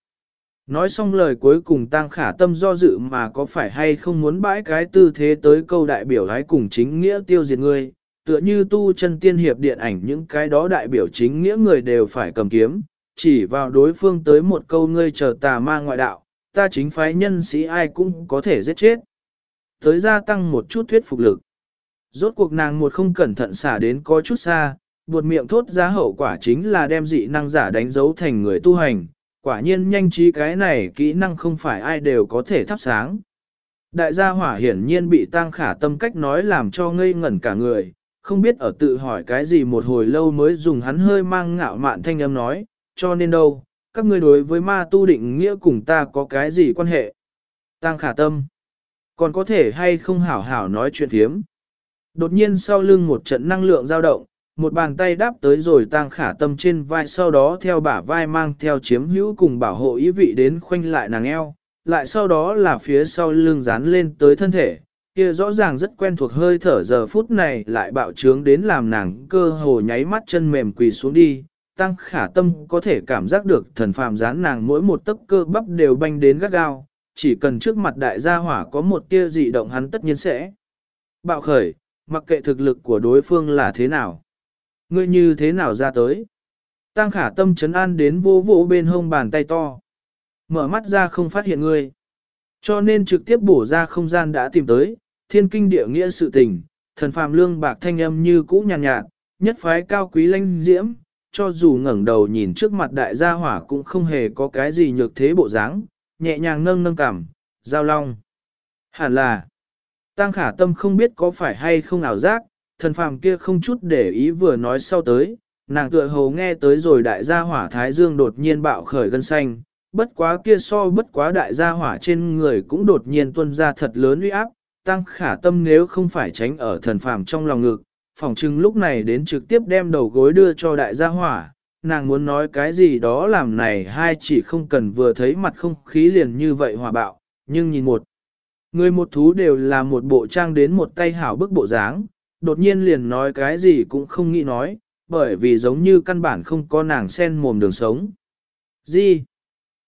[SPEAKER 1] Nói xong lời cuối cùng tăng khả tâm do dự mà có phải hay không muốn bãi cái tư thế tới câu đại biểu hái cùng chính nghĩa tiêu diệt ngươi, tựa như tu chân tiên hiệp điện ảnh những cái đó đại biểu chính nghĩa người đều phải cầm kiếm, chỉ vào đối phương tới một câu ngươi chờ tà ma ngoại đạo, ta chính phái nhân sĩ ai cũng có thể giết chết. Tới gia tăng một chút thuyết phục lực. Rốt cuộc nàng một không cẩn thận xả đến có chút xa, buột miệng thốt ra hậu quả chính là đem dị năng giả đánh dấu thành người tu hành, quả nhiên nhanh trí cái này kỹ năng không phải ai đều có thể thắp sáng. Đại gia hỏa hiển nhiên bị tăng khả tâm cách nói làm cho ngây ngẩn cả người, không biết ở tự hỏi cái gì một hồi lâu mới dùng hắn hơi mang ngạo mạn thanh âm nói, cho nên đâu, các ngươi đối với ma tu định nghĩa cùng ta có cái gì quan hệ. Tăng khả tâm, còn có thể hay không hảo hảo nói chuyện thiếm. Đột nhiên sau lưng một trận năng lượng dao động, một bàn tay đáp tới rồi tăng khả tâm trên vai sau đó theo bả vai mang theo chiếm hữu cùng bảo hộ ý vị đến khoanh lại nàng eo, lại sau đó là phía sau lưng dán lên tới thân thể, kia rõ ràng rất quen thuộc hơi thở giờ phút này lại bạo trướng đến làm nàng cơ hồ nháy mắt chân mềm quỳ xuống đi, tăng khả tâm có thể cảm giác được thần phàm dán nàng mỗi một tấc cơ bắp đều banh đến gắt gao, chỉ cần trước mặt đại gia hỏa có một tia dị động hắn tất nhiên sẽ bạo khởi, mặc kệ thực lực của đối phương là thế nào. Ngươi như thế nào ra tới? Tăng khả tâm chấn an đến vô vỗ bên hông bàn tay to. Mở mắt ra không phát hiện ngươi. Cho nên trực tiếp bổ ra không gian đã tìm tới, thiên kinh địa nghĩa sự tình, thần phàm lương bạc thanh âm như cũ nhàn nhạt, nhạt, nhất phái cao quý lanh diễm, cho dù ngẩng đầu nhìn trước mặt đại gia hỏa cũng không hề có cái gì nhược thế bộ dáng, nhẹ nhàng nâng nâng cảm, giao long. Hẳn là, tăng khả tâm không biết có phải hay không ảo giác, thần phàm kia không chút để ý vừa nói sau tới, nàng tựa hồ nghe tới rồi đại gia hỏa thái dương đột nhiên bạo khởi gân xanh, bất quá kia so bất quá đại gia hỏa trên người cũng đột nhiên tuôn ra thật lớn uy áp, tăng khả tâm nếu không phải tránh ở thần phàm trong lòng ngực, phòng chừng lúc này đến trực tiếp đem đầu gối đưa cho đại gia hỏa, nàng muốn nói cái gì đó làm này hai chỉ không cần vừa thấy mặt không khí liền như vậy hòa bạo, nhưng nhìn một. Người một thú đều là một bộ trang đến một tay hảo bức bộ dáng, đột nhiên liền nói cái gì cũng không nghĩ nói, bởi vì giống như căn bản không có nàng sen mồm đường sống. Gì?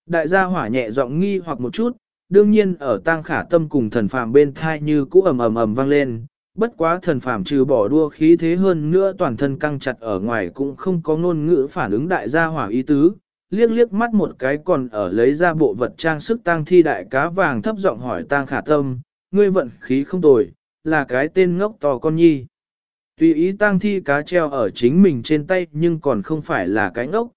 [SPEAKER 1] Đại gia hỏa nhẹ giọng nghi hoặc một chút, đương nhiên ở tang khả tâm cùng thần phàm bên thai như cũ ầm ầm ầm vang lên, bất quá thần phàm trừ bỏ đua khí thế hơn nữa toàn thân căng chặt ở ngoài cũng không có ngôn ngữ phản ứng đại gia hỏa ý tứ, liếc liếc mắt một cái còn ở lấy ra bộ vật trang sức tang thi đại cá vàng thấp giọng hỏi tang khả tâm, ngươi vận khí không tồi, là cái tên ngốc to con nhi. Tùy ý tang thi cá treo ở chính mình trên tay nhưng còn không phải là cái ngốc.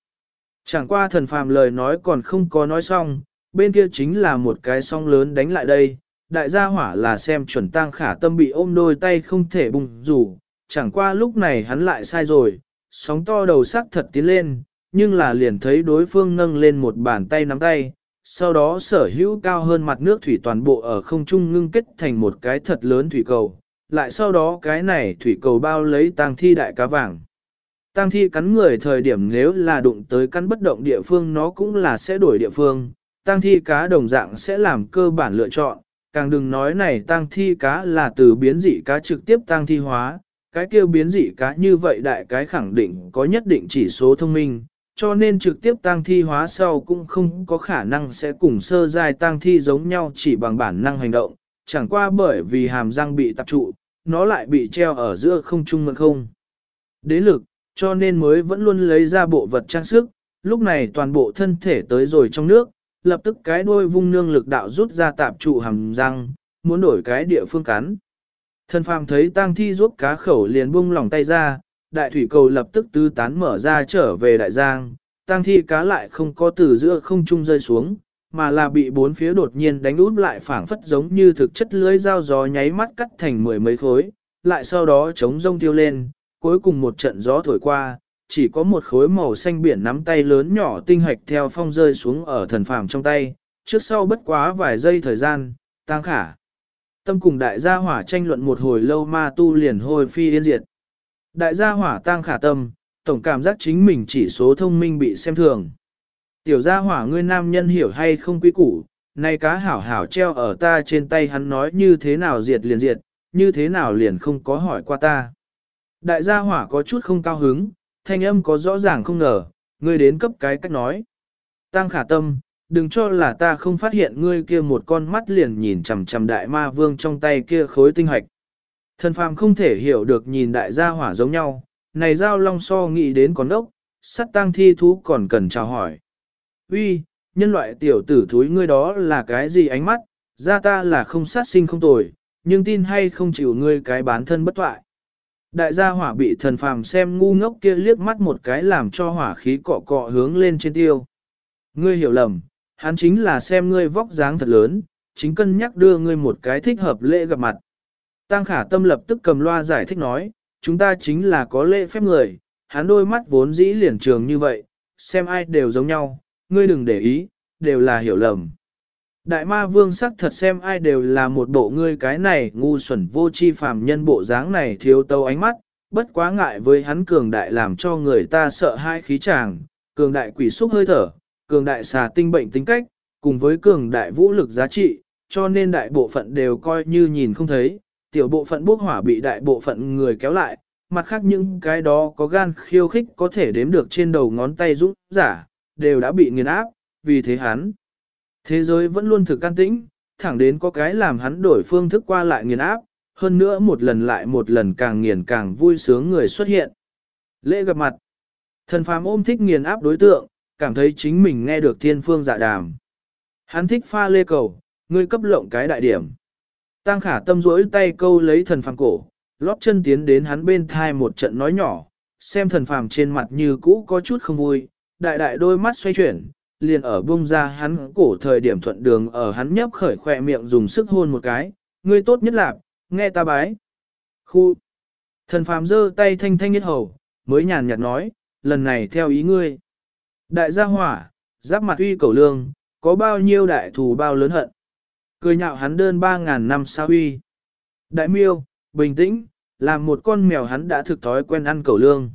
[SPEAKER 1] Chẳng qua thần phàm lời nói còn không có nói xong, bên kia chính là một cái song lớn đánh lại đây, đại gia hỏa là xem chuẩn tang khả tâm bị ôm đôi tay không thể bùng rủ, chẳng qua lúc này hắn lại sai rồi, sóng to đầu sắc thật tiến lên, nhưng là liền thấy đối phương nâng lên một bàn tay nắm tay, sau đó sở hữu cao hơn mặt nước thủy toàn bộ ở không trung ngưng kết thành một cái thật lớn thủy cầu, lại sau đó cái này thủy cầu bao lấy tang thi đại cá vàng. Tang thi cắn người thời điểm nếu là đụng tới cắn bất động địa phương nó cũng là sẽ đổi địa phương, tang thi cá đồng dạng sẽ làm cơ bản lựa chọn, càng đừng nói này tang thi cá là từ biến dị cá trực tiếp tang thi hóa, cái kêu biến dị cá như vậy đại cái khẳng định có nhất định chỉ số thông minh, cho nên trực tiếp tang thi hóa sau cũng không có khả năng sẽ cùng sơ giai tang thi giống nhau chỉ bằng bản năng hành động, chẳng qua bởi vì hàm răng bị tập trụ, nó lại bị treo ở giữa không trung mật không. Đế lực, cho nên mới vẫn luôn lấy ra bộ vật trang sức, lúc này toàn bộ thân thể tới rồi trong nước, lập tức cái đuôi vung nương lực đạo rút ra tạp trụ hàm răng, muốn đổi cái địa phương cắn. Thân phàm thấy tang thi rút cá khẩu liền buông lỏng tay ra, đại thủy cầu lập tức tứ tán mở ra trở về đại giang, tang thi cá lại không có từ giữa không trung rơi xuống, mà là bị bốn phía đột nhiên đánh út lại phảng phất giống như thực chất lưới dao gió nháy mắt cắt thành mười mấy khối, lại sau đó chống rông tiêu lên, cuối cùng một trận gió thổi qua, chỉ có một khối màu xanh biển nắm tay lớn nhỏ tinh hạch theo phong rơi xuống ở thần phàm trong tay, trước sau bất quá vài giây thời gian, tăng khả. Tâm cùng đại gia hỏa tranh luận một hồi lâu ma tu liền hồi phi yên diệt. Đại gia hỏa tăng khả tâm, tổng cảm giác chính mình chỉ số thông minh bị xem thường. Tiểu gia hỏa ngươi nam nhân hiểu hay không quý củ, nay cá hảo hảo treo ở ta trên tay hắn nói như thế nào diệt liền diệt, như thế nào liền không có hỏi qua ta. Đại gia hỏa có chút không cao hứng, thanh âm có rõ ràng không ngờ, ngươi đến cấp cái cách nói. Tăng khả tâm, đừng cho là ta không phát hiện ngươi kia một con mắt liền nhìn chằm chằm đại ma vương trong tay kia khối tinh hạch. Thần phàm không thể hiểu được nhìn đại gia hỏa giống nhau, này giao long so nghĩ đến con ốc, sắt tăng thi thú còn cần chào hỏi. Uy, nhân loại tiểu tử thúi ngươi đó là cái gì ánh mắt, ra ta là không sát sinh không tồi, nhưng tin hay không chịu ngươi cái bán thân bất toại. Đại gia hỏa bị thần phàm xem ngu ngốc kia liếc mắt một cái làm cho hỏa khí cọ cọ hướng lên trên tiêu. Ngươi hiểu lầm, hắn chính là xem ngươi vóc dáng thật lớn, chính cân nhắc đưa ngươi một cái thích hợp lễ gặp mặt. Tăng khả tâm lập tức cầm loa giải thích nói, chúng ta chính là có lễ phép người, hắn đôi mắt vốn dĩ liền trường như vậy, xem ai đều giống nhau, ngươi đừng để ý, đều là hiểu lầm. Đại ma vương sắc thật xem ai đều là một bộ ngươi cái này ngu xuẩn vô chi phàm nhân bộ dáng này thiếu tâu ánh mắt, bất quá ngại với hắn cường đại làm cho người ta sợ hai khí chàng, cường đại quỷ xúc hơi thở, cường đại xà tinh bệnh tính cách, cùng với cường đại vũ lực giá trị, cho nên đại bộ phận đều coi như nhìn không thấy, tiểu bộ phận bốc hỏa bị đại bộ phận người kéo lại, mặt khác những cái đó có gan khiêu khích có thể đếm được trên đầu ngón tay rút giả, đều đã bị nghiền áp, vì thế hắn. Thế giới vẫn luôn thực can tĩnh, thẳng đến có cái làm hắn đổi phương thức qua lại nghiền áp, hơn nữa một lần lại một lần càng nghiền càng vui sướng người xuất hiện. Lễ gặp mặt. Thần phàm ôm thích nghiền áp đối tượng, cảm thấy chính mình nghe được thiên phương dạ đàm. Hắn thích pha lê cầu, ngươi cấp lộng cái đại điểm. Tăng khả tâm rỗi tay câu lấy thần phàm cổ, lót chân tiến đến hắn bên thai một trận nói nhỏ, xem thần phàm trên mặt như cũ có chút không vui, đại đại đôi mắt xoay chuyển, liền ở bung ra hắn cổ thời điểm thuận đường ở hắn nhấp khởi khỏe miệng dùng sức hôn một cái, ngươi tốt nhất là, nghe ta bái. Khu! Thần phàm giơ tay thanh thanh nhất hầu, mới nhàn nhạt nói, lần này theo ý ngươi. Đại gia hỏa, giáp mặt uy cầu lương, có bao nhiêu đại thù bao lớn hận. Cười nhạo hắn đơn ba ngàn năm sao uy. Đại miêu, bình tĩnh, làm một con mèo hắn đã thực thói quen ăn cầu lương.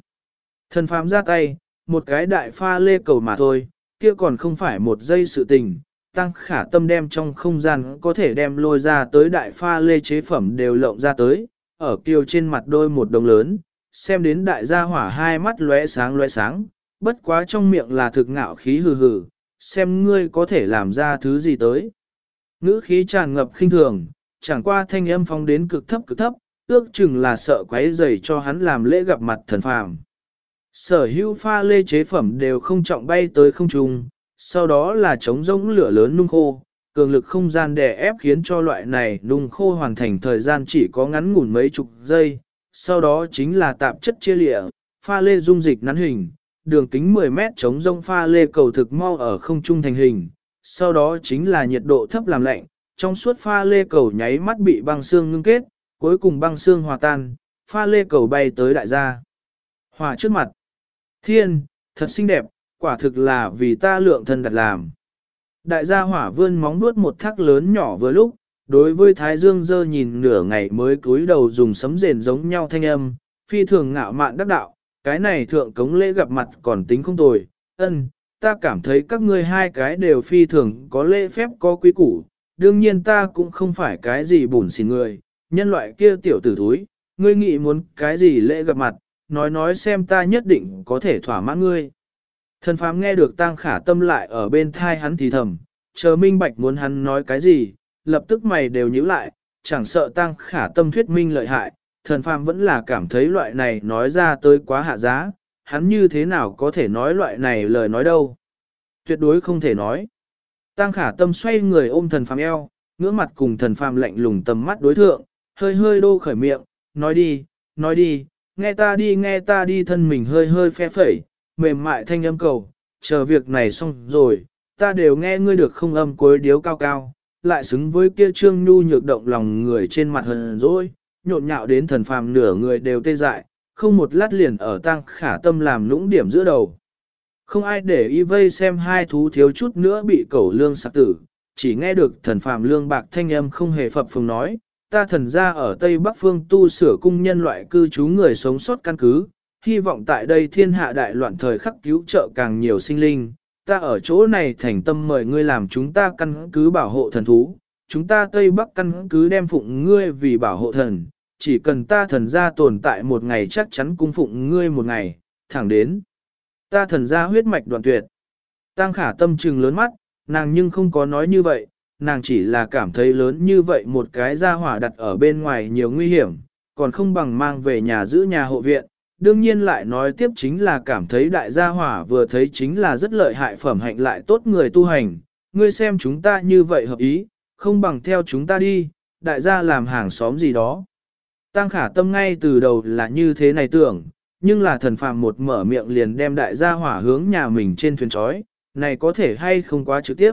[SPEAKER 1] Thần phàm ra tay, một cái đại pha lê cầu mà thôi, kia còn không phải một giây sự tình. Tăng khả tâm đem trong không gian có thể đem lôi ra tới đại pha lê chế phẩm đều lộng ra tới, ở kiều trên mặt đôi một đồng lớn, xem đến đại gia hỏa hai mắt lóe sáng lóe sáng, bất quá trong miệng là thực ngạo khí hừ hừ, xem ngươi có thể làm ra thứ gì tới. Ngữ khí tràn ngập khinh thường, chẳng qua thanh âm phong đến cực thấp cực thấp, ước chừng là sợ quấy rầy cho hắn làm lễ gặp mặt thần phàm. Sở hữu pha lê chế phẩm đều không trọng bay tới không trung, sau đó là chống rỗng lửa lớn nung khô, cường lực không gian đè ép khiến cho loại này nung khô hoàn thành thời gian chỉ có ngắn ngủn mấy chục giây, sau đó chính là tạp chất chia lịa, pha lê dung dịch nắn hình, đường kính 10 mét chống rông pha lê cầu thực mau ở không trung thành hình, sau đó chính là nhiệt độ thấp làm lạnh, trong suốt pha lê cầu nháy mắt bị băng xương ngưng kết, cuối cùng băng xương hòa tan, pha lê cầu bay tới đại gia. Hòa trước mặt. Thiên, thật xinh đẹp, quả thực là vì ta lượng thân đặt làm. Đại gia hỏa vươn móng nuốt một thác lớn nhỏ vừa lúc, đối với Thái Dương dơ nhìn nửa ngày mới cúi đầu dùng sấm rền giống nhau thanh âm, phi thường ngạo mạn đắc đạo, cái này thượng cống lễ gặp mặt còn tính không tồi, ân, ta cảm thấy các ngươi hai cái đều phi thường có lễ phép có quý củ, đương nhiên ta cũng không phải cái gì bùn xỉn người, nhân loại kia tiểu tử thúi, ngươi nghĩ muốn cái gì lễ gặp mặt, nói nói xem ta nhất định có thể thỏa mãn ngươi. Thần phàm nghe được tang khả tâm lại ở bên thai hắn thì thầm, chờ minh bạch muốn hắn nói cái gì, lập tức mày đều nhíu lại, chẳng sợ tang khả tâm thuyết minh lợi hại, thần phàm vẫn là cảm thấy loại này nói ra tới quá hạ giá, hắn như thế nào có thể nói loại này lời nói đâu. Tuyệt đối không thể nói. Tăng khả tâm xoay người ôm thần phàm eo, ngưỡng mặt cùng thần phàm lạnh lùng tầm mắt đối thượng, hơi hơi đô khởi miệng, nói đi, nói đi, nghe ta đi nghe ta đi thân mình hơi hơi phe phẩy, mềm mại thanh âm cầu, chờ việc này xong rồi, ta đều nghe ngươi được không âm cuối điếu cao cao, lại xứng với kia trương nhu nhược động lòng người trên mặt hờn rồi, nhộn nhạo đến thần phàm nửa người đều tê dại, không một lát liền ở tăng khả tâm làm lũng điểm giữa đầu. Không ai để y vây xem hai thú thiếu chút nữa bị cẩu lương sạc tử, chỉ nghe được thần phàm lương bạc thanh âm không hề phập phồng nói, ta thần ra ở Tây Bắc Phương tu sửa cung nhân loại cư trú người sống sót căn cứ, hy vọng tại đây thiên hạ đại loạn thời khắc cứu trợ càng nhiều sinh linh, ta ở chỗ này thành tâm mời ngươi làm chúng ta căn cứ bảo hộ thần thú, chúng ta Tây Bắc căn cứ đem phụng ngươi vì bảo hộ thần, chỉ cần ta thần gia tồn tại một ngày chắc chắn cung phụng ngươi một ngày, thẳng đến. Ta thần gia huyết mạch đoạn tuyệt. Tăng khả tâm trừng lớn mắt, nàng nhưng không có nói như vậy, nàng chỉ là cảm thấy lớn như vậy một cái gia hỏa đặt ở bên ngoài nhiều nguy hiểm, còn không bằng mang về nhà giữ nhà hộ viện. Đương nhiên lại nói tiếp chính là cảm thấy đại gia hỏa vừa thấy chính là rất lợi hại phẩm hạnh lại tốt người tu hành, ngươi xem chúng ta như vậy hợp ý, không bằng theo chúng ta đi, đại gia làm hàng xóm gì đó. Tăng khả tâm ngay từ đầu là như thế này tưởng, nhưng là thần phàm một mở miệng liền đem đại gia hỏa hướng nhà mình trên thuyền trói, này có thể hay không quá trực tiếp.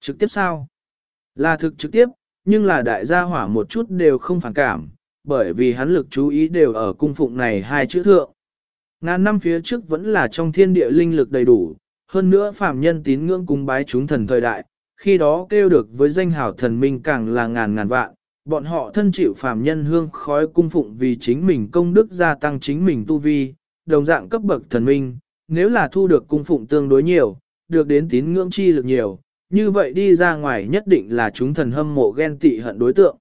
[SPEAKER 1] Trực tiếp sao? Là thực trực tiếp, nhưng là đại gia hỏa một chút đều không phản cảm, bởi vì hắn lực chú ý đều ở cung phụng này hai chữ thượng. Ngàn năm phía trước vẫn là trong thiên địa linh lực đầy đủ, hơn nữa phàm nhân tín ngưỡng cung bái chúng thần thời đại, khi đó kêu được với danh hào thần minh càng là ngàn ngàn vạn, bọn họ thân chịu phàm nhân hương khói cung phụng vì chính mình công đức gia tăng chính mình tu vi, đồng dạng cấp bậc thần minh, nếu là thu được cung phụng tương đối nhiều, được đến tín ngưỡng chi lực nhiều, như vậy đi ra ngoài nhất định là chúng thần hâm mộ ghen tị hận đối tượng.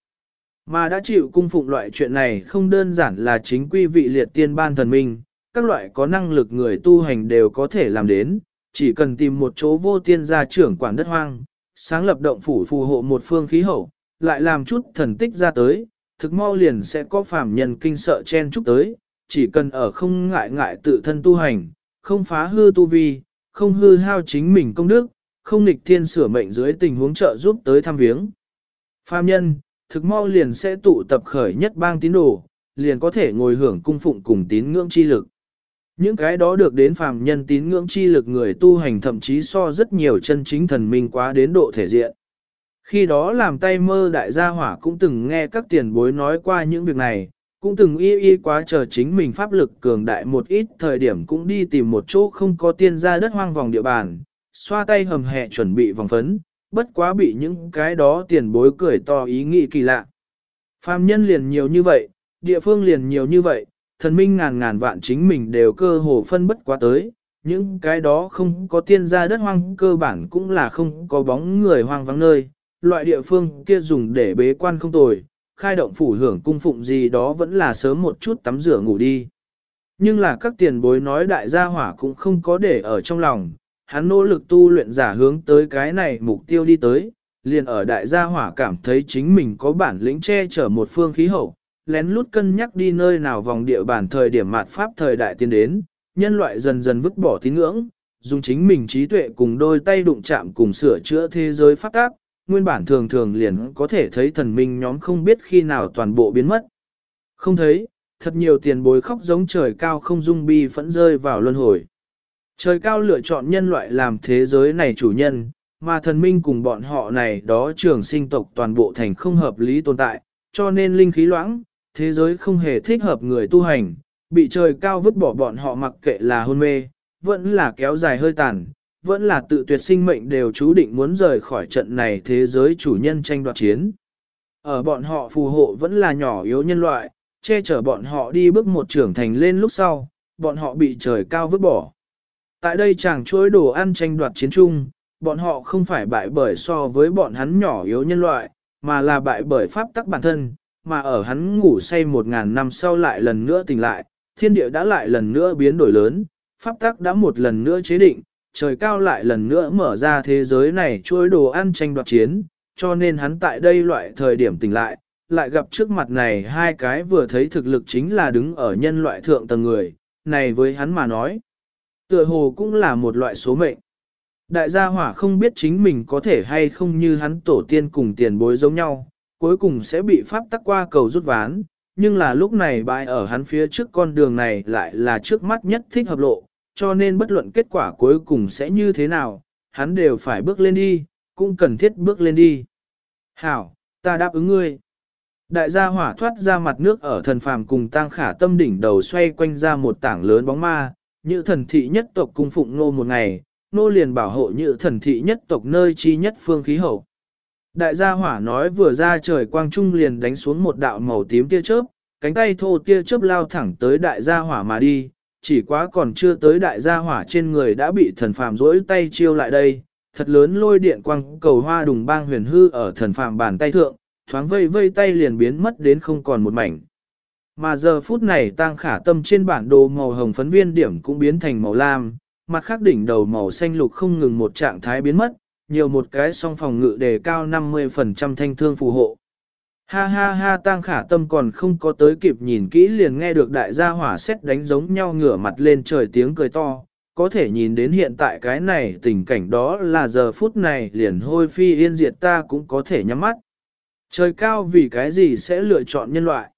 [SPEAKER 1] Mà đã chịu cung phụng loại chuyện này không đơn giản là chính quy vị liệt tiên ban thần minh, các loại có năng lực người tu hành đều có thể làm đến, chỉ cần tìm một chỗ vô tiên gia trưởng quản đất hoang, sáng lập động phủ phù hộ một phương khí hậu, lại làm chút thần tích ra tới, thực mau liền sẽ có phàm nhân kinh sợ chen chúc tới, chỉ cần ở không ngại ngại tự thân tu hành, không phá hư tu vi, không hư hao chính mình công đức, không nghịch thiên sửa mệnh dưới tình huống trợ giúp tới thăm viếng. Phàm nhân, thực mau liền sẽ tụ tập khởi nhất bang tín đồ, liền có thể ngồi hưởng cung phụng cùng tín ngưỡng chi lực. Những cái đó được đến phàm nhân tín ngưỡng chi lực người tu hành thậm chí so rất nhiều chân chính thần minh quá đến độ thể diện. Khi đó làm tay mơ đại gia hỏa cũng từng nghe các tiền bối nói qua những việc này, cũng từng y y quá chờ chính mình pháp lực cường đại một ít thời điểm cũng đi tìm một chỗ không có tiên gia đất hoang vòng địa bàn, xoa tay hầm hẹ chuẩn bị vòng phấn, bất quá bị những cái đó tiền bối cười to ý nghĩ kỳ lạ. Phàm nhân liền nhiều như vậy, địa phương liền nhiều như vậy, thần minh ngàn ngàn vạn chính mình đều cơ hồ phân bất quá tới, những cái đó không có tiên gia đất hoang cơ bản cũng là không có bóng người hoang vắng nơi, loại địa phương kia dùng để bế quan không tồi, khai động phủ hưởng cung phụng gì đó vẫn là sớm một chút tắm rửa ngủ đi. Nhưng là các tiền bối nói đại gia hỏa cũng không có để ở trong lòng, hắn nỗ lực tu luyện giả hướng tới cái này mục tiêu đi tới, liền ở đại gia hỏa cảm thấy chính mình có bản lĩnh che chở một phương khí hậu, lén lút cân nhắc đi nơi nào vòng địa bản thời điểm mạt pháp thời đại tiến đến, nhân loại dần dần vứt bỏ tín ngưỡng, dùng chính mình trí tuệ cùng đôi tay đụng chạm cùng sửa chữa thế giới phát tác, nguyên bản thường thường liền có thể thấy thần minh nhóm không biết khi nào toàn bộ biến mất. Không thấy, thật nhiều tiền bối khóc giống trời cao không dung bi phẫn rơi vào luân hồi. Trời cao lựa chọn nhân loại làm thế giới này chủ nhân, mà thần minh cùng bọn họ này đó trường sinh tộc toàn bộ thành không hợp lý tồn tại, cho nên linh khí loãng, thế giới không hề thích hợp người tu hành, bị trời cao vứt bỏ bọn họ mặc kệ là hôn mê, vẫn là kéo dài hơi tàn, vẫn là tự tuyệt sinh mệnh đều chú định muốn rời khỏi trận này thế giới chủ nhân tranh đoạt chiến. Ở bọn họ phù hộ vẫn là nhỏ yếu nhân loại, che chở bọn họ đi bước một trưởng thành lên lúc sau, bọn họ bị trời cao vứt bỏ. Tại đây chàng chuối đồ ăn tranh đoạt chiến chung, bọn họ không phải bại bởi so với bọn hắn nhỏ yếu nhân loại, mà là bại bởi pháp tắc bản thân, mà ở hắn ngủ say một ngàn năm sau lại lần nữa tỉnh lại, thiên địa đã lại lần nữa biến đổi lớn, pháp tắc đã một lần nữa chế định, trời cao lại lần nữa mở ra thế giới này chuối đồ ăn tranh đoạt chiến, cho nên hắn tại đây loại thời điểm tỉnh lại, lại gặp trước mặt này hai cái vừa thấy thực lực chính là đứng ở nhân loại thượng tầng người, này với hắn mà nói, tựa hồ cũng là một loại số mệnh. Đại gia hỏa không biết chính mình có thể hay không như hắn tổ tiên cùng tiền bối giống nhau, cuối cùng sẽ bị pháp tắc qua cầu rút ván, nhưng là lúc này bại ở hắn phía trước con đường này lại là trước mắt nhất thích hợp lộ, cho nên bất luận kết quả cuối cùng sẽ như thế nào, hắn đều phải bước lên đi, cũng cần thiết bước lên đi. Hảo, ta đáp ứng ngươi. Đại gia hỏa thoát ra mặt nước ở thần phàm cùng tang khả tâm đỉnh đầu xoay quanh ra một tảng lớn bóng ma, như thần thị nhất tộc cung phụng nô một ngày, nô liền bảo hộ như thần thị nhất tộc nơi chi nhất phương khí hậu. Đại gia hỏa nói vừa ra trời quang trung liền đánh xuống một đạo màu tím tia chớp, cánh tay thô tia chớp lao thẳng tới đại gia hỏa mà đi, chỉ quá còn chưa tới đại gia hỏa trên người đã bị thần phàm rỗi tay chiêu lại đây, thật lớn lôi điện quang cầu hoa đùng bang huyền hư ở thần phàm bàn tay thượng, thoáng vây vây tay liền biến mất đến không còn một mảnh. Mà giờ phút này tăng khả tâm trên bản đồ màu hồng phấn viên điểm cũng biến thành màu lam, mặt khác đỉnh đầu màu xanh lục không ngừng một trạng thái biến mất, nhiều một cái song phòng ngự đề cao 50% thanh thương phù hộ. Ha ha ha Tang khả tâm còn không có tới kịp nhìn kỹ liền nghe được đại gia hỏa xét đánh giống nhau ngửa mặt lên trời tiếng cười to, có thể nhìn đến hiện tại cái này tình cảnh đó là giờ phút này liền hôi phi yên diệt ta cũng có thể nhắm mắt. Trời cao vì cái gì sẽ lựa chọn nhân loại?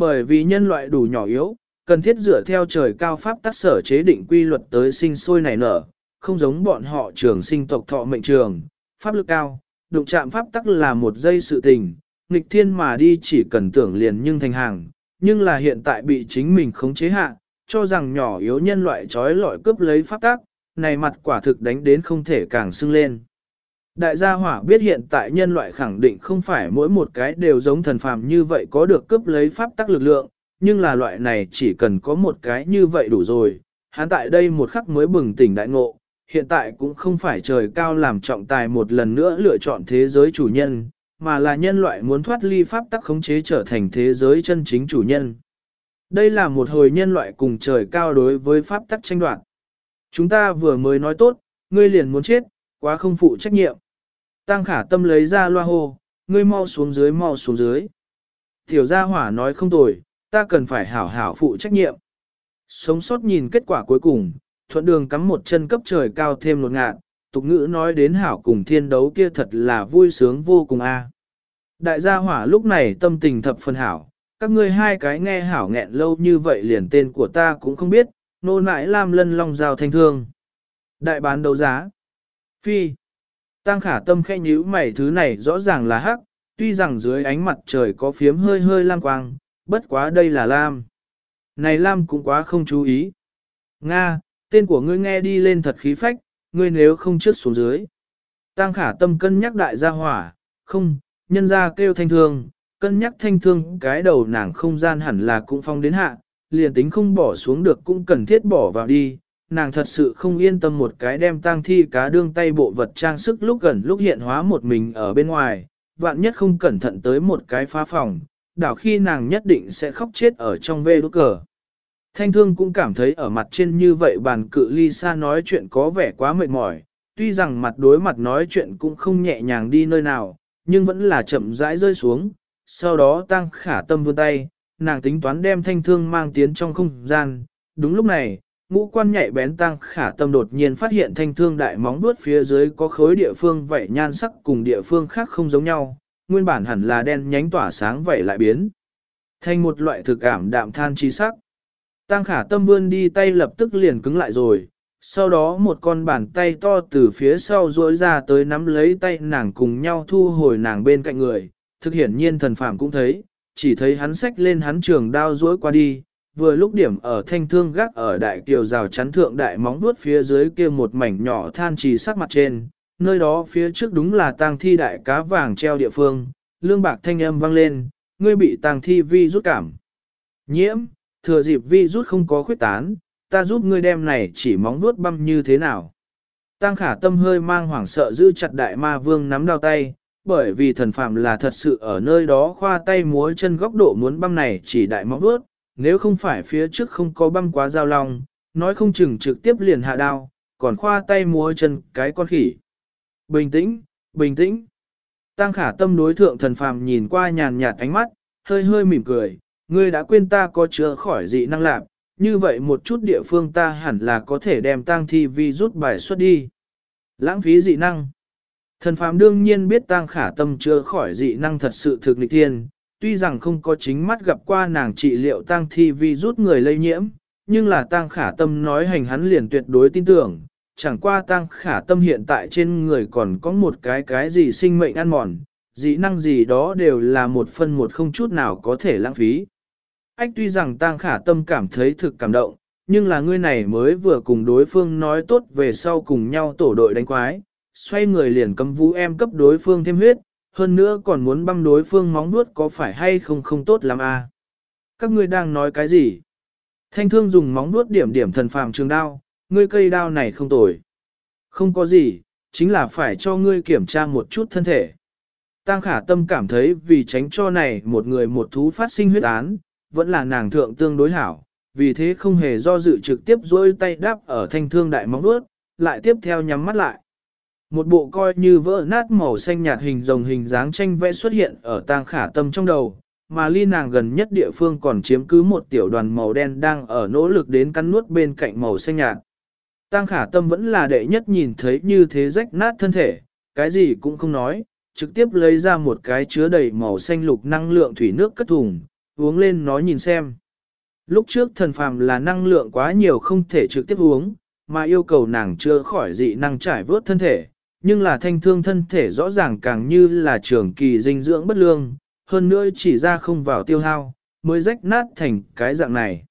[SPEAKER 1] Bởi vì nhân loại đủ nhỏ yếu, cần thiết dựa theo trời cao pháp tác sở chế định quy luật tới sinh sôi nảy nở, không giống bọn họ trường sinh tộc thọ mệnh trường, pháp lực cao, đụng chạm pháp tắc là một giây sự tình, nghịch thiên mà đi chỉ cần tưởng liền nhưng thành hàng, nhưng là hiện tại bị chính mình khống chế hạ, cho rằng nhỏ yếu nhân loại trói lọi cướp lấy pháp tắc, này mặt quả thực đánh đến không thể càng sưng lên. Đại gia hỏa biết hiện tại nhân loại khẳng định không phải mỗi một cái đều giống thần phàm như vậy có được cướp lấy pháp tắc lực lượng, nhưng là loại này chỉ cần có một cái như vậy đủ rồi. Hắn tại đây một khắc mới bừng tỉnh đại ngộ, hiện tại cũng không phải trời cao làm trọng tài một lần nữa lựa chọn thế giới chủ nhân, mà là nhân loại muốn thoát ly pháp tắc khống chế trở thành thế giới chân chính chủ nhân. Đây là một hồi nhân loại cùng trời cao đối với pháp tắc tranh đoạt. Chúng ta vừa mới nói tốt, ngươi liền muốn chết, quá không phụ trách nhiệm. Tăng khả tâm lấy ra loa hô, ngươi mau xuống dưới mau xuống dưới. Tiểu gia hỏa nói không tồi, ta cần phải hảo hảo phụ trách nhiệm. Sống sót nhìn kết quả cuối cùng, thuận đường cắm một chân cấp trời cao thêm một ngạn, tục ngữ nói đến hảo cùng thiên đấu kia thật là vui sướng vô cùng a. Đại gia hỏa lúc này tâm tình thập phần hảo, các ngươi hai cái nghe hảo nghẹn lâu như vậy liền tên của ta cũng không biết, nô nãi lam lân long rào thanh thương. Đại bán đấu giá. Phi. Tăng khả tâm khẽ nhíu mày thứ này rõ ràng là hắc, tuy rằng dưới ánh mặt trời có phiếm hơi hơi lam quang, bất quá đây là lam. Này lam cũng quá không chú ý. Nga, tên của ngươi nghe đi lên thật khí phách, ngươi nếu không trước xuống dưới. Tăng khả tâm cân nhắc đại gia hỏa, không, nhân gia kêu thanh thương, cân nhắc thanh thương cái đầu nàng không gian hẳn là cũng phong đến hạ, liền tính không bỏ xuống được cũng cần thiết bỏ vào đi. Nàng thật sự không yên tâm một cái đem tang thi cá đương tay bộ vật trang sức lúc gần lúc hiện hóa một mình ở bên ngoài, vạn nhất không cẩn thận tới một cái phá phòng, đảo khi nàng nhất định sẽ khóc chết ở trong vê đốt cờ. Thanh thương cũng cảm thấy ở mặt trên như vậy bàn cự ly xa nói chuyện có vẻ quá mệt mỏi, tuy rằng mặt đối mặt nói chuyện cũng không nhẹ nhàng đi nơi nào, nhưng vẫn là chậm rãi rơi xuống, sau đó tăng khả tâm vươn tay, nàng tính toán đem thanh thương mang tiến trong không gian, đúng lúc này, ngũ quan nhạy bén tăng khả tâm đột nhiên phát hiện thanh thương đại móng vuốt phía dưới có khối địa phương vậy nhan sắc cùng địa phương khác không giống nhau, nguyên bản hẳn là đen nhánh tỏa sáng vậy lại biến. Thành một loại thực cảm đạm than chi sắc. Tăng khả tâm vươn đi tay lập tức liền cứng lại rồi, sau đó một con bàn tay to từ phía sau duỗi ra tới nắm lấy tay nàng cùng nhau thu hồi nàng bên cạnh người, thực hiển nhiên thần phàm cũng thấy, chỉ thấy hắn xách lên hắn trường đao duỗi qua đi, vừa lúc điểm ở thanh thương gác ở đại kiều rào chắn thượng đại móng vuốt phía dưới kia một mảnh nhỏ than trì sắc mặt trên, nơi đó phía trước đúng là tang thi đại cá vàng treo địa phương, lương bạc thanh âm vang lên, ngươi bị tang thi vi rút cảm. Nhiễm, thừa dịp vi rút không có khuyết tán, ta giúp ngươi đem này chỉ móng vuốt băm như thế nào. Tăng khả tâm hơi mang hoảng sợ giữ chặt đại ma vương nắm đau tay, bởi vì thần phạm là thật sự ở nơi đó khoa tay múa chân góc độ muốn băm này chỉ đại móng vuốt, nếu không phải phía trước không có băm quá dao long, nói không chừng trực tiếp liền hạ đao, còn khoa tay múa chân cái con khỉ. Bình tĩnh, bình tĩnh. Tăng khả tâm đối thượng thần phàm nhìn qua nhàn nhạt ánh mắt, hơi hơi mỉm cười, ngươi đã quên ta có chữa khỏi dị năng lạc, như vậy một chút địa phương ta hẳn là có thể đem tang thi vi rút bài xuất đi. Lãng phí dị năng. Thần phàm đương nhiên biết tang khả tâm chữa khỏi dị năng thật sự thực lịch thiên, tuy rằng không có chính mắt gặp qua nàng trị liệu tang thi vi rút người lây nhiễm, nhưng là tang khả tâm nói hành hắn liền tuyệt đối tin tưởng, chẳng qua tăng khả tâm hiện tại trên người còn có một cái cái gì sinh mệnh ăn mòn, dĩ năng gì đó đều là một phân một không chút nào có thể lãng phí. Ách tuy rằng tăng khả tâm cảm thấy thực cảm động, nhưng là ngươi này mới vừa cùng đối phương nói tốt về sau cùng nhau tổ đội đánh quái, xoay người liền cấm vũ em cấp đối phương thêm huyết, hơn nữa còn muốn băm đối phương móng nuốt có phải hay không không tốt lắm à. Các ngươi đang nói cái gì? Thanh thương dùng móng nuốt điểm điểm thần phàm trường đao, ngươi cây đao này không tồi. Không có gì, chính là phải cho ngươi kiểm tra một chút thân thể. Tăng khả tâm cảm thấy vì tránh cho này một người một thú phát sinh huyết án, vẫn là nàng thượng tương đối hảo, vì thế không hề do dự trực tiếp dối tay đáp ở thanh thương đại móng nuốt, lại tiếp theo nhắm mắt lại. Một bộ coi như vỡ nát màu xanh nhạt hình rồng hình dáng tranh vẽ xuất hiện ở tang khả tâm trong đầu, mà ly nàng gần nhất địa phương còn chiếm cứ một tiểu đoàn màu đen đang ở nỗ lực đến cắn nuốt bên cạnh màu xanh nhạt. Tang khả tâm vẫn là đệ nhất nhìn thấy như thế rách nát thân thể, cái gì cũng không nói, trực tiếp lấy ra một cái chứa đầy màu xanh lục năng lượng thủy nước cất thùng, uống lên nói nhìn xem. Lúc trước thần phàm là năng lượng quá nhiều không thể trực tiếp uống, mà yêu cầu nàng chưa khỏi dị năng trải vớt thân thể, nhưng là thanh thương thân thể rõ ràng càng như là trường kỳ dinh dưỡng bất lương, hơn nữa chỉ ra không vào tiêu hao, mới rách nát thành cái dạng này.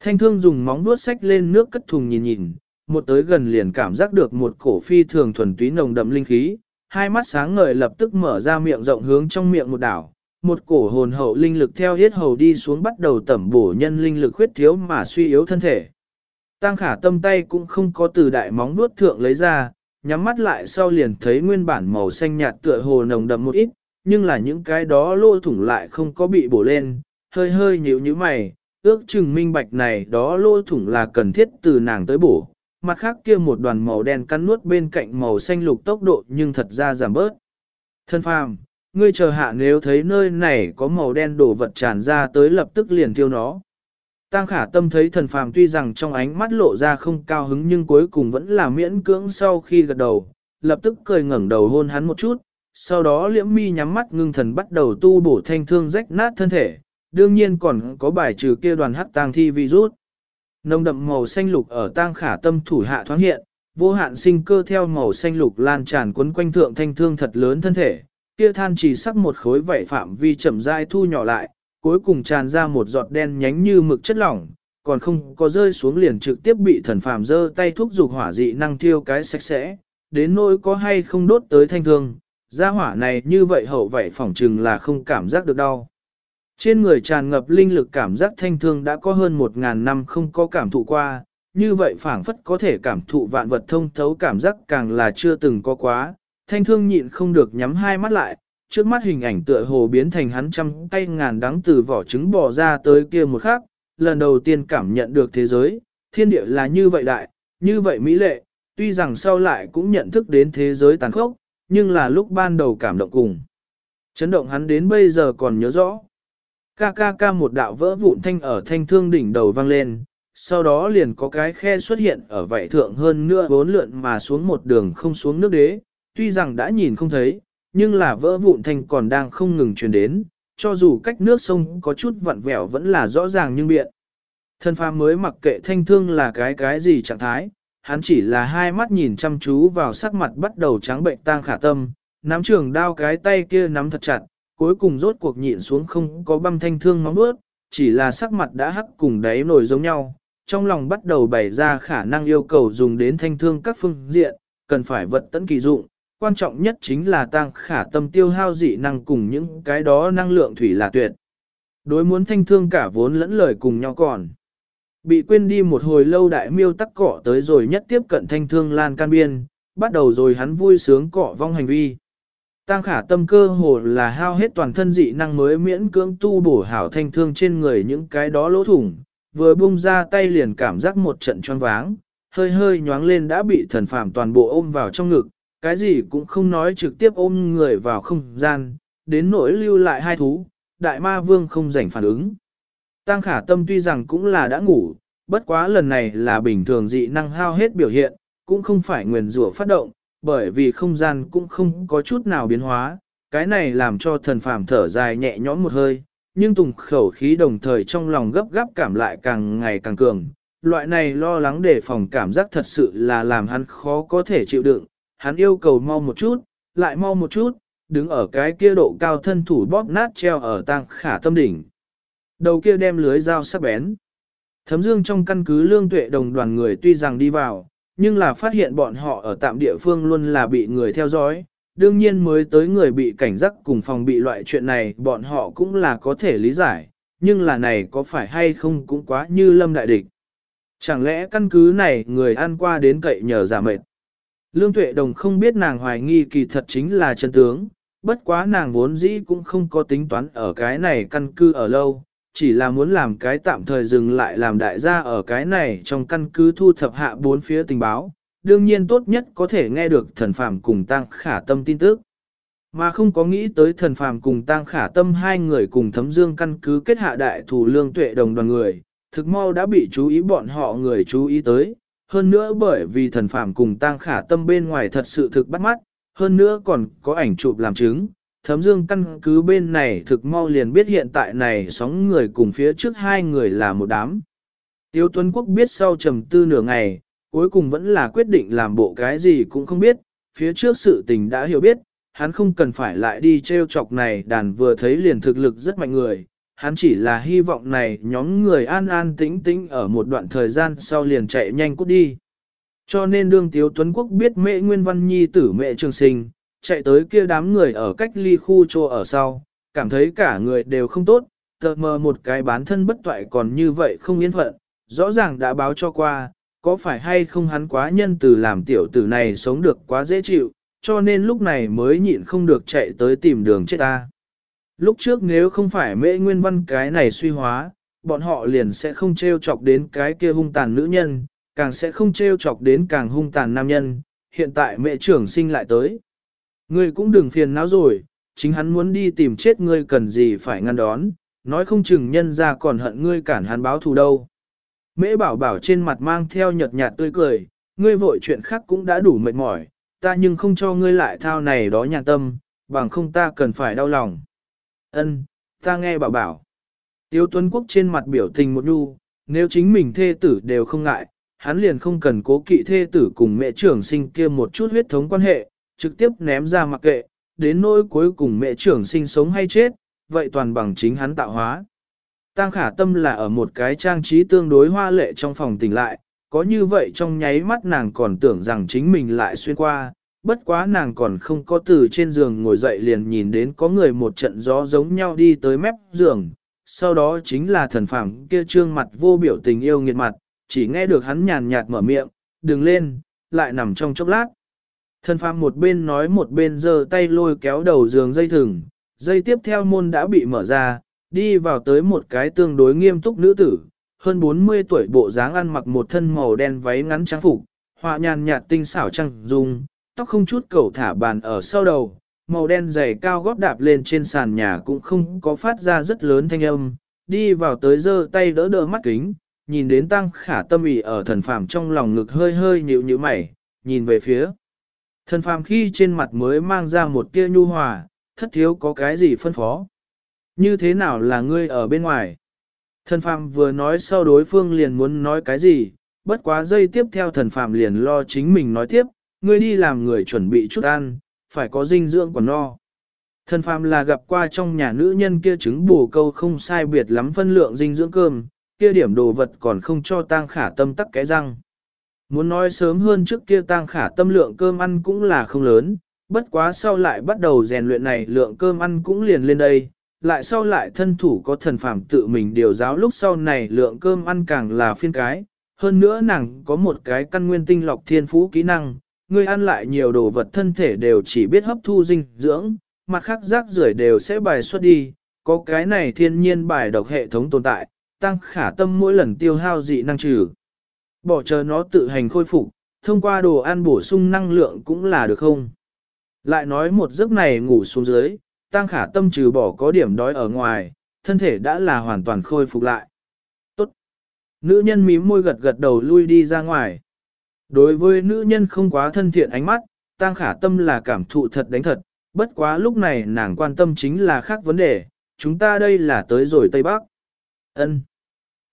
[SPEAKER 1] Thanh thương dùng móng vuốt sách lên nước cất thùng nhìn nhìn, một tới gần liền cảm giác được một cổ phi thường thuần túy nồng đậm linh khí, hai mắt sáng ngời lập tức mở ra miệng rộng hướng trong miệng một đảo, một cổ hồn hậu linh lực theo hết hầu đi xuống bắt đầu tẩm bổ nhân linh lực khuyết thiếu mà suy yếu thân thể. Tăng khả tâm tay cũng không có từ đại móng vuốt thượng lấy ra, nhắm mắt lại sau liền thấy nguyên bản màu xanh nhạt tựa hồ nồng đậm một ít, nhưng là những cái đó lô thủng lại không có bị bổ lên, hơi hơi nhíu như mày, ước chừng minh bạch này đó lô thủng là cần thiết từ nàng tới bổ, mặt khác kia một đoàn màu đen cắn nuốt bên cạnh màu xanh lục tốc độ nhưng thật ra giảm bớt. Thân phàm, ngươi chờ hạ nếu thấy nơi này có màu đen đổ vật tràn ra tới lập tức liền tiêu nó. Tăng khả tâm thấy thần phàm tuy rằng trong ánh mắt lộ ra không cao hứng nhưng cuối cùng vẫn là miễn cưỡng sau khi gật đầu, lập tức cười ngẩng đầu hôn hắn một chút, sau đó liễm mi nhắm mắt ngưng thần bắt đầu tu bổ thanh thương rách nát thân thể, đương nhiên còn có bài trừ kia đoàn hắc tang thi virus. Nồng đậm màu xanh lục ở tang khả tâm thủ hạ thoáng hiện, vô hạn sinh cơ theo màu xanh lục lan tràn quấn quanh thượng thanh thương thật lớn thân thể, kia than chỉ sắc một khối vảy phạm vi chậm rãi thu nhỏ lại, cuối cùng tràn ra một giọt đen nhánh như mực chất lỏng, còn không có rơi xuống liền trực tiếp bị thần phàm dơ tay thúc dục hỏa dị năng thiêu cái sạch sẽ, đến nỗi có hay không đốt tới thanh thương, gia hỏa này như vậy hậu vậy phỏng chừng là không cảm giác được đau. Trên người tràn ngập linh lực cảm giác thanh thương đã có hơn một ngàn năm không có cảm thụ qua, như vậy phảng phất có thể cảm thụ vạn vật thông thấu cảm giác càng là chưa từng có quá, thanh thương nhịn không được nhắm hai mắt lại, trước mắt hình ảnh tựa hồ biến thành hắn trăm tay ngàn đắng từ vỏ trứng bò ra tới kia một khắc, lần đầu tiên cảm nhận được thế giới, thiên địa là như vậy đại, như vậy mỹ lệ, tuy rằng sau lại cũng nhận thức đến thế giới tàn khốc, nhưng là lúc ban đầu cảm động cùng. Chấn động hắn đến bây giờ còn nhớ rõ. Ca ca ca một đạo vỡ vụn thanh ở thanh thương đỉnh đầu vang lên, sau đó liền có cái khe xuất hiện ở vảy thượng hơn nữa bốn lượn mà xuống một đường không xuống nước đế, tuy rằng đã nhìn không thấy, nhưng là vỡ vụn thanh còn đang không ngừng truyền đến, cho dù cách nước sông có chút vặn vẹo vẫn là rõ ràng nhưng biện. Thân phàm mới mặc kệ thanh thương là cái cái gì trạng thái, hắn chỉ là hai mắt nhìn chăm chú vào sắc mặt bắt đầu trắng bệnh tang khả tâm, nắm trường đao cái tay kia nắm thật chặt, cuối cùng rốt cuộc nhịn xuống không có băm thanh thương móng bước, chỉ là sắc mặt đã hắc cùng đáy nổi giống nhau, trong lòng bắt đầu bày ra khả năng yêu cầu dùng đến thanh thương các phương diện, cần phải vật tấn kỳ dụng, quan trọng nhất chính là tăng khả tâm tiêu hao dị năng cùng những cái đó năng lượng thủy là tuyệt. Đối muốn thanh thương cả vốn lẫn lời cùng nhau còn. Bị quên đi một hồi lâu đại miêu tắc cọ tới rồi nhất tiếp cận thanh thương lan can biên, bắt đầu rồi hắn vui sướng cọ vong hành vi. Tăng khả tâm cơ hồ là hao hết toàn thân dị năng mới miễn cưỡng tu bổ hảo thanh thương trên người những cái đó lỗ thủng, vừa bung ra tay liền cảm giác một trận choáng váng, hơi hơi nhoáng lên đã bị thần phàm toàn bộ ôm vào trong ngực, cái gì cũng không nói trực tiếp ôm người vào không gian, đến nỗi lưu lại hai thú, đại ma vương không rảnh phản ứng. Tăng khả tâm tuy rằng cũng là đã ngủ, bất quá lần này là bình thường dị năng hao hết biểu hiện, cũng không phải nguyền rủa phát động, bởi vì không gian cũng không có chút nào biến hóa, cái này làm cho thần phàm thở dài nhẹ nhõm một hơi, nhưng tùng khẩu khí đồng thời trong lòng gấp gáp cảm lại càng ngày càng cường. Loại này lo lắng đề phòng cảm giác thật sự là làm hắn khó có thể chịu đựng, hắn yêu cầu mau một chút, lại mau một chút, đứng ở cái kia độ cao thân thủ bóp nát treo ở tang khả tâm đỉnh. Đầu kia đem lưới dao sắc bén. Thấm dương trong căn cứ lương tuệ đồng đoàn người tuy rằng đi vào, nhưng là phát hiện bọn họ ở tạm địa phương luôn là bị người theo dõi. Đương nhiên mới tới người bị cảnh giác cùng phòng bị loại chuyện này bọn họ cũng là có thể lý giải, nhưng là này có phải hay không cũng quá như lâm đại địch. Chẳng lẽ căn cứ này người ăn qua đến cậy nhờ giả mệt. Lương Tuệ Đồng không biết nàng hoài nghi kỳ thật chính là chân tướng, bất quá nàng vốn dĩ cũng không có tính toán ở cái này căn cư ở lâu, chỉ là muốn làm cái tạm thời dừng lại làm đại gia ở cái này trong căn cứ thu thập hạ bốn phía tình báo, đương nhiên tốt nhất có thể nghe được thần phàm cùng tăng khả tâm tin tức. Mà không có nghĩ tới thần phàm cùng tăng khả tâm hai người cùng thấm dương căn cứ kết hạ đại thủ lương tuệ đồng đoàn người, thực mau đã bị chú ý bọn họ người chú ý tới, hơn nữa bởi vì thần phàm cùng tăng khả tâm bên ngoài thật sự thực bắt mắt, hơn nữa còn có ảnh chụp làm chứng, thấm dương căn cứ bên này thực mau liền biết hiện tại này sóng người cùng phía trước hai người là một đám. Tiêu Tuấn Quốc biết sau trầm tư nửa ngày, cuối cùng vẫn là quyết định làm bộ cái gì cũng không biết, phía trước sự tình đã hiểu biết, hắn không cần phải lại đi treo chọc này đàn vừa thấy liền thực lực rất mạnh người, hắn chỉ là hy vọng này nhóm người an an tĩnh tĩnh ở một đoạn thời gian sau liền chạy nhanh cút đi. Cho nên đương Tiếu Tuấn Quốc biết mẹ Nguyên Văn Nhi tử mẹ trường sinh, chạy tới kia đám người ở cách ly khu trô ở sau, cảm thấy cả người đều không tốt, tờ mờ một cái bán thân bất toại còn như vậy không yên phận, rõ ràng đã báo cho qua, có phải hay không hắn quá nhân từ làm tiểu tử này sống được quá dễ chịu, cho nên lúc này mới nhịn không được chạy tới tìm đường chết ta. Lúc trước nếu không phải mễ nguyên văn cái này suy hóa, bọn họ liền sẽ không trêu chọc đến cái kia hung tàn nữ nhân, càng sẽ không trêu chọc đến càng hung tàn nam nhân, hiện tại mẹ trưởng sinh lại tới. Ngươi cũng đừng phiền não rồi, chính hắn muốn đi tìm chết ngươi cần gì phải ngăn đón, nói không chừng nhân ra còn hận ngươi cản hắn báo thù đâu. Mễ bảo bảo trên mặt mang theo nhợt nhạt tươi cười, ngươi vội chuyện khác cũng đã đủ mệt mỏi, ta nhưng không cho ngươi lại thao này đó nhàn tâm, bằng không ta cần phải đau lòng. Ân, ta nghe bảo bảo. Tiếu Tuấn Quốc trên mặt biểu tình một nhu, nếu chính mình thê tử đều không ngại, hắn liền không cần cố kỵ thê tử cùng mẹ trưởng sinh kia một chút huyết thống quan hệ, trực tiếp ném ra mặc kệ, đến nỗi cuối cùng mẹ trưởng sinh sống hay chết, vậy toàn bằng chính hắn tạo hóa. Tăng khả tâm là ở một cái trang trí tương đối hoa lệ trong phòng tỉnh lại, có như vậy trong nháy mắt nàng còn tưởng rằng chính mình lại xuyên qua, bất quá nàng còn không có từ trên giường ngồi dậy liền nhìn đến có người một trận gió giống nhau đi tới mép giường, sau đó chính là thần phẳng kia trương mặt vô biểu tình yêu nghiệt mặt, chỉ nghe được hắn nhàn nhạt mở miệng, đừng lên, lại nằm trong chốc lát. Thần phàm một bên nói một bên giơ tay lôi kéo đầu giường dây thừng, dây tiếp theo môn đã bị mở ra, đi vào tới một cái tương đối nghiêm túc nữ tử, hơn 40 tuổi bộ dáng ăn mặc một thân màu đen váy ngắn trang phục, họa nhàn nhạt tinh xảo trang dung, tóc không chút cầu thả bàn ở sau đầu, màu đen dày cao gót đạp lên trên sàn nhà cũng không có phát ra rất lớn thanh âm, đi vào tới giơ tay đỡ đỡ mắt kính, nhìn đến tăng khả tâm ý ở thần phàm trong lòng ngực hơi hơi nhịu như mày, nhìn về phía. Thần phàm khi trên mặt mới mang ra một tia nhu hòa, thất thiếu có cái gì phân phó. Như thế nào là ngươi ở bên ngoài? Thần phàm vừa nói sau đối phương liền muốn nói cái gì, bất quá giây tiếp theo thần phàm liền lo chính mình nói tiếp, ngươi đi làm người chuẩn bị chút ăn, phải có dinh dưỡng còn no. Thần phàm là gặp qua trong nhà nữ nhân kia trứng bù câu không sai biệt lắm phân lượng dinh dưỡng cơm, kia điểm đồ vật còn không cho tang khả tâm tắc cái răng. Muốn nói sớm hơn trước kia tang khả tâm lượng cơm ăn cũng là không lớn, bất quá sau lại bắt đầu rèn luyện này lượng cơm ăn cũng liền lên đây, lại sau lại thân thủ có thần phàm tự mình điều giáo lúc sau này lượng cơm ăn càng là phiên cái, hơn nữa nàng có một cái căn nguyên tinh lọc thiên phú kỹ năng, Ngươi ăn lại nhiều đồ vật thân thể đều chỉ biết hấp thu dinh dưỡng, mặt khác rác rưởi đều sẽ bài xuất đi, có cái này thiên nhiên bài độc hệ thống tồn tại, tăng khả tâm mỗi lần tiêu hao dị năng trừ. Bỏ chờ nó tự hành khôi phục, thông qua đồ ăn bổ sung năng lượng cũng là được không? Lại nói một giấc này ngủ xuống dưới, tăng khả tâm trừ bỏ có điểm đói ở ngoài, thân thể đã là hoàn toàn khôi phục lại. Tốt. Nữ nhân mím môi gật gật đầu lui đi ra ngoài. Đối với nữ nhân không quá thân thiện ánh mắt, tăng khả tâm là cảm thụ thật đánh thật, bất quá lúc này nàng quan tâm chính là khác vấn đề, chúng ta đây là tới rồi Tây Bắc. Ân.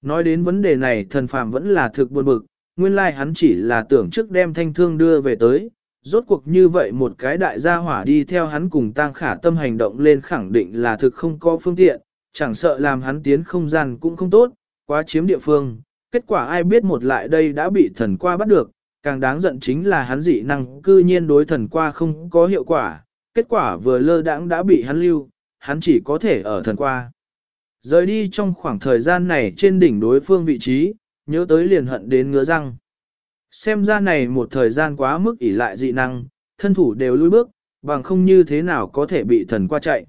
[SPEAKER 1] Nói đến vấn đề này thần phàm vẫn là thực buồn bực, nguyên lai like hắn chỉ là tưởng trước đem thanh thương đưa về tới, rốt cuộc như vậy một cái đại gia hỏa đi theo hắn cùng tăng khả tâm hành động lên khẳng định là thực không có phương tiện, chẳng sợ làm hắn tiến không gian cũng không tốt, quá chiếm địa phương, kết quả ai biết một lại đây đã bị thần qua bắt được, càng đáng giận chính là hắn dị năng cư nhiên đối thần qua không có hiệu quả, kết quả vừa lơ đãng đã bị hắn lưu, hắn chỉ có thể ở thần qua. Rời đi trong khoảng thời gian này trên đỉnh đối phương vị trí, nhớ tới liền hận đến ngứa răng. Xem ra này một thời gian quá mức ỷ lại dị năng, thân thủ đều lùi bước, bằng không như thế nào có thể bị thần qua chạy.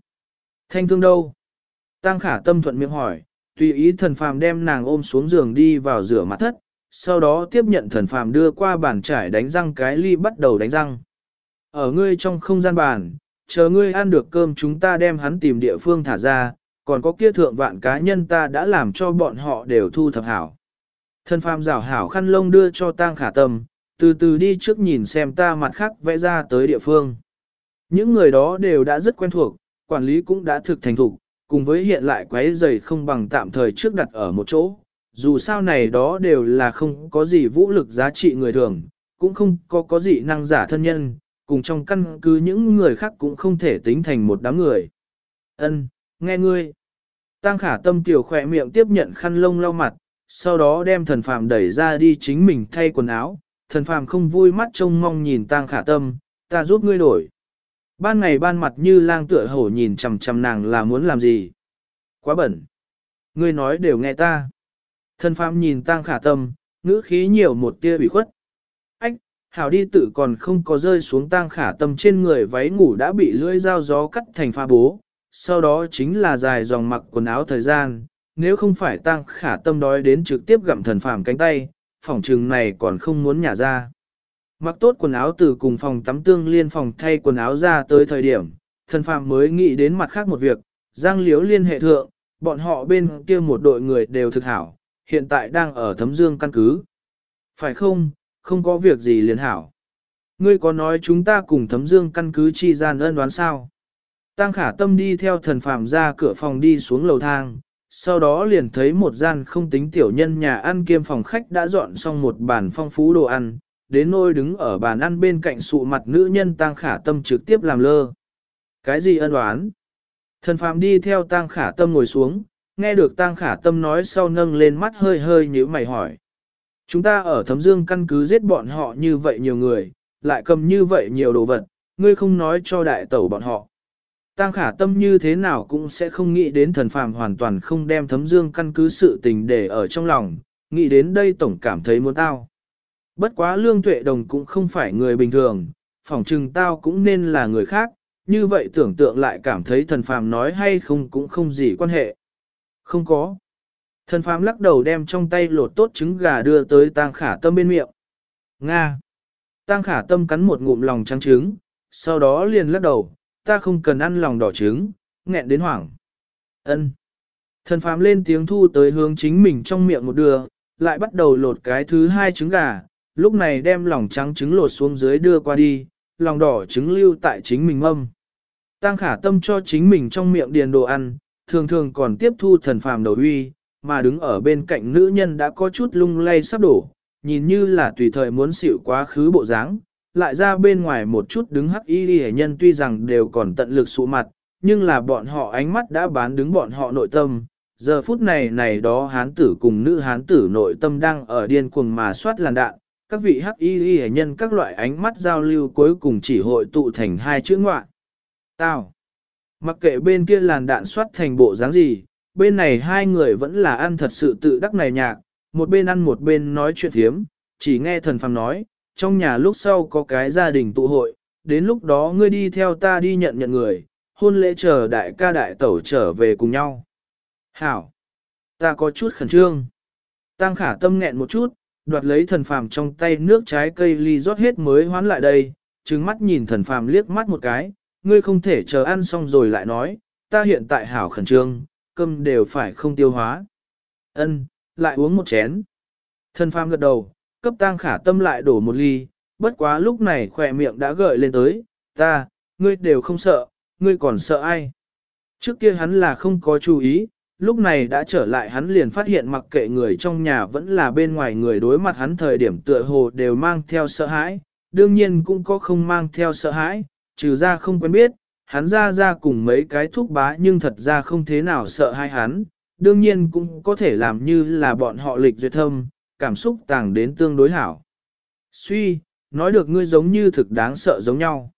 [SPEAKER 1] Thanh thương đâu? Tăng khả tâm thuận miệng hỏi, tùy ý thần phàm đem nàng ôm xuống giường đi vào rửa mặt thất, sau đó tiếp nhận thần phàm đưa qua bàn trải đánh răng cái ly bắt đầu đánh răng. Ở ngươi trong không gian bàn, chờ ngươi ăn được cơm chúng ta đem hắn tìm địa phương thả ra, còn có kia thượng vạn cá nhân ta đã làm cho bọn họ đều thu thập hảo. Thần phàm rảo hảo khăn lông đưa cho tang khả tâm, từ từ đi trước nhìn xem ta mặt khác vẽ ra tới địa phương. Những người đó đều đã rất quen thuộc, quản lý cũng đã thực thành thục, cùng với hiện lại quấy giày không bằng tạm thời trước đặt ở một chỗ. Dù sao này đó đều là không có gì vũ lực giá trị người thường, cũng không có có gì năng giả thân nhân, cùng trong căn cứ những người khác cũng không thể tính thành một đám người. Ân, nghe ngươi. Tăng khả tâm tiểu khỏe miệng tiếp nhận khăn lông lau mặt, sau đó đem thần phàm đẩy ra đi chính mình thay quần áo. Thần phàm không vui mắt trông mong nhìn tăng khả tâm, ta giúp ngươi đổi. Ban ngày ban mặt như lang tựa hổ nhìn chằm chằm nàng là muốn làm gì. Quá bẩn. Ngươi nói đều nghe ta. Thần phàm nhìn Tang khả tâm, ngữ khí nhiều một tia bị khuất. Ách, hảo đi tự còn không có rơi xuống tang khả tâm trên người váy ngủ đã bị lưỡi dao gió cắt thành pha bố, sau đó chính là dài dòng mặc quần áo thời gian, nếu không phải tang khả tâm đói đến trực tiếp gặm thần phàm cánh tay, phòng trừng này còn không muốn nhả ra. Mặc tốt quần áo từ cùng phòng tắm tương liên phòng thay quần áo ra tới thời điểm, thần phàm mới nghĩ đến mặt khác một việc, giang liếu liên hệ thượng, bọn họ bên kia một đội người đều thực hảo, hiện tại đang ở thấm dương căn cứ. Phải không, không có việc gì liền hảo. Ngươi có nói chúng ta cùng thấm dương căn cứ chi gian ân đoán sao? Tăng khả tâm đi theo thần phàm ra cửa phòng đi xuống lầu thang, sau đó liền thấy một gian không tính tiểu nhân nhà ăn kiêm phòng khách đã dọn xong một bàn phong phú đồ ăn, đến nôi đứng ở bàn ăn bên cạnh sụ mặt nữ nhân tăng khả tâm trực tiếp làm lơ. Cái gì ân đoán? Thần phàm đi theo tăng khả tâm ngồi xuống, nghe được tăng khả tâm nói sau nâng lên mắt hơi hơi nhíu mày hỏi. Chúng ta ở thấm dương căn cứ giết bọn họ như vậy nhiều người, lại cầm như vậy nhiều đồ vật, ngươi không nói cho đại tẩu bọn họ. Tăng khả tâm như thế nào cũng sẽ không nghĩ đến thần phàm hoàn toàn không đem thấm dương căn cứ sự tình để ở trong lòng, nghĩ đến đây tổng cảm thấy muốn tao. Bất quá lương tuệ đồng cũng không phải người bình thường, phỏng chừng tao cũng nên là người khác, như vậy tưởng tượng lại cảm thấy thần phàm nói hay không cũng không gì quan hệ. Không có. Thần phàm lắc đầu đem trong tay lột tốt trứng gà đưa tới tang khả tâm bên miệng. Nga. Tang khả tâm cắn một ngụm lòng trắng trứng, sau đó liền lắc đầu, ta không cần ăn lòng đỏ trứng, nghẹn đến hoảng. Ân. Thần phàm lên tiếng thu tới hướng chính mình trong miệng một đưa, lại bắt đầu lột cái thứ hai trứng gà, lúc này đem lòng trắng trứng lột xuống dưới đưa qua đi, lòng đỏ trứng lưu tại chính mình mâm. Tăng khả tâm cho chính mình trong miệng điền đồ ăn, thường thường còn tiếp thu thần phàm đầu uy, mà đứng ở bên cạnh nữ nhân đã có chút lung lay sắp đổ, nhìn như là tùy thời muốn xỉu quá khứ bộ dáng, lại ra bên ngoài một chút đứng hắc y hệ nhân tuy rằng đều còn tận lực sụ mặt, nhưng là bọn họ ánh mắt đã bán đứng bọn họ nội tâm. Giờ phút này này đó hán tử cùng nữ hán tử nội tâm đang ở điên cuồng mà soát làn đạn, các vị hắc y hệ nhân các loại ánh mắt giao lưu cuối cùng chỉ hội tụ thành hai chữ ngoạn, Tao. Mặc kệ bên kia làn đạn soát thành bộ dáng gì, bên này hai người vẫn là ăn thật sự tự đắc này nhạc, một bên ăn một bên nói chuyện thiếm, chỉ nghe thần phàm nói, trong nhà lúc sau có cái gia đình tụ hội, đến lúc đó ngươi đi theo ta đi nhận nhận người, hôn lễ chờ đại ca đại tẩu trở về cùng nhau. Hảo! Ta có chút khẩn trương. Tăng khả tâm nghẹn một chút, đoạt lấy thần phàm trong tay nước trái cây ly rót hết mới hoán lại đây, trừng mắt nhìn thần phàm liếc mắt một cái, ngươi không thể chờ ăn xong rồi lại nói, ta hiện tại hảo khẩn trương, cơm đều phải không tiêu hóa. Ân, lại uống một chén. Thân phàm gật đầu, cấp tang khả tâm lại đổ một ly, bất quá lúc này khỏe miệng đã gợi lên tới, ta, ngươi đều không sợ, ngươi còn sợ ai. Trước kia hắn là không có chú ý, lúc này đã trở lại hắn liền phát hiện mặc kệ người trong nhà vẫn là bên ngoài người đối mặt hắn thời điểm tựa hồ đều mang theo sợ hãi, đương nhiên cũng có không mang theo sợ hãi, trừ ra không quen biết, hắn ra ra cùng mấy cái thuốc bá nhưng thật ra không thế nào sợ hai hắn, đương nhiên cũng có thể làm như là bọn họ lịch duyệt thâm, cảm xúc tàng đến tương đối hảo. Suy, nói được ngươi giống như thực đáng sợ giống nhau.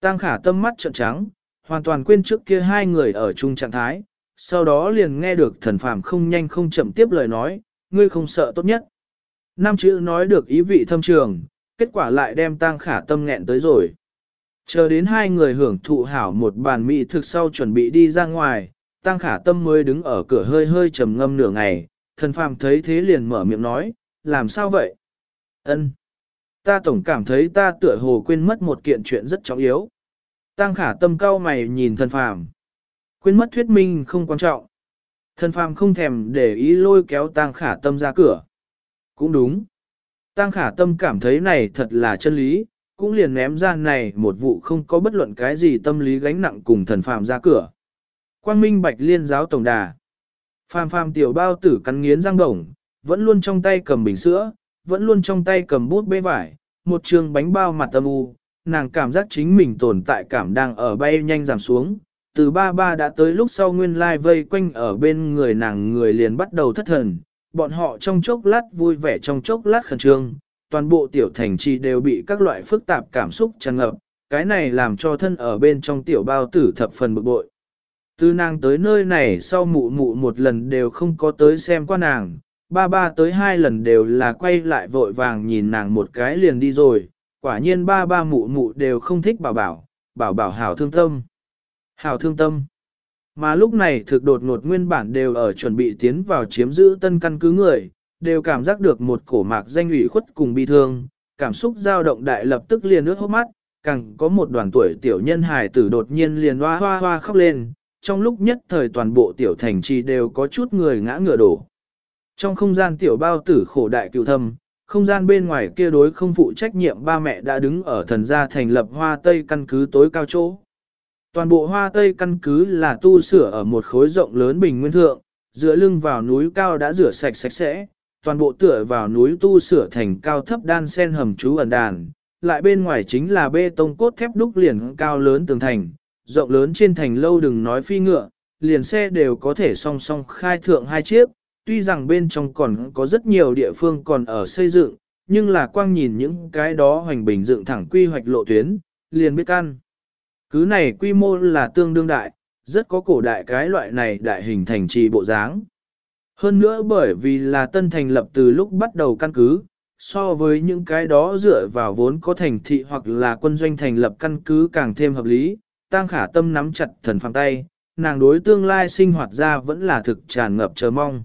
[SPEAKER 1] Tăng khả tâm mắt trợn trắng, hoàn toàn quên trước kia hai người ở chung trạng thái, sau đó liền nghe được thần phàm không nhanh không chậm tiếp lời nói, ngươi không sợ tốt nhất. năm chữ nói được ý vị thâm trường, kết quả lại đem tăng khả tâm nghẹn tới rồi. Chờ đến hai người hưởng thụ hảo một bàn mỹ thực sau chuẩn bị đi ra ngoài, tăng khả tâm mới đứng ở cửa hơi hơi trầm ngâm nửa ngày, thần phàm thấy thế liền mở miệng nói, làm sao vậy? Ân, Ta tổng cảm thấy ta tựa hồ quên mất một kiện chuyện rất trọng yếu. tăng khả tâm cao mày nhìn thần phàm. Quên mất thuyết minh không quan trọng. Thần phàm không thèm để ý lôi kéo tăng khả tâm ra cửa. Cũng đúng. tăng khả tâm cảm thấy này thật là chân lý, cũng liền ném ra này một vụ không có bất luận cái gì tâm lý gánh nặng cùng thần phàm ra cửa. Quang Minh Bạch Liên giáo tổng đà. Phàm phàm tiểu bao tử cắn nghiến răng đồng, vẫn luôn trong tay cầm bình sữa, vẫn luôn trong tay cầm bút bê vải, một trường bánh bao mặt tâm u, nàng cảm giác chính mình tồn tại cảm đang ở bay nhanh giảm xuống. Từ ba ba đã tới lúc sau nguyên lai vây quanh ở bên người nàng người liền bắt đầu thất thần, bọn họ trong chốc lát vui vẻ trong chốc lát khẩn trương, toàn bộ tiểu thành trì đều bị các loại phức tạp cảm xúc tràn ngập, cái này làm cho thân ở bên trong tiểu bao tử thập phần bực bội. Từ nàng tới nơi này sau mụ mụ một lần đều không có tới xem qua nàng, ba ba tới hai lần đều là quay lại vội vàng nhìn nàng một cái liền đi rồi, quả nhiên ba ba mụ mụ đều không thích bảo bảo, bảo bảo hảo thương tâm. Hảo thương tâm. Mà lúc này thực đột ngột nguyên bản đều ở chuẩn bị tiến vào chiếm giữ tân căn cứ người, đều cảm giác được một cổ mạc danh ủy khuất cùng bi thương, cảm xúc dao động đại lập tức liền nước hốc mắt, càng có một đoàn tuổi tiểu nhân hài tử đột nhiên liền hoa hoa hoa khóc lên, trong lúc nhất thời toàn bộ tiểu thành trì đều có chút người ngã ngựa đổ. Trong không gian tiểu bao tử khổ đại cựu thâm, không gian bên ngoài kia đối không phụ trách nhiệm ba mẹ đã đứng ở thần gia thành lập hoa tây căn cứ tối cao chỗ. Toàn bộ hoa tây căn cứ là tu sửa ở một khối rộng lớn bình nguyên thượng, dựa lưng vào núi cao đã rửa sạch sạch sẽ, toàn bộ tựa vào núi tu sửa thành cao thấp đan sen hầm trú ẩn đàn, lại bên ngoài chính là bê tông cốt thép đúc liền cao lớn tường thành, rộng lớn trên thành lâu đừng nói phi ngựa, liền xe đều có thể song song khai thượng hai chiếc, tuy rằng bên trong còn có rất nhiều địa phương còn ở xây dựng, nhưng là quang nhìn những cái đó hoành bình dựng thẳng quy hoạch lộ tuyến, liền biết căn. Cứ này quy mô là tương đương đại, rất có cổ đại cái loại này đại hình thành trì bộ dáng. Hơn nữa bởi vì là tân thành lập từ lúc bắt đầu căn cứ, so với những cái đó dựa vào vốn có thành thị hoặc là quân doanh thành lập căn cứ càng thêm hợp lý, tăng khả tâm nắm chặt thần phàng tay, nàng đối tương lai sinh hoạt ra vẫn là thực tràn ngập chờ mong.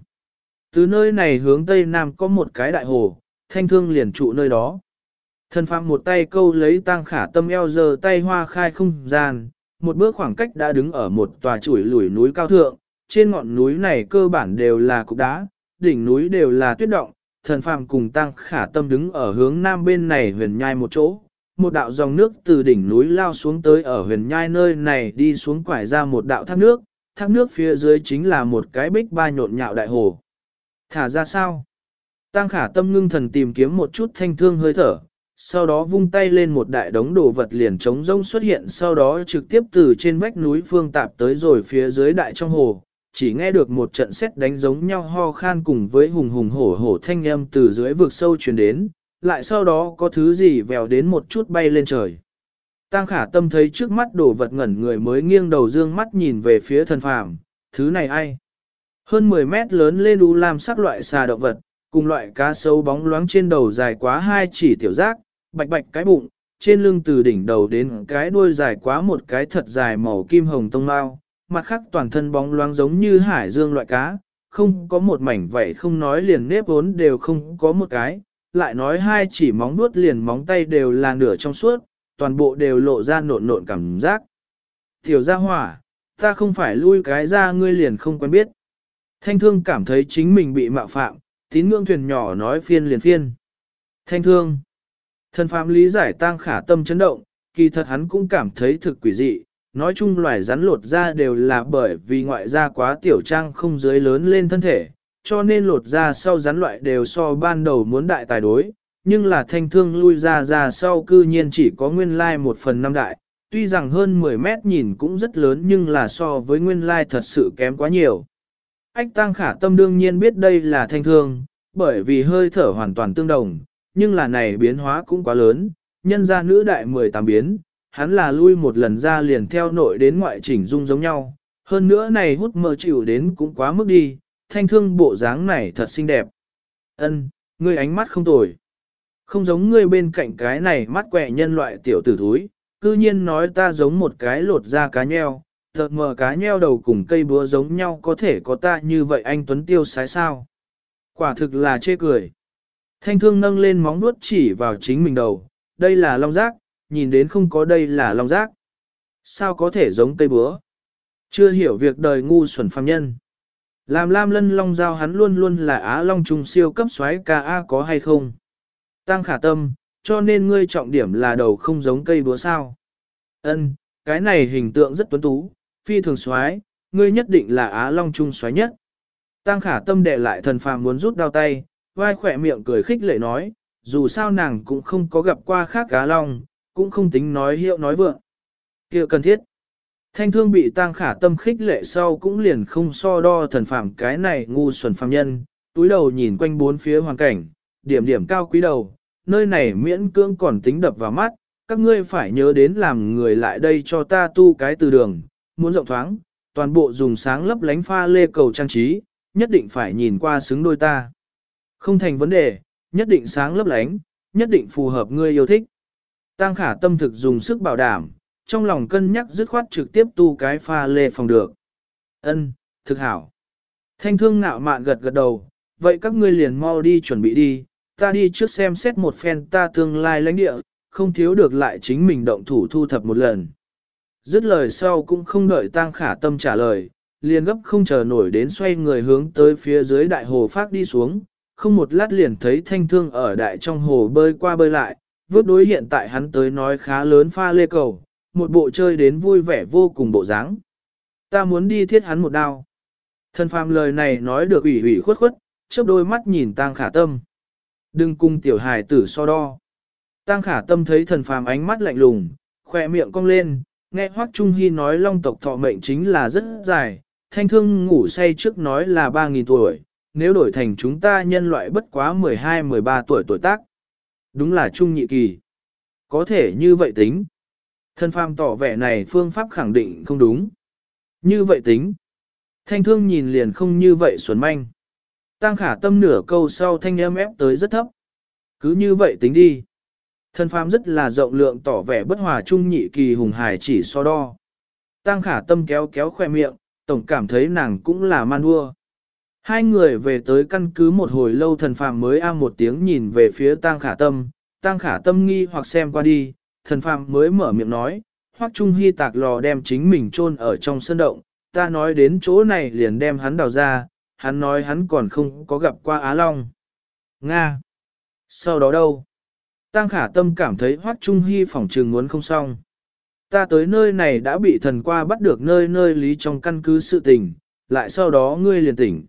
[SPEAKER 1] Từ nơi này hướng tây nam có một cái đại hồ, thanh thương liền trụ nơi đó. Thần phàm một tay câu lấy tăng khả tâm eo giờ tay hoa khai không gian, một bước khoảng cách đã đứng ở một tòa chuỗi lùi núi cao thượng, trên ngọn núi này cơ bản đều là cục đá, đỉnh núi đều là tuyết động, thần phàm cùng tăng khả tâm đứng ở hướng nam bên này huyền nhai một chỗ. Một đạo dòng nước từ đỉnh núi lao xuống tới ở huyền nhai nơi này đi xuống quải ra một đạo thác nước, thác nước phía dưới chính là một cái bích ba nhộn nhạo đại hồ. Thả ra sao? Tăng khả tâm ngưng thần tìm kiếm một chút thanh thương hơi thở, sau đó vung tay lên một đại đống đồ vật liền trống rông xuất hiện sau đó trực tiếp từ trên vách núi phương tạp tới rồi phía dưới đại trong hồ, chỉ nghe được một trận xét đánh giống nhau ho khan cùng với hùng hùng hổ hổ thanh âm từ dưới vực sâu truyền đến, lại sau đó có thứ gì vèo đến một chút bay lên trời. Tăng khả tâm thấy trước mắt đồ vật ngẩn người mới nghiêng đầu dương mắt nhìn về phía thần phàm, thứ này ai? Hơn 10 mét lớn lên u lam sắc loại xà động vật, cùng loại cá sấu bóng loáng trên đầu dài quá hai chỉ tiểu giác, bạch bạch cái bụng, trên lưng từ đỉnh đầu đến cái đuôi dài quá một cái thật dài màu kim hồng tông mao, mặt khác toàn thân bóng loáng giống như hải dương loại cá, không có một mảnh vậy không nói liền nếp vốn đều không có một cái, lại nói hai chỉ móng nuốt liền móng tay đều là nửa trong suốt, toàn bộ đều lộ ra nộn nộn cảm giác. Tiểu gia hỏa, ta không phải lui cái ra ngươi liền không quen biết. Thanh thương cảm thấy chính mình bị mạo phạm, tín ngưỡng thuyền nhỏ nói phiên liền phiên. Thanh thương. Thần phạm lý giải tang khả tâm chấn động, kỳ thật hắn cũng cảm thấy thực quỷ dị, nói chung loài rắn lột da đều là bởi vì ngoại da quá tiểu trang không dưới lớn lên thân thể, cho nên lột da sau rắn loại đều so ban đầu muốn đại tài đối, nhưng là thanh thương lui ra ra sau cư nhiên chỉ có nguyên lai một phần năm đại, tuy rằng hơn 10 mét nhìn cũng rất lớn nhưng là so với nguyên lai thật sự kém quá nhiều. Ách tăng khả tâm đương nhiên biết đây là thanh thương, bởi vì hơi thở hoàn toàn tương đồng, nhưng là này biến hóa cũng quá lớn, nhân ra nữ đại 18 biến, hắn là lui một lần ra liền theo nội đến ngoại chỉnh dung giống nhau, hơn nữa này hút mơ chịu đến cũng quá mức đi, thanh thương bộ dáng này thật xinh đẹp. Ân, ngươi ánh mắt không tồi. Không giống ngươi bên cạnh cái này mắt quẹ nhân loại tiểu tử thúi, cư nhiên nói ta giống một cái lột da cá nheo, thật mờ cá nheo đầu cùng cây búa giống nhau có thể có ta như vậy anh Tuấn Tiêu sái sao. Quả thực là chê cười. Thanh thương nâng lên móng nuốt chỉ vào chính mình đầu, đây là long giác, nhìn đến không có đây là long giác. Sao có thể giống cây búa? Chưa hiểu việc đời ngu xuẩn phàm nhân. Làm lam lân long giao hắn luôn luôn là á long trùng siêu cấp xoáy ca A có hay không? Tăng khả tâm, cho nên ngươi trọng điểm là đầu không giống cây búa sao. Ân, cái này hình tượng rất tuấn tú, phi thường xoáy, ngươi nhất định là á long trung xoáy nhất. Tăng khả tâm đệ lại thần phàm muốn rút đao tay, vai khỏe miệng cười khích lệ nói, dù sao nàng cũng không có gặp qua khác cá long, cũng không tính nói hiệu nói vượng. kia cần thiết. Thanh thương bị tăng khả tâm khích lệ sau cũng liền không so đo thần phàm cái này ngu xuẩn phàm nhân, túi đầu nhìn quanh bốn phía hoàn cảnh, điểm điểm cao quý đầu, nơi này miễn cưỡng còn tính đập vào mắt, các ngươi phải nhớ đến làm người lại đây cho ta tu cái từ đường, muốn rộng thoáng, toàn bộ dùng sáng lấp lánh pha lê cầu trang trí, nhất định phải nhìn qua xứng đôi ta. Không thành vấn đề, nhất định sáng lấp lánh, nhất định phù hợp ngươi yêu thích. Tăng khả tâm thực dùng sức bảo đảm, trong lòng cân nhắc dứt khoát trực tiếp tu cái pha lê phòng được. Ân, thực hảo. Thanh thương ngạo mạn gật gật đầu, vậy các ngươi liền mau đi chuẩn bị đi, ta đi trước xem xét một phen ta tương lai lãnh địa, không thiếu được lại chính mình động thủ thu thập một lần. Dứt lời sau cũng không đợi tăng khả tâm trả lời, liền gấp không chờ nổi đến xoay người hướng tới phía dưới đại hồ phát đi xuống, không một lát liền thấy thanh thương ở đại trong hồ bơi qua bơi lại, vớt đối hiện tại hắn tới nói khá lớn pha lê cầu, một bộ chơi đến vui vẻ vô cùng bộ dáng. Ta muốn đi thiết hắn một đao. Thần phàm lời này nói được ủy ủy khuất khuất, chớp đôi mắt nhìn tang khả tâm. Đừng cung tiểu hài tử so đo. Tang khả tâm thấy thần phàm ánh mắt lạnh lùng, khỏe miệng cong lên, nghe Hoắc Trung Hy nói long tộc thọ mệnh chính là rất dài, thanh thương ngủ say trước nói là 3.000 tuổi, nếu đổi thành chúng ta nhân loại bất quá 12-13 tuổi tuổi tác. Đúng là trung nhị kỳ. Có thể như vậy tính. Thân phàm tỏ vẻ này phương pháp khẳng định không đúng. Như vậy tính. Thanh thương nhìn liền không như vậy xuẩn manh. Tăng khả tâm nửa câu sau thanh âm ép tới rất thấp. Cứ như vậy tính đi. Thân phàm rất là rộng lượng tỏ vẻ bất hòa trung nhị kỳ hùng hải chỉ so đo. Tăng khả tâm kéo kéo khoe miệng, tổng cảm thấy nàng cũng là man đua. Hai người về tới căn cứ một hồi lâu thần phàm mới a một tiếng nhìn về phía tang khả tâm, tang khả tâm nghi hoặc xem qua đi, thần phàm mới mở miệng nói, hoắc trung hy tạc lò đem chính mình chôn ở trong sân động, ta nói đến chỗ này liền đem hắn đào ra, hắn nói hắn còn không có gặp qua Á Long. Nga! Sau đó đâu? Tăng khả tâm cảm thấy hoắc trung hy phỏng trường muốn không xong. Ta tới nơi này đã bị thần qua bắt được nơi nơi lý trong căn cứ sự tình, lại sau đó ngươi liền tỉnh.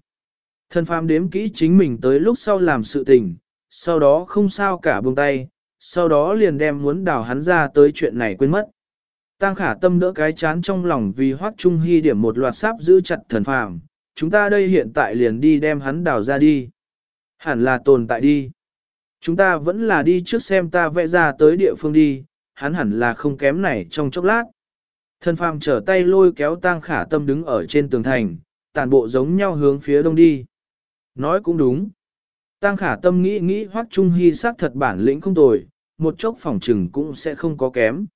[SPEAKER 1] Thần phàm đếm kỹ chính mình tới lúc sau làm sự tình, sau đó không sao cả buông tay, sau đó liền đem muốn đào hắn ra tới chuyện này quên mất. Tăng khả tâm đỡ cái chán trong lòng vì hoác trung hy điểm một loạt sáp giữ chặt thần phàm, chúng ta đây hiện tại liền đi đem hắn đào ra đi. Hẳn là tồn tại đi. Chúng ta vẫn là đi trước xem ta vẽ ra tới địa phương đi, hắn hẳn là không kém này trong chốc lát. Thần phàm trở tay lôi kéo tang khả tâm đứng ở trên tường thành, tàn bộ giống nhau hướng phía đông đi. Nói cũng đúng. Tăng khả tâm nghĩ nghĩ hoắc trung hy sát thật bản lĩnh không tồi, một chốc phòng trừng cũng sẽ không có kém.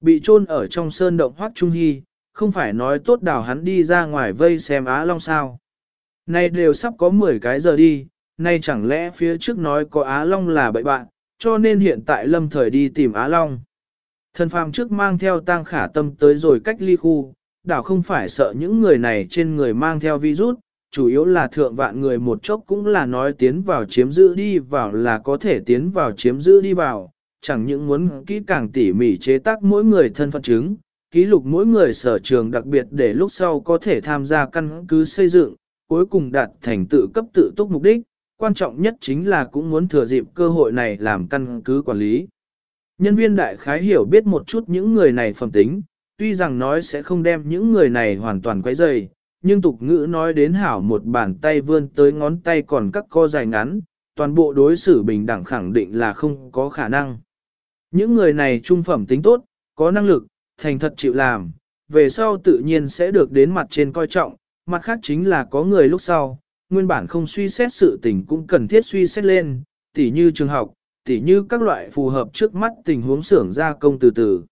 [SPEAKER 1] Bị chôn ở trong sơn động hoắc trung hy, không phải nói tốt đào hắn đi ra ngoài vây xem Á Long sao. Này đều sắp có 10 cái giờ đi, nay chẳng lẽ phía trước nói có Á Long là bậy bạn, cho nên hiện tại lâm thời đi tìm Á Long. Thần phàm trước mang theo tang khả tâm tới rồi cách ly khu, đảo không phải sợ những người này trên người mang theo virus, chủ yếu là thượng vạn người một chốc cũng là nói tiến vào chiếm giữ đi vào là có thể tiến vào chiếm giữ đi vào, chẳng những muốn kỹ càng tỉ mỉ chế tác mỗi người thân phận chứng, ký lục mỗi người sở trường đặc biệt để lúc sau có thể tham gia căn cứ xây dựng, cuối cùng đạt thành tự cấp tự túc mục đích, quan trọng nhất chính là cũng muốn thừa dịp cơ hội này làm căn cứ quản lý. Nhân viên đại khái hiểu biết một chút những người này phẩm tính, tuy rằng nói sẽ không đem những người này hoàn toàn quấy rầy, nhưng tục ngữ nói đến hảo một bàn tay vươn tới ngón tay còn các co dài ngắn, toàn bộ đối xử bình đẳng khẳng định là không có khả năng. Những người này trung phẩm tính tốt, có năng lực, thành thật chịu làm, về sau tự nhiên sẽ được đến mặt trên coi trọng, mặt khác chính là có người lúc sau, nguyên bản không suy xét sự tình cũng cần thiết suy xét lên, tỉ như trường học, tỉ như các loại phù hợp trước mắt tình huống xưởng gia công từ từ.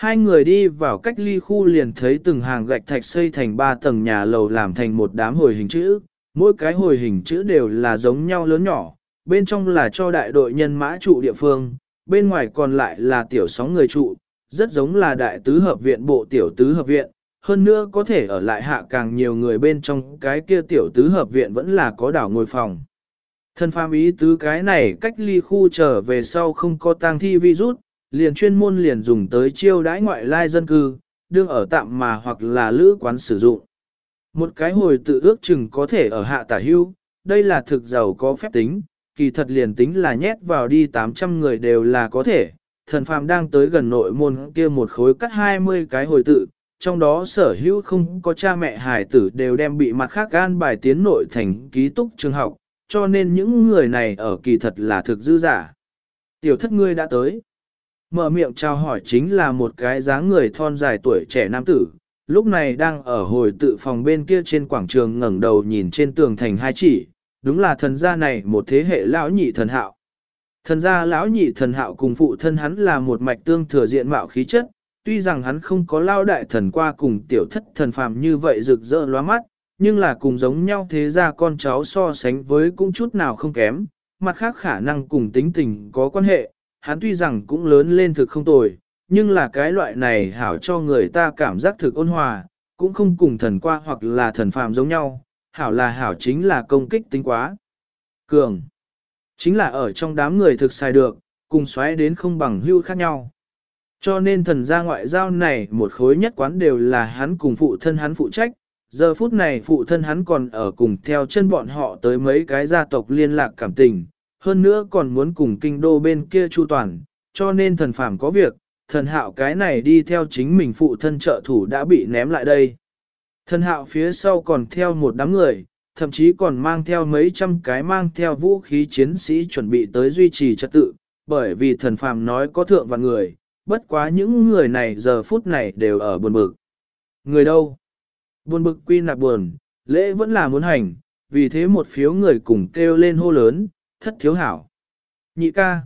[SPEAKER 1] Hai người đi vào cách ly khu liền thấy từng hàng gạch thạch xây thành ba tầng nhà lầu làm thành một đám hồi hình chữ, mỗi cái hồi hình chữ đều là giống nhau lớn nhỏ, bên trong là cho đại đội nhân mã trụ địa phương, bên ngoài còn lại là tiểu sóng người trụ, rất giống là đại tứ hợp viện bộ tiểu tứ hợp viện, hơn nữa có thể ở lại hạ càng nhiều người bên trong cái kia tiểu tứ hợp viện vẫn là có đảo ngồi phòng. Thân phàm ý tứ cái này cách ly khu trở về sau không có tang thi virus, liền chuyên môn liền dùng tới chiêu đãi ngoại lai dân cư, đương ở tạm mà hoặc là lữ quán sử dụng. Một cái hồi tự ước chừng có thể ở hạ tả hưu, đây là thực giàu có phép tính, kỳ thật liền tính là nhét vào đi 800 người đều là có thể. Thần phàm đang tới gần nội môn kia một khối cắt 20 cái hồi tự, trong đó sở hữu không có cha mẹ hải tử đều đem bị mặt khác gan bài tiến nội thành ký túc trường học, cho nên những người này ở kỳ thật là thực dư giả. Tiểu thất ngươi đã tới. Mở miệng chào hỏi chính là một cái dáng người thon dài tuổi trẻ nam tử, lúc này đang ở hồi tự phòng bên kia trên quảng trường ngẩng đầu nhìn trên tường thành hai chỉ, đúng là thần gia này một thế hệ lão nhị thần hạo. Thần gia lão nhị thần hạo cùng phụ thân hắn là một mạch tương thừa diện mạo khí chất, tuy rằng hắn không có lao đại thần qua cùng tiểu thất thần phàm như vậy rực rỡ lóa mắt, nhưng là cùng giống nhau thế ra con cháu so sánh với cũng chút nào không kém, mặt khác khả năng cùng tính tình có quan hệ, hắn tuy rằng cũng lớn lên thực không tồi, nhưng là cái loại này hảo cho người ta cảm giác thực ôn hòa, cũng không cùng thần qua hoặc là thần phàm giống nhau, hảo là hảo chính là công kích tính quá. Cường, chính là ở trong đám người thực xài được, cùng xoáy đến không bằng hưu khác nhau. Cho nên thần gia ngoại giao này một khối nhất quán đều là hắn cùng phụ thân hắn phụ trách, giờ phút này phụ thân hắn còn ở cùng theo chân bọn họ tới mấy cái gia tộc liên lạc cảm tình, hơn nữa còn muốn cùng kinh đô bên kia chu toàn, cho nên thần phàm có việc, thần hạo cái này đi theo chính mình phụ thân trợ thủ đã bị ném lại đây. Thần hạo phía sau còn theo một đám người, thậm chí còn mang theo mấy trăm cái mang theo vũ khí chiến sĩ chuẩn bị tới duy trì trật tự, bởi vì thần phàm nói có thượng và người, bất quá những người này giờ phút này đều ở buồn bực. Người đâu? Buồn bực quy nạp buồn, lễ vẫn là muốn hành, vì thế một phiếu người cùng kêu lên hô lớn, thất thiếu hảo. Nhị ca.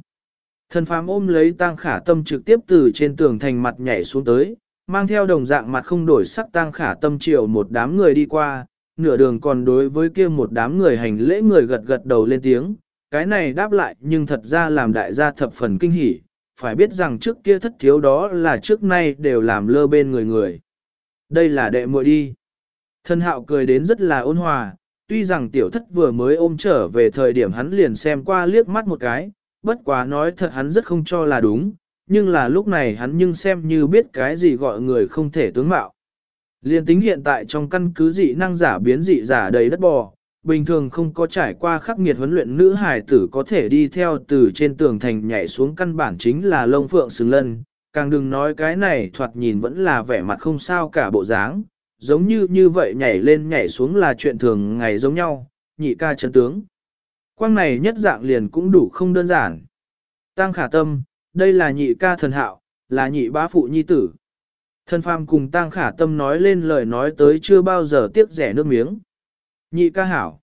[SPEAKER 1] Thần phàm ôm lấy tang khả tâm trực tiếp từ trên tường thành mặt nhảy xuống tới, mang theo đồng dạng mặt không đổi sắc tang khả tâm triệu một đám người đi qua, nửa đường còn đối với kia một đám người hành lễ người gật gật đầu lên tiếng, cái này đáp lại nhưng thật ra làm đại gia thập phần kinh hỉ, phải biết rằng trước kia thất thiếu đó là trước nay đều làm lơ bên người người. Đây là đệ muội đi. Thân hạo cười đến rất là ôn hòa, tuy rằng tiểu thất vừa mới ôm trở về thời điểm hắn liền xem qua liếc mắt một cái, bất quá nói thật hắn rất không cho là đúng, nhưng là lúc này hắn nhưng xem như biết cái gì gọi người không thể tướng mạo. Liên tính hiện tại trong căn cứ dị năng giả biến dị giả đầy đất bò, bình thường không có trải qua khắc nghiệt huấn luyện nữ hài tử có thể đi theo từ trên tường thành nhảy xuống căn bản chính là lông phượng xứng lân, càng đừng nói cái này thoạt nhìn vẫn là vẻ mặt không sao cả bộ dáng, giống như như vậy nhảy lên nhảy xuống là chuyện thường ngày giống nhau, nhị ca chấn tướng. Quang này nhất dạng liền cũng đủ không đơn giản. Tăng khả tâm, đây là nhị ca thần hạo, là nhị bá phụ nhi tử. Thần phàm cùng Tăng khả tâm nói lên lời nói tới chưa bao giờ tiếc rẻ nước miếng. Nhị ca hảo.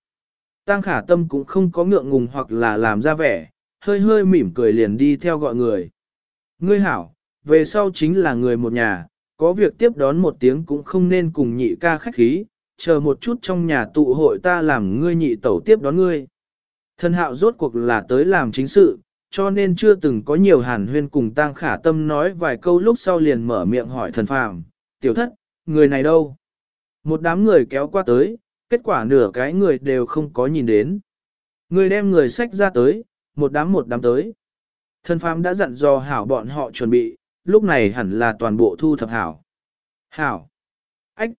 [SPEAKER 1] Tăng khả tâm cũng không có ngượng ngùng hoặc là làm ra vẻ, hơi hơi mỉm cười liền đi theo gọi người. Ngươi hảo, về sau chính là người một nhà, có việc tiếp đón một tiếng cũng không nên cùng nhị ca khách khí, chờ một chút trong nhà tụ hội ta làm ngươi nhị tẩu tiếp đón ngươi. Thần hạo rốt cuộc là tới làm chính sự, cho nên chưa từng có nhiều hàn huyên cùng tang khả tâm nói vài câu lúc sau liền mở miệng hỏi thần phàm, tiểu thất, người này đâu? Một đám người kéo qua tới, kết quả nửa cái người đều không có nhìn đến. Người đem người sách ra tới, một đám một đám tới. Thần phàm đã dặn dò hảo bọn họ chuẩn bị, lúc này hẳn là toàn bộ thu thập hảo. Hảo! Ách!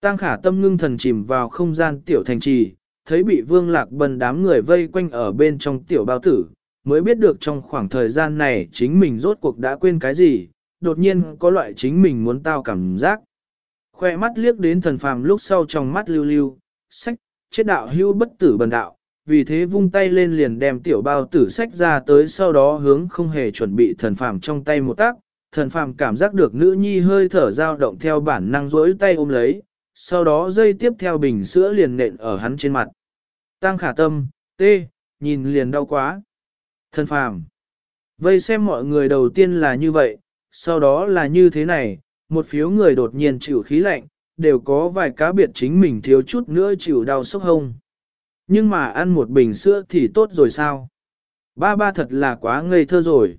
[SPEAKER 1] Tăng khả tâm ngưng thần chìm vào không gian tiểu thành trì, thấy bị vương lạc bần đám người vây quanh ở bên trong tiểu bao tử, mới biết được trong khoảng thời gian này chính mình rốt cuộc đã quên cái gì, đột nhiên có loại chính mình muốn tao cảm giác. Khoe mắt liếc đến thần phàm lúc sau trong mắt lưu lưu, sách, chết đạo hưu bất tử bần đạo, vì thế vung tay lên liền đem tiểu bao tử sách ra tới sau đó hướng không hề chuẩn bị thần phàm trong tay một tác, thần phàm cảm giác được nữ nhi hơi thở dao động theo bản năng rỗi tay ôm lấy, sau đó dây tiếp theo bình sữa liền nện ở hắn trên mặt, tăng khả tâm, tê, nhìn liền đau quá. Thần phàm. Vây xem mọi người đầu tiên là như vậy, sau đó là như thế này, một phiếu người đột nhiên chịu khí lạnh, đều có vài cá biệt chính mình thiếu chút nữa chịu đau sốc hông. Nhưng mà ăn một bình sữa thì tốt rồi sao? Ba ba thật là quá ngây thơ rồi.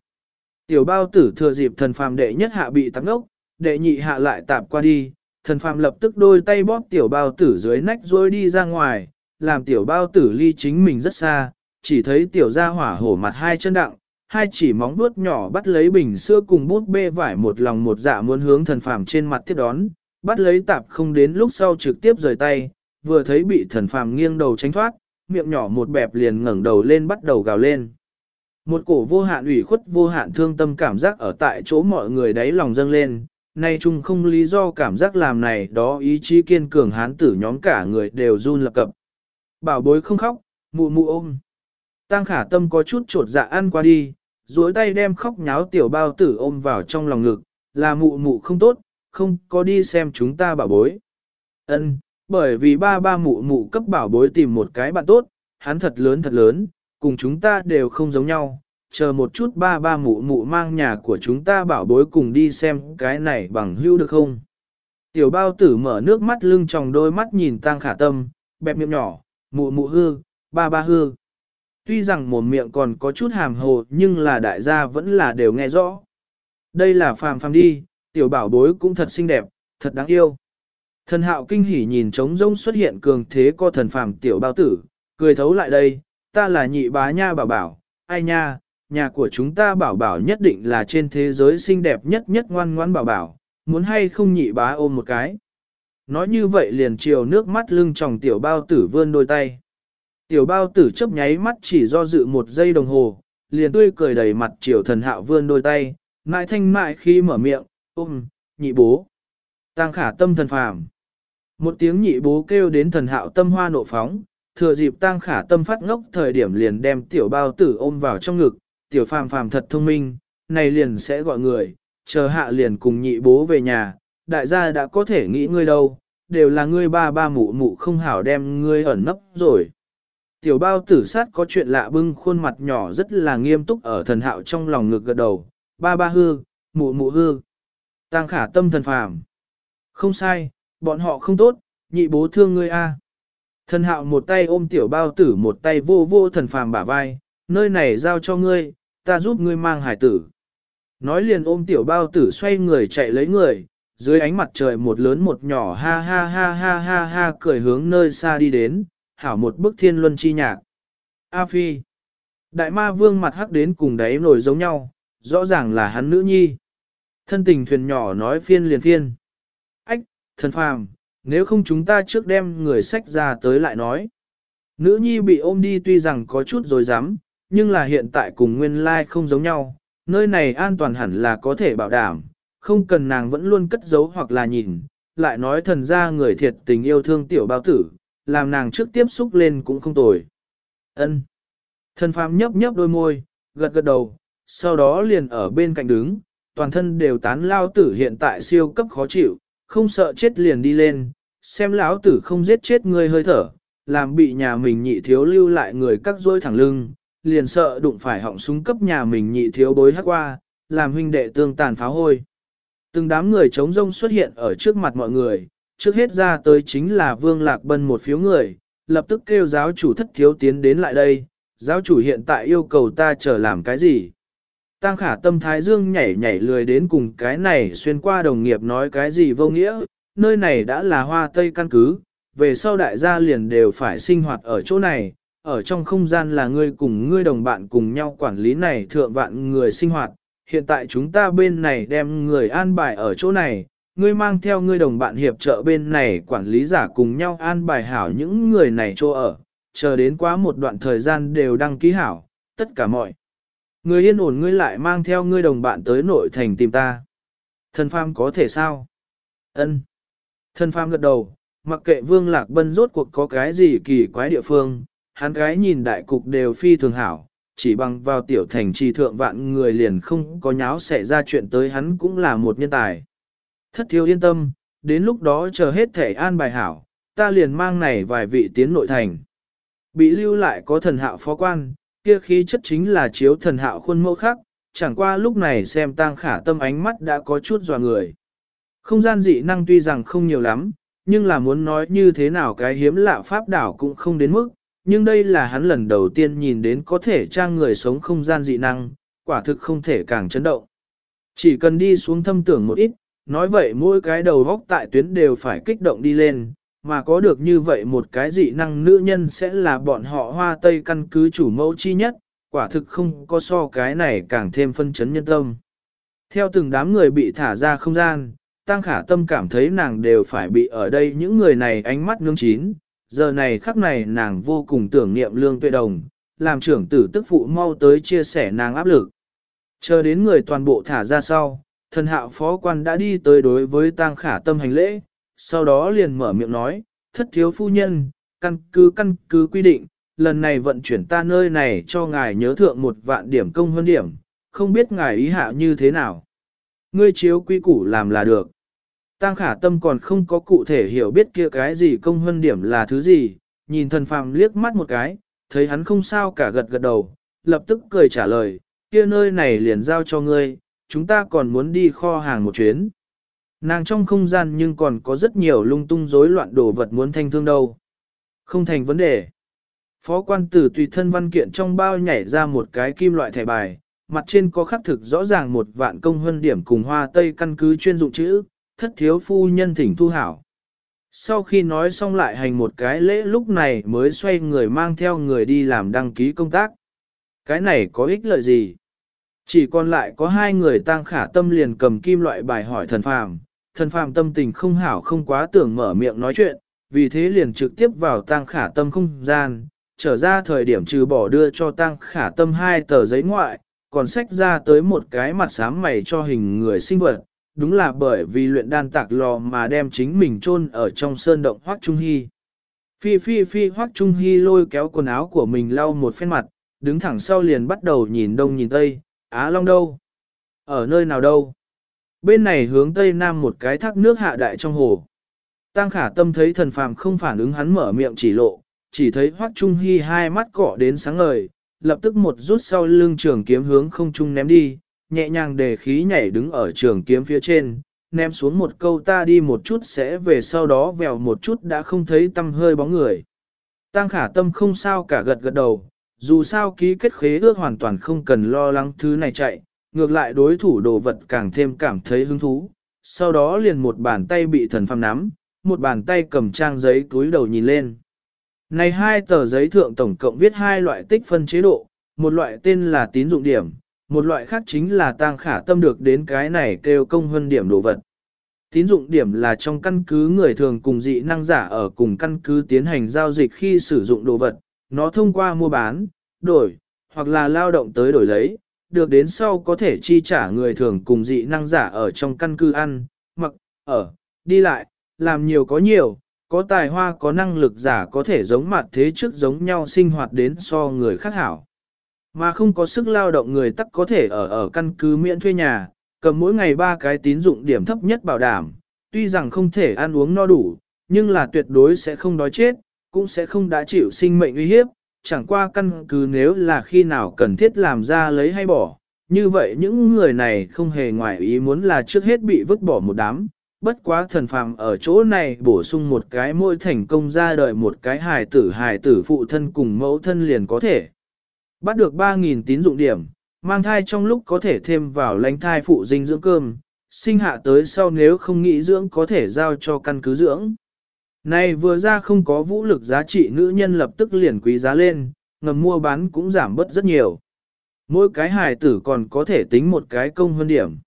[SPEAKER 1] Tiểu bao tử thừa dịp thần phàm đệ nhất hạ bị tắm ngốc, đệ nhị hạ lại tạp qua đi, thần phàm lập tức đôi tay bóp tiểu bao tử dưới nách rồi đi ra ngoài, làm tiểu bao tử ly chính mình rất xa, chỉ thấy tiểu gia hỏa hổ mặt hai chân đặng, hai chỉ móng vuốt nhỏ bắt lấy bình sữa cùng bút bê vải một lòng một dạ muốn hướng thần phàm trên mặt tiếp đón, bắt lấy tạp không đến lúc sau trực tiếp rời tay, vừa thấy bị thần phàm nghiêng đầu tránh thoát, miệng nhỏ một bẹp liền ngẩng đầu lên bắt đầu gào lên. Một cổ vô hạn ủy khuất vô hạn thương tâm cảm giác ở tại chỗ mọi người đáy lòng dâng lên, nay chung không lý do cảm giác làm này đó ý chí kiên cường hán tử nhóm cả người đều run lập cập. Bảo bối không khóc, mụ mụ ôm. Tăng khả tâm có chút trột dạ ăn qua đi, duỗi tay đem khóc nháo tiểu bao tử ôm vào trong lòng ngực, là mụ mụ không tốt, không có đi xem chúng ta bảo bối. Ân, bởi vì ba ba mụ mụ cấp bảo bối tìm một cái bạn tốt, hắn thật lớn thật lớn, cùng chúng ta đều không giống nhau, chờ một chút ba ba mụ mụ mang nhà của chúng ta bảo bối cùng đi xem cái này bằng hưu được không. Tiểu bao tử mở nước mắt lưng tròng đôi mắt nhìn tang khả tâm, bẹp miệng nhỏ, mụ mụ hư, ba ba hư. Tuy rằng mồm miệng còn có chút hàm hồ nhưng là đại gia vẫn là đều nghe rõ. Đây là phàm phàm đi, tiểu bảo bối cũng thật xinh đẹp, thật đáng yêu. Thần hạo kinh hỉ nhìn trống rông xuất hiện cường thế co thần phàm tiểu bao tử, cười thấu lại đây, ta là nhị bá nha bảo bảo, ai nha, nhà của chúng ta bảo bảo nhất định là trên thế giới xinh đẹp nhất nhất ngoan ngoan bảo bảo, muốn hay không nhị bá ôm một cái. Nói như vậy liền chiều nước mắt lưng tròng tiểu bao tử vươn đôi tay. Tiểu bao tử chấp nháy mắt chỉ do dự một giây đồng hồ, liền tươi cười đầy mặt chiều thần hạo vươn đôi tay, mại thanh mại khi mở miệng, ôm, nhị bố. Tăng khả tâm thần phàm. Một tiếng nhị bố kêu đến thần hạo tâm hoa nộ phóng, thừa dịp tang khả tâm phát ngốc thời điểm liền đem tiểu bao tử ôm vào trong ngực, tiểu phàm phàm thật thông minh, này liền sẽ gọi người, chờ hạ liền cùng nhị bố về nhà, đại gia đã có thể nghĩ ngươi đâu, đều là ngươi ba ba mụ mụ không hảo đem ngươi ẩn nấp rồi. Tiểu bao tử sát có chuyện lạ bưng khuôn mặt nhỏ rất là nghiêm túc ở thần hạo trong lòng ngực gật đầu, ba ba hư, mụ mụ hư. tang khả tâm thần phàm. Không sai, bọn họ không tốt, nhị bố thương ngươi a. Thần hạo một tay ôm tiểu bao tử một tay vô vô thần phàm bả vai, nơi này giao cho ngươi, ta giúp ngươi mang hải tử. Nói liền ôm tiểu bao tử xoay người chạy lấy người, dưới ánh mặt trời một lớn một nhỏ ha ha ha ha ha ha cười hướng nơi xa đi đến, hảo một bức thiên luân chi nhạc. A Phi. Đại ma vương mặt hắc đến cùng đáy nổi giống nhau, rõ ràng là hắn nữ nhi. Thân tình thuyền nhỏ nói phiên liền phiên. Ách, thần phàm, nếu không chúng ta trước đem người sách ra tới lại nói. Nữ nhi bị ôm đi tuy rằng có chút rồi dám, nhưng là hiện tại cùng nguyên lai không giống nhau, nơi này an toàn hẳn là có thể bảo đảm, không cần nàng vẫn luôn cất giấu hoặc là nhìn, lại nói thần ra người thiệt tình yêu thương tiểu bao tử, làm nàng trước tiếp xúc lên cũng không tồi. Ân. Thần phàm nhấp nhấp đôi môi, gật gật đầu, sau đó liền ở bên cạnh đứng, toàn thân đều tán lao tử hiện tại siêu cấp khó chịu, không sợ chết liền đi lên, xem lão tử không giết chết ngươi hơi thở, làm bị nhà mình nhị thiếu lưu lại người cắt rôi thẳng lưng, liền sợ đụng phải họng súng cấp nhà mình nhị thiếu bối hát qua, làm huynh đệ tương tàn pháo hôi. Từng đám người chống rông xuất hiện ở trước mặt mọi người, trước hết ra tới chính là Vương Lạc Bân một phiếu người, lập tức kêu giáo chủ thất thiếu tiến đến lại đây, giáo chủ hiện tại yêu cầu ta chờ làm cái gì. Tăng khả tâm thái dương nhảy nhảy lười đến cùng cái này xuyên qua đồng nghiệp nói cái gì vô nghĩa, nơi này đã là hoa tây căn cứ, về sau đại gia liền đều phải sinh hoạt ở chỗ này, ở trong không gian là ngươi cùng ngươi đồng bạn cùng nhau quản lý này thượng vạn người sinh hoạt, hiện tại chúng ta bên này đem người an bài ở chỗ này, ngươi mang theo ngươi đồng bạn hiệp trợ bên này quản lý giả cùng nhau an bài hảo những người này chỗ ở, chờ đến quá một đoạn thời gian đều đăng ký hảo, tất cả mọi. Người yên ổn ngươi lại mang theo ngươi đồng bạn tới nội thành tìm ta. Thần phàm có thể sao? Ân. Thần phàm gật đầu, mặc kệ vương lạc bân rốt cuộc có cái gì kỳ quái địa phương, hắn gái nhìn đại cục đều phi thường hảo, chỉ bằng vào tiểu thành trì thượng vạn người liền không có nháo xảy ra chuyện tới hắn cũng là một nhân tài. Thất thiếu yên tâm, đến lúc đó chờ hết thể an bài hảo, ta liền mang này vài vị tiến nội thành. bị lưu lại có thần hạo phó quan, kia khí chất chính là chiếu thần hạo khuôn mẫu khác, chẳng qua lúc này xem tang khả tâm ánh mắt đã có chút dò người. Không gian dị năng tuy rằng không nhiều lắm, nhưng là muốn nói như thế nào cái hiếm lạ pháp đảo cũng không đến mức, nhưng đây là hắn lần đầu tiên nhìn đến có thể trang người sống không gian dị năng, quả thực không thể càng chấn động. Chỉ cần đi xuống thâm tưởng một ít, nói vậy mỗi cái đầu góc tại tuyến đều phải kích động đi lên, mà có được như vậy một cái dị năng nữ nhân sẽ là bọn họ hoa tây căn cứ chủ mẫu chi nhất, quả thực không có so cái này càng thêm phân chấn nhân tâm. Theo từng đám người bị thả ra không gian, Tăng Khả Tâm cảm thấy nàng đều phải bị ở đây những người này ánh mắt nương chín, giờ này khắc này nàng vô cùng tưởng niệm lương tuệ đồng, làm trưởng tử tức phụ mau tới chia sẻ nàng áp lực. Chờ đến người toàn bộ thả ra sau, thần hạo phó quan đã đi tới đối với Tăng Khả Tâm hành lễ, sau đó liền mở miệng nói, thất thiếu phu nhân, căn cứ căn cứ quy định, lần này vận chuyển ta nơi này cho ngài nhớ thượng một vạn điểm công hơn điểm, không biết ngài ý hạ như thế nào. Ngươi chiếu quy củ làm là được. Tăng khả tâm còn không có cụ thể hiểu biết kia cái gì công hơn điểm là thứ gì, nhìn thần phàm liếc mắt một cái, thấy hắn không sao cả gật gật đầu, lập tức cười trả lời, kia nơi này liền giao cho ngươi, chúng ta còn muốn đi kho hàng một chuyến. Nàng trong không gian nhưng còn có rất nhiều lung tung rối loạn đồ vật muốn thanh thương đâu. Không thành vấn đề. Phó quan tử tùy thân văn kiện trong bao nhảy ra một cái kim loại thẻ bài, mặt trên có khắc thực rõ ràng một vạn công hơn điểm cùng hoa tây căn cứ chuyên dụng chữ, thất thiếu phu nhân thỉnh thu hảo. Sau khi nói xong lại hành một cái lễ lúc này mới xoay người mang theo người đi làm đăng ký công tác. Cái này có ích lợi gì? Chỉ còn lại có hai người tăng khả tâm liền cầm kim loại bài hỏi thần phàm. Thần phàm tâm tình không hảo không quá tưởng mở miệng nói chuyện, vì thế liền trực tiếp vào tăng khả tâm không gian, trở ra thời điểm trừ bỏ đưa cho tăng khả tâm hai tờ giấy ngoại, còn xách ra tới một cái mặt sám mày cho hình người sinh vật, đúng là bởi vì luyện đan tạc lò mà đem chính mình chôn ở trong sơn động Hoắc Trung Hy. Phi phi phi Hoắc Trung Hy lôi kéo quần áo của mình lau một phen mặt, đứng thẳng sau liền bắt đầu nhìn đông nhìn tây, Á Long đâu? Ở nơi nào đâu? Bên này hướng tây nam một cái thác nước hạ đại trong hồ. Tăng khả tâm thấy thần phàm không phản ứng hắn mở miệng chỉ lộ, chỉ thấy Hoắc Trung Hy hai mắt cọ đến sáng ngời, lập tức một rút sau lưng trường kiếm hướng không trung ném đi, nhẹ nhàng để khí nhảy đứng ở trường kiếm phía trên, ném xuống một câu ta đi một chút sẽ về sau đó vèo một chút đã không thấy tâm hơi bóng người. Tăng khả tâm không sao cả gật gật đầu, dù sao ký kết khế ước hoàn toàn không cần lo lắng thứ này chạy, ngược lại đối thủ đồ vật càng thêm cảm thấy hứng thú. Sau đó liền một bàn tay bị thần phàm nắm, một bàn tay cầm trang giấy túi đầu nhìn lên. Này hai tờ giấy thượng tổng cộng viết hai loại tích phân chế độ, một loại tên là tín dụng điểm, một loại khác chính là tăng khả tâm được đến cái này kêu công hơn điểm đồ vật. Tín dụng điểm là trong căn cứ người thường cùng dị năng giả ở cùng căn cứ tiến hành giao dịch khi sử dụng đồ vật, nó thông qua mua bán, đổi, hoặc là lao động tới đổi lấy, được đến sau có thể chi trả người thường cùng dị năng giả ở trong căn cứ ăn, mặc, ở, đi lại, làm nhiều có nhiều, có tài hoa có năng lực giả có thể giống mặt thế trước giống nhau sinh hoạt đến so người khác hảo. Mà không có sức lao động người tắc có thể ở ở căn cứ miễn thuê nhà, cầm mỗi ngày ba cái tín dụng điểm thấp nhất bảo đảm, tuy rằng không thể ăn uống no đủ, nhưng là tuyệt đối sẽ không đói chết, cũng sẽ không đã chịu sinh mệnh uy hiếp, chẳng qua căn cứ nếu là khi nào cần thiết làm ra lấy hay bỏ. Như vậy những người này không hề ngoại ý muốn là trước hết bị vứt bỏ một đám, bất quá thần phàm ở chỗ này bổ sung một cái môi thành công ra đời một cái hài tử hài tử phụ thân cùng mẫu thân liền có thể. Bắt được 3.000 tín dụng điểm, mang thai trong lúc có thể thêm vào lãnh thai phụ dinh dưỡng cơm, sinh hạ tới sau nếu không nghĩ dưỡng có thể giao cho căn cứ dưỡng. Này vừa ra không có vũ lực giá trị nữ nhân lập tức liền quý giá lên, ngầm mua bán cũng giảm bớt rất nhiều. Mỗi cái hài tử còn có thể tính một cái công hơn điểm.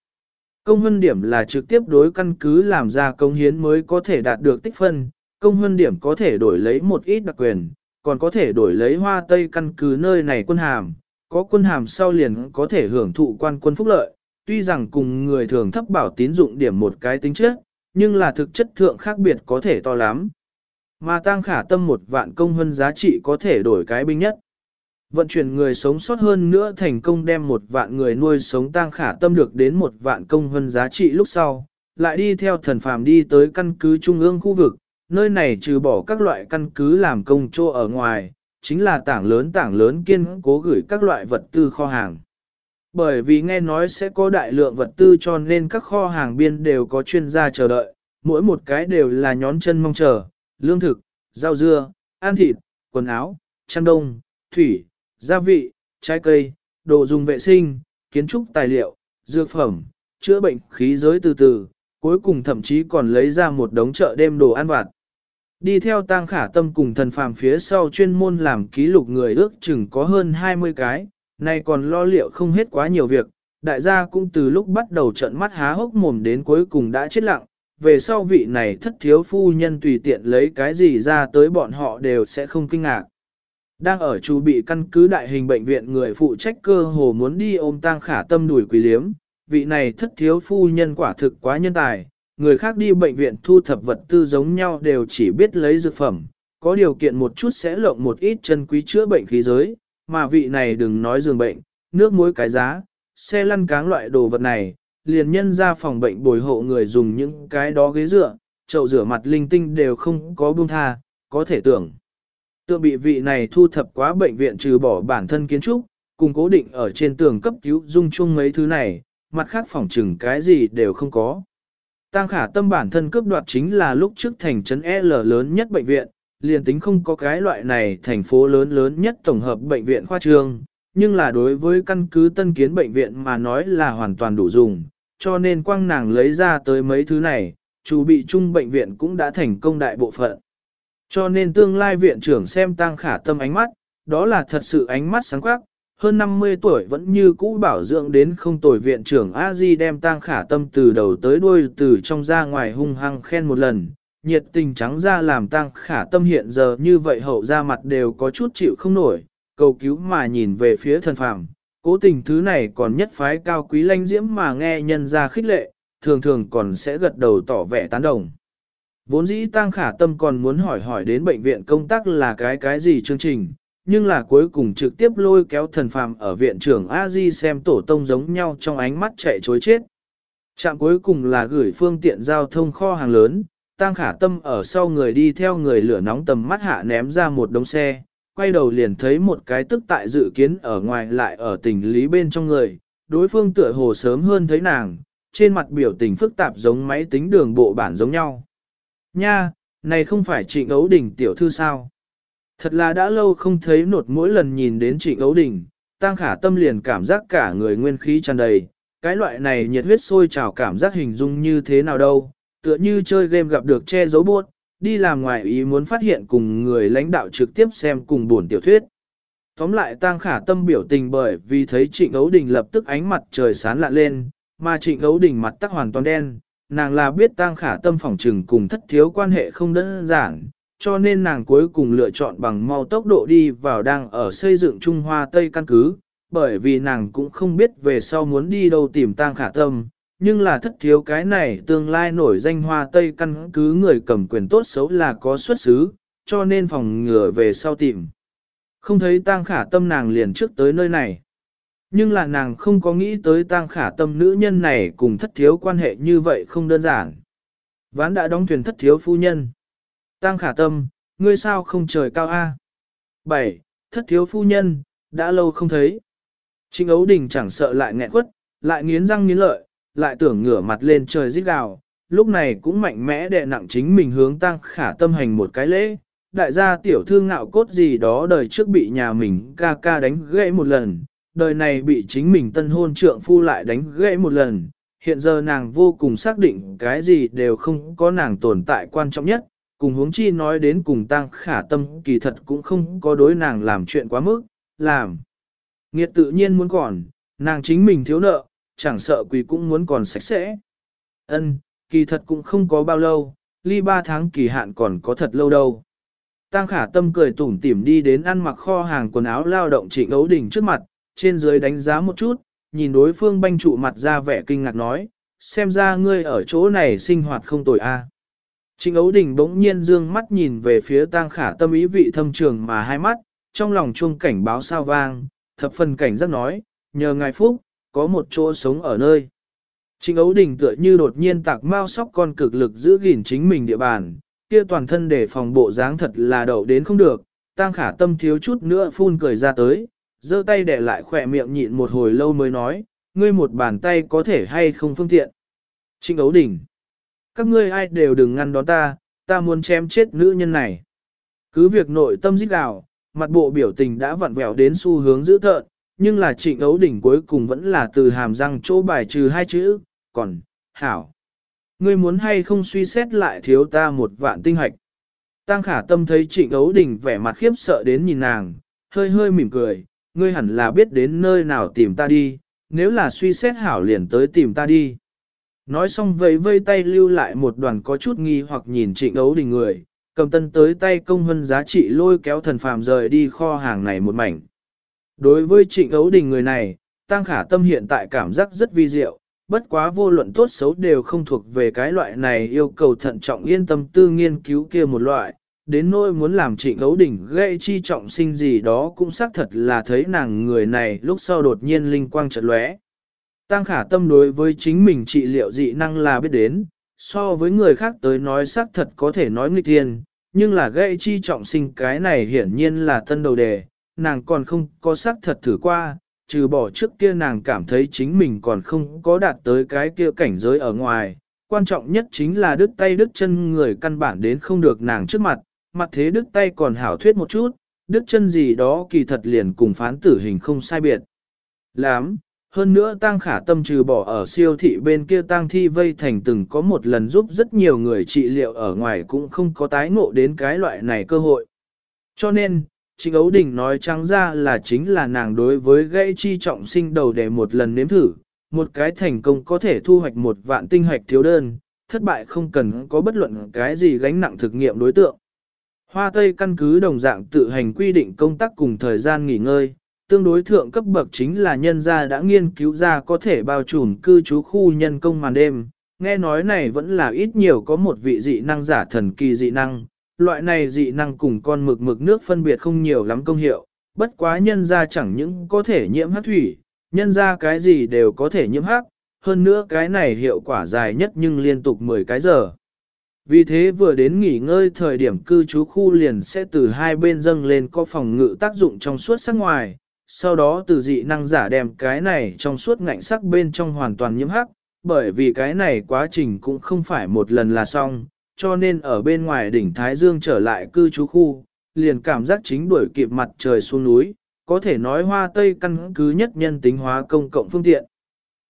[SPEAKER 1] Công hơn điểm là trực tiếp đối căn cứ làm ra công hiến mới có thể đạt được tích phân, công hơn điểm có thể đổi lấy một ít đặc quyền, còn có thể đổi lấy hoa tây căn cứ nơi này quân hàm, có quân hàm sau liền có thể hưởng thụ quan quân phúc lợi, tuy rằng cùng người thường thấp bảo tín dụng điểm một cái tính chất, nhưng là thực chất thượng khác biệt có thể to lắm. Mà tăng khả tâm một vạn công hơn giá trị có thể đổi cái binh nhất. Vận chuyển người sống sót hơn nữa thành công đem một vạn người nuôi sống tăng khả tâm được đến một vạn công hơn giá trị lúc sau, lại đi theo thần phàm đi tới căn cứ trung ương khu vực, nơi này trừ bỏ các loại căn cứ làm công chỗ ở ngoài, chính là tảng lớn tảng lớn kiên cố gửi các loại vật tư kho hàng. Bởi vì nghe nói sẽ có đại lượng vật tư cho nên các kho hàng biên đều có chuyên gia chờ đợi, mỗi một cái đều là nhón chân mong chờ, lương thực, rau dưa, ăn thịt, quần áo, chăn đông, thủy, gia vị, trái cây, đồ dùng vệ sinh, kiến trúc tài liệu, dược phẩm, chữa bệnh khí giới từ từ, cuối cùng thậm chí còn lấy ra một đống chợ đêm đồ ăn vặt. Đi theo tang khả tâm cùng thần phàm phía sau chuyên môn làm ký lục người ước chừng có hơn 20 cái, nay còn lo liệu không hết quá nhiều việc, đại gia cũng từ lúc bắt đầu trận mắt há hốc mồm đến cuối cùng đã chết lặng, về sau vị này thất thiếu phu nhân tùy tiện lấy cái gì ra tới bọn họ đều sẽ không kinh ngạc. Đang ở chu bị căn cứ đại hình bệnh viện người phụ trách cơ hồ muốn đi ôm tang khả tâm đuổi quỳ liếm, vị này thất thiếu phu nhân quả thực quá nhân tài, người khác đi bệnh viện thu thập vật tư giống nhau đều chỉ biết lấy dược phẩm, có điều kiện một chút sẽ lộng một ít chân quý chữa bệnh khí giới, mà vị này đừng nói giường bệnh, nước muối cái giá, xe lăn cáng loại đồ vật này, liền nhân ra phòng bệnh bồi hộ người dùng những cái đó ghế dựa, chậu rửa mặt linh tinh đều không có buông tha, có thể tưởng. Tượng bị vị này thu thập quá bệnh viện trừ bỏ bản thân kiến trúc, cùng cố định ở trên tường cấp cứu dung chung mấy thứ này, mặt khác phòng trừng cái gì đều không có. Tăng khả tâm bản thân cướp đoạt chính là lúc trước thành trấn L lớn nhất bệnh viện, liền tính không có cái loại này thành phố lớn lớn nhất tổng hợp bệnh viện khoa trương, nhưng là đối với căn cứ tân kiến bệnh viện mà nói là hoàn toàn đủ dùng, cho nên quang nàng lấy ra tới mấy thứ này, chủ bị chung bệnh viện cũng đã thành công đại bộ phận. Cho nên tương lai viện trưởng xem tăng khả tâm ánh mắt, đó là thật sự ánh mắt sáng quắc, hơn 50 tuổi vẫn như cũ bảo dưỡng đến không tuổi viện trưởng a di đem tang khả tâm từ đầu tới đuôi từ trong ra ngoài hung hăng khen một lần, nhiệt tình trắng ra làm tăng khả tâm hiện giờ như vậy hậu ra mặt đều có chút chịu không nổi, cầu cứu mà nhìn về phía thần phàm. Cố tình thứ này còn nhất phái cao quý lanh diễm mà nghe nhân ra khích lệ, thường thường còn sẽ gật đầu tỏ vẻ tán đồng. Vốn dĩ Tăng Khả Tâm còn muốn hỏi hỏi đến bệnh viện công tác là cái cái gì chương trình, nhưng là cuối cùng trực tiếp lôi kéo thần phàm ở viện trưởng a di xem tổ tông giống nhau trong ánh mắt chạy chối chết. Trạm cuối cùng là gửi phương tiện giao thông kho hàng lớn, Tăng Khả Tâm ở sau người đi theo người lửa nóng tầm mắt hạ ném ra một đống xe, quay đầu liền thấy một cái tức tại dự kiến ở ngoài lại ở tình lý bên trong người, đối phương tựa hồ sớm hơn thấy nàng, trên mặt biểu tình phức tạp giống máy tính đường bộ bản giống nhau. Nha, này không phải trịnh ấu Đình tiểu thư sao? Thật là đã lâu không thấy nột mỗi lần nhìn đến trịnh ấu đình, tăng khả tâm liền cảm giác cả người nguyên khí tràn đầy, cái loại này nhiệt huyết sôi trào cảm giác hình dung như thế nào đâu, tựa như chơi game gặp được che giấu buốt, đi làm ngoài ý muốn phát hiện cùng người lãnh đạo trực tiếp xem cùng buồn tiểu thuyết. Tóm lại tang khả tâm biểu tình bởi vì thấy trịnh ấu đình lập tức ánh mặt trời sáng lạ lên, mà trịnh ấu đình mặt tắc hoàn toàn đen, nàng là biết tang khả tâm phỏng trừng cùng thất thiếu quan hệ không đơn giản, cho nên nàng cuối cùng lựa chọn bằng mau tốc độ đi vào đang ở xây dựng Trung Hoa Tây căn cứ, bởi vì nàng cũng không biết về sau muốn đi đâu tìm tang khả tâm, nhưng là thất thiếu cái này tương lai nổi danh Hoa Tây căn cứ người cầm quyền tốt xấu là có xuất xứ, cho nên phòng ngừa về sau tìm. Không thấy tang khả tâm nàng liền trước tới nơi này. Nhưng là nàng không có nghĩ tới tang khả tâm nữ nhân này cùng thất thiếu quan hệ như vậy không đơn giản. Ván đã đóng thuyền thất thiếu phu nhân. tang khả tâm, ngươi sao không trời cao a? 7. Thất thiếu phu nhân, đã lâu không thấy. Trịnh ấu đình chẳng sợ lại nghẹn quất, lại nghiến răng nghiến lợi, lại tưởng ngửa mặt lên trời rít gào, lúc này cũng mạnh mẽ đè nặng chính mình hướng tăng khả tâm hành một cái lễ. Đại gia tiểu thư ngạo cốt gì đó đời trước bị nhà mình ca ca đánh gãy một lần, đời này bị chính mình tân hôn trượng phu lại đánh gãy một lần. Hiện giờ nàng vô cùng xác định cái gì đều không có nàng tồn tại quan trọng nhất, cùng huống chi nói đến cùng tăng khả tâm kỳ thật cũng không có đối nàng làm chuyện quá mức, làm. Nghiệt tự nhiên muốn còn, nàng chính mình thiếu nợ, chẳng sợ quỳ cũng muốn còn sạch sẽ. Ân, kỳ thật cũng không có bao lâu, ly ba tháng kỳ hạn còn có thật lâu đâu. Tăng khả tâm cười tủm tỉm đi đến ăn mặc kho hàng quần áo lao động trịnh ấu đình trước mặt, trên dưới đánh giá một chút, nhìn đối phương banh trụ mặt ra vẻ kinh ngạc nói, xem ra ngươi ở chỗ này sinh hoạt không tồi a. Trịnh Ấu Đình bỗng nhiên dương mắt nhìn về phía tang khả tâm ý vị thâm trường mà hai mắt, trong lòng chuông cảnh báo sao vang, thập phần cảnh giác nói, nhờ ngài phúc, có một chỗ sống ở nơi. Trịnh Ấu Đình tựa như đột nhiên tạc mau sóc con cực lực giữ gìn chính mình địa bàn, kia toàn thân để phòng bộ dáng thật là đậu đến không được, Tăng khả tâm thiếu chút nữa phun cười ra tới, giơ tay để lại khỏe miệng nhịn một hồi lâu mới nói, ngươi một bàn tay có thể hay không phương tiện. Trịnh ấu đỉnh. Các ngươi ai đều đừng ngăn đón ta, ta muốn chém chết nữ nhân này. Cứ việc nội tâm dít gào, mặt bộ biểu tình đã vặn vẹo đến xu hướng dữ tợn, nhưng là trịnh ấu đỉnh cuối cùng vẫn là từ hàm răng chỗ bài trừ hai chữ, còn, hảo. Ngươi muốn hay không suy xét lại thiếu ta một vạn tinh hạch. Tăng khả tâm thấy trịnh ấu đỉnh vẻ mặt khiếp sợ đến nhìn nàng, hơi hơi mỉm cười, ngươi hẳn là biết đến nơi nào tìm ta đi, nếu là suy xét hảo liền tới tìm ta đi. Nói xong vẫy vây tay lưu lại một đoàn có chút nghi hoặc nhìn trịnh ấu đình người, cầm tân tới tay công hân giá trị lôi kéo thần phàm rời đi kho hàng này một mảnh. Đối với trịnh ấu đình người này, tăng khả tâm hiện tại cảm giác rất vi diệu, bất quá vô luận tốt xấu đều không thuộc về cái loại này yêu cầu thận trọng yên tâm tư nghiên cứu kia một loại, đến nỗi muốn làm trịnh ấu đỉnh gây chi trọng sinh gì đó cũng xác thật là thấy nàng người này lúc sau đột nhiên linh quang chợt lóe. Tăng khả tâm đối với chính mình trị liệu dị năng là biết đến, so với người khác tới nói xác thật có thể nói nghịch thiên, nhưng là gây chi trọng sinh cái này hiển nhiên là tân đầu đề, nàng còn không có xác thật thử qua, trừ bỏ trước kia nàng cảm thấy chính mình còn không có đạt tới cái kia cảnh giới ở ngoài. Quan trọng nhất chính là đứt tay đứt chân người căn bản đến không được nàng trước mặt, mặt thế đứt tay còn hảo thuyết một chút, đứt chân gì đó kỳ thật liền cùng phán tử hình không sai biệt. lám, hơn nữa tăng khả tâm trừ bỏ ở siêu thị bên kia tăng thi vây thành từng có một lần giúp rất nhiều người trị liệu ở ngoài cũng không có tái ngộ đến cái loại này cơ hội. Cho nên, Trịnh Ấu Đình nói trắng ra là chính là nàng đối với gãy chi trọng sinh đầu để một lần nếm thử, một cái thành công có thể thu hoạch một vạn tinh hoạch thiếu đơn, thất bại không cần có bất luận cái gì gánh nặng thực nghiệm đối tượng. Hoa Tây căn cứ đồng dạng tự hành quy định công tác cùng thời gian nghỉ ngơi, tương đối thượng cấp bậc chính là nhân gia đã nghiên cứu ra có thể bao trùm cư trú khu nhân công màn đêm. Nghe nói này vẫn là ít nhiều có một vị dị năng giả thần kỳ dị năng, loại này dị năng cùng con mực mực nước phân biệt không nhiều lắm công hiệu, bất quá nhân ra chẳng những có thể nhiễm hắc thủy, nhân ra cái gì đều có thể nhiễm hắc, hơn nữa cái này hiệu quả dài nhất nhưng liên tục 10 cái giờ. Vì thế vừa đến nghỉ ngơi thời điểm cư trú khu liền sẽ từ hai bên dâng lên có phòng ngự tác dụng trong suốt sắc ngoài, sau đó từ dị năng giả đem cái này trong suốt ngạnh sắc bên trong hoàn toàn nhiễm hắc, bởi vì cái này quá trình cũng không phải một lần là xong, cho nên ở bên ngoài đỉnh Thái Dương trở lại cư trú khu, liền cảm giác chính đuổi kịp mặt trời xuống núi, có thể nói hoa tây căn cứ nhất nhân tính hóa công cộng phương tiện.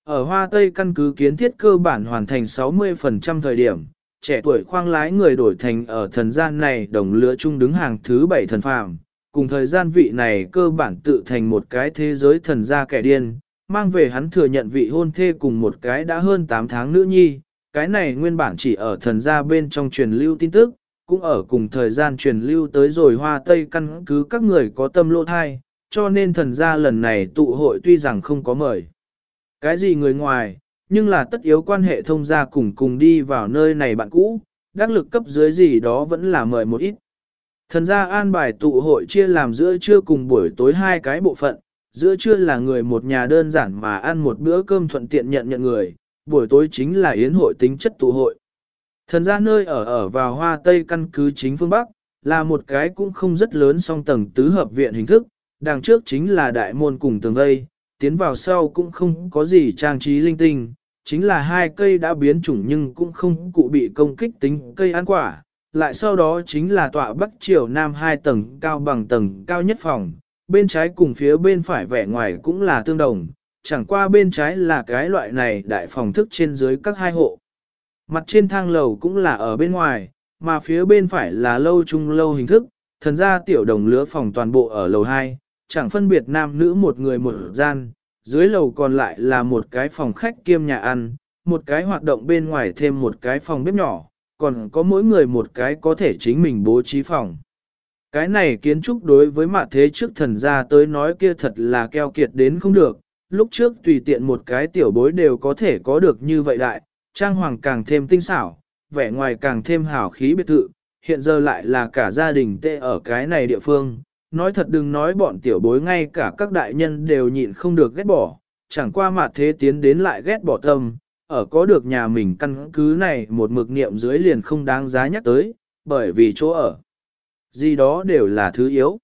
[SPEAKER 1] Ở hoa tây căn cứ kiến thiết cơ bản hoàn thành 60% thời điểm, trẻ tuổi khoang lái người đổi thành ở thần gian này đồng lứa chung đứng hàng thứ bảy thần phàm, cùng thời gian vị này cơ bản tự thành một cái thế giới thần gia kẻ điên, mang về hắn thừa nhận vị hôn thê cùng một cái đã hơn 8 tháng nữ nhi, cái này nguyên bản chỉ ở thần gia bên trong truyền lưu tin tức, cũng ở cùng thời gian truyền lưu tới rồi hoa tây căn cứ các người có tâm lỗ thai, cho nên thần gia lần này tụ hội tuy rằng không có mời. Cái gì người ngoài, nhưng là tất yếu quan hệ thông gia cùng cùng đi vào nơi này bạn cũ, đắc lực cấp dưới gì đó vẫn là mời một ít. Thần gia an bài tụ hội chia làm giữa trưa cùng buổi tối hai cái bộ phận, giữa trưa là người một nhà đơn giản mà ăn một bữa cơm thuận tiện nhận nhận người, buổi tối chính là yến hội tính chất tụ hội. Thần gia nơi ở ở vào hoa tây căn cứ chính phương Bắc, là một cái cũng không rất lớn song tầng tứ hợp viện hình thức, đằng trước chính là đại môn cùng tường vây, tiến vào sau cũng không có gì trang trí linh tinh, chính là hai cây đã biến chủng nhưng cũng không cụ bị công kích tính cây ăn quả, lại sau đó chính là tọa bắc triều nam hai tầng cao bằng tầng cao nhất phòng, bên trái cùng phía bên phải vẻ ngoài cũng là tương đồng, chẳng qua bên trái là cái loại này đại phòng thức trên dưới các hai hộ. Mặt trên thang lầu cũng là ở bên ngoài, mà phía bên phải là lâu trung lâu hình thức, thần ra tiểu đồng lứa phòng toàn bộ ở lầu 2, chẳng phân biệt nam nữ một người một gian, dưới lầu còn lại là một cái phòng khách kiêm nhà ăn, một cái hoạt động bên ngoài thêm một cái phòng bếp nhỏ, còn có mỗi người một cái có thể chính mình bố trí phòng. Cái này kiến trúc đối với mạ thế trước thần gia tới nói kia thật là keo kiệt đến không được, lúc trước tùy tiện một cái tiểu bối đều có thể có được như vậy đại, trang hoàng càng thêm tinh xảo, vẻ ngoài càng thêm hào khí biệt thự, hiện giờ lại là cả gia đình tê ở cái này địa phương. Nói thật đừng nói bọn tiểu bối ngay cả các đại nhân đều nhịn không được ghét bỏ, chẳng qua mặt thế tiến đến lại ghét bỏ tâm, ở có được nhà mình căn cứ này một mực niệm dưới liền không đáng giá nhắc tới, bởi vì chỗ ở. Gì đó đều là thứ yếu.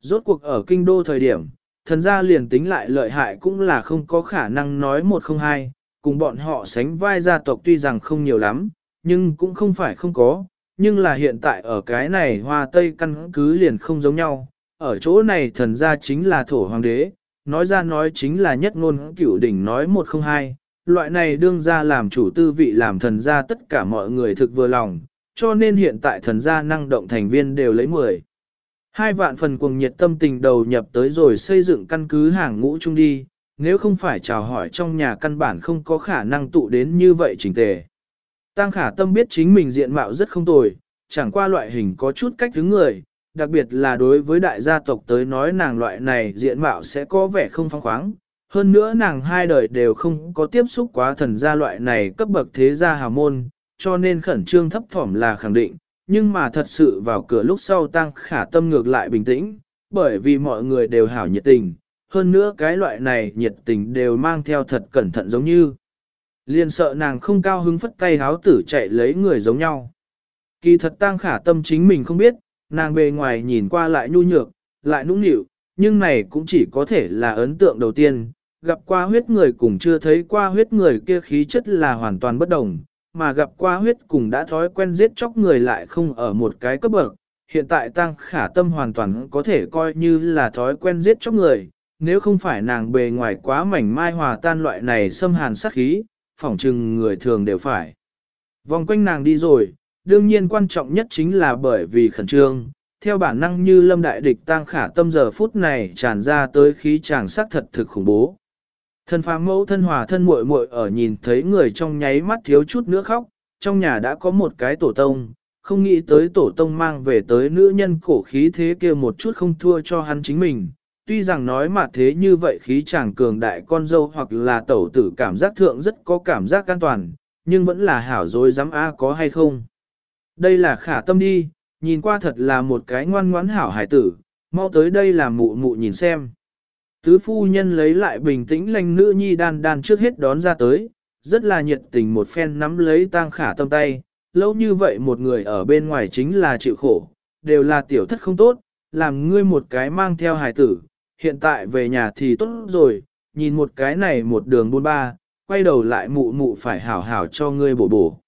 [SPEAKER 1] Rốt cuộc ở kinh đô thời điểm, thần gia liền tính lại lợi hại cũng là không có khả năng nói một không hai, cùng bọn họ sánh vai gia tộc tuy rằng không nhiều lắm, nhưng cũng không phải không có, nhưng là hiện tại ở cái này hoa tây căn cứ liền không giống nhau, ở chỗ này thần gia chính là thổ hoàng đế, nói ra nói chính là nhất ngôn cửu đỉnh nói một không hai, loại này đương ra làm chủ tư vị làm thần gia tất cả mọi người thực vừa lòng, cho nên hiện tại thần gia năng động thành viên đều lấy 10. Hai vạn phần cuồng nhiệt tâm tình đầu nhập tới rồi xây dựng căn cứ hàng ngũ chung đi, nếu không phải chào hỏi trong nhà căn bản không có khả năng tụ đến như vậy chỉnh tề. Tăng khả tâm biết chính mình diện mạo rất không tồi, chẳng qua loại hình có chút cách thứ người, đặc biệt là đối với đại gia tộc tới nói nàng loại này diện mạo sẽ có vẻ không phong khoáng. Hơn nữa nàng hai đời đều không có tiếp xúc quá thần gia loại này cấp bậc thế gia hào môn, cho nên khẩn trương thấp thỏm là khẳng định, nhưng mà thật sự vào cửa lúc sau tăng khả tâm ngược lại bình tĩnh, bởi vì mọi người đều hảo nhiệt tình, hơn nữa cái loại này nhiệt tình đều mang theo thật cẩn thận giống như. Liên sợ nàng không cao hứng phất tay háo tử chạy lấy người giống nhau. Kỳ thật tăng khả tâm chính mình không biết, nàng bề ngoài nhìn qua lại nhu nhược, lại nũng nịu, nhưng này cũng chỉ có thể là ấn tượng đầu tiên. Gặp qua huyết người cùng chưa thấy qua huyết người kia khí chất là hoàn toàn bất đồng, mà gặp qua huyết cùng đã thói quen giết chóc người lại không ở một cái cấp bậc. Hiện tại tăng khả tâm hoàn toàn có thể coi như là thói quen giết chóc người, nếu không phải nàng bề ngoài quá mảnh mai hòa tan loại này xâm hàn sát khí, phỏng chừng người thường đều phải. Vòng quanh nàng đi rồi, đương nhiên quan trọng nhất chính là bởi vì khẩn trương, theo bản năng như lâm đại địch tăng khả tâm giờ phút này tràn ra tới khí chàng sắc thật thực khủng bố. Thân phàm mẫu thân hòa thân muội muội ở nhìn thấy người trong nháy mắt thiếu chút nữa khóc, trong nhà đã có một cái tổ tông, không nghĩ tới tổ tông mang về tới nữ nhân cổ khí thế kia một chút không thua cho hắn chính mình. Tuy rằng nói mà thế như vậy khí chàng cường đại con dâu hoặc là tẩu tử cảm giác thượng rất có cảm giác an toàn, nhưng vẫn là hảo dối dám a có hay không. Đây là khả tâm đi, nhìn qua thật là một cái ngoan ngoãn hảo hải tử, mau tới đây là mụ mụ nhìn xem. Tứ phu nhân lấy lại bình tĩnh lành nữ nhi đan đan trước hết đón ra tới, rất là nhiệt tình một phen nắm lấy tang khả tâm tay, lâu như vậy một người ở bên ngoài chính là chịu khổ, đều là tiểu thất không tốt, làm ngươi một cái mang theo hài tử, hiện tại về nhà thì tốt rồi, nhìn một cái này một đường buôn ba, quay đầu lại mụ mụ phải hảo hảo cho ngươi bổ bổ.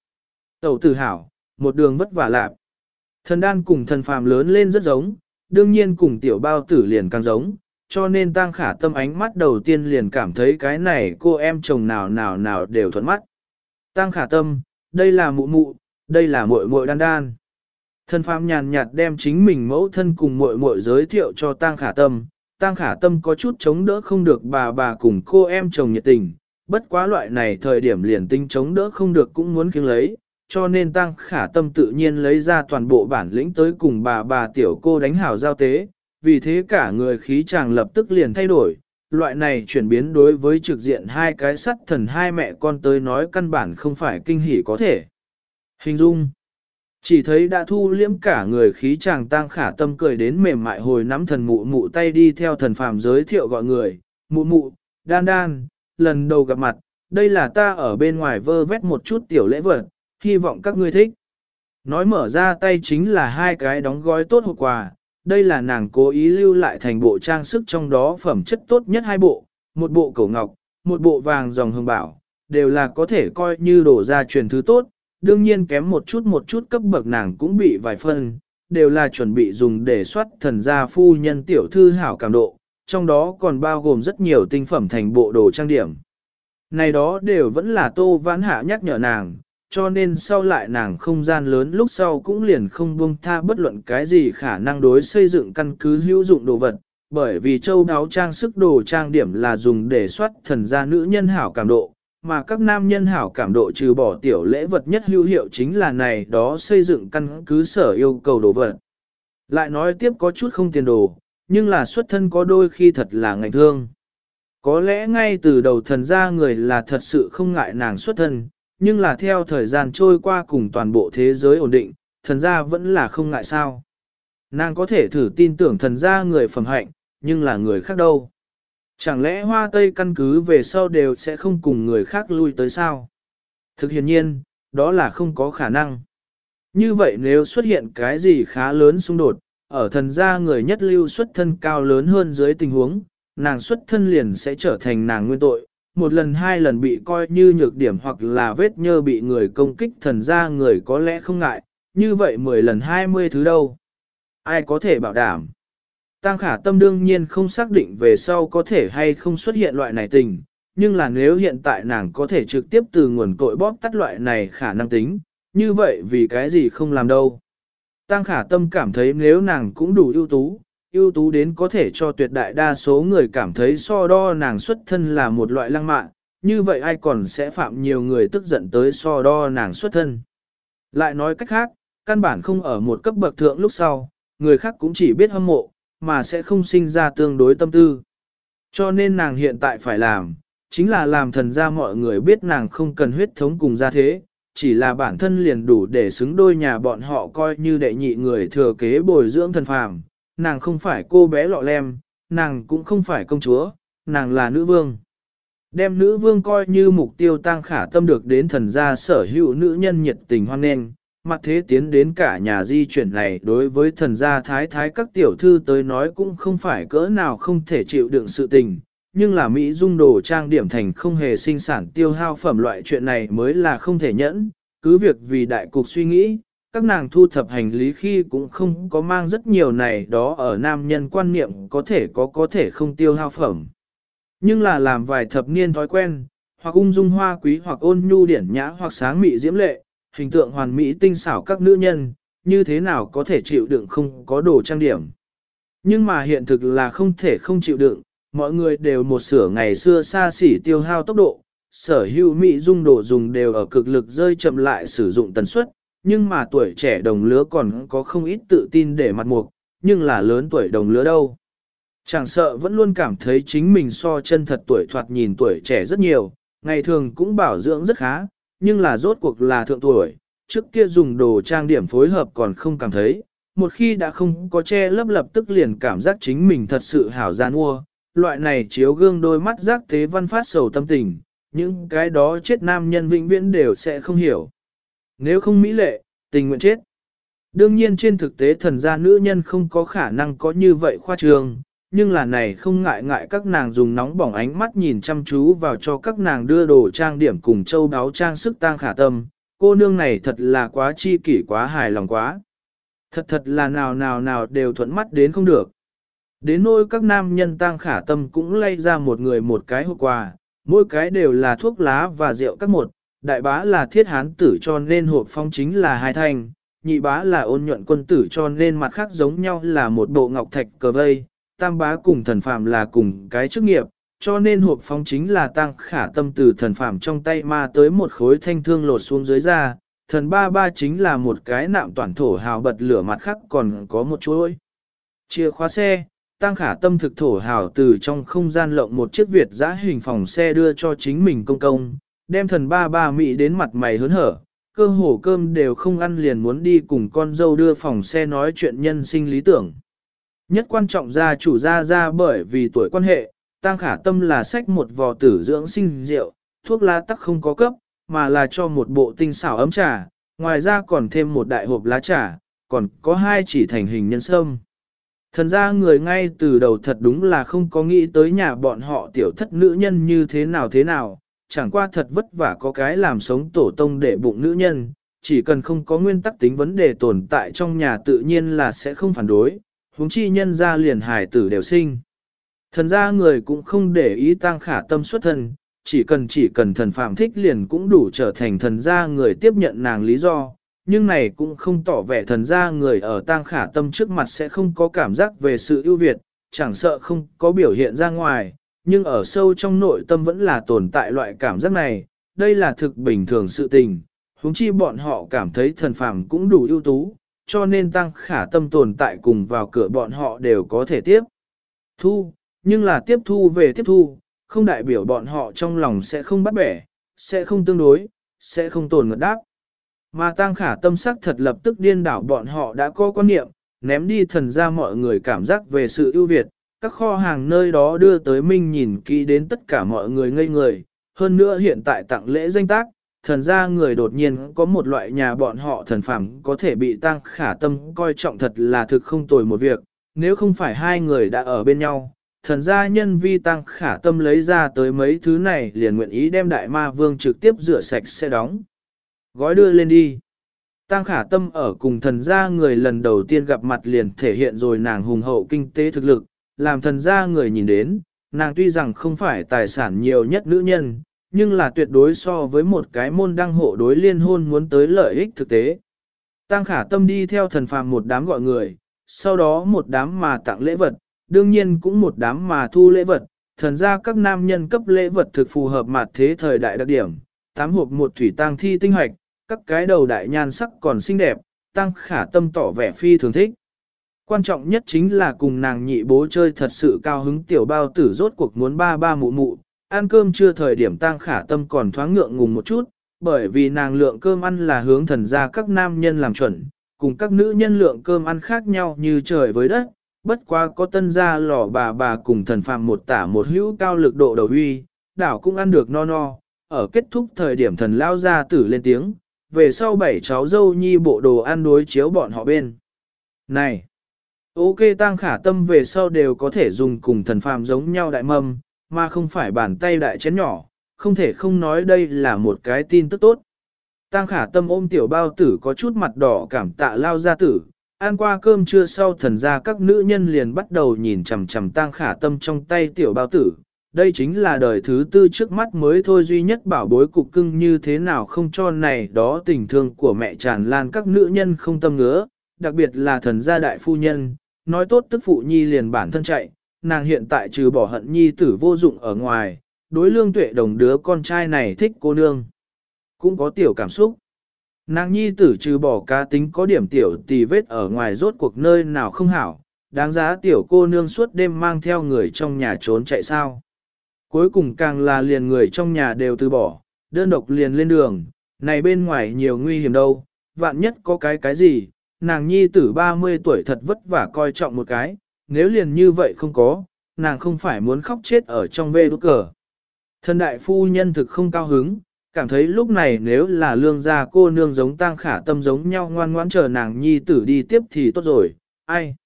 [SPEAKER 1] Tẩu tử hảo, một đường vất vả lạp. Thần đan cùng thần phàm lớn lên rất giống, đương nhiên cùng tiểu bao tử liền càng giống, cho nên Tang khả tâm ánh mắt đầu tiên liền cảm thấy cái này cô em chồng nào nào nào đều thuận mắt. Tang khả tâm, đây là mụ mụ, đây là muội muội đan đan. Thân phàm nhàn nhạt đem chính mình mẫu thân cùng muội muội giới thiệu cho Tang khả tâm, Tang khả tâm có chút chống đỡ không được bà bà cùng cô em chồng nhiệt tình, bất quá loại này thời điểm liền tinh chống đỡ không được cũng muốn kiêng lấy, cho nên tăng khả tâm tự nhiên lấy ra toàn bộ bản lĩnh tới cùng bà bà tiểu cô đánh hảo giao tế, vì thế cả người khí chàng lập tức liền thay đổi. Loại này chuyển biến đối với trực diện hai cái sắt thần hai mẹ con tới nói căn bản không phải kinh hỉ có thể. Hình dung Chỉ thấy đã thu liễm cả người khí chàng tăng khả tâm cười đến mềm mại hồi nắm thần mụ mụ tay đi theo thần phàm giới thiệu gọi người, mụ mụ, đan đan, lần đầu gặp mặt, đây là ta ở bên ngoài vơ vét một chút tiểu lễ vật, hy vọng các ngươi thích. Nói mở ra tay chính là hai cái đóng gói tốt hộp quà, đây là nàng cố ý lưu lại thành bộ trang sức trong đó phẩm chất tốt nhất hai bộ, một bộ cổ ngọc, một bộ vàng dòng hương bảo, đều là có thể coi như đổ ra truyền thứ tốt, đương nhiên kém một chút một chút cấp bậc nàng cũng bị vài phân, đều là chuẩn bị dùng để soát thần gia phu nhân tiểu thư hảo cảm độ, trong đó còn bao gồm rất nhiều tinh phẩm thành bộ đồ trang điểm. Này đó đều vẫn là tô vãn hạ nhắc nhở nàng, cho nên sau lại nàng không gian lớn lúc sau cũng liền không buông tha bất luận cái gì khả năng đối xây dựng căn cứ hữu dụng đồ vật, bởi vì châu đáo trang sức đồ trang điểm là dùng để soát thần gia nữ nhân hảo cảm độ, mà các nam nhân hảo cảm độ trừ bỏ tiểu lễ vật nhất hữu hiệu chính là này đó xây dựng căn cứ sở yêu cầu đồ vật. Lại nói tiếp có chút không tiền đồ, nhưng là xuất thân có đôi khi thật là ngành thương. Có lẽ ngay từ đầu thần gia người là thật sự không ngại nàng xuất thân, nhưng là theo thời gian trôi qua cùng toàn bộ thế giới ổn định, thần gia vẫn là không ngại sao. Nàng có thể thử tin tưởng thần gia người phẩm hạnh, nhưng là người khác đâu. Chẳng lẽ hoa tây căn cứ về sau đều sẽ không cùng người khác lui tới sao? Thực hiện nhiên, đó là không có khả năng. Như vậy nếu xuất hiện cái gì khá lớn xung đột, ở thần gia người nhất lưu xuất thân cao lớn hơn dưới tình huống, nàng xuất thân liền sẽ trở thành nàng nguyên tội, một lần hai lần bị coi như nhược điểm hoặc là vết nhơ bị người công kích thần ra người có lẽ không ngại, như vậy mười lần hai mươi thứ đâu. Ai có thể bảo đảm? Tăng khả tâm đương nhiên không xác định về sau có thể hay không xuất hiện loại này tình, nhưng là nếu hiện tại nàng có thể trực tiếp từ nguồn cội bóp tắt loại này khả năng tính, như vậy vì cái gì không làm đâu. Tăng khả tâm cảm thấy nếu nàng cũng đủ ưu tú, ưu tú đến có thể cho tuyệt đại đa số người cảm thấy so đo nàng xuất thân là một loại lăng mạn, như vậy ai còn sẽ phạm nhiều người tức giận tới so đo nàng xuất thân. Lại nói cách khác, căn bản không ở một cấp bậc thượng lúc sau, người khác cũng chỉ biết hâm mộ, mà sẽ không sinh ra tương đối tâm tư. Cho nên nàng hiện tại phải làm, chính là làm thần ra mọi người biết nàng không cần huyết thống cùng gia thế, chỉ là bản thân liền đủ để xứng đôi nhà bọn họ coi như đệ nhị người thừa kế bồi dưỡng thần phàm. Nàng không phải cô bé lọ lem, nàng cũng không phải công chúa, nàng là nữ vương. Đem nữ vương coi như mục tiêu tăng khả tâm được đến thần gia sở hữu nữ nhân nhiệt tình hoan nghênh, mặt thế tiến đến cả nhà di chuyển này đối với thần gia thái thái các tiểu thư tới nói cũng không phải cỡ nào không thể chịu đựng sự tình, nhưng là Mỹ dung đồ trang điểm thành không hề sinh sản tiêu hao phẩm loại chuyện này mới là không thể nhẫn, cứ việc vì đại cục suy nghĩ, các nàng thu thập hành lý khi cũng không có mang rất nhiều này đó ở nam nhân quan niệm có thể có có thể không tiêu hao phẩm. Nhưng là làm vài thập niên thói quen, hoặc ung dung hoa quý hoặc ôn nhu điển nhã hoặc sáng mị diễm lệ, hình tượng hoàn mỹ tinh xảo các nữ nhân, như thế nào có thể chịu đựng không có đồ trang điểm. Nhưng mà hiện thực là không thể không chịu đựng, mọi người đều một sửa ngày xưa xa xỉ tiêu hao tốc độ, sở hữu mỹ dung đồ dùng đều ở cực lực rơi chậm lại sử dụng tần suất, nhưng mà tuổi trẻ đồng lứa còn có không ít tự tin để mặt mục, nhưng là lớn tuổi đồng lứa đâu. Chẳng sợ vẫn luôn cảm thấy chính mình so chân thật tuổi thoạt nhìn tuổi trẻ rất nhiều, ngày thường cũng bảo dưỡng rất khá, nhưng là rốt cuộc là thượng tuổi, trước kia dùng đồ trang điểm phối hợp còn không cảm thấy, một khi đã không có che lấp lập tức liền cảm giác chính mình thật sự hảo gian ua, loại này chiếu gương đôi mắt giác tế văn phát sầu tâm tình, những cái đó chết nam nhân vĩnh viễn đều sẽ không hiểu. Nếu không mỹ lệ, tình nguyện chết. Đương nhiên trên thực tế thần gia nữ nhân không có khả năng có như vậy khoa trương, nhưng là này không ngại ngại các nàng dùng nóng bỏng ánh mắt nhìn chăm chú vào cho các nàng đưa đồ trang điểm cùng châu đáo trang sức tang khả tâm, cô nương này thật là quá chi kỷ quá hài lòng quá. Thật thật là nào nào nào đều thuận mắt đến không được. Đến nỗi các nam nhân tang khả tâm cũng lay ra một người một cái hộp quà, mỗi cái đều là thuốc lá và rượu các một, đại bá là thiết hán tử cho nên hộp phong chính là hai thanh, nhị bá là ôn nhuận quân tử cho nên mặt khác giống nhau là một bộ ngọc thạch cờ vây, tam bá cùng thần phàm là cùng cái chức nghiệp, cho nên hộp phong chính là tăng khả tâm từ thần phàm trong tay ma tới một khối thanh thương lột xuống dưới ra, thần ba ba chính là một cái nạm toàn thổ hào bật lửa mặt khác còn có một chuỗi. Chìa khóa xe, tăng khả tâm thực thổ hào từ trong không gian lộng một chiếc Việt giã hình phòng xe đưa cho chính mình công công, đem thần ba ba mỹ đến mặt mày hớn hở, cơ hồ cơm đều không ăn liền muốn đi cùng con dâu đưa phòng xe nói chuyện nhân sinh lý tưởng. Nhất quan trọng gia chủ gia ra bởi vì tuổi quan hệ, tăng khả tâm là sách một vò tử dưỡng sinh rượu, thuốc lá tắc không có cấp, mà là cho một bộ tinh xảo ấm trà, ngoài ra còn thêm một đại hộp lá trà, còn có hai chỉ thành hình nhân sâm. Thần ra người ngay từ đầu thật đúng là không có nghĩ tới nhà bọn họ tiểu thất nữ nhân như thế nào thế nào, chẳng qua thật vất vả có cái làm sống tổ tông để bụng nữ nhân, chỉ cần không có nguyên tắc tính vấn đề tồn tại trong nhà tự nhiên là sẽ không phản đối, huống chi nhân ra liền hài tử đều sinh. Thần ra người cũng không để ý tăng khả tâm xuất thân, chỉ cần chỉ cần thần phạm thích liền cũng đủ trở thành thần gia người tiếp nhận nàng lý do, nhưng này cũng không tỏ vẻ thần gia người ở tăng khả tâm trước mặt sẽ không có cảm giác về sự ưu việt, chẳng sợ không có biểu hiện ra ngoài, nhưng ở sâu trong nội tâm vẫn là tồn tại loại cảm giác này, đây là thực bình thường sự tình, huống chi bọn họ cảm thấy thần phàm cũng đủ ưu tú, cho nên tăng khả tâm tồn tại cùng vào cửa bọn họ đều có thể tiếp thu, nhưng là tiếp thu về tiếp thu, không đại biểu bọn họ trong lòng sẽ không bắt bẻ, sẽ không tương đối, sẽ không tồn ngật đáp. Mà tăng khả tâm sắc thật lập tức điên đảo bọn họ đã có quan niệm, ném đi thần ra mọi người cảm giác về sự ưu việt, các kho hàng nơi đó đưa tới minh nhìn kỹ đến tất cả mọi người ngây người, hơn nữa hiện tại tặng lễ danh tác, thần ra người đột nhiên có một loại nhà bọn họ thần phàm có thể bị tăng khả tâm coi trọng thật là thực không tồi một việc, nếu không phải hai người đã ở bên nhau, thần gia nhân vi tăng khả tâm lấy ra tới mấy thứ này liền nguyện ý đem đại ma vương trực tiếp rửa sạch sẽ đóng. Gói đưa lên đi. Tăng khả tâm ở cùng thần gia người lần đầu tiên gặp mặt liền thể hiện rồi nàng hùng hậu kinh tế thực lực, làm thần gia người nhìn đến, nàng tuy rằng không phải tài sản nhiều nhất nữ nhân, nhưng là tuyệt đối so với một cái môn đăng hộ đối liên hôn muốn tới lợi ích thực tế. Tăng khả tâm đi theo thần phàm một đám gọi người, sau đó một đám mà tặng lễ vật, đương nhiên cũng một đám mà thu lễ vật, thần ra các nam nhân cấp lễ vật thực phù hợp mặt thế thời đại đặc điểm, tám hộp một thủy tang thi tinh hoạch, các cái đầu đại nhan sắc còn xinh đẹp, tăng khả tâm tỏ vẻ phi thường thích. Quan trọng nhất chính là cùng nàng nhị bố chơi thật sự cao hứng tiểu bao tử rốt cuộc muốn ba ba mụ mụ, ăn cơm chưa thời điểm tăng khả tâm còn thoáng ngượng ngùng một chút, bởi vì nàng lượng cơm ăn là hướng thần ra các nam nhân làm chuẩn, cùng các nữ nhân lượng cơm ăn khác nhau như trời với đất, bất quá có tân gia lò bà bà cùng thần phàm một tả một hữu cao lực độ đầu huy, đảo cũng ăn được no no, ở kết thúc thời điểm thần lao ra tử lên tiếng, về sau bảy cháu dâu nhi bộ đồ ăn đối chiếu bọn họ bên. Này! Ok tăng khả tâm về sau đều có thể dùng cùng thần phàm giống nhau đại mâm, mà không phải bàn tay đại chén nhỏ, không thể không nói đây là một cái tin tức tốt. Tăng khả tâm ôm tiểu bao tử có chút mặt đỏ cảm tạ lao ra tử, ăn qua cơm trưa sau thần ra các nữ nhân liền bắt đầu nhìn chằm chằm tăng khả tâm trong tay tiểu bao tử. Đây chính là đời thứ tư trước mắt mới thôi duy nhất bảo bối cục cưng như thế nào không cho này đó tình thương của mẹ tràn lan các nữ nhân không tâm ngứa, đặc biệt là thần gia đại phu nhân, nói tốt tức phụ nhi liền bản thân chạy, nàng hiện tại trừ bỏ hận nhi tử vô dụng ở ngoài, đối lương tuệ đồng đứa con trai này thích cô nương. Cũng có tiểu cảm xúc. Nàng nhi tử trừ bỏ cá tính có điểm tiểu tì vết ở ngoài rốt cuộc nơi nào không hảo, đáng giá tiểu cô nương suốt đêm mang theo người trong nhà trốn chạy sao. Cuối cùng càng là liền người trong nhà đều từ bỏ, đơn độc liền lên đường, này bên ngoài nhiều nguy hiểm đâu, vạn nhất có cái cái gì, nàng nhi tử 30 tuổi thật vất vả coi trọng một cái, nếu liền như vậy không có, nàng không phải muốn khóc chết ở trong vê đốt cờ. Thân đại phu nhân thực không cao hứng, cảm thấy lúc này nếu là lương gia cô nương giống tang khả tâm giống nhau ngoan ngoãn chờ nàng nhi tử đi tiếp thì tốt rồi, ai?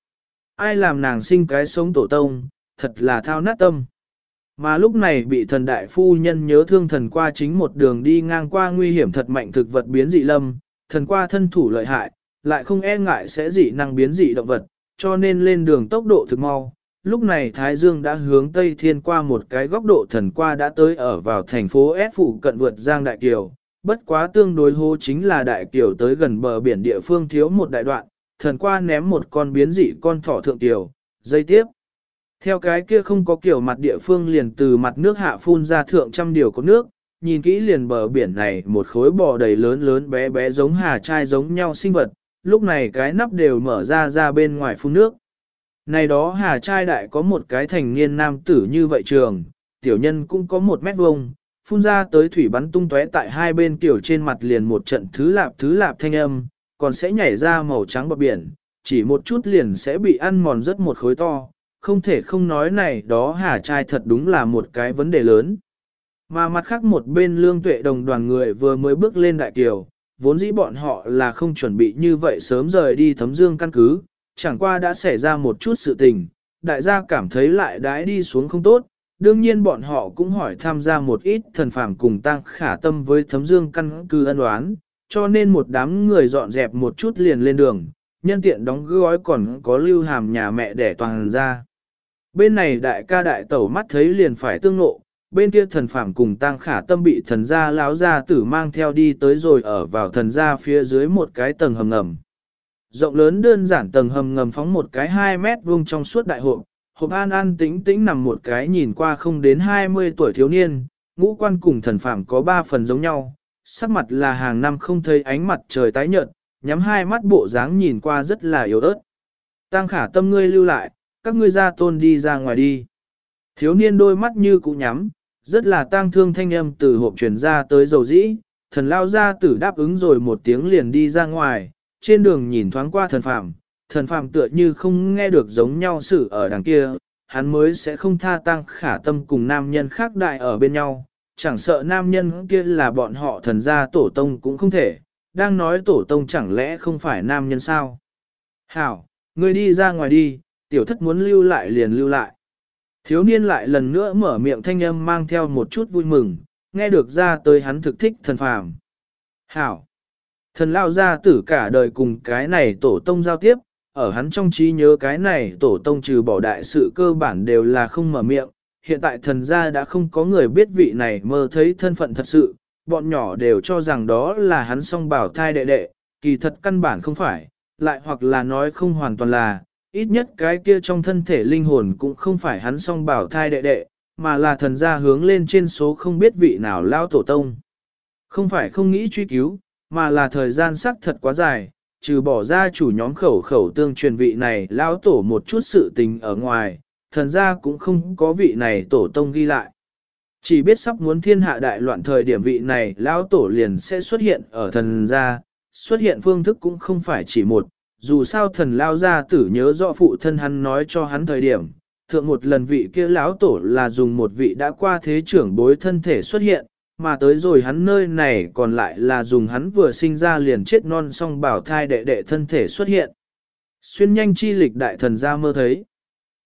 [SPEAKER 1] Ai làm nàng sinh cái sống tổ tông, thật là thao nát tâm. Mà lúc này bị thần đại phu nhân nhớ thương thần qua chính một đường đi ngang qua nguy hiểm thật mạnh thực vật biến dị lâm, thần qua thân thủ lợi hại, lại không e ngại sẽ dị năng biến dị động vật, cho nên lên đường tốc độ thực mau, lúc này Thái Dương đã hướng Tây Thiên qua một cái góc độ thần qua đã tới ở vào thành phố S phụ cận vượt Giang Đại Kiều, bất quá tương đối hô chính là Đại Kiều tới gần bờ biển địa phương thiếu một đại đoạn, thần qua ném một con biến dị con thỏ thượng tiểu, dây tiếp. Theo cái kia không có kiểu mặt địa phương liền từ mặt nước hạ phun ra thượng trăm điều có nước, nhìn kỹ liền bờ biển này một khối bò đầy lớn lớn bé bé giống hà trai giống nhau sinh vật, lúc này cái nắp đều mở ra ra bên ngoài phun nước. Này đó hà trai đại có một cái thành niên nam tử như vậy trường, tiểu nhân cũng có một mét vuông, phun ra tới thủy bắn tung tóe tại hai bên tiểu trên mặt liền một trận thứ lạp thứ lạp thanh âm, còn sẽ nhảy ra màu trắng bờ biển, chỉ một chút liền sẽ bị ăn mòn rất một khối to, không thể không nói này đó hà trai thật đúng là một cái vấn đề lớn. Mà mặt khác một bên lương tuệ đồng đoàn người vừa mới bước lên đại kiều, vốn dĩ bọn họ là không chuẩn bị như vậy sớm rời đi thấm dương căn cứ, chẳng qua đã xảy ra một chút sự tình, đại gia cảm thấy lại đãi đi xuống không tốt, đương nhiên bọn họ cũng hỏi tham gia một ít thần phàm cùng tăng khả tâm với thấm dương căn cứ ân oán, cho nên một đám người dọn dẹp một chút liền lên đường, nhân tiện đóng gói còn có lưu hàm nhà mẹ để toàn ra. Bên này đại ca đại tẩu mắt thấy liền phải tương nộ, bên kia thần phàm cùng tăng khả tâm bị thần gia láo gia tử mang theo đi tới rồi ở vào thần gia phía dưới một cái tầng hầm ngầm. Rộng lớn đơn giản tầng hầm ngầm phóng một cái 2 mét vuông trong suốt đại hộp, hộp an an tĩnh tĩnh nằm một cái nhìn qua không đến 20 tuổi thiếu niên, ngũ quan cùng thần phàm có 3 phần giống nhau, sắc mặt là hàng năm không thấy ánh mặt trời tái nhợt, nhắm hai mắt bộ dáng nhìn qua rất là yếu ớt. Tăng khả tâm ngươi lưu lại, các ngươi ra tôn đi ra ngoài đi. Thiếu niên đôi mắt như cụ nhắm, rất là tang thương thanh âm từ hộp truyền ra tới dầu dĩ, thần lao ra tử đáp ứng rồi một tiếng liền đi ra ngoài, trên đường nhìn thoáng qua thần phạm, thần phạm tựa như không nghe được giống nhau sự ở đằng kia, hắn mới sẽ không tha tăng khả tâm cùng nam nhân khác đại ở bên nhau, chẳng sợ nam nhân kia là bọn họ thần gia tổ tông cũng không thể, đang nói tổ tông chẳng lẽ không phải nam nhân sao. Hảo, ngươi đi ra ngoài đi, tiểu thất muốn lưu lại liền lưu lại. Thiếu niên lại lần nữa mở miệng thanh âm mang theo một chút vui mừng, nghe được ra tới hắn thực thích thần phàm. Hảo! Thần lao ra tử cả đời cùng cái này tổ tông giao tiếp, ở hắn trong trí nhớ cái này tổ tông trừ bỏ đại sự cơ bản đều là không mở miệng, hiện tại thần gia đã không có người biết vị này mơ thấy thân phận thật sự, bọn nhỏ đều cho rằng đó là hắn song bảo thai đệ đệ, kỳ thật căn bản không phải, lại hoặc là nói không hoàn toàn là, ít nhất cái kia trong thân thể linh hồn cũng không phải hắn song bảo thai đệ đệ, mà là thần gia hướng lên trên số không biết vị nào lao tổ tông. Không phải không nghĩ truy cứu, mà là thời gian sắc thật quá dài, trừ bỏ ra chủ nhóm khẩu khẩu tương truyền vị này lao tổ một chút sự tình ở ngoài, thần gia cũng không có vị này tổ tông ghi lại. Chỉ biết sắp muốn thiên hạ đại loạn thời điểm vị này lao tổ liền sẽ xuất hiện ở thần gia, xuất hiện phương thức cũng không phải chỉ một, dù sao thần lao gia tử nhớ rõ phụ thân hắn nói cho hắn thời điểm, thượng một lần vị kia lão tổ là dùng một vị đã qua thế trưởng bối thân thể xuất hiện, mà tới rồi hắn nơi này còn lại là dùng hắn vừa sinh ra liền chết non song bảo thai đệ đệ thân thể xuất hiện. Xuyên nhanh chi lịch đại thần ra mơ thấy.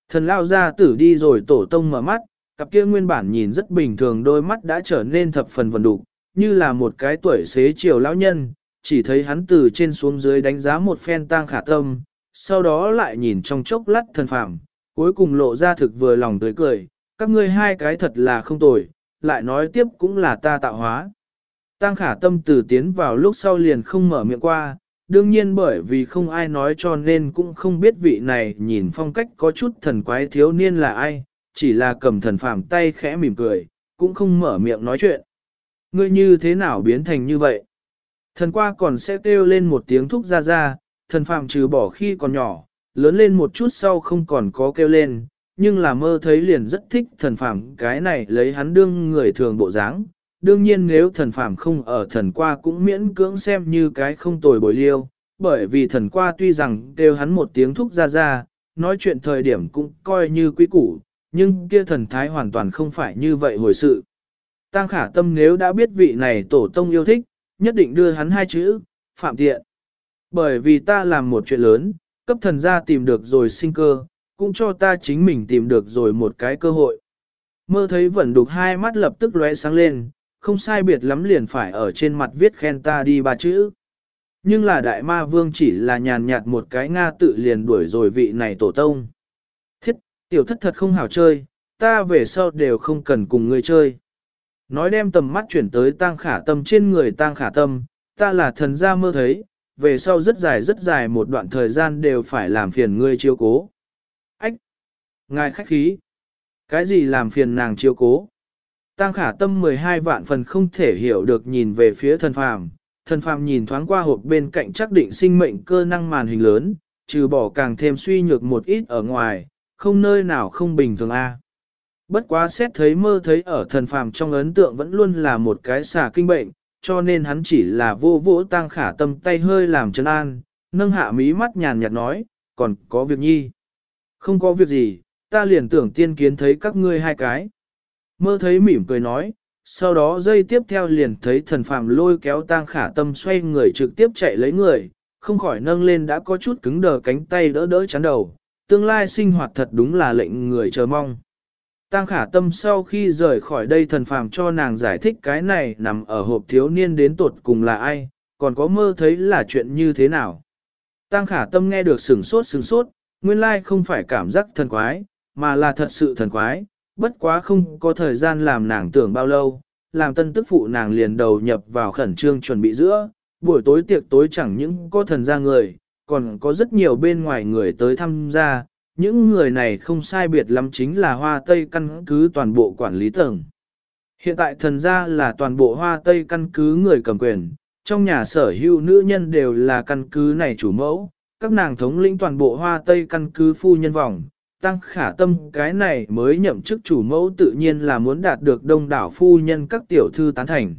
[SPEAKER 1] Thần lao gia tử đi rồi tổ tông mở mắt, cặp kia nguyên bản nhìn rất bình thường đôi mắt đã trở nên thập phần vần đục, như là một cái tuổi xế chiều lão nhân, chỉ thấy hắn từ trên xuống dưới đánh giá một phen tang khả tâm, sau đó lại nhìn trong chốc lát thần phàm, cuối cùng lộ ra thực vừa lòng tươi cười, các ngươi hai cái thật là không tồi, lại nói tiếp cũng là ta tạo hóa. Tăng khả tâm từ tiến vào lúc sau liền không mở miệng qua, đương nhiên bởi vì không ai nói cho nên cũng không biết vị này nhìn phong cách có chút thần quái thiếu niên là ai, chỉ là cầm thần phàm tay khẽ mỉm cười, cũng không mở miệng nói chuyện. Ngươi như thế nào biến thành như vậy? Thần qua còn sẽ kêu lên một tiếng thúc ra ra, thần phàm trừ bỏ khi còn nhỏ, lớn lên một chút sau không còn có kêu lên, nhưng là mơ thấy liền rất thích thần phàm cái này lấy hắn đương người thường bộ dáng. Đương nhiên nếu thần phàm không ở thần qua cũng miễn cưỡng xem như cái không tồi bồi liêu, bởi vì thần qua tuy rằng kêu hắn một tiếng thúc ra ra, nói chuyện thời điểm cũng coi như quý củ, nhưng kia thần thái hoàn toàn không phải như vậy hồi sự. Tăng khả tâm nếu đã biết vị này tổ tông yêu thích, nhất định đưa hắn hai chữ, phạm tiện. Bởi vì ta làm một chuyện lớn, cấp thần gia tìm được rồi sinh cơ, cũng cho ta chính mình tìm được rồi một cái cơ hội. Mơ thấy vẫn đục hai mắt lập tức lóe sáng lên, không sai biệt lắm liền phải ở trên mặt viết khen ta đi ba chữ. Nhưng là đại ma vương chỉ là nhàn nhạt một cái Nga tự liền đuổi rồi vị này tổ tông. Thiết, tiểu thất thật không hảo chơi, ta về sau đều không cần cùng ngươi chơi. Nói đem tầm mắt chuyển tới tang khả tâm trên người tang khả tâm, ta là thần gia mơ thấy, về sau rất dài rất dài một đoạn thời gian đều phải làm phiền ngươi chiếu cố. Ách! Ngài khách khí! Cái gì làm phiền nàng chiếu cố? Tăng khả tâm 12 vạn phần không thể hiểu được nhìn về phía thần phàm. Thần phàm nhìn thoáng qua hộp bên cạnh chắc định sinh mệnh cơ năng màn hình lớn, trừ bỏ càng thêm suy nhược một ít ở ngoài, không nơi nào không bình thường a. Bất quá xét thấy mơ thấy ở thần phàm trong ấn tượng vẫn luôn là một cái xà kinh bệnh, cho nên hắn chỉ là vô vỗ tang khả tâm tay hơi làm chân an, nâng hạ mí mắt nhàn nhạt nói, còn có việc nhi. Không có việc gì, ta liền tưởng tiên kiến thấy các ngươi hai cái. Mơ thấy mỉm cười nói, sau đó dây tiếp theo liền thấy thần phàm lôi kéo tang khả tâm xoay người trực tiếp chạy lấy người, không khỏi nâng lên đã có chút cứng đờ cánh tay đỡ đỡ chắn đầu, tương lai sinh hoạt thật đúng là lệnh người chờ mong. Tăng khả tâm sau khi rời khỏi đây thần phàm cho nàng giải thích cái này nằm ở hộp thiếu niên đến tột cùng là ai, còn có mơ thấy là chuyện như thế nào. Tăng khả tâm nghe được sừng sốt sừng sốt, nguyên lai không phải cảm giác thần quái, mà là thật sự thần quái, bất quá không có thời gian làm nàng tưởng bao lâu, làm tân tức phụ nàng liền đầu nhập vào khẩn trương chuẩn bị giữa, buổi tối tiệc tối chẳng những có thần ra người, còn có rất nhiều bên ngoài người tới tham gia, những người này không sai biệt lắm chính là hoa tây căn cứ toàn bộ quản lý tầng. Hiện tại thần gia là toàn bộ hoa tây căn cứ người cầm quyền, trong nhà sở hữu nữ nhân đều là căn cứ này chủ mẫu, các nàng thống lĩnh toàn bộ hoa tây căn cứ phu nhân vòng, tăng khả tâm cái này mới nhậm chức chủ mẫu tự nhiên là muốn đạt được đông đảo phu nhân các tiểu thư tán thành.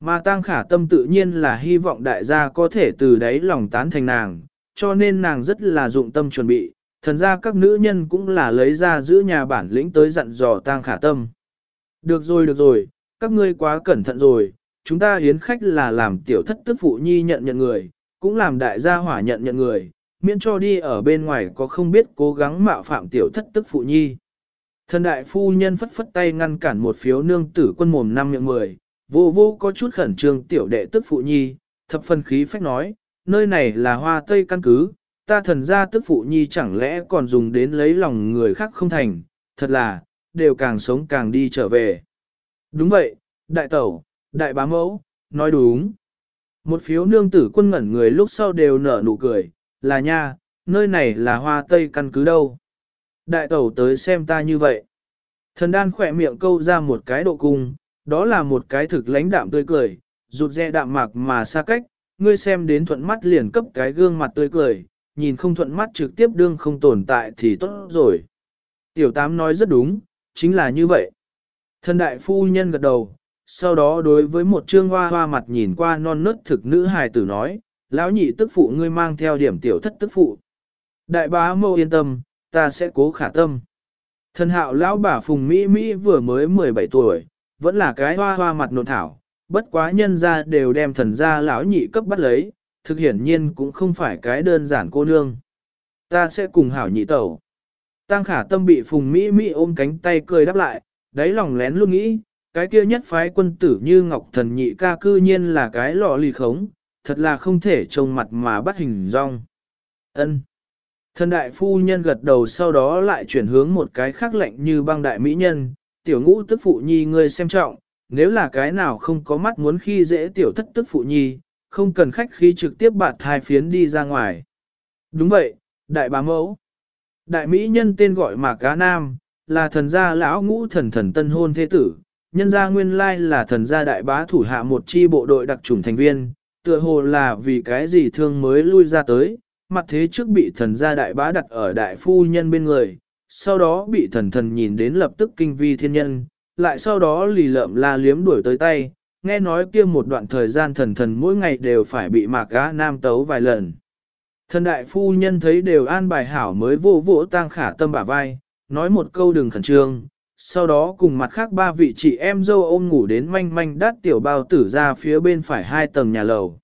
[SPEAKER 1] Mà tăng khả tâm tự nhiên là hy vọng đại gia có thể từ đấy lòng tán thành nàng, cho nên nàng rất là dụng tâm chuẩn bị, thần ra các nữ nhân cũng là lấy ra giữ nhà bản lĩnh tới dặn dò tang khả tâm. Được rồi được rồi, các ngươi quá cẩn thận rồi, chúng ta hiến khách là làm tiểu thất tức phụ nhi nhận nhận người, cũng làm đại gia hỏa nhận nhận người, miễn cho đi ở bên ngoài có không biết cố gắng mạo phạm tiểu thất tức phụ nhi. Thần đại phu nhân phất phất tay ngăn cản một phiếu nương tử quân mồm năm miệng mười, vô vô có chút khẩn trương tiểu đệ tức phụ nhi, thập phân khí phách nói, nơi này là hoa tây căn cứ, ta thần gia tức phụ nhi chẳng lẽ còn dùng đến lấy lòng người khác không thành, thật là, đều càng sống càng đi trở về. Đúng vậy, đại tẩu, đại bá mẫu, nói đúng. Một phiếu nương tử quân ngẩn người lúc sau đều nở nụ cười, là nha, nơi này là hoa tây căn cứ đâu. Đại tẩu tới xem ta như vậy. Thần đan khỏe miệng câu ra một cái độ cung, đó là một cái thực lãnh đạm tươi cười, rụt rè đạm mạc mà xa cách, ngươi xem đến thuận mắt liền cấp cái gương mặt tươi cười, nhìn không thuận mắt trực tiếp đương không tồn tại thì tốt rồi. Tiểu tám nói rất đúng, chính là như vậy. thân đại phu nhân gật đầu, sau đó đối với một trương hoa hoa mặt nhìn qua non nớt thực nữ hài tử nói, lão nhị tức phụ ngươi mang theo điểm tiểu thất tức phụ. Đại bá mâu yên tâm, ta sẽ cố khả tâm. thân hạo lão bà Phùng Mỹ Mỹ vừa mới 17 tuổi, vẫn là cái hoa hoa mặt nộn thảo, bất quá nhân ra đều đem thần gia lão nhị cấp bắt lấy, thực hiển nhiên cũng không phải cái đơn giản cô nương. Ta sẽ cùng hảo nhị tẩu. Tăng khả tâm bị Phùng Mỹ Mỹ ôm cánh tay cười đáp lại, đáy lòng lén luôn nghĩ, cái kia nhất phái quân tử như Ngọc Thần nhị ca cư nhiên là cái lọ lì khống, thật là không thể trông mặt mà bắt hình rong. Ân. Thần đại phu nhân gật đầu sau đó lại chuyển hướng một cái khác lạnh như băng đại mỹ nhân, tiểu ngũ tức phụ nhi ngươi xem trọng, nếu là cái nào không có mắt muốn khi dễ tiểu thất tức phụ nhi, không cần khách khí trực tiếp bạt thai phiến đi ra ngoài. Đúng vậy, đại bá mẫu. Đại mỹ nhân tên gọi Mạc Cá Nam, là thần gia lão ngũ thần thần tân hôn thế tử, nhân gia nguyên lai là thần gia đại bá thủ hạ một chi bộ đội đặc trùng thành viên, tựa hồ là vì cái gì thương mới lui ra tới, mặt thế trước bị thần gia đại bá đặt ở đại phu nhân bên người, sau đó bị thần thần nhìn đến lập tức kinh vi thiên nhân, lại sau đó lì lợm la liếm đuổi tới tay, nghe nói kia một đoạn thời gian thần thần mỗi ngày đều phải bị mạc gã nam tấu vài lần. Thần đại phu nhân thấy đều an bài hảo mới vô vỗ tang khả tâm bả vai, nói một câu đừng khẩn trương, sau đó cùng mặt khác ba vị chị em dâu ôm ngủ đến manh manh đắt tiểu bao tử ra phía bên phải hai tầng nhà lầu.